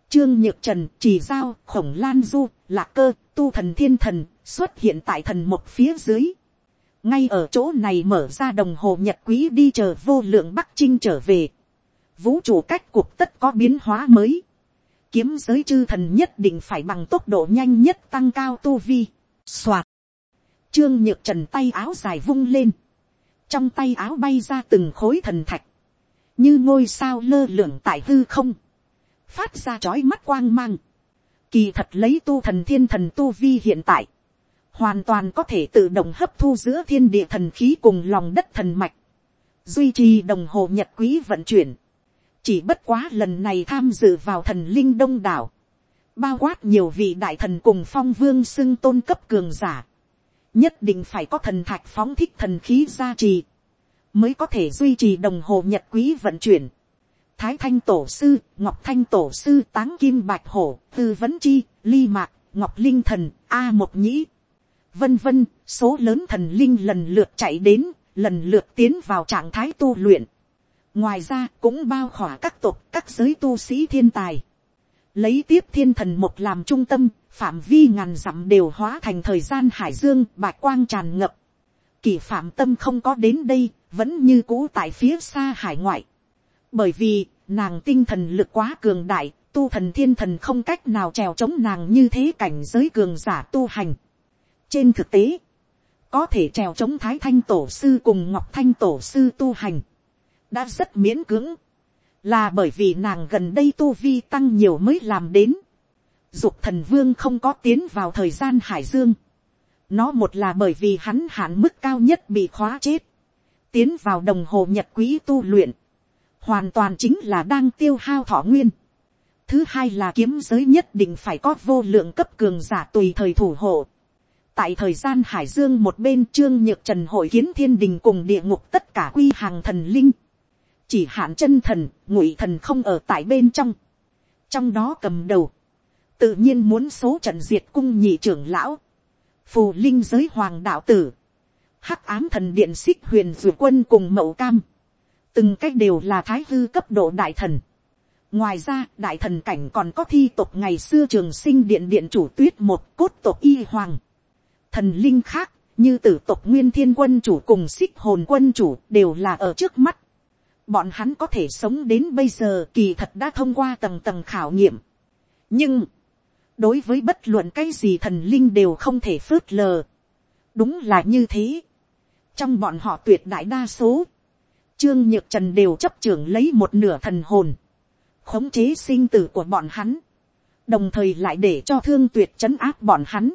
trương nhược trần chỉ giao khổng lan du lạc cơ tu thần thiên thần xuất hiện tại thần một phía dưới, ngay ở chỗ này mở ra đồng hồ nhật quý đi chờ vô lượng bắc trinh trở về. vũ trụ cách cuộc tất có biến hóa mới. kiếm giới chư thần nhất định phải bằng tốc độ nhanh nhất tăng cao tu vi. soạt. trương nhược trần tay áo dài vung lên. trong tay áo bay ra từng khối thần thạch như ngôi sao lơ lửng tại hư không. phát ra chói mắt quang mang. kỳ thật lấy tu thần thiên thần tu vi hiện tại hoàn toàn có thể tự động hấp thu giữa thiên địa thần khí cùng lòng đất thần mạch, duy trì đồng hồ nhật quý vận chuyển, chỉ bất quá lần này tham dự vào thần linh đông đảo, bao quát nhiều vị đại thần cùng phong vương xưng tôn cấp cường giả, nhất định phải có thần thạch phóng thích thần khí gia trì, mới có thể duy trì đồng hồ nhật quý vận chuyển. Thái thanh tổ sư, ngọc thanh tổ sư táng kim bạch hổ, tư vấn chi, ly mạc, ngọc linh thần, a một nhĩ, vân vân, số lớn thần linh lần lượt chạy đến, lần lượt tiến vào trạng thái tu luyện. ngoài ra cũng bao khỏa các tộc các giới tu sĩ thiên tài. lấy tiếp thiên thần một làm trung tâm, phạm vi ngàn dặm đều hóa thành thời gian hải dương bạch quang tràn ngập. kỳ phạm tâm không có đến đây, vẫn như cũ tại phía xa hải ngoại. bởi vì, nàng tinh thần lực quá cường đại, tu thần thiên thần không cách nào trèo chống nàng như thế cảnh giới cường giả tu hành. trên thực tế, có thể trèo chống thái thanh tổ sư cùng ngọc thanh tổ sư tu hành, đã rất miễn cưỡng, là bởi vì nàng gần đây tu vi tăng nhiều mới làm đến. Dục thần vương không có tiến vào thời gian hải dương. Nó một là bởi vì hắn hạn mức cao nhất bị khóa chết. Tiến vào đồng hồ nhật quý tu luyện. Hoàn toàn chính là đang tiêu hao thọ nguyên. Thứ hai là kiếm giới nhất định phải có vô lượng cấp cường giả tùy thời thủ hộ. Tại thời gian hải dương một bên trương nhược trần hội kiến thiên đình cùng địa ngục tất cả quy hàng thần linh, chỉ hạn chân thần, ngụy thần không ở tại bên trong, trong đó cầm đầu, tự nhiên muốn số trận diệt cung nhị trưởng lão, phù linh giới hoàng đạo tử, hắc ám thần điện xích huyền d quân cùng mậu cam, từng cách đều là thái hư cấp độ đại thần. ngoài ra đại thần cảnh còn có thi tục ngày xưa trường sinh điện điện chủ tuyết một cốt tộc y hoàng thần linh khác, như tử tộc nguyên thiên quân chủ cùng xích hồn quân chủ đều là ở trước mắt. Bọn hắn có thể sống đến bây giờ kỳ thật đã thông qua tầng tầng khảo nghiệm. Nhưng, đối với bất luận cái gì thần linh đều không thể phớt lờ. đúng là như thế trong bọn họ tuyệt đại đa số, trương nhược trần đều chấp trưởng lấy một nửa thần hồn, khống chế sinh tử của bọn hắn, đồng thời lại để cho thương tuyệt trấn áp bọn hắn.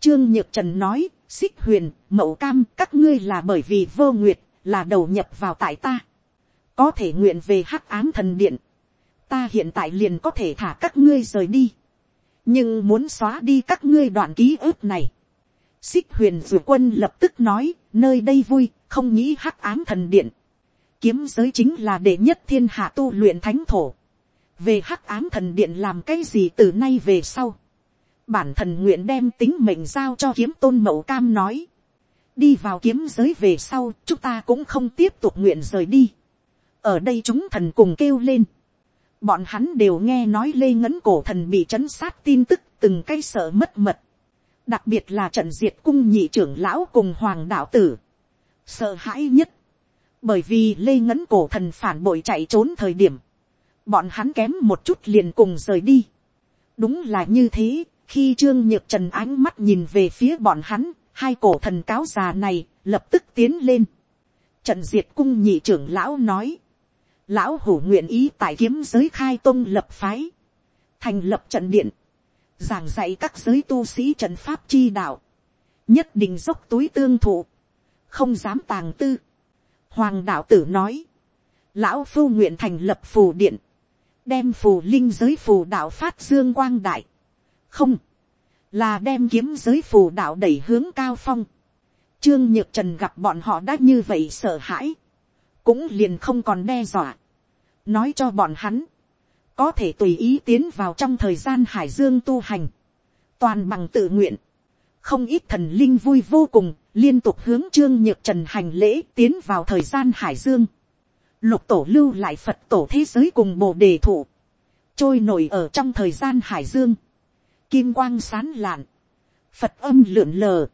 Trương Nhược Trần nói, xích huyền, mậu cam, các ngươi là bởi vì vô nguyệt, là đầu nhập vào tại ta. Có thể nguyện về hắc ám thần điện. Ta hiện tại liền có thể thả các ngươi rời đi. Nhưng muốn xóa đi các ngươi đoạn ký ức này. Xích huyền dù quân lập tức nói, nơi đây vui, không nghĩ hắc ám thần điện. Kiếm giới chính là đệ nhất thiên hạ tu luyện thánh thổ. Về hắc ám thần điện làm cái gì từ nay về sau bản thần nguyện đem tính mệnh giao cho kiếm tôn mậu cam nói. đi vào kiếm giới về sau chúng ta cũng không tiếp tục nguyện rời đi. ở đây chúng thần cùng kêu lên. bọn hắn đều nghe nói lê ngấn cổ thần bị trấn sát tin tức từng cây sợ mất mật đặc biệt là trận diệt cung nhị trưởng lão cùng hoàng đạo tử. sợ hãi nhất. bởi vì lê ngấn cổ thần phản bội chạy trốn thời điểm. bọn hắn kém một chút liền cùng rời đi. đúng là như thế khi trương nhược trần ánh mắt nhìn về phía bọn hắn, hai cổ thần cáo già này lập tức tiến lên. Trận diệt cung nhị trưởng lão nói, lão hủ nguyện ý tại kiếm giới khai tôn lập phái, thành lập trận điện, giảng dạy các giới tu sĩ trận pháp chi đạo, nhất định dốc túi tương thụ, không dám tàng tư. Hoàng đạo tử nói, lão phu nguyện thành lập phù điện, đem phù linh giới phù đạo phát dương quang đại, không, là đem kiếm giới phù đạo đẩy hướng cao phong. Trương nhược trần gặp bọn họ đã như vậy sợ hãi, cũng liền không còn đe dọa, nói cho bọn hắn, có thể tùy ý tiến vào trong thời gian hải dương tu hành, toàn bằng tự nguyện, không ít thần linh vui vô cùng, liên tục hướng trương nhược trần hành lễ tiến vào thời gian hải dương, lục tổ lưu lại phật tổ thế giới cùng bồ đề thụ, trôi nổi ở trong thời gian hải dương, kim quang sán lạn, phật âm lượn lờ,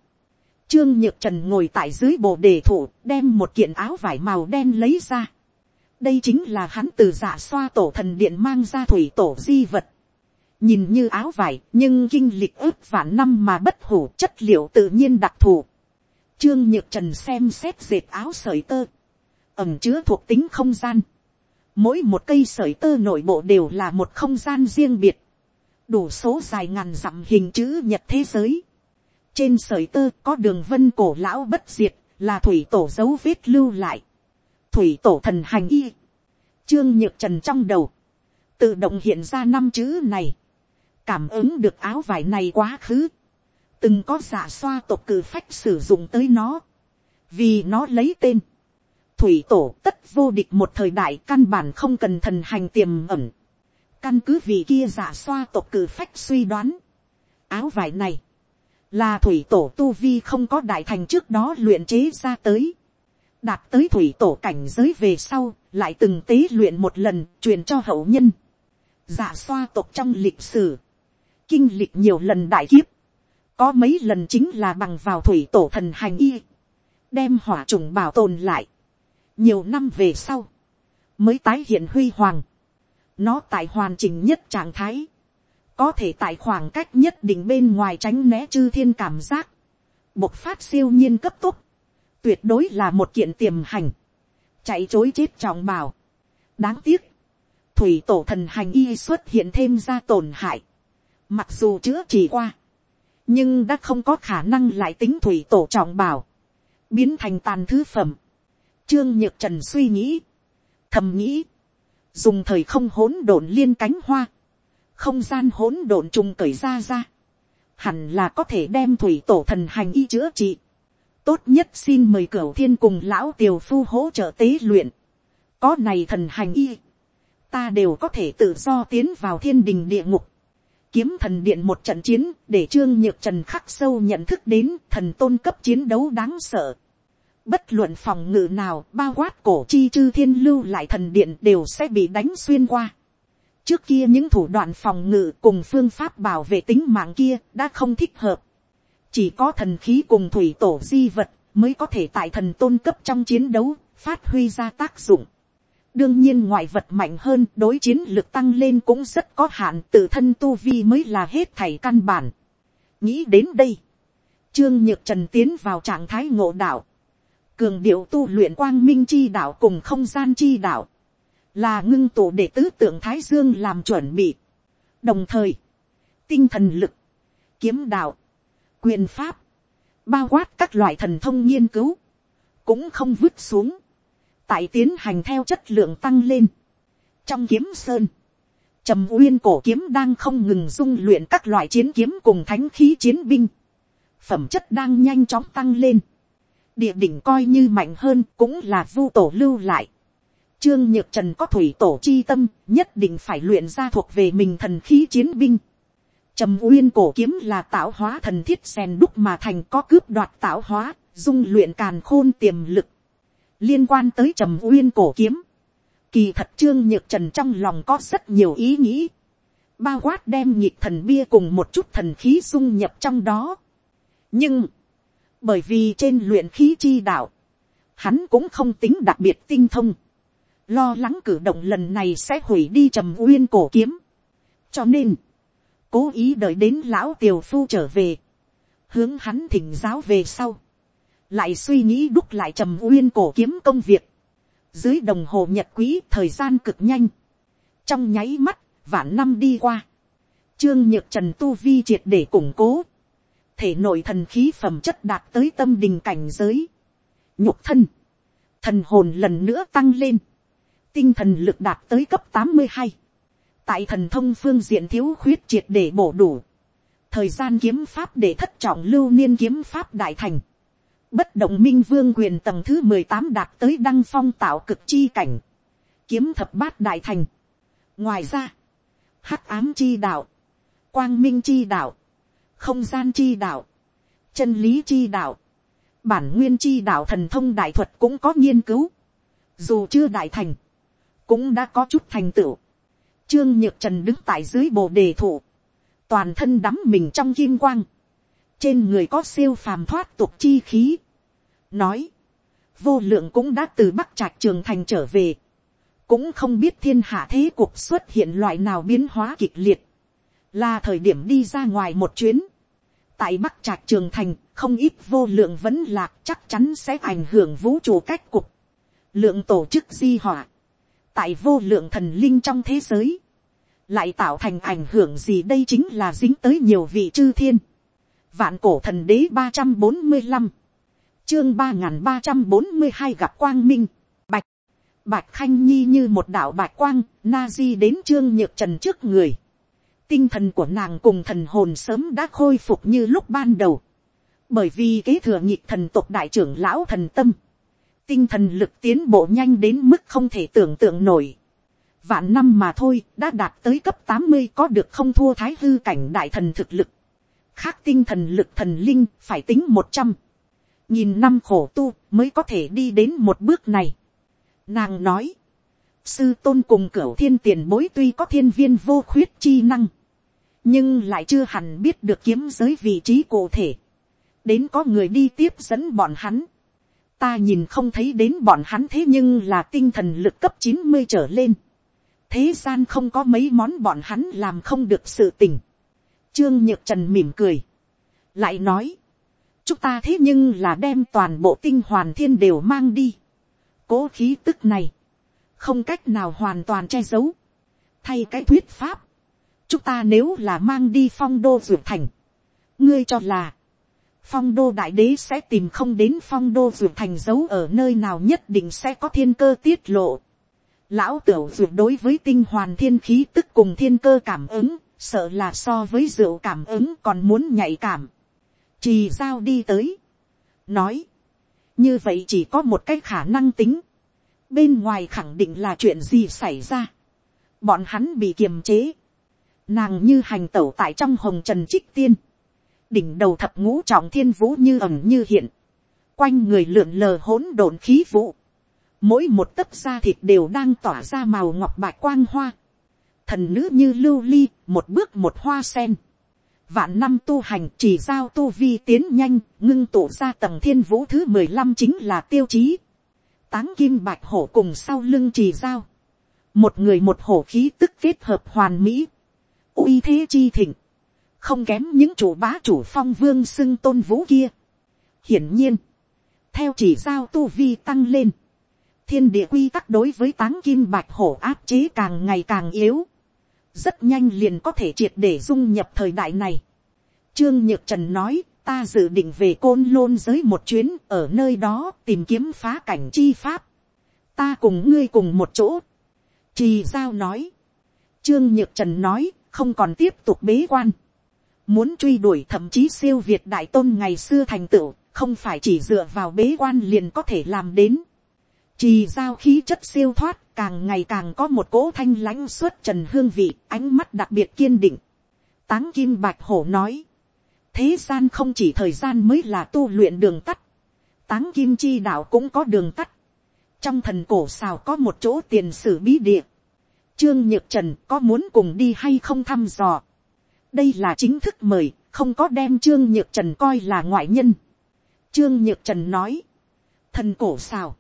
trương nhược trần ngồi tại dưới bồ đề thủ đem một kiện áo vải màu đen lấy ra đây chính là hắn từ giả xoa tổ thần điện mang ra thủy tổ di vật. nhìn như áo vải nhưng kinh lịch ước vạn năm mà bất hủ chất liệu tự nhiên đặc thù. trương nhược trần xem xét dệt áo sởi tơ, ẩm chứa thuộc tính không gian. mỗi một cây sởi tơ nội bộ đều là một không gian riêng biệt đủ số dài ngàn dặm hình chữ nhật thế giới. Trên sợi tơ có đường vân cổ lão bất diệt, là thủy tổ dấu vết lưu lại. Thủy tổ thần hành y. Trương nhược trần trong đầu. Tự động hiện ra năm chữ này. cảm ứng được áo vải này quá khứ, từng có giả xoa tộc cử phách sử dụng tới nó, vì nó lấy tên, thủy tổ tất vô địch một thời đại căn bản không cần thần hành tiềm ẩn, căn cứ vì kia giả xoa tộc cử phách suy đoán, áo vải này, là thủy tổ tu vi không có đại thành trước đó luyện chế ra tới, đạt tới thủy tổ cảnh giới về sau, lại từng tế luyện một lần truyền cho hậu nhân, giả xoa tộc trong lịch sử, kinh lịch nhiều lần đại kiếp, có mấy lần chính là bằng vào thủy tổ thần hành y, đem hỏa trùng bảo tồn lại, nhiều năm về sau, mới tái hiện huy hoàng, nó tại hoàn chỉnh nhất trạng thái, có thể tại khoảng cách nhất định bên ngoài tránh né chư thiên cảm giác, bộc phát siêu nhiên cấp tốc, tuyệt đối là một kiện tiềm hành, chạy chối chết trọng bảo. đáng tiếc, thủy tổ thần hành y xuất hiện thêm ra tổn hại, mặc dù chữa trị qua, nhưng đã không có khả năng lại tính thủy tổ trọng bảo, biến thành tàn thứ phẩm. Trương nhược trần suy nghĩ, thầm nghĩ, dùng thời không hỗn độn liên cánh hoa, không gian hỗn độn trùng cởi ra ra, hẳn là có thể đem thủy tổ thần hành y chữa trị tốt nhất xin mời cửu thiên cùng lão tiều phu hỗ trợ tế luyện. có này thần hành y, ta đều có thể tự do tiến vào thiên đình địa ngục. kiếm thần điện một trận chiến để trương nhược trần khắc sâu nhận thức đến thần tôn cấp chiến đấu đáng sợ. bất luận phòng ngự nào bao quát cổ chi chư thiên lưu lại thần điện đều sẽ bị đánh xuyên qua trước kia những thủ đoạn phòng ngự cùng phương pháp bảo vệ tính mạng kia đã không thích hợp chỉ có thần khí cùng thủy tổ di vật mới có thể tại thần tôn cấp trong chiến đấu phát huy ra tác dụng. đương nhiên ngoại vật mạnh hơn đối chiến lực tăng lên cũng rất có hạn tự thân tu vi mới là hết thảy căn bản. nghĩ đến đây, trương nhược trần tiến vào trạng thái ngộ đạo, cường điệu tu luyện quang minh chi đạo cùng không gian chi đạo là ngưng tụ để tứ tượng thái dương làm chuẩn bị. đồng thời, tinh thần lực, kiếm đạo, quyền pháp, bao quát các loại thần thông nghiên cứu, cũng không vứt xuống, tại tiến hành theo chất lượng tăng lên. trong kiếm sơn, trầm uyên cổ kiếm đang không ngừng dung luyện các loại chiến kiếm cùng thánh khí chiến binh, phẩm chất đang nhanh chóng tăng lên, địa đỉnh coi như mạnh hơn cũng là vu tổ lưu lại. Trương Nhược Trần có thủy tổ chi tâm, nhất định phải luyện ra thuộc về mình thần khí chiến binh. Trầm Uyên cổ kiếm là tạo hóa thần thiết rèn đúc mà thành có cướp đoạt tạo hóa, dung luyện càn khôn tiềm lực. Liên quan tới Trầm Uyên cổ kiếm, kỳ thật Trương Nhược Trần trong lòng có rất nhiều ý nghĩ. Bao quát đem nhịp thần bia cùng một chút thần khí dung nhập trong đó. Nhưng, bởi vì trên luyện khí chi đạo, hắn cũng không tính đặc biệt tinh thông lo lắng cử động lần này sẽ hủy đi trầm uyên cổ kiếm. cho nên, cố ý đợi đến lão tiều phu trở về, hướng hắn thỉnh giáo về sau, lại suy nghĩ đúc lại trầm uyên cổ kiếm công việc, dưới đồng hồ nhật quý thời gian cực nhanh, trong nháy mắt, vạn năm đi qua, trương nhược trần tu vi triệt để củng cố, thể nội thần khí phẩm chất đạt tới tâm đình cảnh giới, nhục thân, thần hồn lần nữa tăng lên, tinh thần lực đạt tới cấp tám mươi hai, tại thần thông phương diện thiếu khuyết triệt để bổ đủ, thời gian kiếm pháp để thất trọng lưu niên kiếm pháp đại thành, bất động minh vương quyền tầng thứ mười tám đạt tới đăng phong tạo cực chi cảnh, kiếm thập bát đại thành. ngoài ra, hắc ám chi đạo, quang minh chi đạo, không gian chi đạo, chân lý chi đạo, bản nguyên chi đạo thần thông đại thuật cũng có nghiên cứu, dù chưa đại thành, cũng đã có chút thành tựu. Trương Nhược Trần đứng tại dưới bồ đề thụ. Toàn thân đắm mình trong kim quang. Trên người có siêu phàm thoát tục chi khí. Nói. Vô lượng cũng đã từ Bắc Trạch Trường Thành trở về. Cũng không biết thiên hạ thế cuộc xuất hiện loại nào biến hóa kịch liệt. Là thời điểm đi ra ngoài một chuyến. Tại Bắc Trạch Trường Thành, không ít vô lượng vẫn lạc chắc chắn sẽ ảnh hưởng vũ trụ cách cục. Lượng tổ chức di họa tại vô lượng thần linh trong thế giới, lại tạo thành ảnh hưởng gì đây chính là dính tới nhiều vị chư thiên. Vạn cổ thần đế ba trăm bốn mươi năm, chương ba n ba trăm bốn mươi hai gặp quang minh, bạch, bạch khanh nhi như một đạo bạch quang, na di đến trương nhược trần trước người, tinh thần của nàng cùng thần hồn sớm đã khôi phục như lúc ban đầu, bởi vì kế thừa nhịp thần tộc đại trưởng lão thần tâm, tinh thần lực tiến bộ nhanh đến mức không thể tưởng tượng nổi. Vạn năm mà thôi, đã đạt tới cấp tám mươi, có được không thua thái hư cảnh đại thần thực lực. Khác tinh thần lực thần linh, phải tính một trăm. Nhìn năm khổ tu, mới có thể đi đến một bước này. Nàng nói. Sư tôn cùng cửu thiên tiền bối tuy có thiên viên vô khuyết chi năng. Nhưng lại chưa hẳn biết được kiếm giới vị trí cụ thể. Đến có người đi tiếp dẫn bọn hắn ta nhìn không thấy đến bọn hắn thế nhưng là tinh thần lực cấp chín mươi trở lên. thế gian không có mấy món bọn hắn làm không được sự tình. trương nhược trần mỉm cười. lại nói, chúng ta thế nhưng là đem toàn bộ tinh hoàn thiên đều mang đi. cố khí tức này, không cách nào hoàn toàn che giấu. thay cái thuyết pháp, chúng ta nếu là mang đi phong đô dược thành, ngươi cho là, phong đô đại đế sẽ tìm không đến phong đô ruột thành dấu ở nơi nào nhất định sẽ có thiên cơ tiết lộ. Lão tiểu ruột đối với tinh hoàn thiên khí tức cùng thiên cơ cảm ứng, sợ là so với rượu cảm ứng còn muốn nhạy cảm. Trì giao đi tới. Nói. Như vậy chỉ có một cái khả năng tính. Bên ngoài khẳng định là chuyện gì xảy ra. Bọn hắn bị kiềm chế. Nàng như hành tẩu tại trong hồng trần trích tiên đỉnh đầu thập ngũ trọng thiên vũ như ẩm như hiện, quanh người lượn lờ hỗn độn khí vũ, mỗi một tấc da thịt đều đang tỏa ra màu ngọc bạch quang hoa, thần nữ như lưu ly, một bước một hoa sen, vạn năm tu hành chỉ giao tu vi tiến nhanh, ngưng tụ ra tầng thiên vũ thứ mười lăm chính là tiêu chí, táng kim bạch hổ cùng sau lưng chỉ giao, một người một hổ khí tức kết hợp hoàn mỹ, uy thế chi thịnh, không kém những chủ bá chủ phong vương xưng tôn vũ kia. hiển nhiên, theo chỉ giao tu vi tăng lên, thiên địa quy tắc đối với táng kim bạch hổ áp chế càng ngày càng yếu, rất nhanh liền có thể triệt để dung nhập thời đại này. Trương Nhược Trần nói, ta dự định về côn lôn giới một chuyến ở nơi đó tìm kiếm phá cảnh chi pháp. Ta cùng ngươi cùng một chỗ. Trì giao nói. Trương Nhược Trần nói, không còn tiếp tục bế quan muốn truy đuổi thậm chí siêu việt đại tôn ngày xưa thành tựu, không phải chỉ dựa vào bế quan liền có thể làm đến. Trì giao khí chất siêu thoát, càng ngày càng có một cỗ thanh lãnh suốt trần hương vị, ánh mắt đặc biệt kiên định. Táng Kim Bạch Hổ nói, thế gian không chỉ thời gian mới là tu luyện đường tắt, táng Kim Chi đạo cũng có đường tắt. Trong thần cổ xào có một chỗ tiền sử bí địa. Trương Nhược Trần có muốn cùng đi hay không thăm dò đây là chính thức mời, không có đem trương nhược trần coi là ngoại nhân. trương nhược trần nói, thần cổ sao,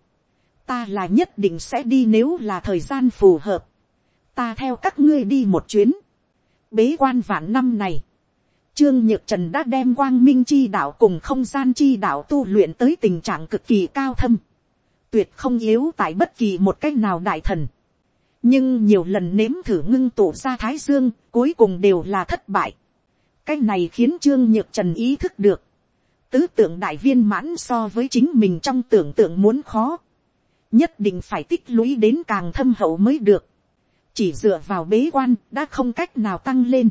ta là nhất định sẽ đi nếu là thời gian phù hợp, ta theo các ngươi đi một chuyến, bế quan vạn năm này, Trương Nhược Trần đã đem quang minh chi đạo cùng không gian chi đạo tu luyện tới tình trạng cực kỳ cao thâm. Tuyệt không yếu tại bất kỳ một cách nào đại thần nhưng nhiều lần nếm thử ngưng tụ ra thái dương, cuối cùng đều là thất bại. cái này khiến trương nhược trần ý thức được, tứ tượng đại viên mãn so với chính mình trong tưởng tượng muốn khó, nhất định phải tích lũy đến càng thâm hậu mới được, chỉ dựa vào bế quan đã không cách nào tăng lên,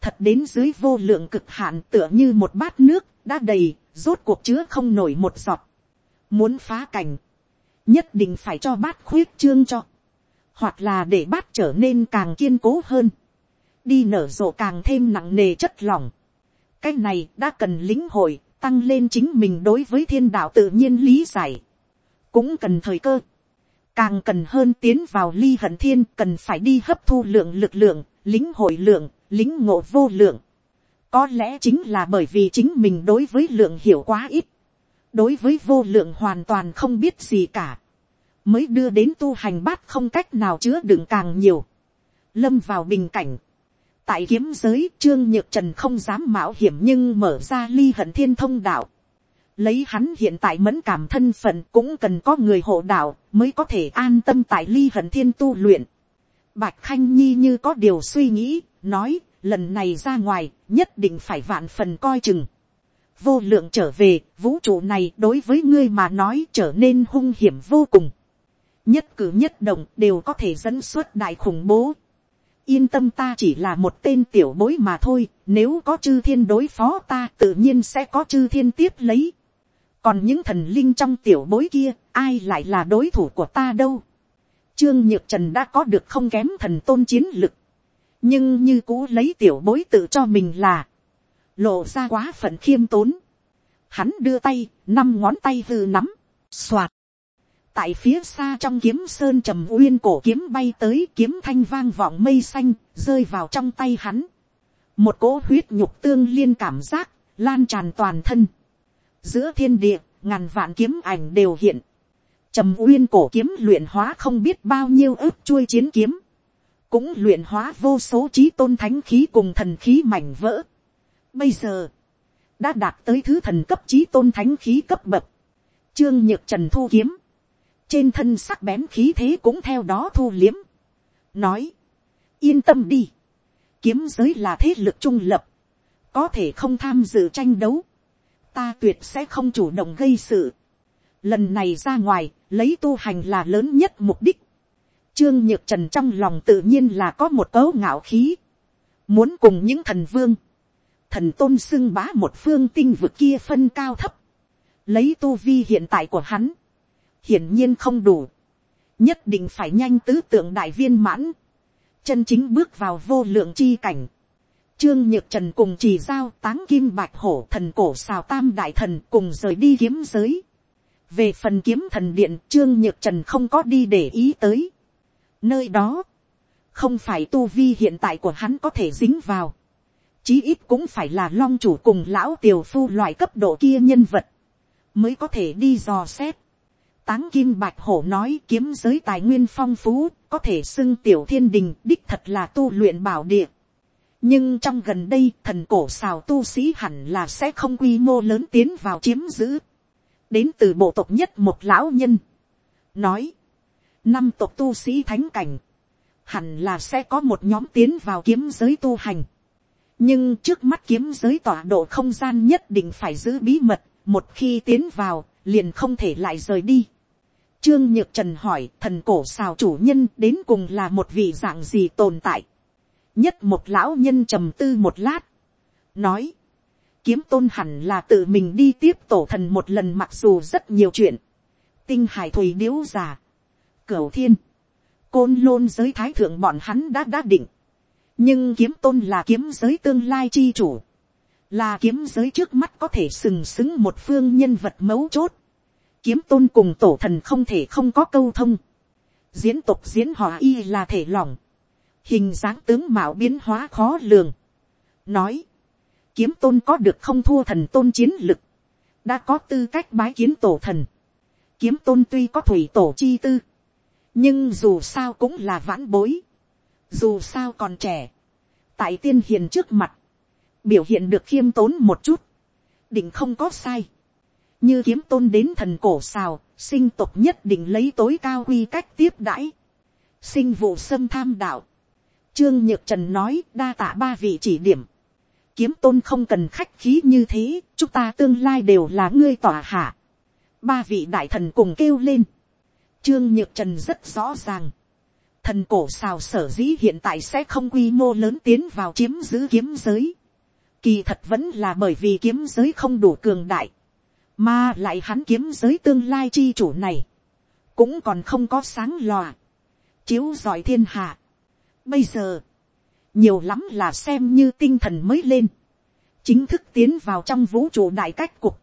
thật đến dưới vô lượng cực hạn tựa như một bát nước đã đầy, rốt cuộc chứa không nổi một giọt, muốn phá cảnh, nhất định phải cho bát khuyết trương cho, hoặc là để bát trở nên càng kiên cố hơn, đi nở rộ càng thêm nặng nề chất lỏng. cái này đã cần lính hội, tăng lên chính mình đối với thiên đạo tự nhiên lý giải, cũng cần thời cơ, càng cần hơn tiến vào ly hận thiên cần phải đi hấp thu lượng lực lượng, lính hội lượng, lính ngộ vô lượng. có lẽ chính là bởi vì chính mình đối với lượng hiểu quá ít, đối với vô lượng hoàn toàn không biết gì cả mới đưa đến tu hành bát không cách nào chứa đựng càng nhiều, lâm vào bình cảnh. tại kiếm giới trương nhược trần không dám mạo hiểm nhưng mở ra ly hận thiên thông đạo. lấy hắn hiện tại mẫn cảm thân phận cũng cần có người hộ đạo mới có thể an tâm tại ly hận thiên tu luyện. bạch khanh nhi như có điều suy nghĩ, nói lần này ra ngoài nhất định phải vạn phần coi chừng vô lượng trở về, vũ trụ này đối với ngươi mà nói trở nên hung hiểm vô cùng nhất cử nhất động đều có thể dẫn xuất đại khủng bố. yên tâm ta chỉ là một tên tiểu bối mà thôi, nếu có chư thiên đối phó ta tự nhiên sẽ có chư thiên tiếp lấy. còn những thần linh trong tiểu bối kia, ai lại là đối thủ của ta đâu. Trương Nhược Trần đã có được không kém thần tôn chiến lực. Nhưng như cũ lấy tiểu bối tự cho mình là. Lộ ra quá phận khiêm tốn. Hắn đưa tay, năm ngón tay hư nắm. Xoạt. Tại phía xa trong kiếm sơn trầm uyên cổ kiếm bay tới kiếm thanh vang vọng mây xanh, rơi vào trong tay hắn. Một cỗ huyết nhục tương liên cảm giác, lan tràn toàn thân. Giữa thiên địa, ngàn vạn kiếm ảnh đều hiện trầm uyên cổ kiếm luyện hóa không biết bao nhiêu ức chuôi chiến kiếm, cũng luyện hóa vô số trí tôn thánh khí cùng thần khí mảnh vỡ. Bây giờ, đã đạt tới thứ thần cấp trí tôn thánh khí cấp bậc, trương nhược trần thu kiếm, trên thân sắc bén khí thế cũng theo đó thu liếm, nói, yên tâm đi, kiếm giới là thế lực trung lập, có thể không tham dự tranh đấu, ta tuyệt sẽ không chủ động gây sự. Lần này ra ngoài, lấy tu hành là lớn nhất mục đích. Trương Nhược Trần trong lòng tự nhiên là có một cấu ngạo khí. Muốn cùng những thần vương. Thần tôn xưng bá một phương tinh vực kia phân cao thấp. Lấy tu vi hiện tại của hắn. Hiển nhiên không đủ. Nhất định phải nhanh tứ tượng đại viên mãn. Chân chính bước vào vô lượng chi cảnh. Trương Nhược Trần cùng chỉ giao táng kim bạch hổ thần cổ xào tam đại thần cùng rời đi kiếm giới về phần kiếm thần điện trương nhược trần không có đi để ý tới. nơi đó, không phải tu vi hiện tại của hắn có thể dính vào. chí ít cũng phải là long chủ cùng lão tiều phu loại cấp độ kia nhân vật, mới có thể đi dò xét táng kim bạch hổ nói kiếm giới tài nguyên phong phú, có thể xưng tiểu thiên đình đích thật là tu luyện bảo địa. nhưng trong gần đây thần cổ xào tu sĩ hẳn là sẽ không quy mô lớn tiến vào chiếm giữ đến từ bộ tộc nhất một lão nhân, nói, năm tộc tu sĩ thánh cảnh, hẳn là sẽ có một nhóm tiến vào kiếm giới tu hành. nhưng trước mắt kiếm giới tọa độ không gian nhất định phải giữ bí mật, một khi tiến vào, liền không thể lại rời đi. Trương Nhược Trần hỏi thần cổ xào chủ nhân đến cùng là một vị dạng gì tồn tại. Nhất một lão nhân trầm tư một lát. Nói kiếm tôn hẳn là tự mình đi tiếp tổ thần một lần mặc dù rất nhiều chuyện. tinh hải thủy điếu già, cửu thiên, côn lôn giới thái thượng bọn hắn đã đã định. nhưng kiếm tôn là kiếm giới tương lai chi chủ, là kiếm giới trước mắt có thể sừng sững một phương nhân vật mấu chốt kiếm tôn cùng tổ thần không thể không có câu thông. diễn tục diễn hòa y là thể lỏng, hình dáng tướng mạo biến hóa khó lường. nói, kiếm tôn có được không thua thần tôn chiến lực, đã có tư cách bái kiến tổ thần. kiếm tôn tuy có thủy tổ chi tư, nhưng dù sao cũng là vãn bối, dù sao còn trẻ, tại tiên hiền trước mặt, biểu hiện được khiêm tốn một chút, định không có sai như kiếm tôn đến thần cổ xào, sinh tộc nhất định lấy tối cao quy cách tiếp đãi, sinh vụ xâm tham đạo. Trương Nhược Trần nói đa tạ ba vị chỉ điểm kiếm tôn không cần khách khí như thế, chúng ta tương lai đều là ngươi tỏa hạ. Ba vị đại thần cùng kêu lên. Trương Nhược Trần rất rõ ràng. Thần cổ xào sở dĩ hiện tại sẽ không quy mô lớn tiến vào chiếm giữ kiếm giới. Kỳ thật vẫn là bởi vì kiếm giới không đủ cường đại. Mà lại hắn kiếm giới tương lai chi chủ này. Cũng còn không có sáng lòa. Chiếu giỏi thiên hạ. Bây giờ nhiều lắm là xem như tinh thần mới lên, chính thức tiến vào trong vũ trụ đại cách cục,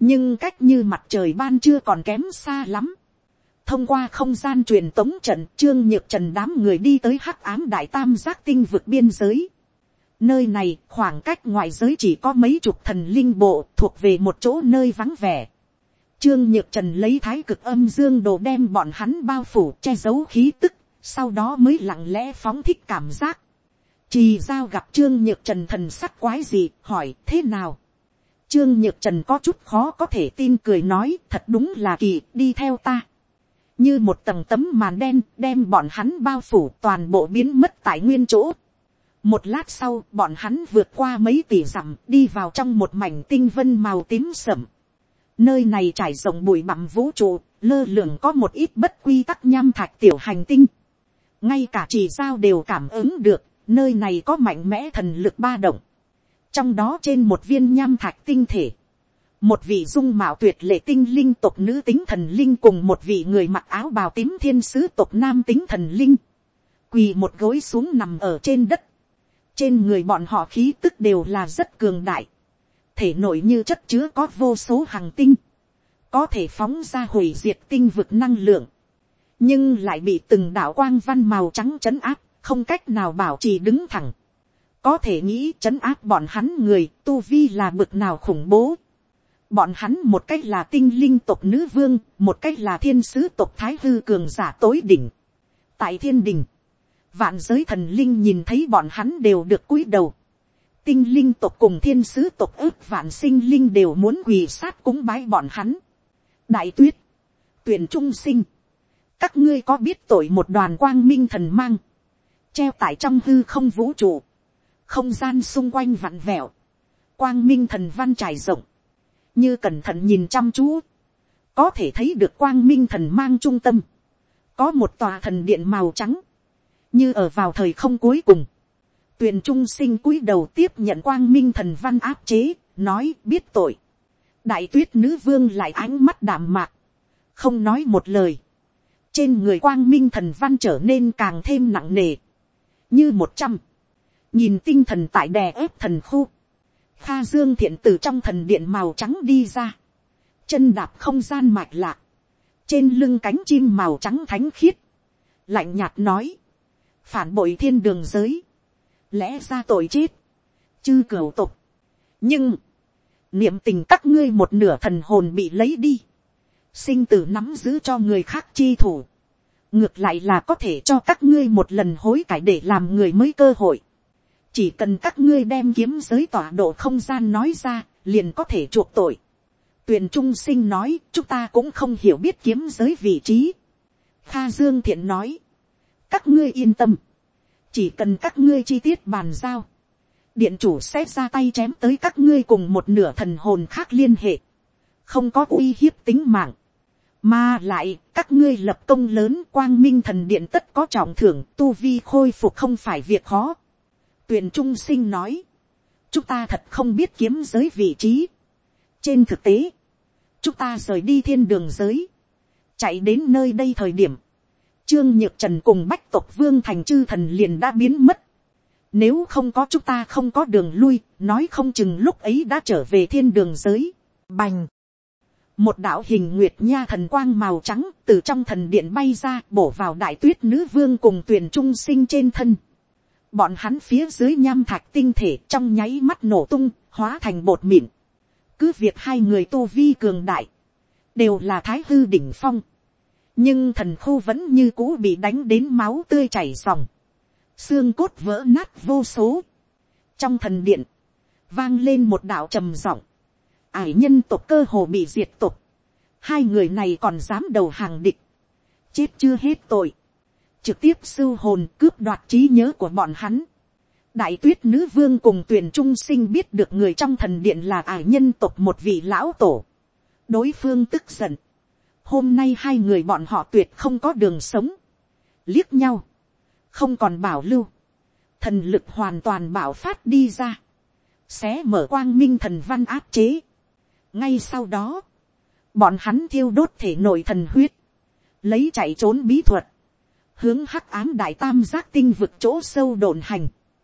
nhưng cách như mặt trời ban chưa còn kém xa lắm. thông qua không gian truyền tống trận trương nhược trần đám người đi tới hắc ám đại tam giác tinh vực biên giới nơi này khoảng cách ngoại giới chỉ có mấy chục thần linh bộ thuộc về một chỗ nơi vắng vẻ. Trương Nhược Trần lấy thái cực âm dương đồ đem bọn hắn bao phủ che giấu khí tức, sau đó mới lặng lẽ phóng thích cảm giác. Trì giao gặp Trương Nhược Trần thần sắc quái gì, hỏi thế nào. Trương Nhược Trần có chút khó có thể tin cười nói thật đúng là kỳ đi theo ta. Như một tầng tấm màn đen đem bọn hắn bao phủ toàn bộ biến mất tại nguyên chỗ. Một lát sau bọn hắn vượt qua mấy tỷ dặm đi vào trong một mảnh tinh vân màu tím sẩm. Nơi này trải rộng bụi bặm vũ trụ, lơ lửng có một ít bất quy tắc nham thạch tiểu hành tinh ngay cả chỉ giao đều cảm ứng được, nơi này có mạnh mẽ thần lực ba động. trong đó trên một viên nham thạch tinh thể, một vị dung mạo tuyệt lệ tinh linh tộc nữ tính thần linh cùng một vị người mặc áo bào tím thiên sứ tộc nam tính thần linh, quỳ một gối xuống nằm ở trên đất, trên người bọn họ khí tức đều là rất cường đại, thể nội như chất chứa có vô số hàng tinh, có thể phóng ra hủy diệt tinh vực năng lượng, nhưng lại bị từng đạo quang văn màu trắng chấn áp, không cách nào bảo trì đứng thẳng. có thể nghĩ chấn áp bọn hắn người tu vi là bực nào khủng bố. bọn hắn một cách là tinh linh tộc nữ vương, một cách là thiên sứ tộc thái hư cường giả tối đỉnh. tại thiên đình, vạn giới thần linh nhìn thấy bọn hắn đều được cúi đầu. tinh linh tộc cùng thiên sứ tộc ước vạn sinh linh đều muốn quỳ sát cúng bái bọn hắn. đại tuyết, tuyển trung sinh, các ngươi có biết tội một đoàn quang minh thần mang, treo tại trong hư không vũ trụ, không gian xung quanh vặn vẹo, quang minh thần văn trải rộng, như cẩn thận nhìn chăm chú, có thể thấy được quang minh thần mang trung tâm, có một tòa thần điện màu trắng, như ở vào thời không cuối cùng, tuyền trung sinh cúi đầu tiếp nhận quang minh thần văn áp chế, nói biết tội, đại tuyết nữ vương lại ánh mắt đảm mạc, không nói một lời, trên người quang minh thần văn trở nên càng thêm nặng nề, như một trăm, nhìn tinh thần tại đè ép thần khu, kha dương thiện từ trong thần điện màu trắng đi ra, chân đạp không gian mạch lạc, trên lưng cánh chim màu trắng thánh khiết, lạnh nhạt nói, phản bội thiên đường giới, lẽ ra tội chết, chư cửu tục, nhưng, niệm tình các ngươi một nửa thần hồn bị lấy đi, sinh tử nắm giữ cho người khác chi thủ, ngược lại là có thể cho các ngươi một lần hối cải để làm người mới cơ hội. chỉ cần các ngươi đem kiếm giới tọa độ không gian nói ra, liền có thể chuộc tội. tuyền trung sinh nói, chúng ta cũng không hiểu biết kiếm giới vị trí. kha dương thiện nói, các ngươi yên tâm, chỉ cần các ngươi chi tiết bàn giao, điện chủ sẽ ra tay chém tới các ngươi cùng một nửa thần hồn khác liên hệ, không có uy hiếp tính mạng mà lại, các ngươi lập công lớn quang minh thần điện tất có trọng thưởng tu vi khôi phục không phải việc khó. Tuyền Trung Sinh nói. Chúng ta thật không biết kiếm giới vị trí. Trên thực tế, chúng ta rời đi thiên đường giới. Chạy đến nơi đây thời điểm. Trương Nhược Trần cùng Bách tộc Vương Thành Chư Thần liền đã biến mất. Nếu không có chúng ta không có đường lui, nói không chừng lúc ấy đã trở về thiên đường giới. Bành! một đạo hình nguyệt nha thần quang màu trắng từ trong thần điện bay ra bổ vào đại tuyết nữ vương cùng tuyển trung sinh trên thân. Bọn hắn phía dưới nham thạch tinh thể trong nháy mắt nổ tung, hóa thành bột mịn. Cứ việc hai người tu vi cường đại, đều là thái hư đỉnh phong. Nhưng thần khu vẫn như cũ bị đánh đến máu tươi chảy dòng. Xương cốt vỡ nát vô số. Trong thần điện, vang lên một đạo trầm giọng ải nhân tộc cơ hồ bị diệt tộc. Hai người này còn dám đầu hàng địch. Chết chưa hết tội. Trực tiếp sưu hồn cướp đoạt trí nhớ của bọn hắn. Đại tuyết nữ vương cùng tuyển trung sinh biết được người trong thần điện là ải nhân tộc một vị lão tổ. Đối phương tức giận. Hôm nay hai người bọn họ tuyệt không có đường sống. Liếc nhau. Không còn bảo lưu. Thần lực hoàn toàn bảo phát đi ra. Xé mở quang minh thần văn áp chế ngay sau đó, bọn hắn thiêu đốt thể nội thần huyết, lấy chạy trốn bí thuật, hướng hắc ám đại tam giác tinh vực chỗ sâu đồn hành,